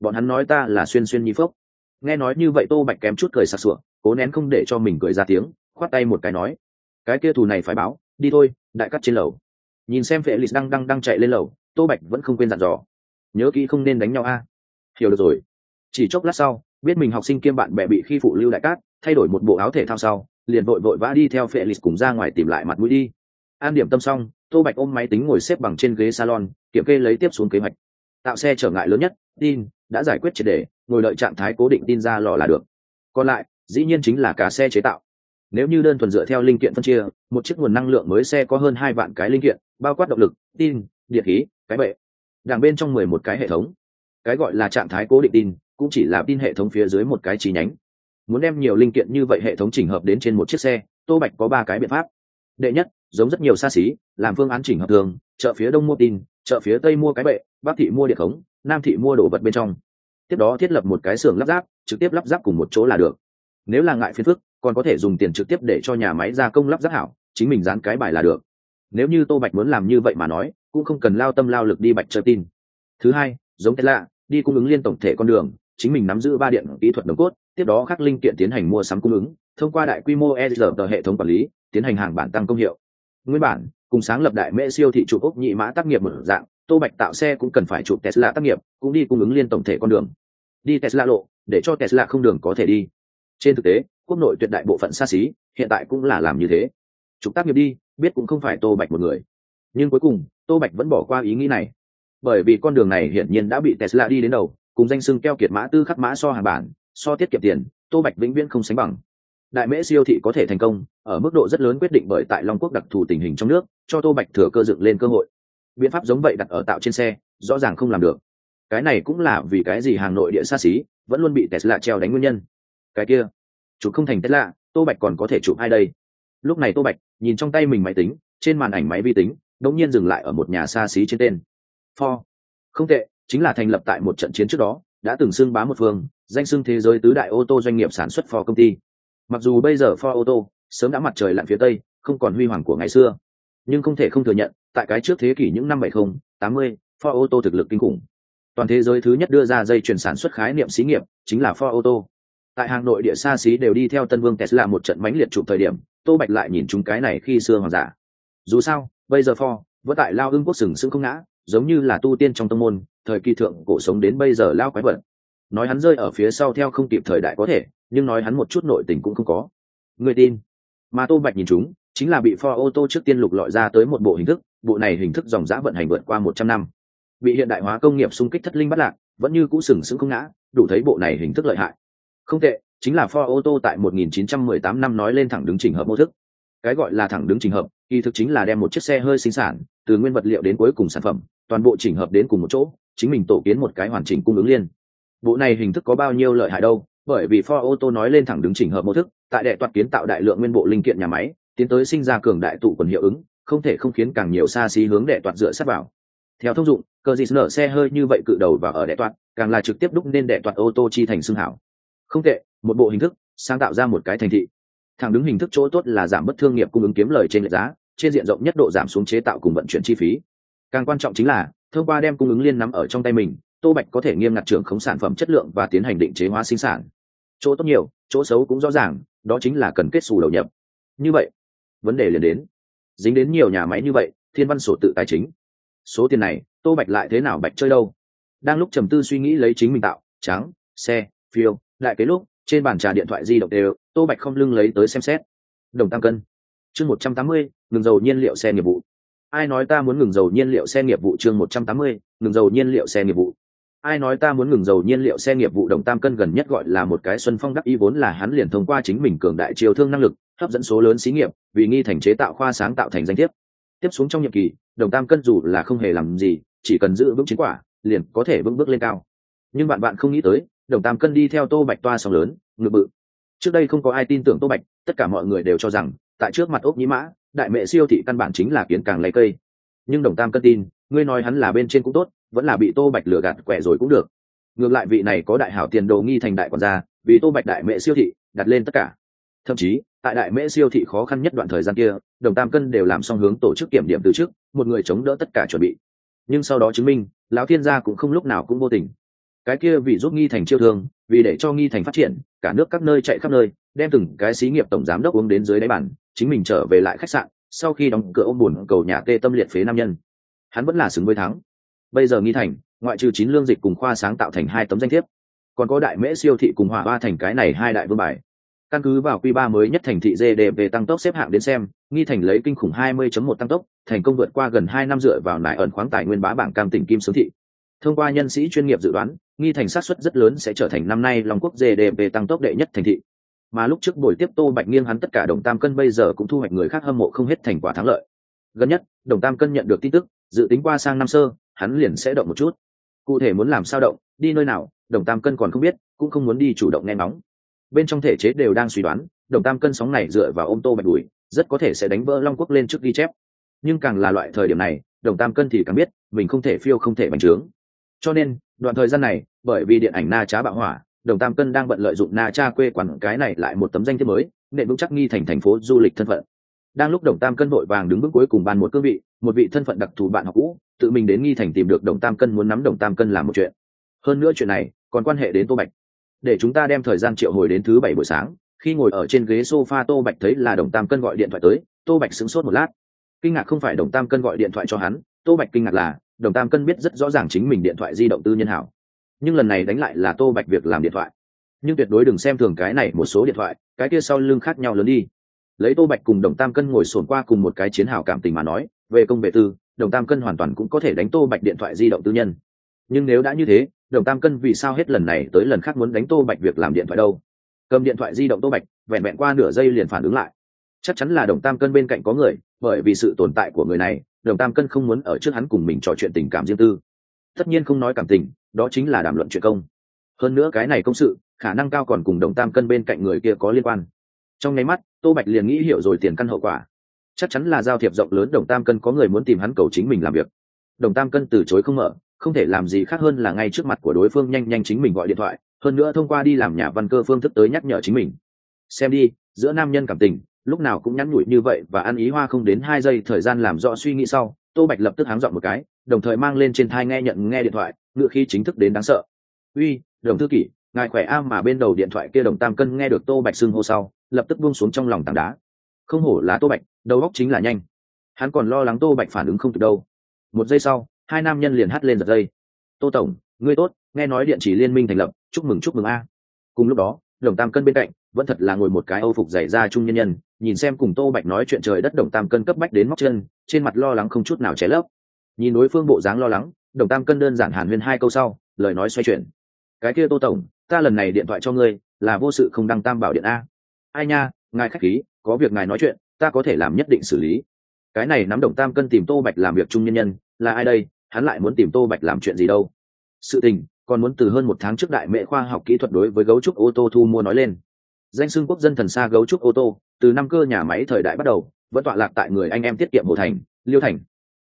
bọn hắn nói ta là xuyên xuyên nhi phốc. Nghe nói như vậy tô bạch kém chút cười sặc sụa, cố nén không để cho mình cười ra tiếng, khoát tay một cái nói, cái kia thù này phải báo, đi thôi, đại cắt trên lầu. Nhìn xem phệ lịch đang đang đang chạy lên lầu, tô bạch vẫn không quên dặn dò, nhớ kỹ không nên đánh nhau a. Hiểu được rồi. Chỉ chốc lát sau, biết mình học sinh kiêm bạn bè bị khi phụ lưu đại cát, thay đổi một bộ áo thể thao sau, liền vội vội vã đi theo phệ lịch cùng ra ngoài tìm lại mặt mũi đi. An điểm tâm xong, tô bạch ôm máy tính ngồi xếp bằng trên ghế salon, kiểm kê lấy tiếp xuống kế hoạch. Tạo xe trở ngại lớn nhất, tin đã giải quyết triệt đề, ngồi đợi trạng thái cố định tin ra lò là được. Còn lại, dĩ nhiên chính là cả xe chế tạo. Nếu như đơn thuần dựa theo linh kiện phân chia, một chiếc nguồn năng lượng mới xe có hơn hai vạn cái linh kiện, bao quát động lực, tin, điện khí, cái bệ. Đằng bên trong mười một cái hệ thống. Cái gọi là trạng thái cố định tin, cũng chỉ là tin hệ thống phía dưới một cái chi nhánh. Muốn đem nhiều linh kiện như vậy hệ thống chỉnh hợp đến trên một chiếc xe, tô bạch có ba cái biện pháp. Đệ nhất, giống rất nhiều xa xí, làm phương án chỉnh hợp thường, chợ phía đông mua tin, chợ phía tây mua cái bệ bắc thị mua điện khống nam thị mua đồ vật bên trong. Tiếp đó thiết lập một cái xưởng lắp ráp, trực tiếp lắp ráp cùng một chỗ là được. Nếu là ngại phiền phức, còn có thể dùng tiền trực tiếp để cho nhà máy gia công lắp ráp hảo, chính mình dán cái bài là được. Nếu như tô bạch muốn làm như vậy mà nói, cũng không cần lao tâm lao lực đi bạch chơi tin. Thứ hai, giống tesla, đi cung ứng liên tổng thể con đường, chính mình nắm giữ ba điện kỹ thuật đồng cốt, tiếp đó khắc linh kiện tiến hành mua sắm cung ứng, thông qua đại quy mô e tờ hệ thống quản lý, tiến hành hàng bản tăng công hiệu. Nguyên bản, cùng sáng lập đại mễ siêu thị trụ ốc nhị mã tác nghiệp một dạng tô bạch tạo xe cũng cần phải chụp tesla tác nghiệp, cũng đi cung ứng liên tổng thể con đường. Đi tesla lộ, để cho tesla không đường có thể đi. Trên thực tế, quốc nội tuyệt đại bộ phận xa xí, hiện tại cũng là làm như thế. Chụp tác nghiệp đi, biết cũng không phải tô bạch một người. Nhưng cuối cùng, tô bạch vẫn bỏ qua ý nghĩ này. Bởi vì con đường này hiển nhiên đã bị tesla đi đến đầu, cùng danh sưng keo kiệt mã tư khắc mã so hàng bản, so tiết kiệm tiền, tô bạch vĩnh viễn không sánh bằng. Đại mễ siêu thị có thể thành công, ở mức độ rất lớn quyết định bởi tại long quốc đặc thù tình hình trong nước, cho tô bạch thừa cơ dựng lên cơ hội biện pháp giống vậy đặt ở tạo trên xe, rõ ràng không làm được. Cái này cũng là vì cái gì hàng nội địa xa xí vẫn luôn bị tesla treo đánh nguyên nhân. Cái kia, chụp không thành tesla, tô bạch còn có thể chụp ai đây? Lúc này tô bạch nhìn trong tay mình máy tính, trên màn ảnh máy vi tính đống nhiên dừng lại ở một nhà xa xí trên tên. For không tệ, chính là thành lập tại một trận chiến trước đó, đã từng xưng bá một phương, danh xưng thế giới tứ đại ô tô doanh nghiệp sản xuất for công ty. Mặc dù bây giờ for ô tô sớm đã mặt trời lặn phía tây, không còn huy hoàng của ngày xưa, nhưng không thể không thừa nhận tại cái trước thế kỷ những năm 70, 80, Ford ô tô thực lực kinh khủng. Toàn thế giới thứ nhất đưa ra dây chuyển sản xuất khái niệm xí nghiệp chính là Ford ô tô. Tại hàng nội địa xa xí đều đi theo tân vương tesla một trận mãnh liệt chụp thời điểm tô bạch lại nhìn chúng cái này khi xưa hoàng giả. Dù sao bây giờ Ford vẫn tại lao ưng quốc sừng sững không ngã giống như là tu tiên trong tông môn thời kỳ thượng cổ sống đến bây giờ lao quái vật. Nói hắn rơi ở phía sau theo không kịp thời đại có thể nhưng nói hắn một chút nội tình cũng không có. Người tin. Mà tô bạch nhìn chúng chính là bị Ford ô tô trước tiên lục lọi ra tới một bộ hình thức, bộ này hình thức dòng giã vận hành vượt qua một trăm năm. Bị hiện đại hóa công nghiệp xung kích thất linh bắt lạc, vẫn như cũ sừng sững không ngã, đủ thấy bộ này hình thức lợi hại. Không tệ, chính là Ford ô tô tại 1918 năm nói lên thẳng đứng chỉnh hợp mô thức. Cái gọi là thẳng đứng chỉnh hợp, kỳ thực chính là đem một chiếc xe hơi sinh sản, từ nguyên vật liệu đến cuối cùng sản phẩm, toàn bộ chỉnh hợp đến cùng một chỗ, chính mình tổ kiến một cái hoàn chỉnh cung ứng liên. Bộ này hình thức có bao nhiêu lợi hại đâu, bởi vì Ford ô tô nói lên thẳng đứng chỉnh hợp mô thức, tại đệ toạt kiến tạo đại lượng nguyên bộ linh kiện nhà máy tiến tới sinh ra cường đại tụ quần hiệu ứng, không thể không khiến càng nhiều xa xí hướng đệ toạt dựa sát vào. Theo thông dụng cờ dịt nở xe hơi như vậy cự đầu và ở đệ toạt, càng là trực tiếp đúc nên đệ toạt ô tô chi thành xương hảo. Không tệ, một bộ hình thức, sáng tạo ra một cái thành thị. Thẳng đứng hình thức chỗ tốt là giảm bất thương nghiệp cung ứng kiếm lời trên lệch giá, trên diện rộng nhất độ giảm xuống chế tạo cùng vận chuyển chi phí. Càng quan trọng chính là, thông qua đem cung ứng liên nắm ở trong tay mình, tô bạch có thể nghiêm ngặt trưởng khống sản phẩm chất lượng và tiến hành định chế hóa sinh sản. Chỗ tốt nhiều, chỗ xấu cũng rõ ràng, đó chính là cần kết xù đầu nhập. Như vậy vấn đề liền đến. Dính đến nhiều nhà máy như vậy, thiên văn sổ tự tài chính. Số tiền này, tô bạch lại thế nào bạch chơi đâu? Đang lúc trầm tư suy nghĩ lấy chính mình tạo, trắng, xe, phiêu lại cái lúc, trên bàn trà điện thoại di động đều, tô bạch không lưng lấy tới xem xét. Đồng tăng cân. Chương một trăm tám mươi, ngừng dầu nhiên liệu xe nghiệp vụ. Ai nói ta muốn ngừng dầu nhiên liệu xe nghiệp vụ chương một trăm tám mươi, ngừng dầu nhiên liệu xe nghiệp vụ. Ai nói ta muốn ngừng dầu nhiên liệu xe nghiệp vụ đồng tam cân gần nhất gọi là một cái xuân phong đắc ý vốn là hắn liền thông qua chính mình cường đại chiều thương năng lực hấp dẫn số lớn xí nghiệp, vì nghi thành chế tạo khoa sáng tạo thành danh thiếp. Tiếp xuống trong nhiệm kỳ, đồng tam cân dù là không hề làm gì, chỉ cần giữ vững chiến quả, liền có thể vững bước lên cao. Nhưng bạn bạn không nghĩ tới, đồng tam cân đi theo tô bạch toa sóng lớn ngựa bự. Trước đây không có ai tin tưởng tô bạch, tất cả mọi người đều cho rằng, tại trước mặt ốc nhĩ mã, đại mẹ siêu thị căn bản chính là kiến càng lấy cây. Nhưng đồng tam cân tin, ngươi nói hắn là bên trên cũng tốt, vẫn là bị tô bạch lừa gạt quẻ rồi cũng được. Ngược lại vị này có đại hảo tiền đồ nghi thành đại quản gia, vì tô bạch đại mẹ siêu thị, đặt lên tất cả. Thậm chí tại đại mễ siêu thị khó khăn nhất đoạn thời gian kia, đồng tam cân đều làm xong hướng tổ chức kiểm điểm từ trước, một người chống đỡ tất cả chuẩn bị. Nhưng sau đó chứng minh, lão thiên gia cũng không lúc nào cũng vô tình. Cái kia vì giúp nghi thành chiêu thương, vì để cho nghi thành phát triển, cả nước các nơi chạy khắp nơi, đem từng cái xí nghiệp tổng giám đốc uống đến dưới đáy bàn, chính mình trở về lại khách sạn, sau khi đóng cửa ôm buồn cầu nhà tê tâm liệt phế nam nhân. Hắn vẫn là xứng với thắng. Bây giờ nghi thành, ngoại trừ chín lương dịch cùng khoa sáng tạo thành hai tấm danh thiếp, còn có đại mễ siêu thị cùng hỏa ba thành cái này hai đại vương bài căn cứ vào quy 3 mới nhất thành thị gdp tăng tốc xếp hạng đến xem, nghi thành lấy kinh khủng 20.1 tăng tốc, thành công vượt qua gần hai năm dựa vào lại ẩn khoáng tài nguyên bá bảng cam tỉnh kim Xứ thị. Thông qua nhân sĩ chuyên nghiệp dự đoán, nghi thành sát suất rất lớn sẽ trở thành năm nay long quốc gdp tăng tốc đệ nhất thành thị. Mà lúc trước buổi tiếp tô bạch nghiêng hắn tất cả đồng tam cân bây giờ cũng thu hoạch người khác hâm mộ không hết thành quả thắng lợi. Gần nhất, đồng tam cân nhận được tin tức, dự tính qua sang năm sơ, hắn liền sẽ động một chút. Cụ thể muốn làm sao động, đi nơi nào, đồng tam cân còn không biết, cũng không muốn đi chủ động nghe ngóng bên trong thể chế đều đang suy đoán, đồng tam cân sóng này dựa vào ô tô bạch đùi rất có thể sẽ đánh vỡ long quốc lên trước ghi chép. Nhưng càng là loại thời điểm này, đồng tam cân thì càng biết, mình không thể phiêu không thể bành trướng. Cho nên, đoạn thời gian này, bởi vì điện ảnh na trá bạo hỏa, đồng tam cân đang bận lợi dụng na cha quê quản cái này lại một tấm danh thiếp mới nện vững chắc nghi thành thành phố du lịch thân phận. Đang lúc đồng tam cân vội vàng đứng bước cuối cùng ban một cương vị, một vị thân phận đặc thù bạn học cũ, tự mình đến nghi thành tìm được đồng tam cân muốn nắm đồng tam cân làm một chuyện. Hơn nữa chuyện này, còn quan hệ đến tô bạch để chúng ta đem thời gian triệu hồi đến thứ bảy buổi sáng. Khi ngồi ở trên ghế sofa, tô bạch thấy là đồng tam cân gọi điện thoại tới. Tô bạch sững sốt một lát. Kinh ngạc không phải đồng tam cân gọi điện thoại cho hắn. Tô bạch kinh ngạc là, đồng tam cân biết rất rõ ràng chính mình điện thoại di động tư nhân hảo. Nhưng lần này đánh lại là tô bạch việc làm điện thoại. Nhưng tuyệt đối đừng xem thường cái này một số điện thoại, cái kia sau lưng khác nhau lớn đi. Lấy tô bạch cùng đồng tam cân ngồi sồn qua cùng một cái chiến hào cảm tình mà nói, về công vệ tư, đồng tam cân hoàn toàn cũng có thể đánh tô bạch điện thoại di động tư nhân nhưng nếu đã như thế, đồng tam cân vì sao hết lần này tới lần khác muốn đánh tô bạch việc làm điện thoại đâu? Cầm điện thoại di động tô bạch, vẹn vẹn qua nửa giây liền phản ứng lại. Chắc chắn là đồng tam cân bên cạnh có người, bởi vì sự tồn tại của người này, đồng tam cân không muốn ở trước hắn cùng mình trò chuyện tình cảm riêng tư. Tất nhiên không nói cảm tình, đó chính là đàm luận chuyện công. Hơn nữa cái này công sự, khả năng cao còn cùng đồng tam cân bên cạnh người kia có liên quan. Trong nháy mắt, tô bạch liền nghĩ hiểu rồi tiền căn hậu quả. Chắc chắn là giao thiệp rộng lớn đồng tam cân có người muốn tìm hắn cầu chính mình làm việc. Đồng tam cân từ chối không mở không thể làm gì khác hơn là ngay trước mặt của đối phương nhanh nhanh chính mình gọi điện thoại, hơn nữa thông qua đi làm nhà văn cơ phương thức tới nhắc nhở chính mình. Xem đi, giữa nam nhân cảm tình, lúc nào cũng nhắn nhủi như vậy và ăn ý hoa không đến hai giây thời gian làm rõ suy nghĩ sau, tô bạch lập tức háng dọn một cái, đồng thời mang lên trên thai nghe nhận nghe điện thoại ngựa khi chính thức đến đáng sợ. Uy, đồng thư kỷ, ngài khỏe a mà bên đầu điện thoại kia đồng tam cân nghe được tô bạch xưng hô sau, lập tức buông xuống trong lòng tảng đá. Không hổ là tô bạch, đầu óc chính là nhanh. Hắn còn lo lắng tô bạch phản ứng không kịp đâu. Một giây sau hai nam nhân liền hắt lên giật dây. Tô tổng, ngươi tốt, nghe nói điện chỉ liên minh thành lập, chúc mừng chúc mừng a. Cùng lúc đó, đồng tam cân bên cạnh, vẫn thật là ngồi một cái âu phục dày ra trung nhân nhân, nhìn xem cùng tô bạch nói chuyện trời đất đồng tam cân cấp bách đến móc chân, trên mặt lo lắng không chút nào cháy lấp. Nhìn đối phương bộ dáng lo lắng, đồng tam cân đơn giản hàn huyên hai câu sau, lời nói xoay chuyển. Cái kia tô tổng, ta lần này điện thoại cho ngươi, là vô sự không đăng tam bảo điện a. Ai nha, ngài khách khí, có việc ngài nói chuyện, ta có thể làm nhất định xử lý. Cái này nắm đồng tam cân tìm tô bạch làm việc trung nhân nhân, là ai đây? Hắn lại muốn tìm tô bạch làm chuyện gì đâu. Sự tình, còn muốn từ hơn một tháng trước đại mệ khoa học kỹ thuật đối với gấu trúc ô tô thu mua nói lên. Danh xưng quốc dân thần xa gấu trúc ô tô, từ năm cơ nhà máy thời đại bắt đầu, vẫn tọa lạc tại người anh em tiết kiệm hồ thành, liêu thành.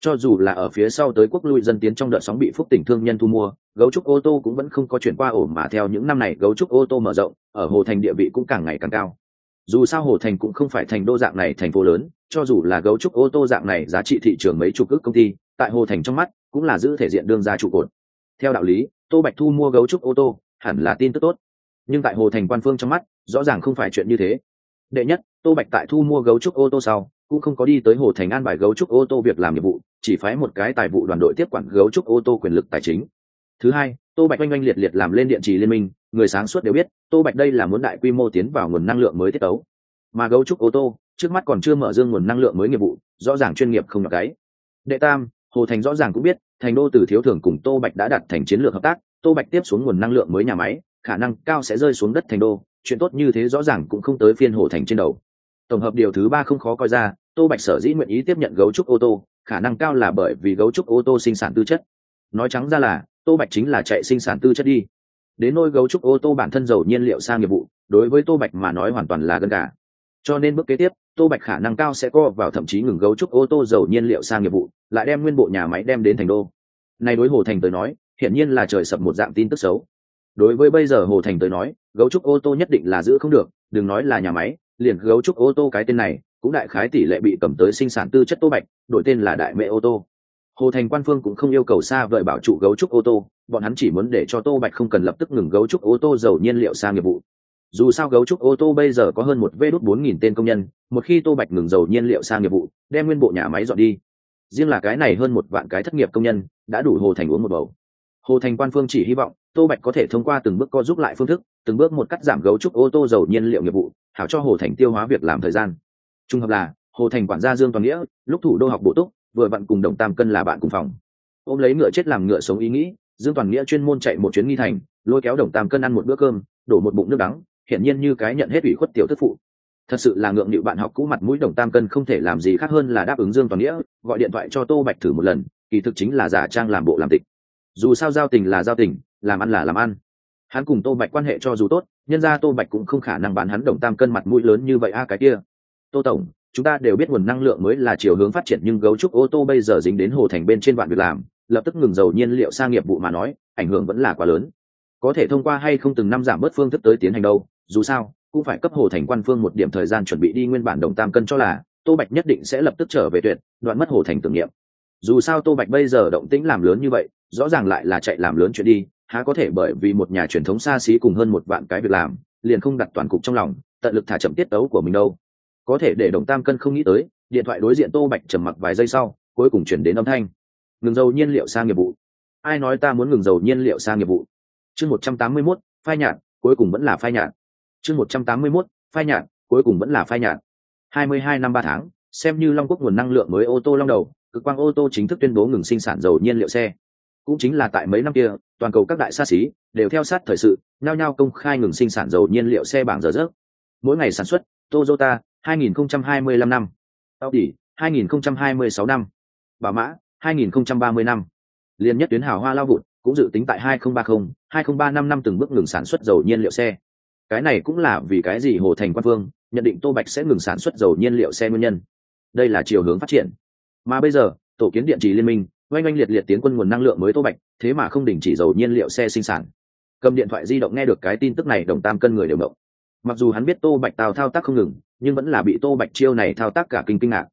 Cho dù là ở phía sau tới quốc lui dân tiến trong đợt sóng bị phúc tỉnh thương nhân thu mua, gấu trúc ô tô cũng vẫn không có chuyển qua ổ mà theo những năm này gấu trúc ô tô mở rộng, ở hồ thành địa vị cũng càng ngày càng cao. Dù sao hồ thành cũng không phải thành đô dạng này thành phố lớn, cho dù là gấu trúc ô tô dạng này giá trị thị trường mấy chục ước công ty, tại hồ thành trong mắt cũng là giữ thể diện đương gia trụ cột. Theo đạo lý, tô bạch thu mua gấu trúc ô tô hẳn là tin tức tốt. Nhưng tại hồ thành quan phương trong mắt, rõ ràng không phải chuyện như thế. Đệ nhất, tô bạch tại thu mua gấu trúc ô tô sau, cũng không có đi tới hồ thành an bài gấu trúc ô tô việc làm nhiệm vụ, chỉ phái một cái tài vụ đoàn đội tiếp quản gấu trúc ô tô quyền lực tài chính. Thứ hai, tô bạch oanh oanh liệt liệt làm lên điện trì liên minh, người sáng suốt đều biết, tô bạch đây là muốn đại quy mô tiến vào nguồn năng lượng mới tiết tấu. Mà gấu trúc ô tô, trước mắt còn chưa mở dương nguồn năng lượng mới nghiệp vụ, rõ ràng chuyên nghiệp không nhỏ cái đệ tam hồ thành rõ ràng cũng biết, thành đô từ thiếu thường cùng tô bạch đã đặt thành chiến lược hợp tác, tô bạch tiếp xuống nguồn năng lượng mới nhà máy, khả năng cao sẽ rơi xuống đất thành đô, chuyện tốt như thế rõ ràng cũng không tới phiên hồ thành trên đầu. Tổng hợp điều thứ ba không khó coi ra, tô bạch sở dĩ nguyện ý tiếp nhận gấu trúc ô tô, khả năng cao là bởi vì gấu trúc ô tô sinh sản tư chất. Nói trắng ra là, tô bạch chính là chạy sinh sản tư chất đi. Đến nôi gấu trúc ô tô bản thân dầu nhiên liệu sang nghiệp vụ, đối với tô bạch mà nói hoàn toàn là gần cả cho nên bước kế tiếp, tô bạch khả năng cao sẽ co vào thậm chí ngừng gấu trúc ô tô dầu nhiên liệu sang nghiệp vụ, lại đem nguyên bộ nhà máy đem đến thành đô. Nay đối hồ thành tới nói, hiển nhiên là trời sập một dạng tin tức xấu. Đối với bây giờ hồ thành tới nói, gấu trúc ô tô nhất định là giữ không được, đừng nói là nhà máy, liền gấu trúc ô tô cái tên này, cũng đại khái tỷ lệ bị cầm tới sinh sản tư chất tô bạch, đổi tên là đại mẹ ô tô. Hồ thành quan phương cũng không yêu cầu xa vời bảo trụ gấu trúc ô tô, bọn hắn chỉ muốn để cho tô bạch không cần lập tức ngừng gấu trúc ô tô dầu nhiên liệu sang nghiệp vụ dù sao gấu trúc ô tô bây giờ có hơn một vê đốt bốn nghìn tên công nhân, một khi tô bạch ngừng dầu nhiên liệu sang nghiệp vụ, đem nguyên bộ nhà máy dọn đi. Riêng là cái này hơn một vạn cái thất nghiệp công nhân, đã đủ hồ thành uống một bầu. Hồ thành quan phương chỉ hy vọng, tô bạch có thể thông qua từng bước co giúp lại phương thức, từng bước một cắt giảm gấu trúc ô tô dầu nhiên liệu nghiệp vụ, hảo cho hồ thành tiêu hóa việc làm thời gian. Trung hợp là, hồ thành quản gia dương toàn nghĩa, lúc thủ đô học bổ túc, vừa vặn cùng đồng tam cân là bạn cùng phòng. Ôm lấy ngựa chết làm ngựa sống ý nghĩ, dương toàn nghĩa chuyên môn chạy một chuyến nghi thành, lôi kéo đồng tam cân ăn một bữa cơm, đổ một bụng nước đắng hiển nhiên như cái nhận hết ủy khuất tiểu thất phụ. Thật sự là ngượng nghịu bạn học cũ mặt mũi đồng tam cân không thể làm gì khác hơn là đáp ứng dương toàn nghĩa, gọi điện thoại cho tô bạch thử một lần, kỳ thực chính là giả trang làm bộ làm tịch. Dù sao giao tình là giao tình, làm ăn là làm ăn. Hắn cùng tô bạch quan hệ cho dù tốt, nhân ra tô bạch cũng không khả năng bán hắn đồng tam cân mặt mũi lớn như vậy a cái kia. Tô tổng, chúng ta đều biết nguồn năng lượng mới là chiều hướng phát triển nhưng gấu trúc ô tô bây giờ dính đến hồ thành bên trên vạn việc làm, lập tức ngừng dầu nhiên liệu sang nghiệp vụ mà nói, ảnh hưởng vẫn là quá lớn có thể thông qua hay không từng năm giảm bớt phương thức tới tiến hành đâu, dù sao, cũng phải cấp hồ thành quan phương một điểm thời gian chuẩn bị đi nguyên bản đồng tam cân cho là, tô bạch nhất định sẽ lập tức trở về tuyệt, đoạn mất hồ thành tưởng niệm. Dù sao tô bạch bây giờ động tĩnh làm lớn như vậy, rõ ràng lại là chạy làm lớn chuyện đi, há có thể bởi vì một nhà truyền thống xa xí cùng hơn một vạn cái việc làm, liền không đặt toàn cục trong lòng, tận lực thả chậm tiết tấu của mình đâu. Có thể để đồng tam cân không nghĩ tới, điện thoại đối diện tô bạch trầm mặc vài giây sau, cuối cùng chuyển đến âm thanh. Ngừng dầu nhiên liệu sang nghiệp vụ. Ai nói ta muốn ngừng dầu nhiên liệu sang nghiệp vụ? Chương một trăm tám mươi mốt, phai nhạt, cuối cùng vẫn là phai nhạt. Chương một trăm tám mươi mốt, phai nhạt, cuối cùng vẫn là phai nhạt. Hai mươi hai năm ba tháng, xem như long quốc nguồn năng lượng mới ô tô long đầu, cực quang ô tô chính thức tuyên bố ngừng sinh sản dầu nhiên liệu xe. Cũng chính là tại mấy năm kia, toàn cầu các đại xa xí đều theo sát thời sự, nhao nhao công khai ngừng sinh sản dầu nhiên liệu xe bảng giờ rớt. Mỗi ngày sản xuất, toyota 2025 năm. Audi 2026 năm. Bà mã 2030 năm. Liên nhất tuyến hào hoa lao vụt cũng dự tính tại 2030, 2035 năm từng bước ngừng sản xuất dầu nhiên liệu xe. Cái này cũng là vì cái gì hồ thành quan vương nhận định tô bạch sẽ ngừng sản xuất dầu nhiên liệu xe nguyên nhân. Đây là chiều hướng phát triển. Mà bây giờ tổ kiến điện trì liên minh oanh oanh liệt liệt tiến quân nguồn năng lượng mới tô bạch thế mà không đình chỉ dầu nhiên liệu xe sinh sản. Cầm điện thoại di động nghe được cái tin tức này đồng tam cân người đều động. Mặc dù hắn biết tô bạch tào thao tác không ngừng nhưng vẫn là bị tô bạch chiêu này thao tác cả kinh kinh ngạc.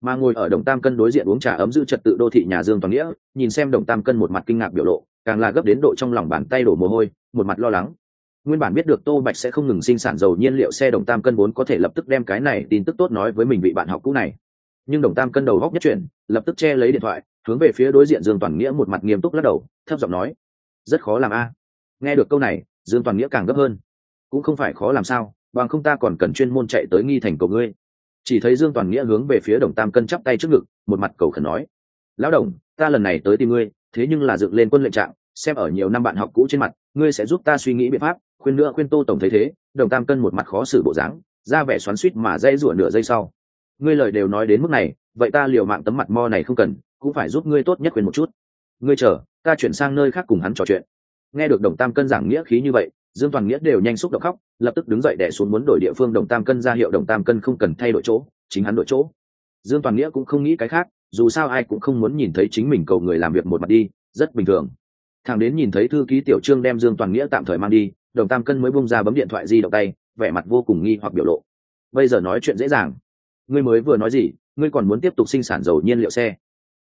Mà ngồi ở đồng tam cân đối diện uống trà ấm giữ trật tự đô thị nhà dương toàn nghĩa nhìn xem đồng tam cân một mặt kinh ngạc biểu lộ càng là gấp đến độ trong lòng bàn tay đổ mồ hôi, một mặt lo lắng. Nguyên bản biết được tô bạch sẽ không ngừng sinh sản dầu nhiên liệu xe đồng tam cân vốn có thể lập tức đem cái này tin tức tốt nói với mình vị bạn học cũ này. Nhưng đồng tam cân đầu góc nhất chuyển, lập tức che lấy điện thoại, hướng về phía đối diện dương toàn nghĩa một mặt nghiêm túc lắc đầu, thấp giọng nói, rất khó làm a. Nghe được câu này, dương toàn nghĩa càng gấp hơn. Cũng không phải khó làm sao, bằng không ta còn cần chuyên môn chạy tới nghi thành cầu ngươi. Chỉ thấy dương toàn nghĩa hướng về phía đồng tam cân chắp tay trước ngực, một mặt cầu khẩn nói, lão đồng, ta lần này tới tìm ngươi thế nhưng là dựng lên quân lệnh trạng, xem ở nhiều năm bạn học cũ trên mặt, ngươi sẽ giúp ta suy nghĩ biện pháp, khuyên nữa khuyên tô tổng thấy thế, đồng tam cân một mặt khó xử bộ dáng, ra vẻ xoắn suýt mà dây rủa nửa giây sau. Ngươi lời đều nói đến mức này, vậy ta liều mạng tấm mặt mo này không cần, cũng phải giúp ngươi tốt nhất khuyên một chút. Ngươi chờ, ta chuyển sang nơi khác cùng hắn trò chuyện. Nghe được đồng tam cân giảng nghĩa khí như vậy, dương toàn nghĩa đều nhanh xúc động khóc, lập tức đứng dậy đẻ xuống muốn đổi địa phương, đồng tam cân ra hiệu đồng tam cân không cần thay đổi chỗ, chính hắn đổi chỗ. Dương toàn nghĩa cũng không nghĩ cái khác dù sao ai cũng không muốn nhìn thấy chính mình cầu người làm việc một mặt đi, rất bình thường. Thằng đến nhìn thấy thư ký tiểu trương đem dương toàn nghĩa tạm thời mang đi, đồng tam cân mới bung ra bấm điện thoại di động tay, vẻ mặt vô cùng nghi hoặc biểu lộ. Bây giờ nói chuyện dễ dàng. Ngươi mới vừa nói gì, ngươi còn muốn tiếp tục sinh sản dầu nhiên liệu xe.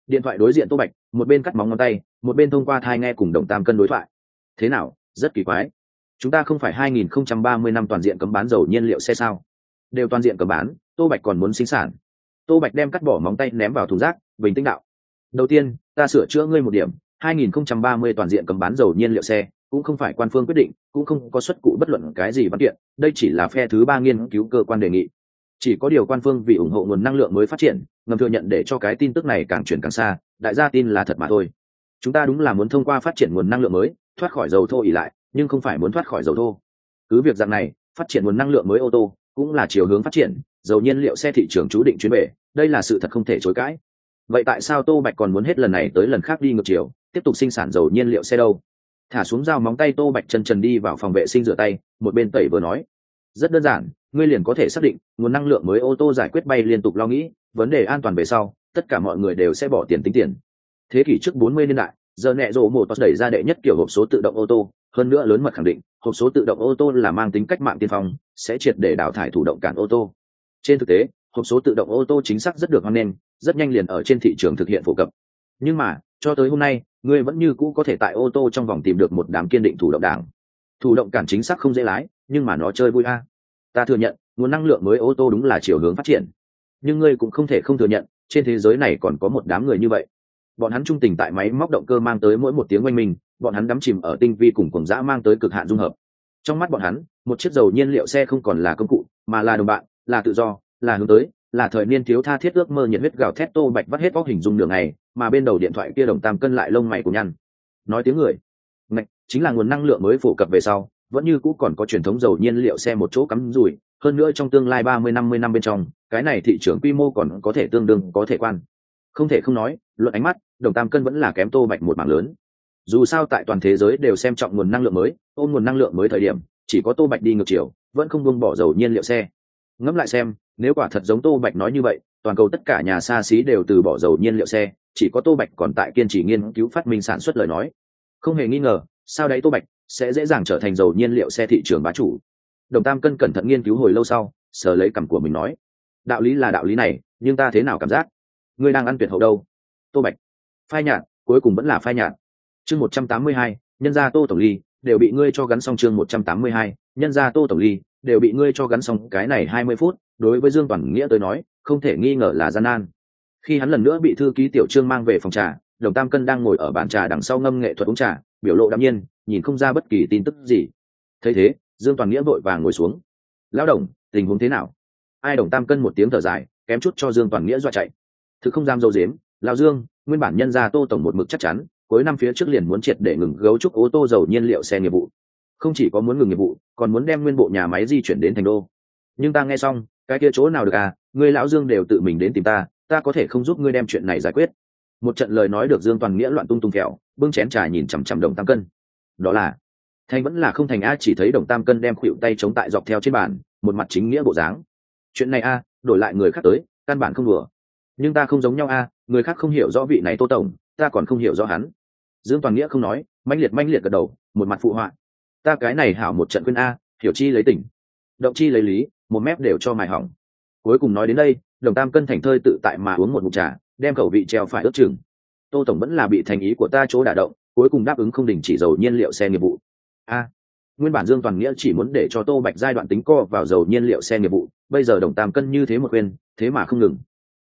Điện thoại đối diện tô bạch, một bên cắt móng ngón tay, một bên thông qua thai nghe cùng đồng tam cân đối thoại. Thế nào, rất kỳ quái. Chúng ta không phải 2030 năm toàn diện cấm bán dầu nhiên liệu xe sao? Đều toàn diện cấm bán, tô bạch còn muốn sinh sản. Tô bạch đem cắt bỏ móng tay ném vào thùng rác bình tĩnh đạo. Đầu tiên, ta sửa chữa ngươi một điểm 2030 toàn diện cấm bán dầu nhiên liệu xe, cũng không phải quan phương quyết định, cũng không có xuất cụ bất luận cái gì văn kiện, đây chỉ là phe thứ ba nghiên cứu cơ quan đề nghị. Chỉ có điều quan phương vì ủng hộ nguồn năng lượng mới phát triển, ngầm thừa nhận để cho cái tin tức này càng chuyển càng xa, đại gia tin là thật mà thôi. Chúng ta đúng là muốn thông qua phát triển nguồn năng lượng mới, thoát khỏi dầu thô ỉ lại, nhưng không phải muốn thoát khỏi dầu thô. Cứ việc rằng này, phát triển nguồn năng lượng mới ô tô cũng là chiều hướng phát triển, dầu nhiên liệu xe thị trường chú định chuyến về, đây là sự thật không thể chối cãi vậy tại sao tô bạch còn muốn hết lần này tới lần khác đi ngược chiều, tiếp tục sinh sản dầu nhiên liệu xe đâu? Thả xuống dao móng tay tô bạch chân trần đi vào phòng vệ sinh rửa tay, một bên tẩy vừa nói. Rất đơn giản, ngươi liền có thể xác định, nguồn năng lượng mới ô tô giải quyết bay liên tục lo nghĩ, vấn đề an toàn về sau, tất cả mọi người đều sẽ bỏ tiền tính tiền. Thế kỷ trước 40 niên đại, giờ nẹ rộ một đẩy ra đệ nhất kiểu hộp số tự động ô tô, hơn nữa lớn mật khẳng định, hộp số tự động ô tô là mang tính cách mạng tiên phong, sẽ triệt để đào thải thủ động cản ô tô. Trên thực tế hộp số tự động ô tô chính xác rất được hoan nghênh, rất nhanh liền ở trên thị trường thực hiện phổ cập. Nhưng mà, cho tới hôm nay, ngươi vẫn như cũ có thể tại ô tô trong vòng tìm được một đám kiên định thủ động đảng. Thủ động cản chính xác không dễ lái, nhưng mà nó chơi vui a. Ta thừa nhận, nguồn năng lượng mới ô tô đúng là chiều hướng phát triển. Nhưng ngươi cũng không thể không thừa nhận, trên thế giới này còn có một đám người như vậy. Bọn hắn trung tình tại máy móc động cơ mang tới mỗi một tiếng oanh mình bọn hắn đắm chìm ở tinh vi cùng cùng dã mang tới cực hạn dung hợp. Trong mắt bọn hắn, một chiếc dầu nhiên liệu xe không còn là công cụ, mà là đồng bạn, là tự do là hướng tới, là thời niên thiếu tha thiết ước mơ nhiệt huyết gào thét tô bạch vắt hết vóc hình dung đường này mà bên đầu điện thoại kia đồng tam cân lại lông mày của nhăn. Nói tiếng người. Ngạch, chính là nguồn năng lượng mới phổ cập về sau, vẫn như cũ còn có truyền thống dầu nhiên liệu xe một chỗ cắm rủi, hơn nữa trong tương lai ba mươi, năm mươi năm bên trong, cái này thị trường quy mô còn có thể tương đương, có thể quan. Không thể không nói, luận ánh mắt, đồng tam cân vẫn là kém tô bạch một mảng lớn. Dù sao tại toàn thế giới đều xem trọng nguồn năng lượng mới, ôm nguồn năng lượng mới thời điểm, chỉ có tô bạch đi ngược chiều, vẫn không buông bỏ dầu nhiên liệu xe. Ngẫm lại xem nếu quả thật giống tô bạch nói như vậy, toàn cầu tất cả nhà xa xí đều từ bỏ dầu nhiên liệu xe, chỉ có tô bạch còn tại kiên trì nghiên cứu phát minh sản xuất lời nói. Không hề nghi ngờ sao đấy tô bạch sẽ dễ dàng trở thành dầu nhiên liệu xe thị trường bá chủ. Đồng tam cân cẩn thận nghiên cứu hồi lâu sau, sờ lấy cằm của mình nói, đạo lý là đạo lý này, nhưng ta thế nào cảm giác? Ngươi đang ăn tuyệt hậu đâu? Tô bạch, phai nhạt, cuối cùng vẫn là phai nhạt. Chương một trăm tám mươi hai, nhân gia tô tổng ly, đều bị ngươi cho gắn xong chương một trăm tám mươi hai, nhân gia tô tổng ly, đều bị ngươi cho gắn xong cái này hai mươi phút đối với dương toàn nghĩa tới nói, không thể nghi ngờ là gian nan. Khi hắn lần nữa bị thư ký tiểu trương mang về phòng trà, đồng tam cân đang ngồi ở bàn trà đằng sau ngâm nghệ thuật uống trà, biểu lộ đ nhiên, nhìn không ra bất kỳ tin tức gì. Thấy thế, dương toàn nghĩa vội vàng ngồi xuống. Lão đồng, tình huống thế nào? Ai đồng tam cân một tiếng thở dài, kém chút cho dương toàn nghĩa dọa chạy. Thứ không dám dâu dếm, lão dương, nguyên bản nhân gia tô tổng một mực chắc chắn, cuối năm phía trước liền muốn triệt để ngừng gấu trúc ô tô dầu nhiên liệu xe nghiệp vụ. Không chỉ có muốn ngừng nghiệp vụ, còn muốn đem nguyên bộ nhà máy di chuyển đến thành đô. Nhưng ta nghe xong cái kia chỗ nào được à? Ngươi lão dương đều tự mình đến tìm ta ta có thể không giúp ngươi đem chuyện này giải quyết. Một trận lời nói được dương toàn nghĩa loạn tung tung kẹo, bưng chén trà nhìn chằm chằm đồng tam cân. Đó là thành vẫn là không thành a, chỉ thấy đồng tam cân đem khuỵu tay chống tại dọc theo trên bàn, một mặt chính nghĩa bộ dáng. Chuyện này a, đổi lại người khác tới, căn bản không đùa. Nhưng ta không giống nhau a, người khác không hiểu rõ vị này tô tổng, ta còn không hiểu rõ hắn. Dương toàn nghĩa không nói manh liệt manh liệt gật đầu, một mặt phụ họa. Ta cái này hảo một trận quên a, hiểu chi lấy tỉnh. Động chi lấy lý một mép đều cho mài hỏng. Cuối cùng nói đến đây, đồng tam cân thành thơi tự tại mà uống một mụt trà, đem khẩu vị treo phải ướt chừng. Tô tổng vẫn là bị thành ý của ta chỗ đả động, cuối cùng đáp ứng không đình chỉ dầu nhiên liệu xe nghiệp vụ. A, nguyên bản dương toàn nghĩa chỉ muốn để cho tô bạch giai đoạn tính co vào dầu nhiên liệu xe nghiệp vụ, bây giờ đồng tam cân như thế một quên, thế mà không ngừng.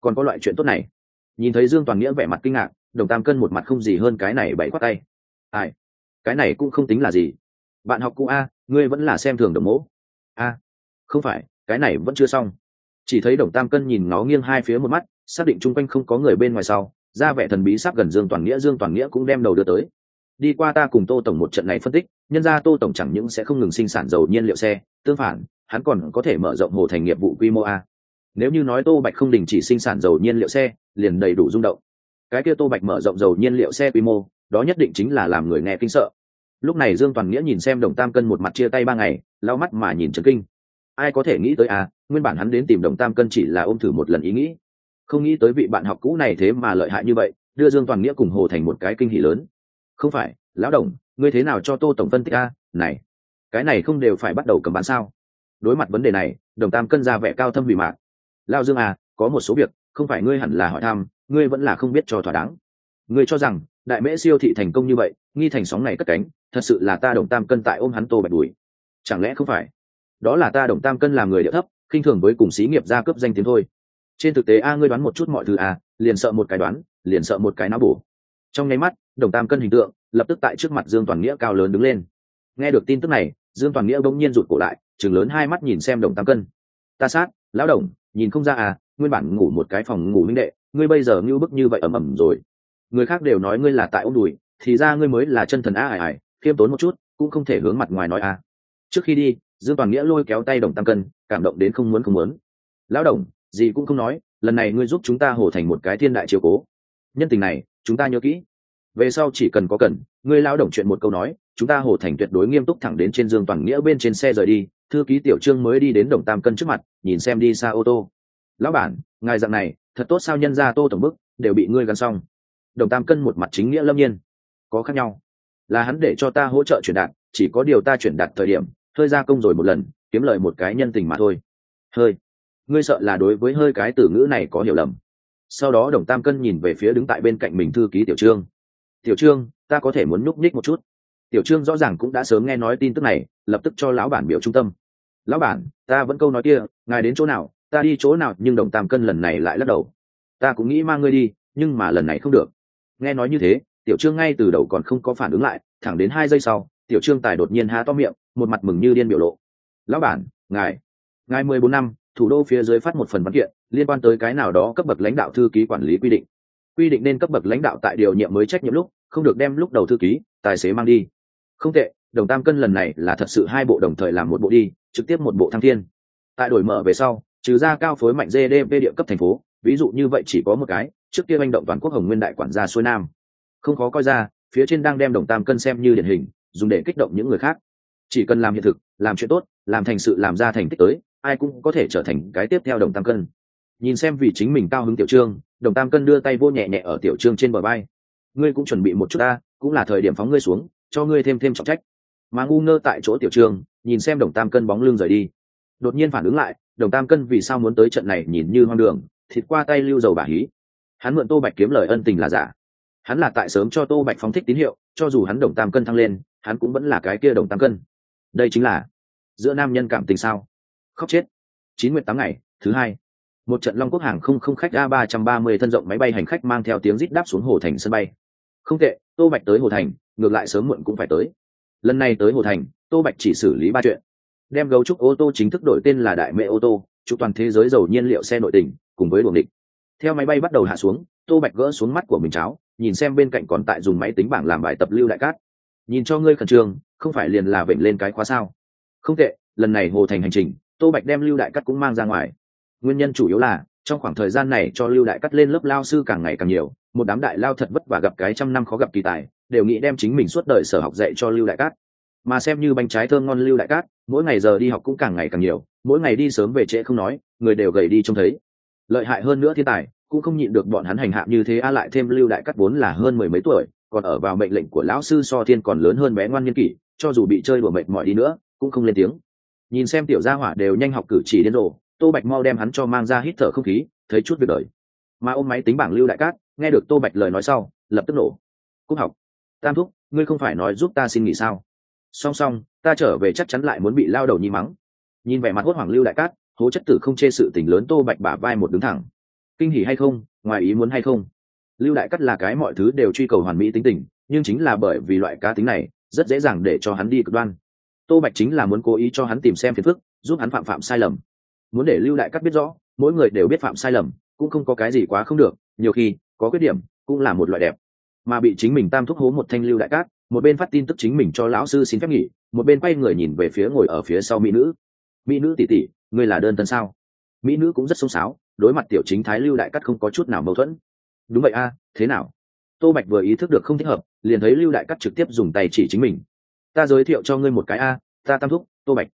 Còn có loại chuyện tốt này. Nhìn thấy dương toàn nghĩa vẻ mặt kinh ngạc, đồng tam cân một mặt không gì hơn cái này bậy khoát tay. Ai? Cái này cũng không tính là gì. Bạn học cũ a, ngươi vẫn là xem thường đồng mẫu. A, không phải cái này vẫn chưa xong. Chỉ thấy đồng tam cân nhìn nó nghiêng hai phía một mắt, xác định chung quanh không có người bên ngoài sau, ra vẻ thần bí sắp gần dương toàn nghĩa, dương toàn nghĩa cũng đem đầu đưa tới. Đi qua ta cùng tô tổng một trận này phân tích, nhân ra tô tổng chẳng những sẽ không ngừng sinh sản dầu nhiên liệu xe, tương phản, hắn còn có thể mở rộng hồ thành nghiệp vụ quy mô a. Nếu như nói tô bạch không đình chỉ sinh sản dầu nhiên liệu xe, liền đầy đủ rung động. Cái kia tô bạch mở rộng dầu nhiên liệu xe quy mô, đó nhất định chính là làm người nghe kinh sợ. Lúc này dương toàn nghĩa nhìn xem đồng tam cân một mặt chia tay ba ngày, lau mắt mà nhìn trần kinh ai có thể nghĩ tới à nguyên bản hắn đến tìm đồng tam cân chỉ là ôm thử một lần ý nghĩ. Không nghĩ tới vị bạn học cũ này thế mà lợi hại như vậy, đưa dương toàn nghĩa cùng hồ thành một cái kinh hỷ lớn. Không phải, lão đồng, ngươi thế nào cho tô tổng phân tích a này, cái này không đều phải bắt đầu cầm bán sao? Đối mặt vấn đề này, đồng tam cân ra vẻ cao thâm vì mạc. Lao dương à có một số việc, không phải ngươi hẳn là hỏi thăm, ngươi vẫn là không biết cho thỏa đáng. Ngươi cho rằng, đại mễ siêu thị thành công như vậy, nghi thành sóng này cất cánh, thật sự là ta đồng tam cân tại ôm hắn tô bạch đùi chẳng lẽ không phải? Đó là ta đồng tam cân làm người địa thấp, khinh thường với cùng xí nghiệp gia cấp danh tiếng thôi. Trên thực tế a, ngươi đoán một chút mọi thứ a liền sợ một cái đoán, liền sợ một cái não bổ. Trong nháy mắt, đồng tam cân hình tượng, lập tức tại trước mặt dương toàn nghĩa cao lớn đứng lên. Nghe được tin tức này, dương toàn nghĩa bỗng nhiên rụt cổ lại chừng lớn hai mắt nhìn xem đồng tam cân. Ta sát, lão đồng, nhìn không ra à nguyên bản ngủ một cái phòng ngủ minh đệ, ngươi bây giờ ngưu bức như vậy ầm ầm rồi. Người khác đều nói ngươi là tại ông đùi, thì ra ngươi mới là chân thần a ải ải, khiêm tốn một chút, cũng không thể hướng mặt ngoài nói a trước khi đi dương toàn nghĩa lôi kéo tay đồng tam cân, cảm động đến không muốn không muốn. Lão đồng, gì cũng không nói, lần này ngươi giúp chúng ta hồ thành một cái thiên đại chiều cố. Nhân tình này, chúng ta nhớ kỹ. Về sau chỉ cần có cần, ngươi lao động chuyện một câu nói, chúng ta hồ thành tuyệt đối nghiêm túc thẳng đến trên dương toàn nghĩa bên trên xe rời đi. Thư ký tiểu trương mới đi đến đồng tam cân trước mặt, nhìn xem đi xa ô tô. Lão bản, ngài dặn này, thật tốt sao nhân ra tô tổng bức, đều bị ngươi gắn xong. Đồng tam cân một mặt chính nghĩa lâm nhiên. Có khác nhau. Là hắn để cho ta hỗ trợ chuyển đạt, chỉ có điều ta chuyển đạt thời điểm hơi ra công rồi một lần, kiếm lời một cái nhân tình mà thôi. Hơi, ngươi sợ là đối với hơi cái từ ngữ này có hiểu lầm. Sau đó đồng tam cân nhìn về phía đứng tại bên cạnh mình thư ký tiểu trương. Tiểu trương, ta có thể muốn nhúc nhích một chút. Tiểu trương rõ ràng cũng đã sớm nghe nói tin tức này, lập tức cho lão bản biểu trung tâm. Lão bản, ta vẫn câu nói kia, ngài đến chỗ nào, ta đi chỗ nào, nhưng đồng tam cân lần này lại lắc đầu. Ta cũng nghĩ mang ngươi đi, nhưng mà lần này không được. Nghe nói như thế, tiểu trương ngay từ đầu còn không có phản ứng lại, thẳng đến hai giây sau, tiểu trương tài đột nhiên há to miệng một mặt mừng như điên biểu lộ. Lão bản, ngài ngài mười bốn năm, thủ đô phía dưới phát một phần văn kiện, liên quan tới cái nào đó cấp bậc lãnh đạo thư ký quản lý quy định. Quy định nên cấp bậc lãnh đạo tại điều nhiệm mới trách nhiệm lúc, không được đem lúc đầu thư ký, tài xế mang đi. Không tệ, đồng tam cân lần này là thật sự hai bộ đồng thời làm một bộ đi, trực tiếp một bộ thăng thiên. Tại đổi mở về sau, trừ ra cao phối mạnh gdp địa cấp thành phố, ví dụ như vậy chỉ có một cái, trước kia manh động toàn quốc hồng nguyên đại quản gia xuôi nam. Không khó coi ra, phía trên đang đem đồng tam cân xem như điển hình, dùng để kích động những người khác chỉ cần làm hiện thực, làm chuyện tốt, làm thành sự, làm ra thành tích tới, ai cũng có thể trở thành cái tiếp theo đồng tam cân. Nhìn xem vì chính mình cao hứng tiểu trương, đồng tam cân đưa tay vô nhẹ nhẹ ở tiểu trương trên bờ bay ngươi cũng chuẩn bị một chút ta, cũng là thời điểm phóng ngươi xuống, cho ngươi thêm thêm trọng trách. Mà ngu ngơ tại chỗ tiểu trương, nhìn xem đồng tam cân bóng lưng rời đi. Đột nhiên phản ứng lại, đồng tam cân vì sao muốn tới trận này nhìn như hoang đường, thịt qua tay lưu dầu bà hí. Hắn mượn tô bạch kiếm lời ân tình là giả. Hắn là tại sớm cho tô bạch phóng thích tín hiệu, cho dù hắn đồng tam cân thăng lên, hắn cũng vẫn là cái kia đồng tam cân đây chính là giữa nam nhân cảm tình sao? Khóc chết. Chín nguyện tám ngày, thứ hai. Một trận long quốc hàng không không khách a ba trăm ba mươi thân rộng máy bay hành khách mang theo tiếng rít đáp xuống hồ thành sân bay. Không tệ, tô bạch tới hồ thành, ngược lại sớm muộn cũng phải tới. Lần này tới hồ thành, tô bạch chỉ xử lý ba chuyện. Đem gấu trúc ô tô chính thức đổi tên là đại mệ ô tô, chụp toàn thế giới dầu nhiên liệu xe nội tỉnh cùng với luồng địch. Theo máy bay bắt đầu hạ xuống, tô bạch gỡ xuống mắt của mình cháo, nhìn xem bên cạnh còn tại dùng máy tính bảng làm bài tập lưu đại cát nhìn cho ngươi khẩn trương, không phải liền là vểnh lên cái khóa sao? Không tệ, lần này hồ thành hành trình, tô bạch đem lưu đại cát cũng mang ra ngoài. Nguyên nhân chủ yếu là, trong khoảng thời gian này cho lưu đại cát lên lớp lao sư càng ngày càng nhiều, một đám đại lao thật vất vả gặp cái trăm năm khó gặp kỳ tài, đều nghĩ đem chính mình suốt đời sở học dạy cho lưu đại cát mà xem như bánh trái thơm ngon lưu đại cát mỗi ngày giờ đi học cũng càng ngày càng nhiều, mỗi ngày đi sớm về trễ không nói, người đều gầy đi trông thấy. Lợi hại hơn nữa thiên tài, cũng không nhịn được bọn hắn hành hạ như thế, a lại thêm lưu đại Cát vốn là hơn mười mấy tuổi còn ở vào mệnh lệnh của lão sư so thiên còn lớn hơn bé ngoan nhân kỷ, cho dù bị chơi đùa mệt mỏi đi nữa, cũng không lên tiếng. Nhìn xem tiểu gia hỏa đều nhanh học cử chỉ đến rồ, tô bạch mau đem hắn cho mang ra hít thở không khí, thấy chút việc đời. Mà ôm máy tính bảng lưu đại cát, nghe được tô bạch lời nói sau, lập tức nổ. Cúc học, tam thúc, ngươi không phải nói giúp ta xin nghỉ sao? Song song, ta trở về chắc chắn lại muốn bị lao đầu nhi mắng. Nhìn vẻ mặt hốt hoảng lưu đại cát, hố chất tử không chê sự tình lớn tô bạch bả vai một đứng thẳng. Kinh hỉ hay không? Ngoài ý muốn hay không? Lưu đại cát là cái mọi thứ đều truy cầu hoàn mỹ tính tình, nhưng chính là bởi vì loại cá tính này, rất dễ dàng để cho hắn đi cực đoan. Tô bạch chính là muốn cố ý cho hắn tìm xem phiền phức, giúp hắn phạm phạm sai lầm. Muốn để lưu đại cát biết rõ, mỗi người đều biết phạm sai lầm, cũng không có cái gì quá không được, nhiều khi, có khuyết điểm, cũng là một loại đẹp. Mà bị chính mình tam thúc hố một thanh lưu đại cát một bên phát tin tức chính mình cho lão sư xin phép nghỉ, một bên quay người nhìn về phía ngồi ở phía sau mỹ nữ. Mỹ nữ tỷ tỷ ngươi là đơn tân sao? Mỹ nữ cũng rất xông xáo, đối mặt tiểu chính thái lưu đại cắt không có chút nào mâu thuẫn đúng vậy a, thế nào? Tô bạch vừa ý thức được không thích hợp, liền thấy lưu đại cắt trực tiếp dùng tay chỉ chính mình. Ta giới thiệu cho ngươi một cái a, ta tam thúc, tô bạch.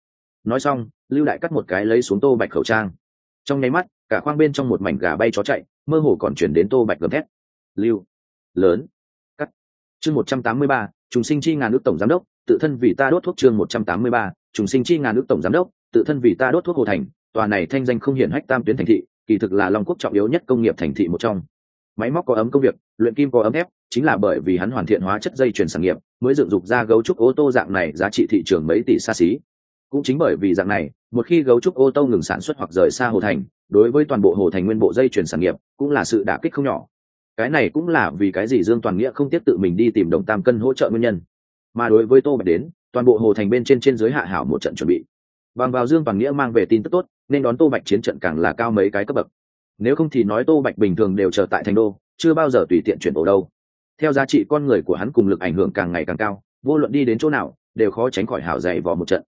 Nói xong, lưu đại cắt một cái lấy xuống tô bạch khẩu trang. Trong nháy mắt, cả khoang bên trong một mảnh gà bay chó chạy, mơ hồ còn chuyển đến tô bạch gầm thét. Lưu. Lớn. Cắt. Chương một trăm tám mươi ba, trùng sinh chi ngàn nước tổng giám đốc, tự thân vì ta đốt thuốc chương một trăm tám mươi ba, trùng sinh chi ngàn nước tổng giám đốc, tự thân vì ta đốt thuốc hồ thành, tòa này thanh danh không hiển hách tam tuyến thành thị, kỳ thực là long quốc trọng yếu nhất công nghiệp thành thị một trong máy móc có ấm công việc, luyện kim có ấm thép, chính là bởi vì hắn hoàn thiện hóa chất dây chuyển sản nghiệp, mới dựng dục ra gấu trúc ô tô dạng này giá trị thị trường mấy tỷ xa xí. Cũng chính bởi vì dạng này, một khi gấu trúc ô tô ngừng sản xuất hoặc rời xa hồ thành, đối với toàn bộ hồ thành nguyên bộ dây chuyển sản nghiệp, cũng là sự đả kích không nhỏ. Cái này cũng là vì cái gì dương toàn nghĩa không tiếp tự mình đi tìm đồng tam cân hỗ trợ nguyên nhân. Mà đối với tô bạch đến, toàn bộ hồ thành bên trên trên giới hạ hảo một trận chuẩn bị. Bằng vào dương toàn nghĩa mang về tin tức tốt, nên đón tô bạch chiến trận càng là cao mấy cái cấp bậc nếu không thì nói tô bạch bình thường đều chờ tại thành đô, chưa bao giờ tùy tiện chuyển ổ đâu. Theo giá trị con người của hắn cùng lực ảnh hưởng càng ngày càng cao, vô luận đi đến chỗ nào, đều khó tránh khỏi hảo dày vò một trận.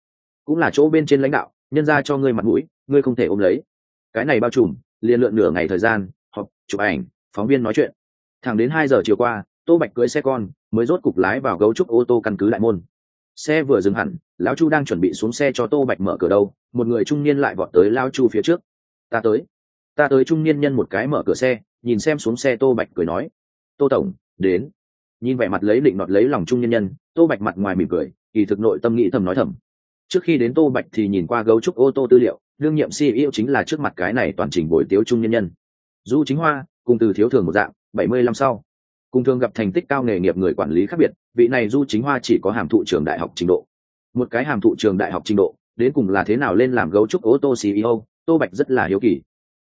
Cũng là chỗ bên trên lãnh đạo, nhân ra cho ngươi mặt mũi, ngươi không thể ôm lấy. Cái này bao trùm, liền lượn nửa ngày thời gian, họp, chụp ảnh, phóng viên nói chuyện. Thẳng đến hai giờ chiều qua, tô bạch cưới xe con, mới rốt cục lái vào gấu trúc ô tô căn cứ đại môn. Xe vừa dừng hẳn, lão chu đang chuẩn bị xuống xe cho tô bạch mở cửa đâu, một người trung niên lại vọt tới lao chu phía trước. Ta tới ta tới trung niên nhân một cái mở cửa xe, nhìn xem xuống xe tô bạch cười nói. Tô tổng, đến. Nhìn vẻ mặt lấy định nọt lấy lòng trung niên nhân, tô bạch mặt ngoài mỉm cười, kỳ thực nội tâm nghĩ thầm nói thầm. Trước khi đến tô bạch thì nhìn qua gấu trúc ô tô tư liệu, đương nhiệm ceo chính là trước mặt cái này toàn trình buổi tiếu trung nhân nhân. Du chính hoa, cùng từ thiếu thường một dạng, bảy mươi năm sau. Cùng thường gặp thành tích cao nghề nghiệp người quản lý khác biệt, vị này du chính hoa chỉ có hàm thụ trường đại học trình độ. Một cái hàm thụ trường đại học trình độ, đến cùng là thế nào lên làm gấu trúc ô tô ceo tô bạch rất là hiếu kỳ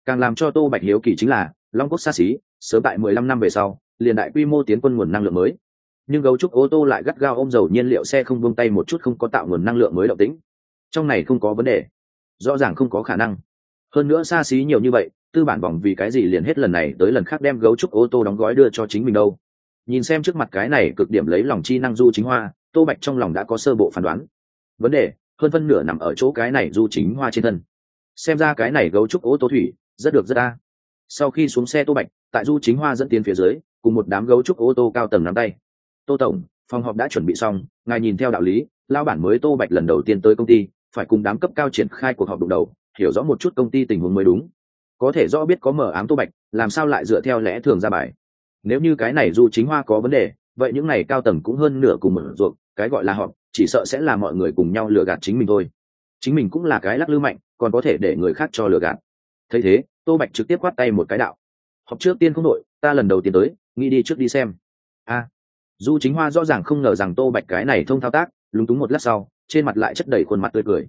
càng làm cho tô bạch hiếu kỳ chính là, long quốc xa xí, sớm tại mười lăm năm về sau, liền đại quy mô tiến quân nguồn năng lượng mới. Nhưng gấu trúc ô tô lại gắt gao ôm dầu nhiên liệu xe không buông tay một chút không có tạo nguồn năng lượng mới động tĩnh. Trong này không có vấn đề. Rõ ràng không có khả năng. Hơn nữa xa xí nhiều như vậy, tư bản vòng vì cái gì liền hết lần này tới lần khác đem gấu trúc ô tô đóng gói đưa cho chính mình đâu. Nhìn xem trước mặt cái này cực điểm lấy lòng chi năng du chính hoa, tô bạch trong lòng đã có sơ bộ phán đoán. Vấn đề, hơn phân nửa nằm ở chỗ cái này du chính hoa trên thân. Xem ra cái này gấu trúc ô tô thủy rất được rất đa. Sau khi xuống xe tô bạch tại du chính hoa dẫn tiến phía dưới cùng một đám gấu trúc ô tô cao tầng nắm tay. Tô tổng phòng họp đã chuẩn bị xong ngài nhìn theo đạo lý lao bản mới tô bạch lần đầu tiên tới công ty phải cùng đám cấp cao triển khai cuộc họp đụng đầu hiểu rõ một chút công ty tình huống mới đúng. Có thể rõ biết có mở ám tô bạch làm sao lại dựa theo lẽ thường ra bài. Nếu như cái này du chính hoa có vấn đề vậy những này cao tầng cũng hơn nửa cùng mở ruộng, cái gọi là họp, chỉ sợ sẽ là mọi người cùng nhau lừa gạt chính mình thôi. Chính mình cũng là cái lắc lư mạnh còn có thể để người khác cho lừa gạt. Thấy thế tô bạch trực tiếp quát tay một cái đạo. Học trước tiên không đội ta lần đầu tiên tới, nghĩ đi trước đi xem. A. Du chính hoa rõ ràng không ngờ rằng tô bạch cái này thông thao tác, lúng túng một lát sau, trên mặt lại chất đầy khuôn mặt tươi cười.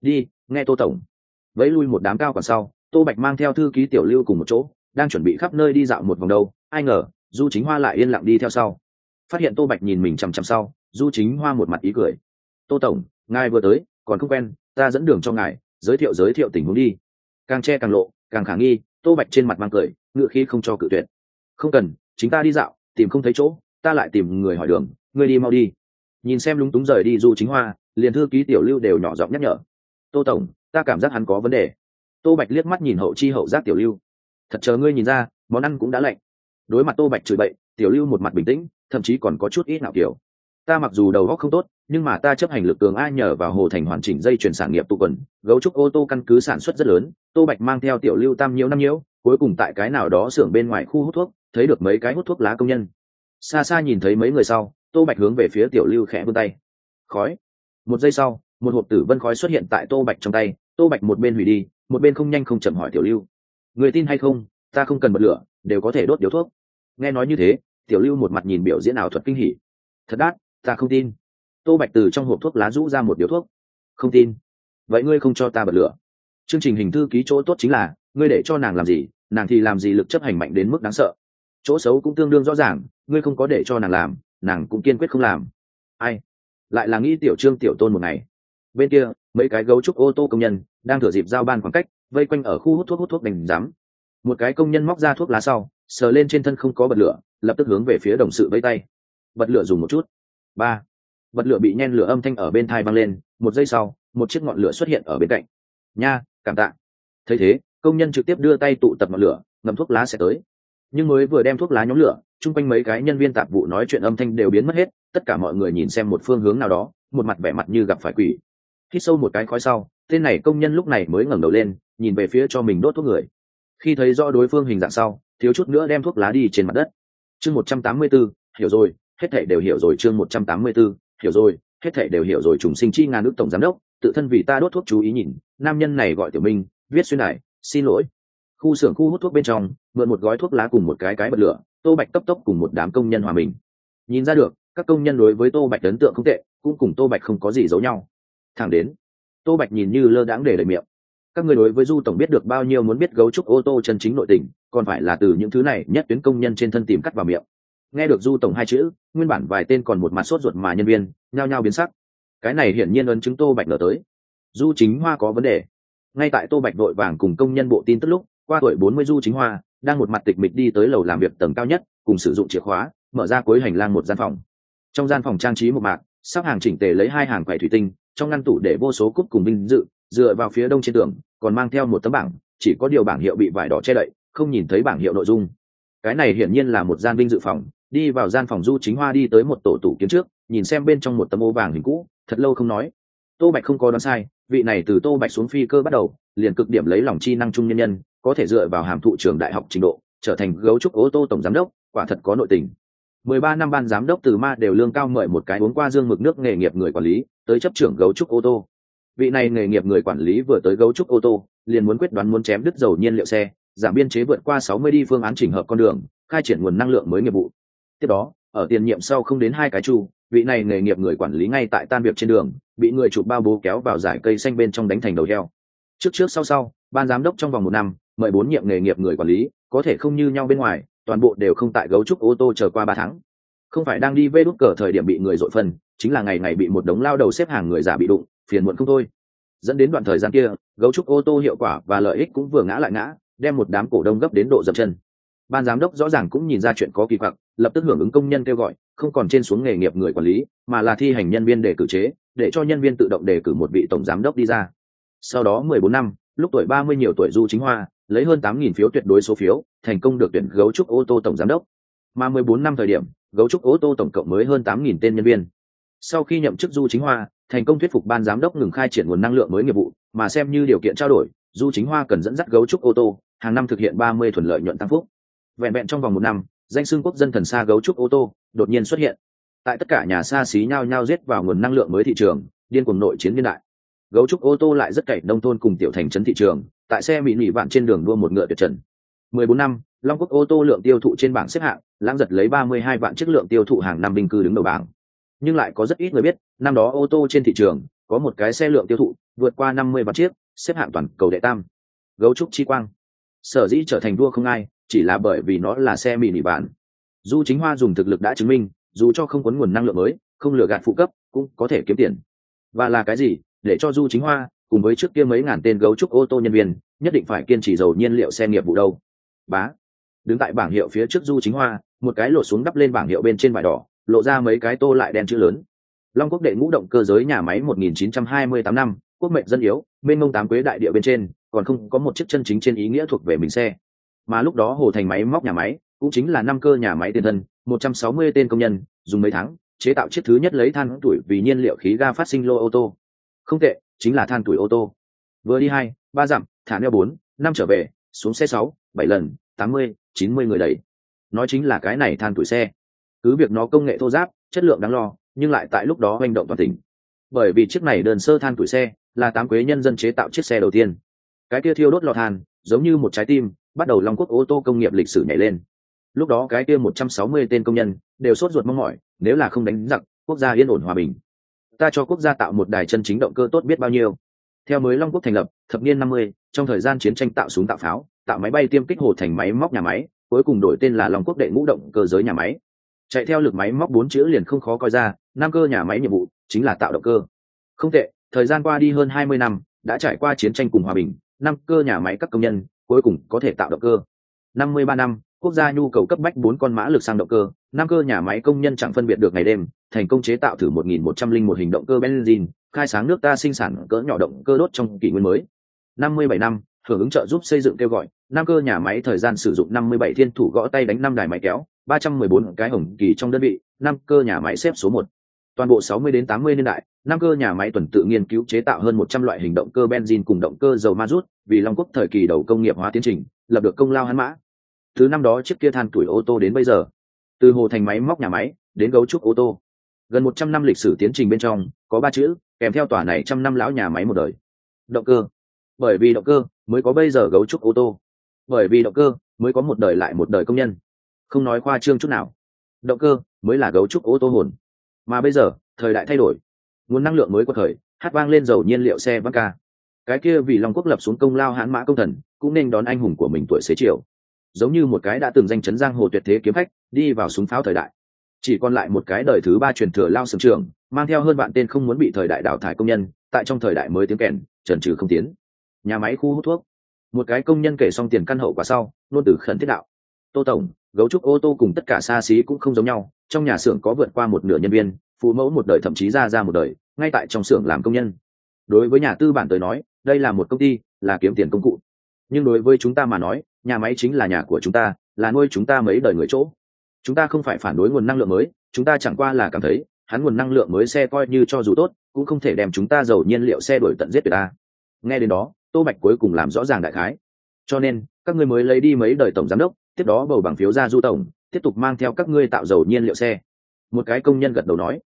Đi, nghe tô tổng. Vẫy lui một đám cao còn sau, tô bạch mang theo thư ký tiểu lưu cùng một chỗ, đang chuẩn bị khắp nơi đi dạo một vòng đâu. Ai ngờ, du chính hoa lại yên lặng đi theo sau. Phát hiện tô bạch nhìn mình chằm chằm sau, du chính hoa một mặt ý cười. Tô tổng, ngài vừa tới, còn không quen, ta dẫn đường cho ngài, giới thiệu giới thiệu tình huống đi. Càng che càng lộ càng khả nghi, tô bạch trên mặt mang cười, ngựa khi không cho cự tuyệt. Không cần, chính ta đi dạo, tìm không thấy chỗ, ta lại tìm người hỏi đường, ngươi đi mau đi. Nhìn xem lúng túng rời đi du chính hoa, liền thư ký tiểu lưu đều nhỏ giọng nhắc nhở. Tô tổng, ta cảm giác hắn có vấn đề. Tô bạch liếc mắt nhìn hậu chi hậu giác tiểu lưu. Thật chờ ngươi nhìn ra, món ăn cũng đã lạnh. Đối mặt tô bạch chửi bậy, tiểu lưu một mặt bình tĩnh, thậm chí còn có chút ít nào kiểu ta mặc dù đầu góc không tốt, nhưng mà ta chấp hành lực cường a nhờ vào hồ thành hoàn chỉnh dây chuyển sản nghiệp tụ quần, gấu trúc ô tô căn cứ sản xuất rất lớn, tô bạch mang theo tiểu lưu tam nhiễu năm nhiễu, cuối cùng tại cái nào đó xưởng bên ngoài khu hút thuốc, thấy được mấy cái hút thuốc lá công nhân. Xa xa nhìn thấy mấy người sau, tô bạch hướng về phía tiểu lưu khẽ vươn tay. Khói. Một giây sau, một hộp tử vân khói xuất hiện tại tô bạch trong tay, tô bạch một bên hủy đi, một bên không nhanh không chậm hỏi tiểu lưu. Người tin hay không, ta không cần bật lửa, đều có thể đốt điếu thuốc. Nghe nói như thế, tiểu lưu một mặt nhìn biểu diễn ảo thuật kinh hỉ. Thật đắt ta không tin. Tô bạch từ trong hộp thuốc lá rũ ra một điếu thuốc. Không tin. Vậy ngươi không cho ta bật lửa. Chương trình hình thư ký chỗ tốt chính là, ngươi để cho nàng làm gì, nàng thì làm gì lực chấp hành mạnh đến mức đáng sợ. Chỗ xấu cũng tương đương rõ ràng, ngươi không có để cho nàng làm, nàng cũng kiên quyết không làm. Ai? Lại là nghĩ tiểu trương, tiểu tôn một ngày. Bên kia, mấy cái gấu trúc ô tô công nhân đang thửa dịp giao ban khoảng cách, vây quanh ở khu hút thuốc hút thuốc đành rắm một cái công nhân móc ra thuốc lá sau, sờ lên trên thân không có bật lửa, lập tức hướng về phía đồng sự vây tay. Bật lửa dùng một chút ba. Bật lửa bị nhen lửa âm thanh ở bên thai văng lên một giây sau một chiếc ngọn lửa xuất hiện ở bên cạnh. Nha cảm tạ. Thấy thế công nhân trực tiếp đưa tay tụ tập ngọn lửa ngầm thuốc lá sẽ tới. Nhưng mới vừa đem thuốc lá nhóm lửa chung quanh mấy cái nhân viên tạp vụ nói chuyện âm thanh đều biến mất hết tất cả mọi người nhìn xem một phương hướng nào đó một mặt vẻ mặt như gặp phải quỷ. Hít sâu một cái khói sau tên này công nhân lúc này mới ngẩng đầu lên nhìn về phía cho mình đốt thuốc người. Khi thấy rõ đối phương hình dạng sau thiếu chút nữa đem thuốc lá đi trên mặt đất. Chương một trăm tám mươi bốn, hiểu rồi hết thảy đều hiểu rồi chương một trăm tám mươi b ố hiểu rồi, hết thảy đều hiểu rồi, trùng sinh chi ngàn nước tổng giám đốc, tự thân vì ta đốt thuốc chú ý nhìn, nam nhân này gọi tiểu minh, viết xuyên đại xin lỗi. Khu xưởng khu hút thuốc bên trong, mượn một gói thuốc lá cùng một cái cái bật lửa, tô bạch cấp tốc cùng một đám công nhân hòa mình. Nhìn ra được, các công nhân đối với tô bạch ấn tượng không tệ, cũng cùng tô bạch không có gì giấu nhau. Thẳng đến, tô bạch nhìn như lơ đãng để lời miệng. Các người đối với du tổng biết được bao nhiêu muốn biết gấu trúc ô tô chân chính nội tình, còn phải là từ những thứ này nhất tuyến công nhân trên thân tìm cắt vào miệng nghe được du tổng hai chữ, nguyên bản vài tên còn một mặt sốt ruột mà nhân viên, nhao nhao biến sắc. Cái này hiển nhiên ấn chứng tô bạch ngờ tới. Du chính hoa có vấn đề. Ngay tại tô bạch đội vàng cùng công nhân bộ tin tức lúc, qua tuổi bốn mươi du chính hoa đang một mặt tịch mịch đi tới lầu làm việc tầng cao nhất, cùng sử dụng chìa khóa, mở ra cuối hành lang một gian phòng. Trong gian phòng trang trí một mạc, sắp hàng chỉnh tề lấy hai hàng quầy thủy tinh, trong ngăn tủ để vô số cúp cùng binh dự, dựa vào phía đông trên tường, còn mang theo một tấm bảng, chỉ có điều bảng hiệu bị vải đỏ che đậy, không nhìn thấy bảng hiệu nội dung. Cái này hiển nhiên là một gian binh dự phòng đi vào gian phòng du chính hoa đi tới một tổ tủ kiếm trước, nhìn xem bên trong một tấm ô vàng hình cũ, thật lâu không nói. Tô bạch không có đoán sai, vị này từ tô bạch xuống phi cơ bắt đầu, liền cực điểm lấy lòng chi năng trung nhân nhân, có thể dựa vào hàm thụ trường đại học trình độ, trở thành gấu trúc ô tô tổng giám đốc, quả thật có nội tình. Mười ba năm ban giám đốc từ ma đều lương cao mời một cái uống qua dương mực nước nghề nghiệp người quản lý, tới chấp trưởng gấu trúc ô tô. Vị này nghề nghiệp người quản lý vừa tới gấu trúc ô tô, liền muốn quyết đoán muốn chém đứt dầu nhiên liệu xe, giảm biên chế vượt qua sáu mươi đi phương án chỉnh hợp con đường, khai triển nguồn năng lượng mới nghiệp vụ tiếp đó, ở tiền nhiệm sau không đến hai cái chu, vị này nghề nghiệp người quản lý ngay tại tan việc trên đường, bị người chụp bao bố kéo vào giải cây xanh bên trong đánh thành đầu heo. Trước trước sau sau, ban giám đốc trong vòng một năm, mời bốn nhiệm nghề nghiệp người quản lý, có thể không như nhau bên ngoài, toàn bộ đều không tại gấu trúc ô tô chờ qua ba tháng. Không phải đang đi vê đút cờ thời điểm bị người dội phân, chính là ngày ngày bị một đống lao đầu xếp hàng người giả bị đụng, phiền muộn không thôi. Dẫn đến đoạn thời gian kia, gấu trúc ô tô hiệu quả và lợi ích cũng vừa ngã lại ngã, đem một đám cổ đông gấp đến độ dập chân ban giám đốc rõ ràng cũng nhìn ra chuyện có kỳ quặc, lập tức hưởng ứng công nhân kêu gọi, không còn trên xuống nghề nghiệp người quản lý, mà là thi hành nhân viên đề cử chế, để cho nhân viên tự động đề cử một vị tổng giám đốc đi ra. Sau đó mười bốn năm, lúc tuổi ba mươi nhiều tuổi du chính hoa, lấy hơn tám nghìn phiếu tuyệt đối số phiếu, thành công được tuyển gấu trúc ô tô tổng giám đốc. Mà mười bốn năm thời điểm, gấu trúc ô tô tổng cộng mới hơn tám nghìn tên nhân viên. Sau khi nhậm chức du chính hoa, thành công thuyết phục ban giám đốc ngừng khai triển nguồn năng lượng mới nghiệp vụ, mà xem như điều kiện trao đổi, du chính hoa cần dẫn dắt gấu trúc ô tô, hàng năm thực hiện ba mươi thuận lợi nhuận tăng phúc vẹn vẹn trong vòng một năm, danh xưng quốc dân thần xa gấu trúc ô tô đột nhiên xuất hiện. Tại tất cả nhà xa xí nhao nhao giết vào nguồn năng lượng mới thị trường, điên cuồng nội chiến niên đại. Gấu trúc ô tô lại rất cậy nông thôn cùng tiểu thành trấn thị trường, tại xe mỹ nỉ vạn trên đường đua một ngựa tuyệt trần. 14 năm, long quốc ô tô lượng tiêu thụ trên bảng xếp hạng, lãng giật lấy 32 vạn chiếc lượng tiêu thụ hàng năm bình cư đứng đầu bảng. Nhưng lại có rất ít người biết, năm đó ô tô trên thị trường, có một cái xe lượng tiêu thụ vượt qua 50 vạn chiếc, xếp hạng toàn cầu đệ tam. Gấu trúc chi quang. Sở dĩ trở thành đua không ai chỉ là bởi vì nó là xe mini bản du chính hoa dùng thực lực đã chứng minh, dù cho không cuốn nguồn năng lượng mới, không lừa gạt phụ cấp, cũng có thể kiếm tiền. Và là cái gì, để cho du chính hoa, cùng với trước kia mấy ngàn tên gấu trúc ô tô nhân viên, nhất định phải kiên trì dầu nhiên liệu xe nghiệp vụ đâu? Bá. Đứng tại bảng hiệu phía trước du chính hoa, một cái lột xuống đắp lên bảng hiệu bên trên vải đỏ, lộ ra mấy cái tô lại đen chữ lớn. Long quốc đệ ngũ động cơ giới nhà máy 1928 năm, quốc mệnh dân yếu bên mông tám quế đại địa bên trên, còn không có một chiếc chân chính trên ý nghĩa thuộc về mình xe mà lúc đó hồ thành máy móc nhà máy cũng chính là năm cơ nhà máy tiền thân 160 tên công nhân, dùng mấy tháng, chế tạo chiếc thứ nhất lấy than tuổi vì nhiên liệu khí ga phát sinh lô ô tô. Không tệ, chính là than tuổi ô tô. Vừa đi hai, ba dặm, thả neo bốn, năm trở về, xuống xe sáu, bảy lần, tám mươi, chín mươi người đầy nói chính là cái này than tuổi xe. Cứ việc nó công nghệ thô giáp, chất lượng đáng lo, nhưng lại tại lúc đó hành động toàn tỉnh. Bởi vì chiếc này đơn sơ than tuổi xe là tám quế nhân dân chế tạo chiếc xe đầu tiên. Cái kia thiêu đốt lò than, giống như một trái tim bắt đầu long quốc ô tô công nghiệp lịch sử nhảy lên. Lúc đó cái kia một trăm sáu mươi tên công nhân đều sốt ruột mong mỏi, nếu là không đánh giặc, quốc gia yên ổn hòa bình. Ta cho quốc gia tạo một đài chân chính động cơ tốt biết bao nhiêu. Theo mới long quốc thành lập, thập niên năm mươi, trong thời gian chiến tranh tạo súng tạo pháo, tạo máy bay tiêm kích hồ thành máy móc nhà máy, cuối cùng đổi tên là long quốc đệ ngũ động cơ giới nhà máy. Chạy theo lực máy móc bốn chữ liền không khó coi ra, năm cơ nhà máy nhiệm vụ chính là tạo động cơ. Không tệ, thời gian qua đi hơn hai mươi năm, đã trải qua chiến tranh cùng hòa bình, năm cơ nhà máy các công nhân cuối cùng có thể tạo động cơ. Năm mươi ba năm quốc gia nhu cầu cấp bách bốn con mã lực sang động cơ năm cơ nhà máy công nhân chẳng phân biệt được ngày đêm thành công chế tạo thử một nghìn một trăm linh một hình động cơ benzin, khai sáng nước ta sinh sản cỡ nhỏ động cơ đốt trong kỷ nguyên mới. Năm mươi bảy năm hưởng ứng trợ giúp xây dựng kêu gọi năm cơ nhà máy thời gian sử dụng năm mươi bảy thiên thủ gõ tay đánh năm đài máy kéo ba trăm mười bốn cái hồng kỳ trong đơn vị năm cơ nhà máy xếp số một. Toàn bộ sáu mươi đến tám mươi niên đại năm cơ nhà máy tuần tự nghiên cứu chế tạo hơn một trăm loại hình động cơ benzin cùng động cơ dầu ma rút, vì long quốc thời kỳ đầu công nghiệp hóa tiến trình, lập được công lao hắn mã. Thứ năm đó chiếc kia than tuổi ô tô đến bây giờ. Từ hồ thành máy móc nhà máy, đến gấu trúc ô tô. Gần một trăm năm lịch sử tiến trình bên trong, có ba chữ, kèm theo tòa này trăm năm lão nhà máy một đời. Động cơ. Bởi vì động cơ mới có bây giờ gấu trúc ô tô. Bởi vì động cơ mới có một đời lại một đời công nhân. Không nói khoa trương chút nào. Động cơ mới là gấu trúc ô tô hồn. Mà bây giờ, thời đại thay đổi nguồn năng lượng mới của thời hát vang lên dầu nhiên liệu xe văng ca cái kia vì long quốc lập xuống công lao hãn mã công thần, cũng nên đón anh hùng của mình tuổi xế chiều. Giống như một cái đã từng danh chấn giang hồ tuyệt thế kiếm khách, đi vào súng pháo thời đại. Chỉ còn lại một cái đời thứ ba truyền thừa lao sừng trường mang theo hơn bạn tên không muốn bị thời đại đào thải công nhân, tại trong thời đại mới tiếng kèn trần trừ không tiến. Nhà máy khu hút thuốc. Một cái công nhân kể xong tiền căn hậu quả sau, luôn từ khẩn thiết đạo. Tô tổng, gấu trúc ô tô cùng tất cả xa xí cũng không giống nhau, trong nhà xưởng có vượt qua một nửa nhân viên phụ mẫu một đời thậm chí ra ra một đời, ngay tại trong xưởng làm công nhân. Đối với nhà tư bản tới nói, đây là một công ty, là kiếm tiền công cụ. Nhưng đối với chúng ta mà nói, nhà máy chính là nhà của chúng ta, là nuôi chúng ta mấy đời người chỗ. Chúng ta không phải phản đối nguồn năng lượng mới, chúng ta chẳng qua là cảm thấy, hắn nguồn năng lượng mới xe coi như cho dù tốt, cũng không thể đem chúng ta dầu nhiên liệu xe đổi tận giết người ta. Nghe đến đó, tô bạch cuối cùng làm rõ ràng đại khái. Cho nên, các ngươi mới lấy đi mấy đời tổng giám đốc, tiếp đó bầu bằng phiếu ra du tổng, tiếp tục mang theo các ngươi tạo dầu nhiên liệu xe một cái công nhân gật đầu nói,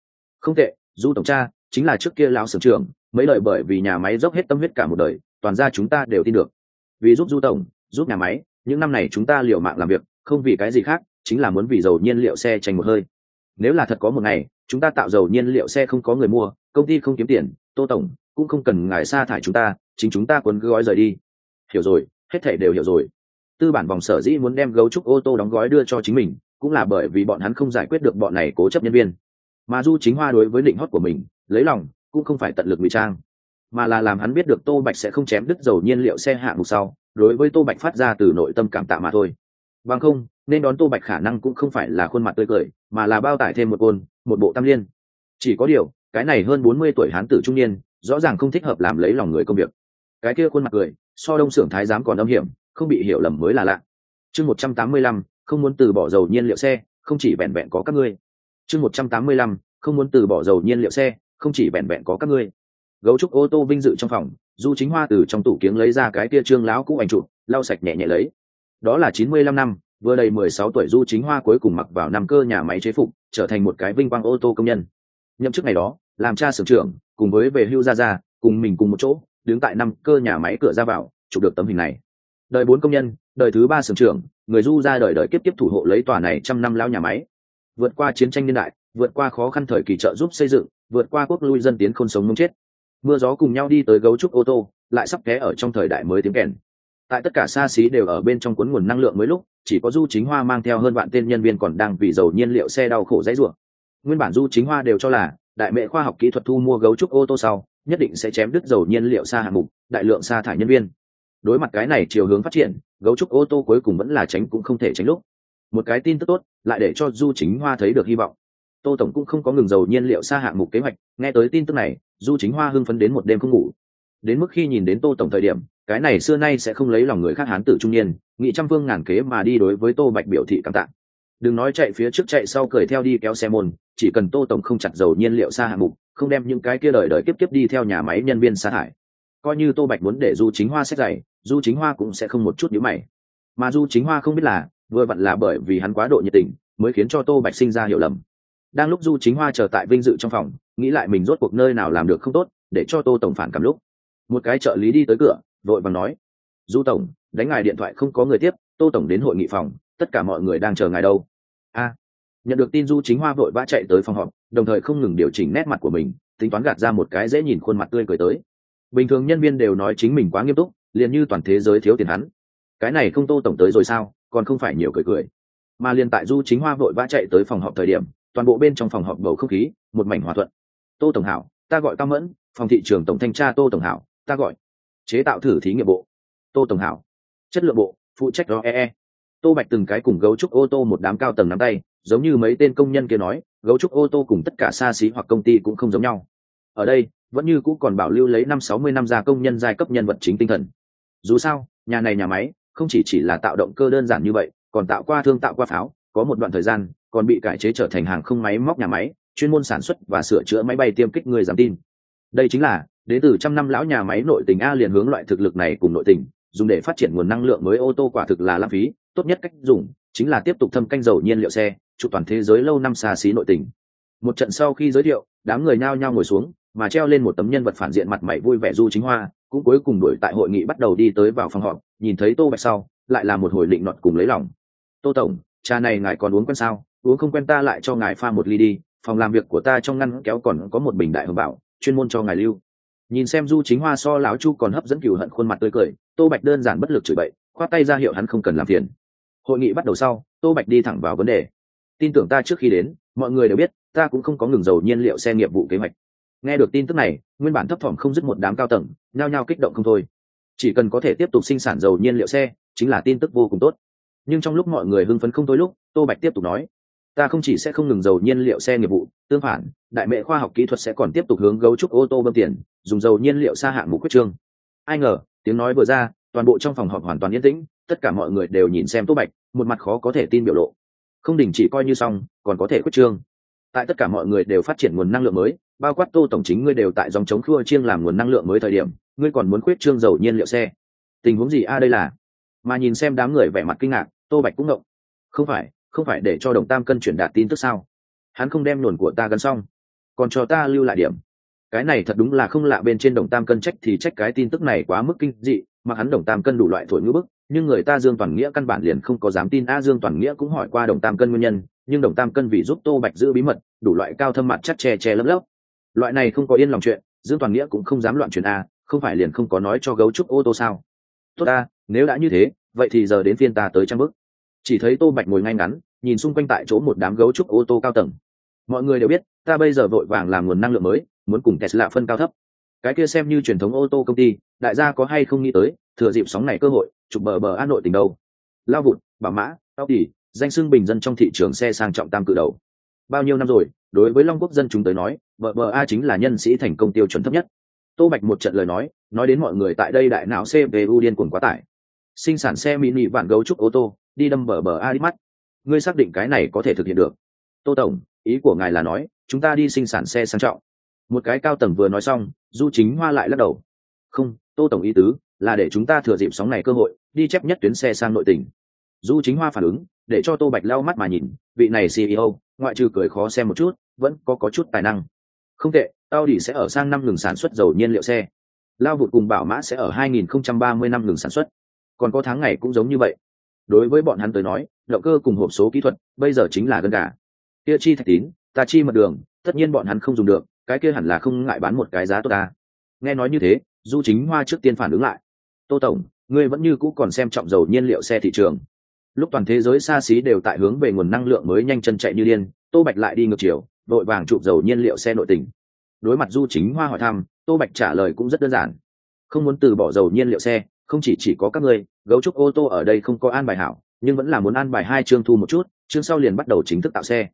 không tệ, du tổng cha chính là trước kia lão sưởng trường mấy lời bởi vì nhà máy dốc hết tâm huyết cả một đời, toàn ra chúng ta đều tin được. Vì giúp du tổng, giúp nhà máy, những năm này chúng ta liều mạng làm việc, không vì cái gì khác, chính là muốn vì dầu nhiên liệu xe tranh một hơi. Nếu là thật có một ngày, chúng ta tạo dầu nhiên liệu xe không có người mua, công ty không kiếm tiền, tô tổng cũng không cần ngài sa thải chúng ta, chính chúng ta cuốn gói rời đi. Hiểu rồi, hết thể đều hiểu rồi. Tư bản vòng sở dĩ muốn đem gấu trúc ô tô đóng gói đưa cho chính mình cũng là bởi vì bọn hắn không giải quyết được bọn này cố chấp nhân viên. Mà du chính hoa đối với định hót của mình, lấy lòng, cũng không phải tận lực ngụy trang, mà là làm hắn biết được tô bạch sẽ không chém đứt dầu nhiên liệu xe hạ mục sau, đối với tô bạch phát ra từ nội tâm cảm tạ mà thôi. Bằng không, nên đón tô bạch khả năng cũng không phải là khuôn mặt tươi cười, mà là bao tải thêm một côn, một bộ tam liên. Chỉ có điều, cái này hơn bốn mươi tuổi hán tử trung niên, rõ ràng không thích hợp làm lấy lòng người công việc. Cái kia khuôn mặt cười, so đông xưởng thái giám còn âm hiểm, không bị hiểu lầm mới là lạ. Chương một trăm tám mươi lăm không muốn từ bỏ dầu nhiên liệu xe, không chỉ vẹn vẹn có các ngươi. Chương một trăm tám mươi lăm, không muốn từ bỏ dầu nhiên liệu xe, không chỉ vẹn vẹn có các ngươi. Gấu trúc ô tô vinh dự trong phòng, du chính hoa từ trong tủ kiếng lấy ra cái kia trương láo cũ ảnh chụp, lau sạch nhẹ nhẹ lấy. Đó là chín mươi lăm năm, vừa đầy mười sáu tuổi du chính hoa cuối cùng mặc vào năm cơ nhà máy chế phục, trở thành một cái vinh quang ô tô công nhân. Nhậm chức ngày đó, làm cha sưởng trưởng, cùng với về hưu ra ra cùng mình cùng một chỗ, đứng tại năm cơ nhà máy cửa ra vào, chụp được tấm hình này. Đời bốn công nhân đời thứ ba sưởng trưởng, người du ra đời đời kiếp tiếp thủ hộ lấy tòa này trăm năm lao nhà máy. Vượt qua chiến tranh niên đại, vượt qua khó khăn thời kỳ trợ giúp xây dựng, vượt qua quốc lui dân tiến không sống mông chết. Mưa gió cùng nhau đi tới gấu trúc ô tô, lại sắp ghé ở trong thời đại mới tiếng kèn. Tại tất cả xa xí đều ở bên trong cuốn nguồn năng lượng mới lúc, chỉ có du chính hoa mang theo hơn vạn tên nhân viên còn đang vì dầu nhiên liệu xe đau khổ dãy rủa. Nguyên bản du chính hoa đều cho là, đại mệ khoa học kỹ thuật thu mua gấu trúc ô tô sau, nhất định sẽ chém đứt dầu nhiên liệu xa hạng mục, đại lượng sa thải nhân viên đối mặt cái này chiều hướng phát triển, gấu trúc ô tô cuối cùng vẫn là tránh cũng không thể tránh lúc. Một cái tin tức tốt, lại để cho du chính hoa thấy được hy vọng. Tô tổng cũng không có ngừng dầu nhiên liệu xa hạng mục kế hoạch, nghe tới tin tức này, du chính hoa hưng phấn đến một đêm không ngủ. Đến mức khi nhìn đến tô tổng thời điểm, cái này xưa nay sẽ không lấy lòng người khác hán tử trung niên, nghị trăm phương ngàn kế mà đi đối với tô bạch biểu thị cảm tạ. Đừng nói chạy phía trước chạy sau cười theo đi kéo xe môn, chỉ cần tô tổng không chặt dầu nhiên liệu xa hạng mục, không đem những cái kia đời đời kiếp kiếp đi theo nhà máy nhân viên sa thải. Coi như tô bạch muốn để du chính hoa xét dày du chính hoa cũng sẽ không một chút nhữ mày. Mà du chính hoa không biết là, vừa vặn là bởi vì hắn quá độ nhiệt tình, mới khiến cho tô bạch sinh ra hiểu lầm. Đang lúc du chính hoa chờ tại vinh dự trong phòng, nghĩ lại mình rốt cuộc nơi nào làm được không tốt, để cho tô tổng phản cảm lúc. Một cái trợ lý đi tới cửa, vội vàng nói, du tổng, đánh ngài điện thoại không có người tiếp, tô tổng đến hội nghị phòng, tất cả mọi người đang chờ ngài đâu. A. Nhận được tin du chính hoa vội vã chạy tới phòng họp, đồng thời không ngừng điều chỉnh nét mặt của mình, tính toán gạt ra một cái dễ nhìn khuôn mặt tươi cười tới. Bình thường nhân viên đều nói chính mình quá nghiêm túc liền như toàn thế giới thiếu tiền hắn. Cái này không tô tổng tới rồi sao, còn không phải nhiều cười cười. Mà liền tại du chính hoa vội vã chạy tới phòng họp thời điểm, toàn bộ bên trong phòng họp bầu không khí, một mảnh hòa thuận. Tô tổng hảo, ta gọi cao mẫn, phòng thị trường tổng thanh tra tô tổng hảo, ta gọi. Chế tạo thử thí nghiệm bộ. Tô tổng hảo. Chất lượng bộ, phụ trách đó ee tô bạch từng cái cùng gấu trúc ô tô một đám cao tầng nắm tay, giống như mấy tên công nhân kia nói, gấu trúc ô tô cùng tất cả xa xí hoặc công ty cũng không giống nhau. Ở đây, vẫn như cũ còn bảo lưu lấy năm sáu mươi năm gia công nhân giai cấp nhân vật chính tinh thần dù sao, nhà này nhà máy, không chỉ chỉ là tạo động cơ đơn giản như vậy, còn tạo qua thương, tạo qua pháo, có một đoạn thời gian, còn bị cải chế trở thành hàng không máy móc nhà máy, chuyên môn sản xuất và sửa chữa máy bay tiêm kích người giảm tin. Đây chính là, đến từ trăm năm lão nhà máy nội tỉnh a liền hướng loại thực lực này cùng nội tỉnh dùng để phát triển nguồn năng lượng mới ô tô quả thực là lãng phí, tốt nhất cách dùng, chính là tiếp tục thâm canh dầu nhiên liệu xe chụp toàn thế giới lâu năm xa xí nội tỉnh một trận sau khi giới thiệu, đám người nhao nhao ngồi xuống, mà treo lên một tấm nhân vật phản diện mặt mày vui vẻ du chính hoa cũng cuối cùng đuổi tại hội nghị bắt đầu đi tới vào phòng họp, nhìn thấy tô bạch sau, lại là một hồi định luận cùng lấy lòng. Tô tổng, trà này ngài còn uống quen sao? Uống không quen ta lại cho ngài pha một ly đi, phòng làm việc của ta trong ngăn kéo còn có một bình đại hồng bảo, chuyên môn cho ngài lưu. Nhìn xem du chính hoa so lão chu còn hấp dẫn cừu hận khuôn mặt tươi cười, tô bạch đơn giản bất lực chửi bậy, khoát tay ra hiệu hắn không cần làm phiền. Hội nghị bắt đầu sau, tô bạch đi thẳng vào vấn đề. Tin tưởng ta trước khi đến, mọi người đều biết, ta cũng không có ngừng dầu nhiên liệu xe nghiệp vụ kế hoạch nghe được tin tức này, nguyên bản thấp thỏm không dứt một đám cao tầng, nhao nhao kích động không thôi. Chỉ cần có thể tiếp tục sinh sản dầu nhiên liệu xe, chính là tin tức vô cùng tốt. Nhưng trong lúc mọi người hưng phấn không thôi lúc, tô bạch tiếp tục nói, ta không chỉ sẽ không ngừng dầu nhiên liệu xe nghiệp vụ, tương phản, đại mệ khoa học kỹ thuật sẽ còn tiếp tục hướng gấu trúc ô tô bơm tiền, dùng dầu nhiên liệu xa hạng mục quyết trương. Ai ngờ, tiếng nói vừa ra, toàn bộ trong phòng họp hoàn toàn yên tĩnh, tất cả mọi người đều nhìn xem tô bạch, một mặt khó có thể tin biểu lộ. Không đình chỉ coi như xong, còn có thể quyết trương tại tất cả mọi người đều phát triển nguồn năng lượng mới bao quát tô tổng chính ngươi đều tại dòng chống khua chiêng làm nguồn năng lượng mới thời điểm ngươi còn muốn quyết trương dầu nhiên liệu xe. Tình huống gì a đây là? Mà nhìn xem đám người vẻ mặt kinh ngạc tô bạch cũng động, không phải không phải để cho đồng tam cân chuyển đạt tin tức sao? Hắn không đem nồn của ta gần xong còn cho ta lưu lại điểm. Cái này thật đúng là không lạ bên trên đồng tam cân trách thì trách cái tin tức này quá mức kinh dị mà hắn đồng tam cân đủ loại thổi ngữ bức nhưng người ta dương toàn nghĩa căn bản liền không có dám tin a dương toàn nghĩa cũng hỏi qua đồng tam cân nguyên nhân nhưng đồng tam cân vì giúp tô bạch giữ bí mật, đủ loại cao thâm mặt chắc che che lấp lấp. Loại này không có yên lòng chuyện, dương toàn nghĩa cũng không dám loạn chuyện a, không phải liền không có nói cho gấu trúc ô tô sao? Tốt ta nếu đã như thế, vậy thì giờ đến phiên ta tới trang bước chỉ thấy tô bạch ngồi ngay ngắn, nhìn xung quanh tại chỗ một đám gấu trúc ô tô cao tầng. Mọi người đều biết, ta bây giờ vội vàng làm nguồn năng lượng mới, muốn cùng tesla phân cao thấp. Cái kia xem như truyền thống ô tô công ty, đại gia có hay không nghĩ tới, thừa dịp sóng này cơ hội, chụp bờ bờ an nội tình đâu. Lao vụt, bảo mã, tao tỉ danh xưng bình dân trong thị trường xe sang trọng tam cự đầu. Bao nhiêu năm rồi, đối với long quốc dân chúng tới nói, bờ bờ a chính là nhân sĩ thành công tiêu chuẩn thấp nhất. Tô bạch một trận lời nói nói đến mọi người tại đây đại não cpu điên cuồng quá tải. Sinh sản xe mini vạn gấu trúc ô tô, đi đâm bờ bờ a đi mắt. Ngươi xác định cái này có thể thực hiện được. Tô tổng, ý của ngài là nói, chúng ta đi sinh sản xe sang trọng. Một cái cao tầng vừa nói xong, du chính hoa lại lắc đầu. Không, tô tổng ý tứ, là để chúng ta thừa dịp sóng này cơ hội, đi chép nhất tuyến xe sang nội tỉnh du chính hoa phản ứng, để cho tô bạch lau mắt mà nhìn, vị này ceo ngoại trừ cười khó xem một chút, vẫn có có chút tài năng. Không tệ tao đi sẽ ở sang năm ngừng sản xuất dầu nhiên liệu xe. Lao vụt cùng bảo mã sẽ ở 2030 năm ngừng sản xuất. Còn có tháng ngày cũng giống như vậy. Đối với bọn hắn tới nói, động cơ cùng hộp số kỹ thuật, bây giờ chính là gần cả kia chi thạch tín, ta chi mật đường, tất nhiên bọn hắn không dùng được, cái kia hẳn là không ngại bán một cái giá tốt ta. Nghe nói như thế du chính hoa trước tiên phản ứng lại. Tô tổng, ngươi vẫn như cũ còn xem trọng dầu nhiên liệu xe thị trường lúc toàn thế giới xa xí đều tại hướng về nguồn năng lượng mới nhanh chân chạy như điên, tô bạch lại đi ngược chiều đội vàng chụp dầu nhiên liệu xe nội tỉnh đối mặt du chính hoa hỏi thăm, tô bạch trả lời cũng rất đơn giản. Không muốn từ bỏ dầu nhiên liệu xe, không chỉ chỉ có các ngươi, gấu trúc ô tô ở đây không có an bài hảo, nhưng vẫn là muốn an bài hai chương thu một chút, chương sau liền bắt đầu chính thức tạo xe.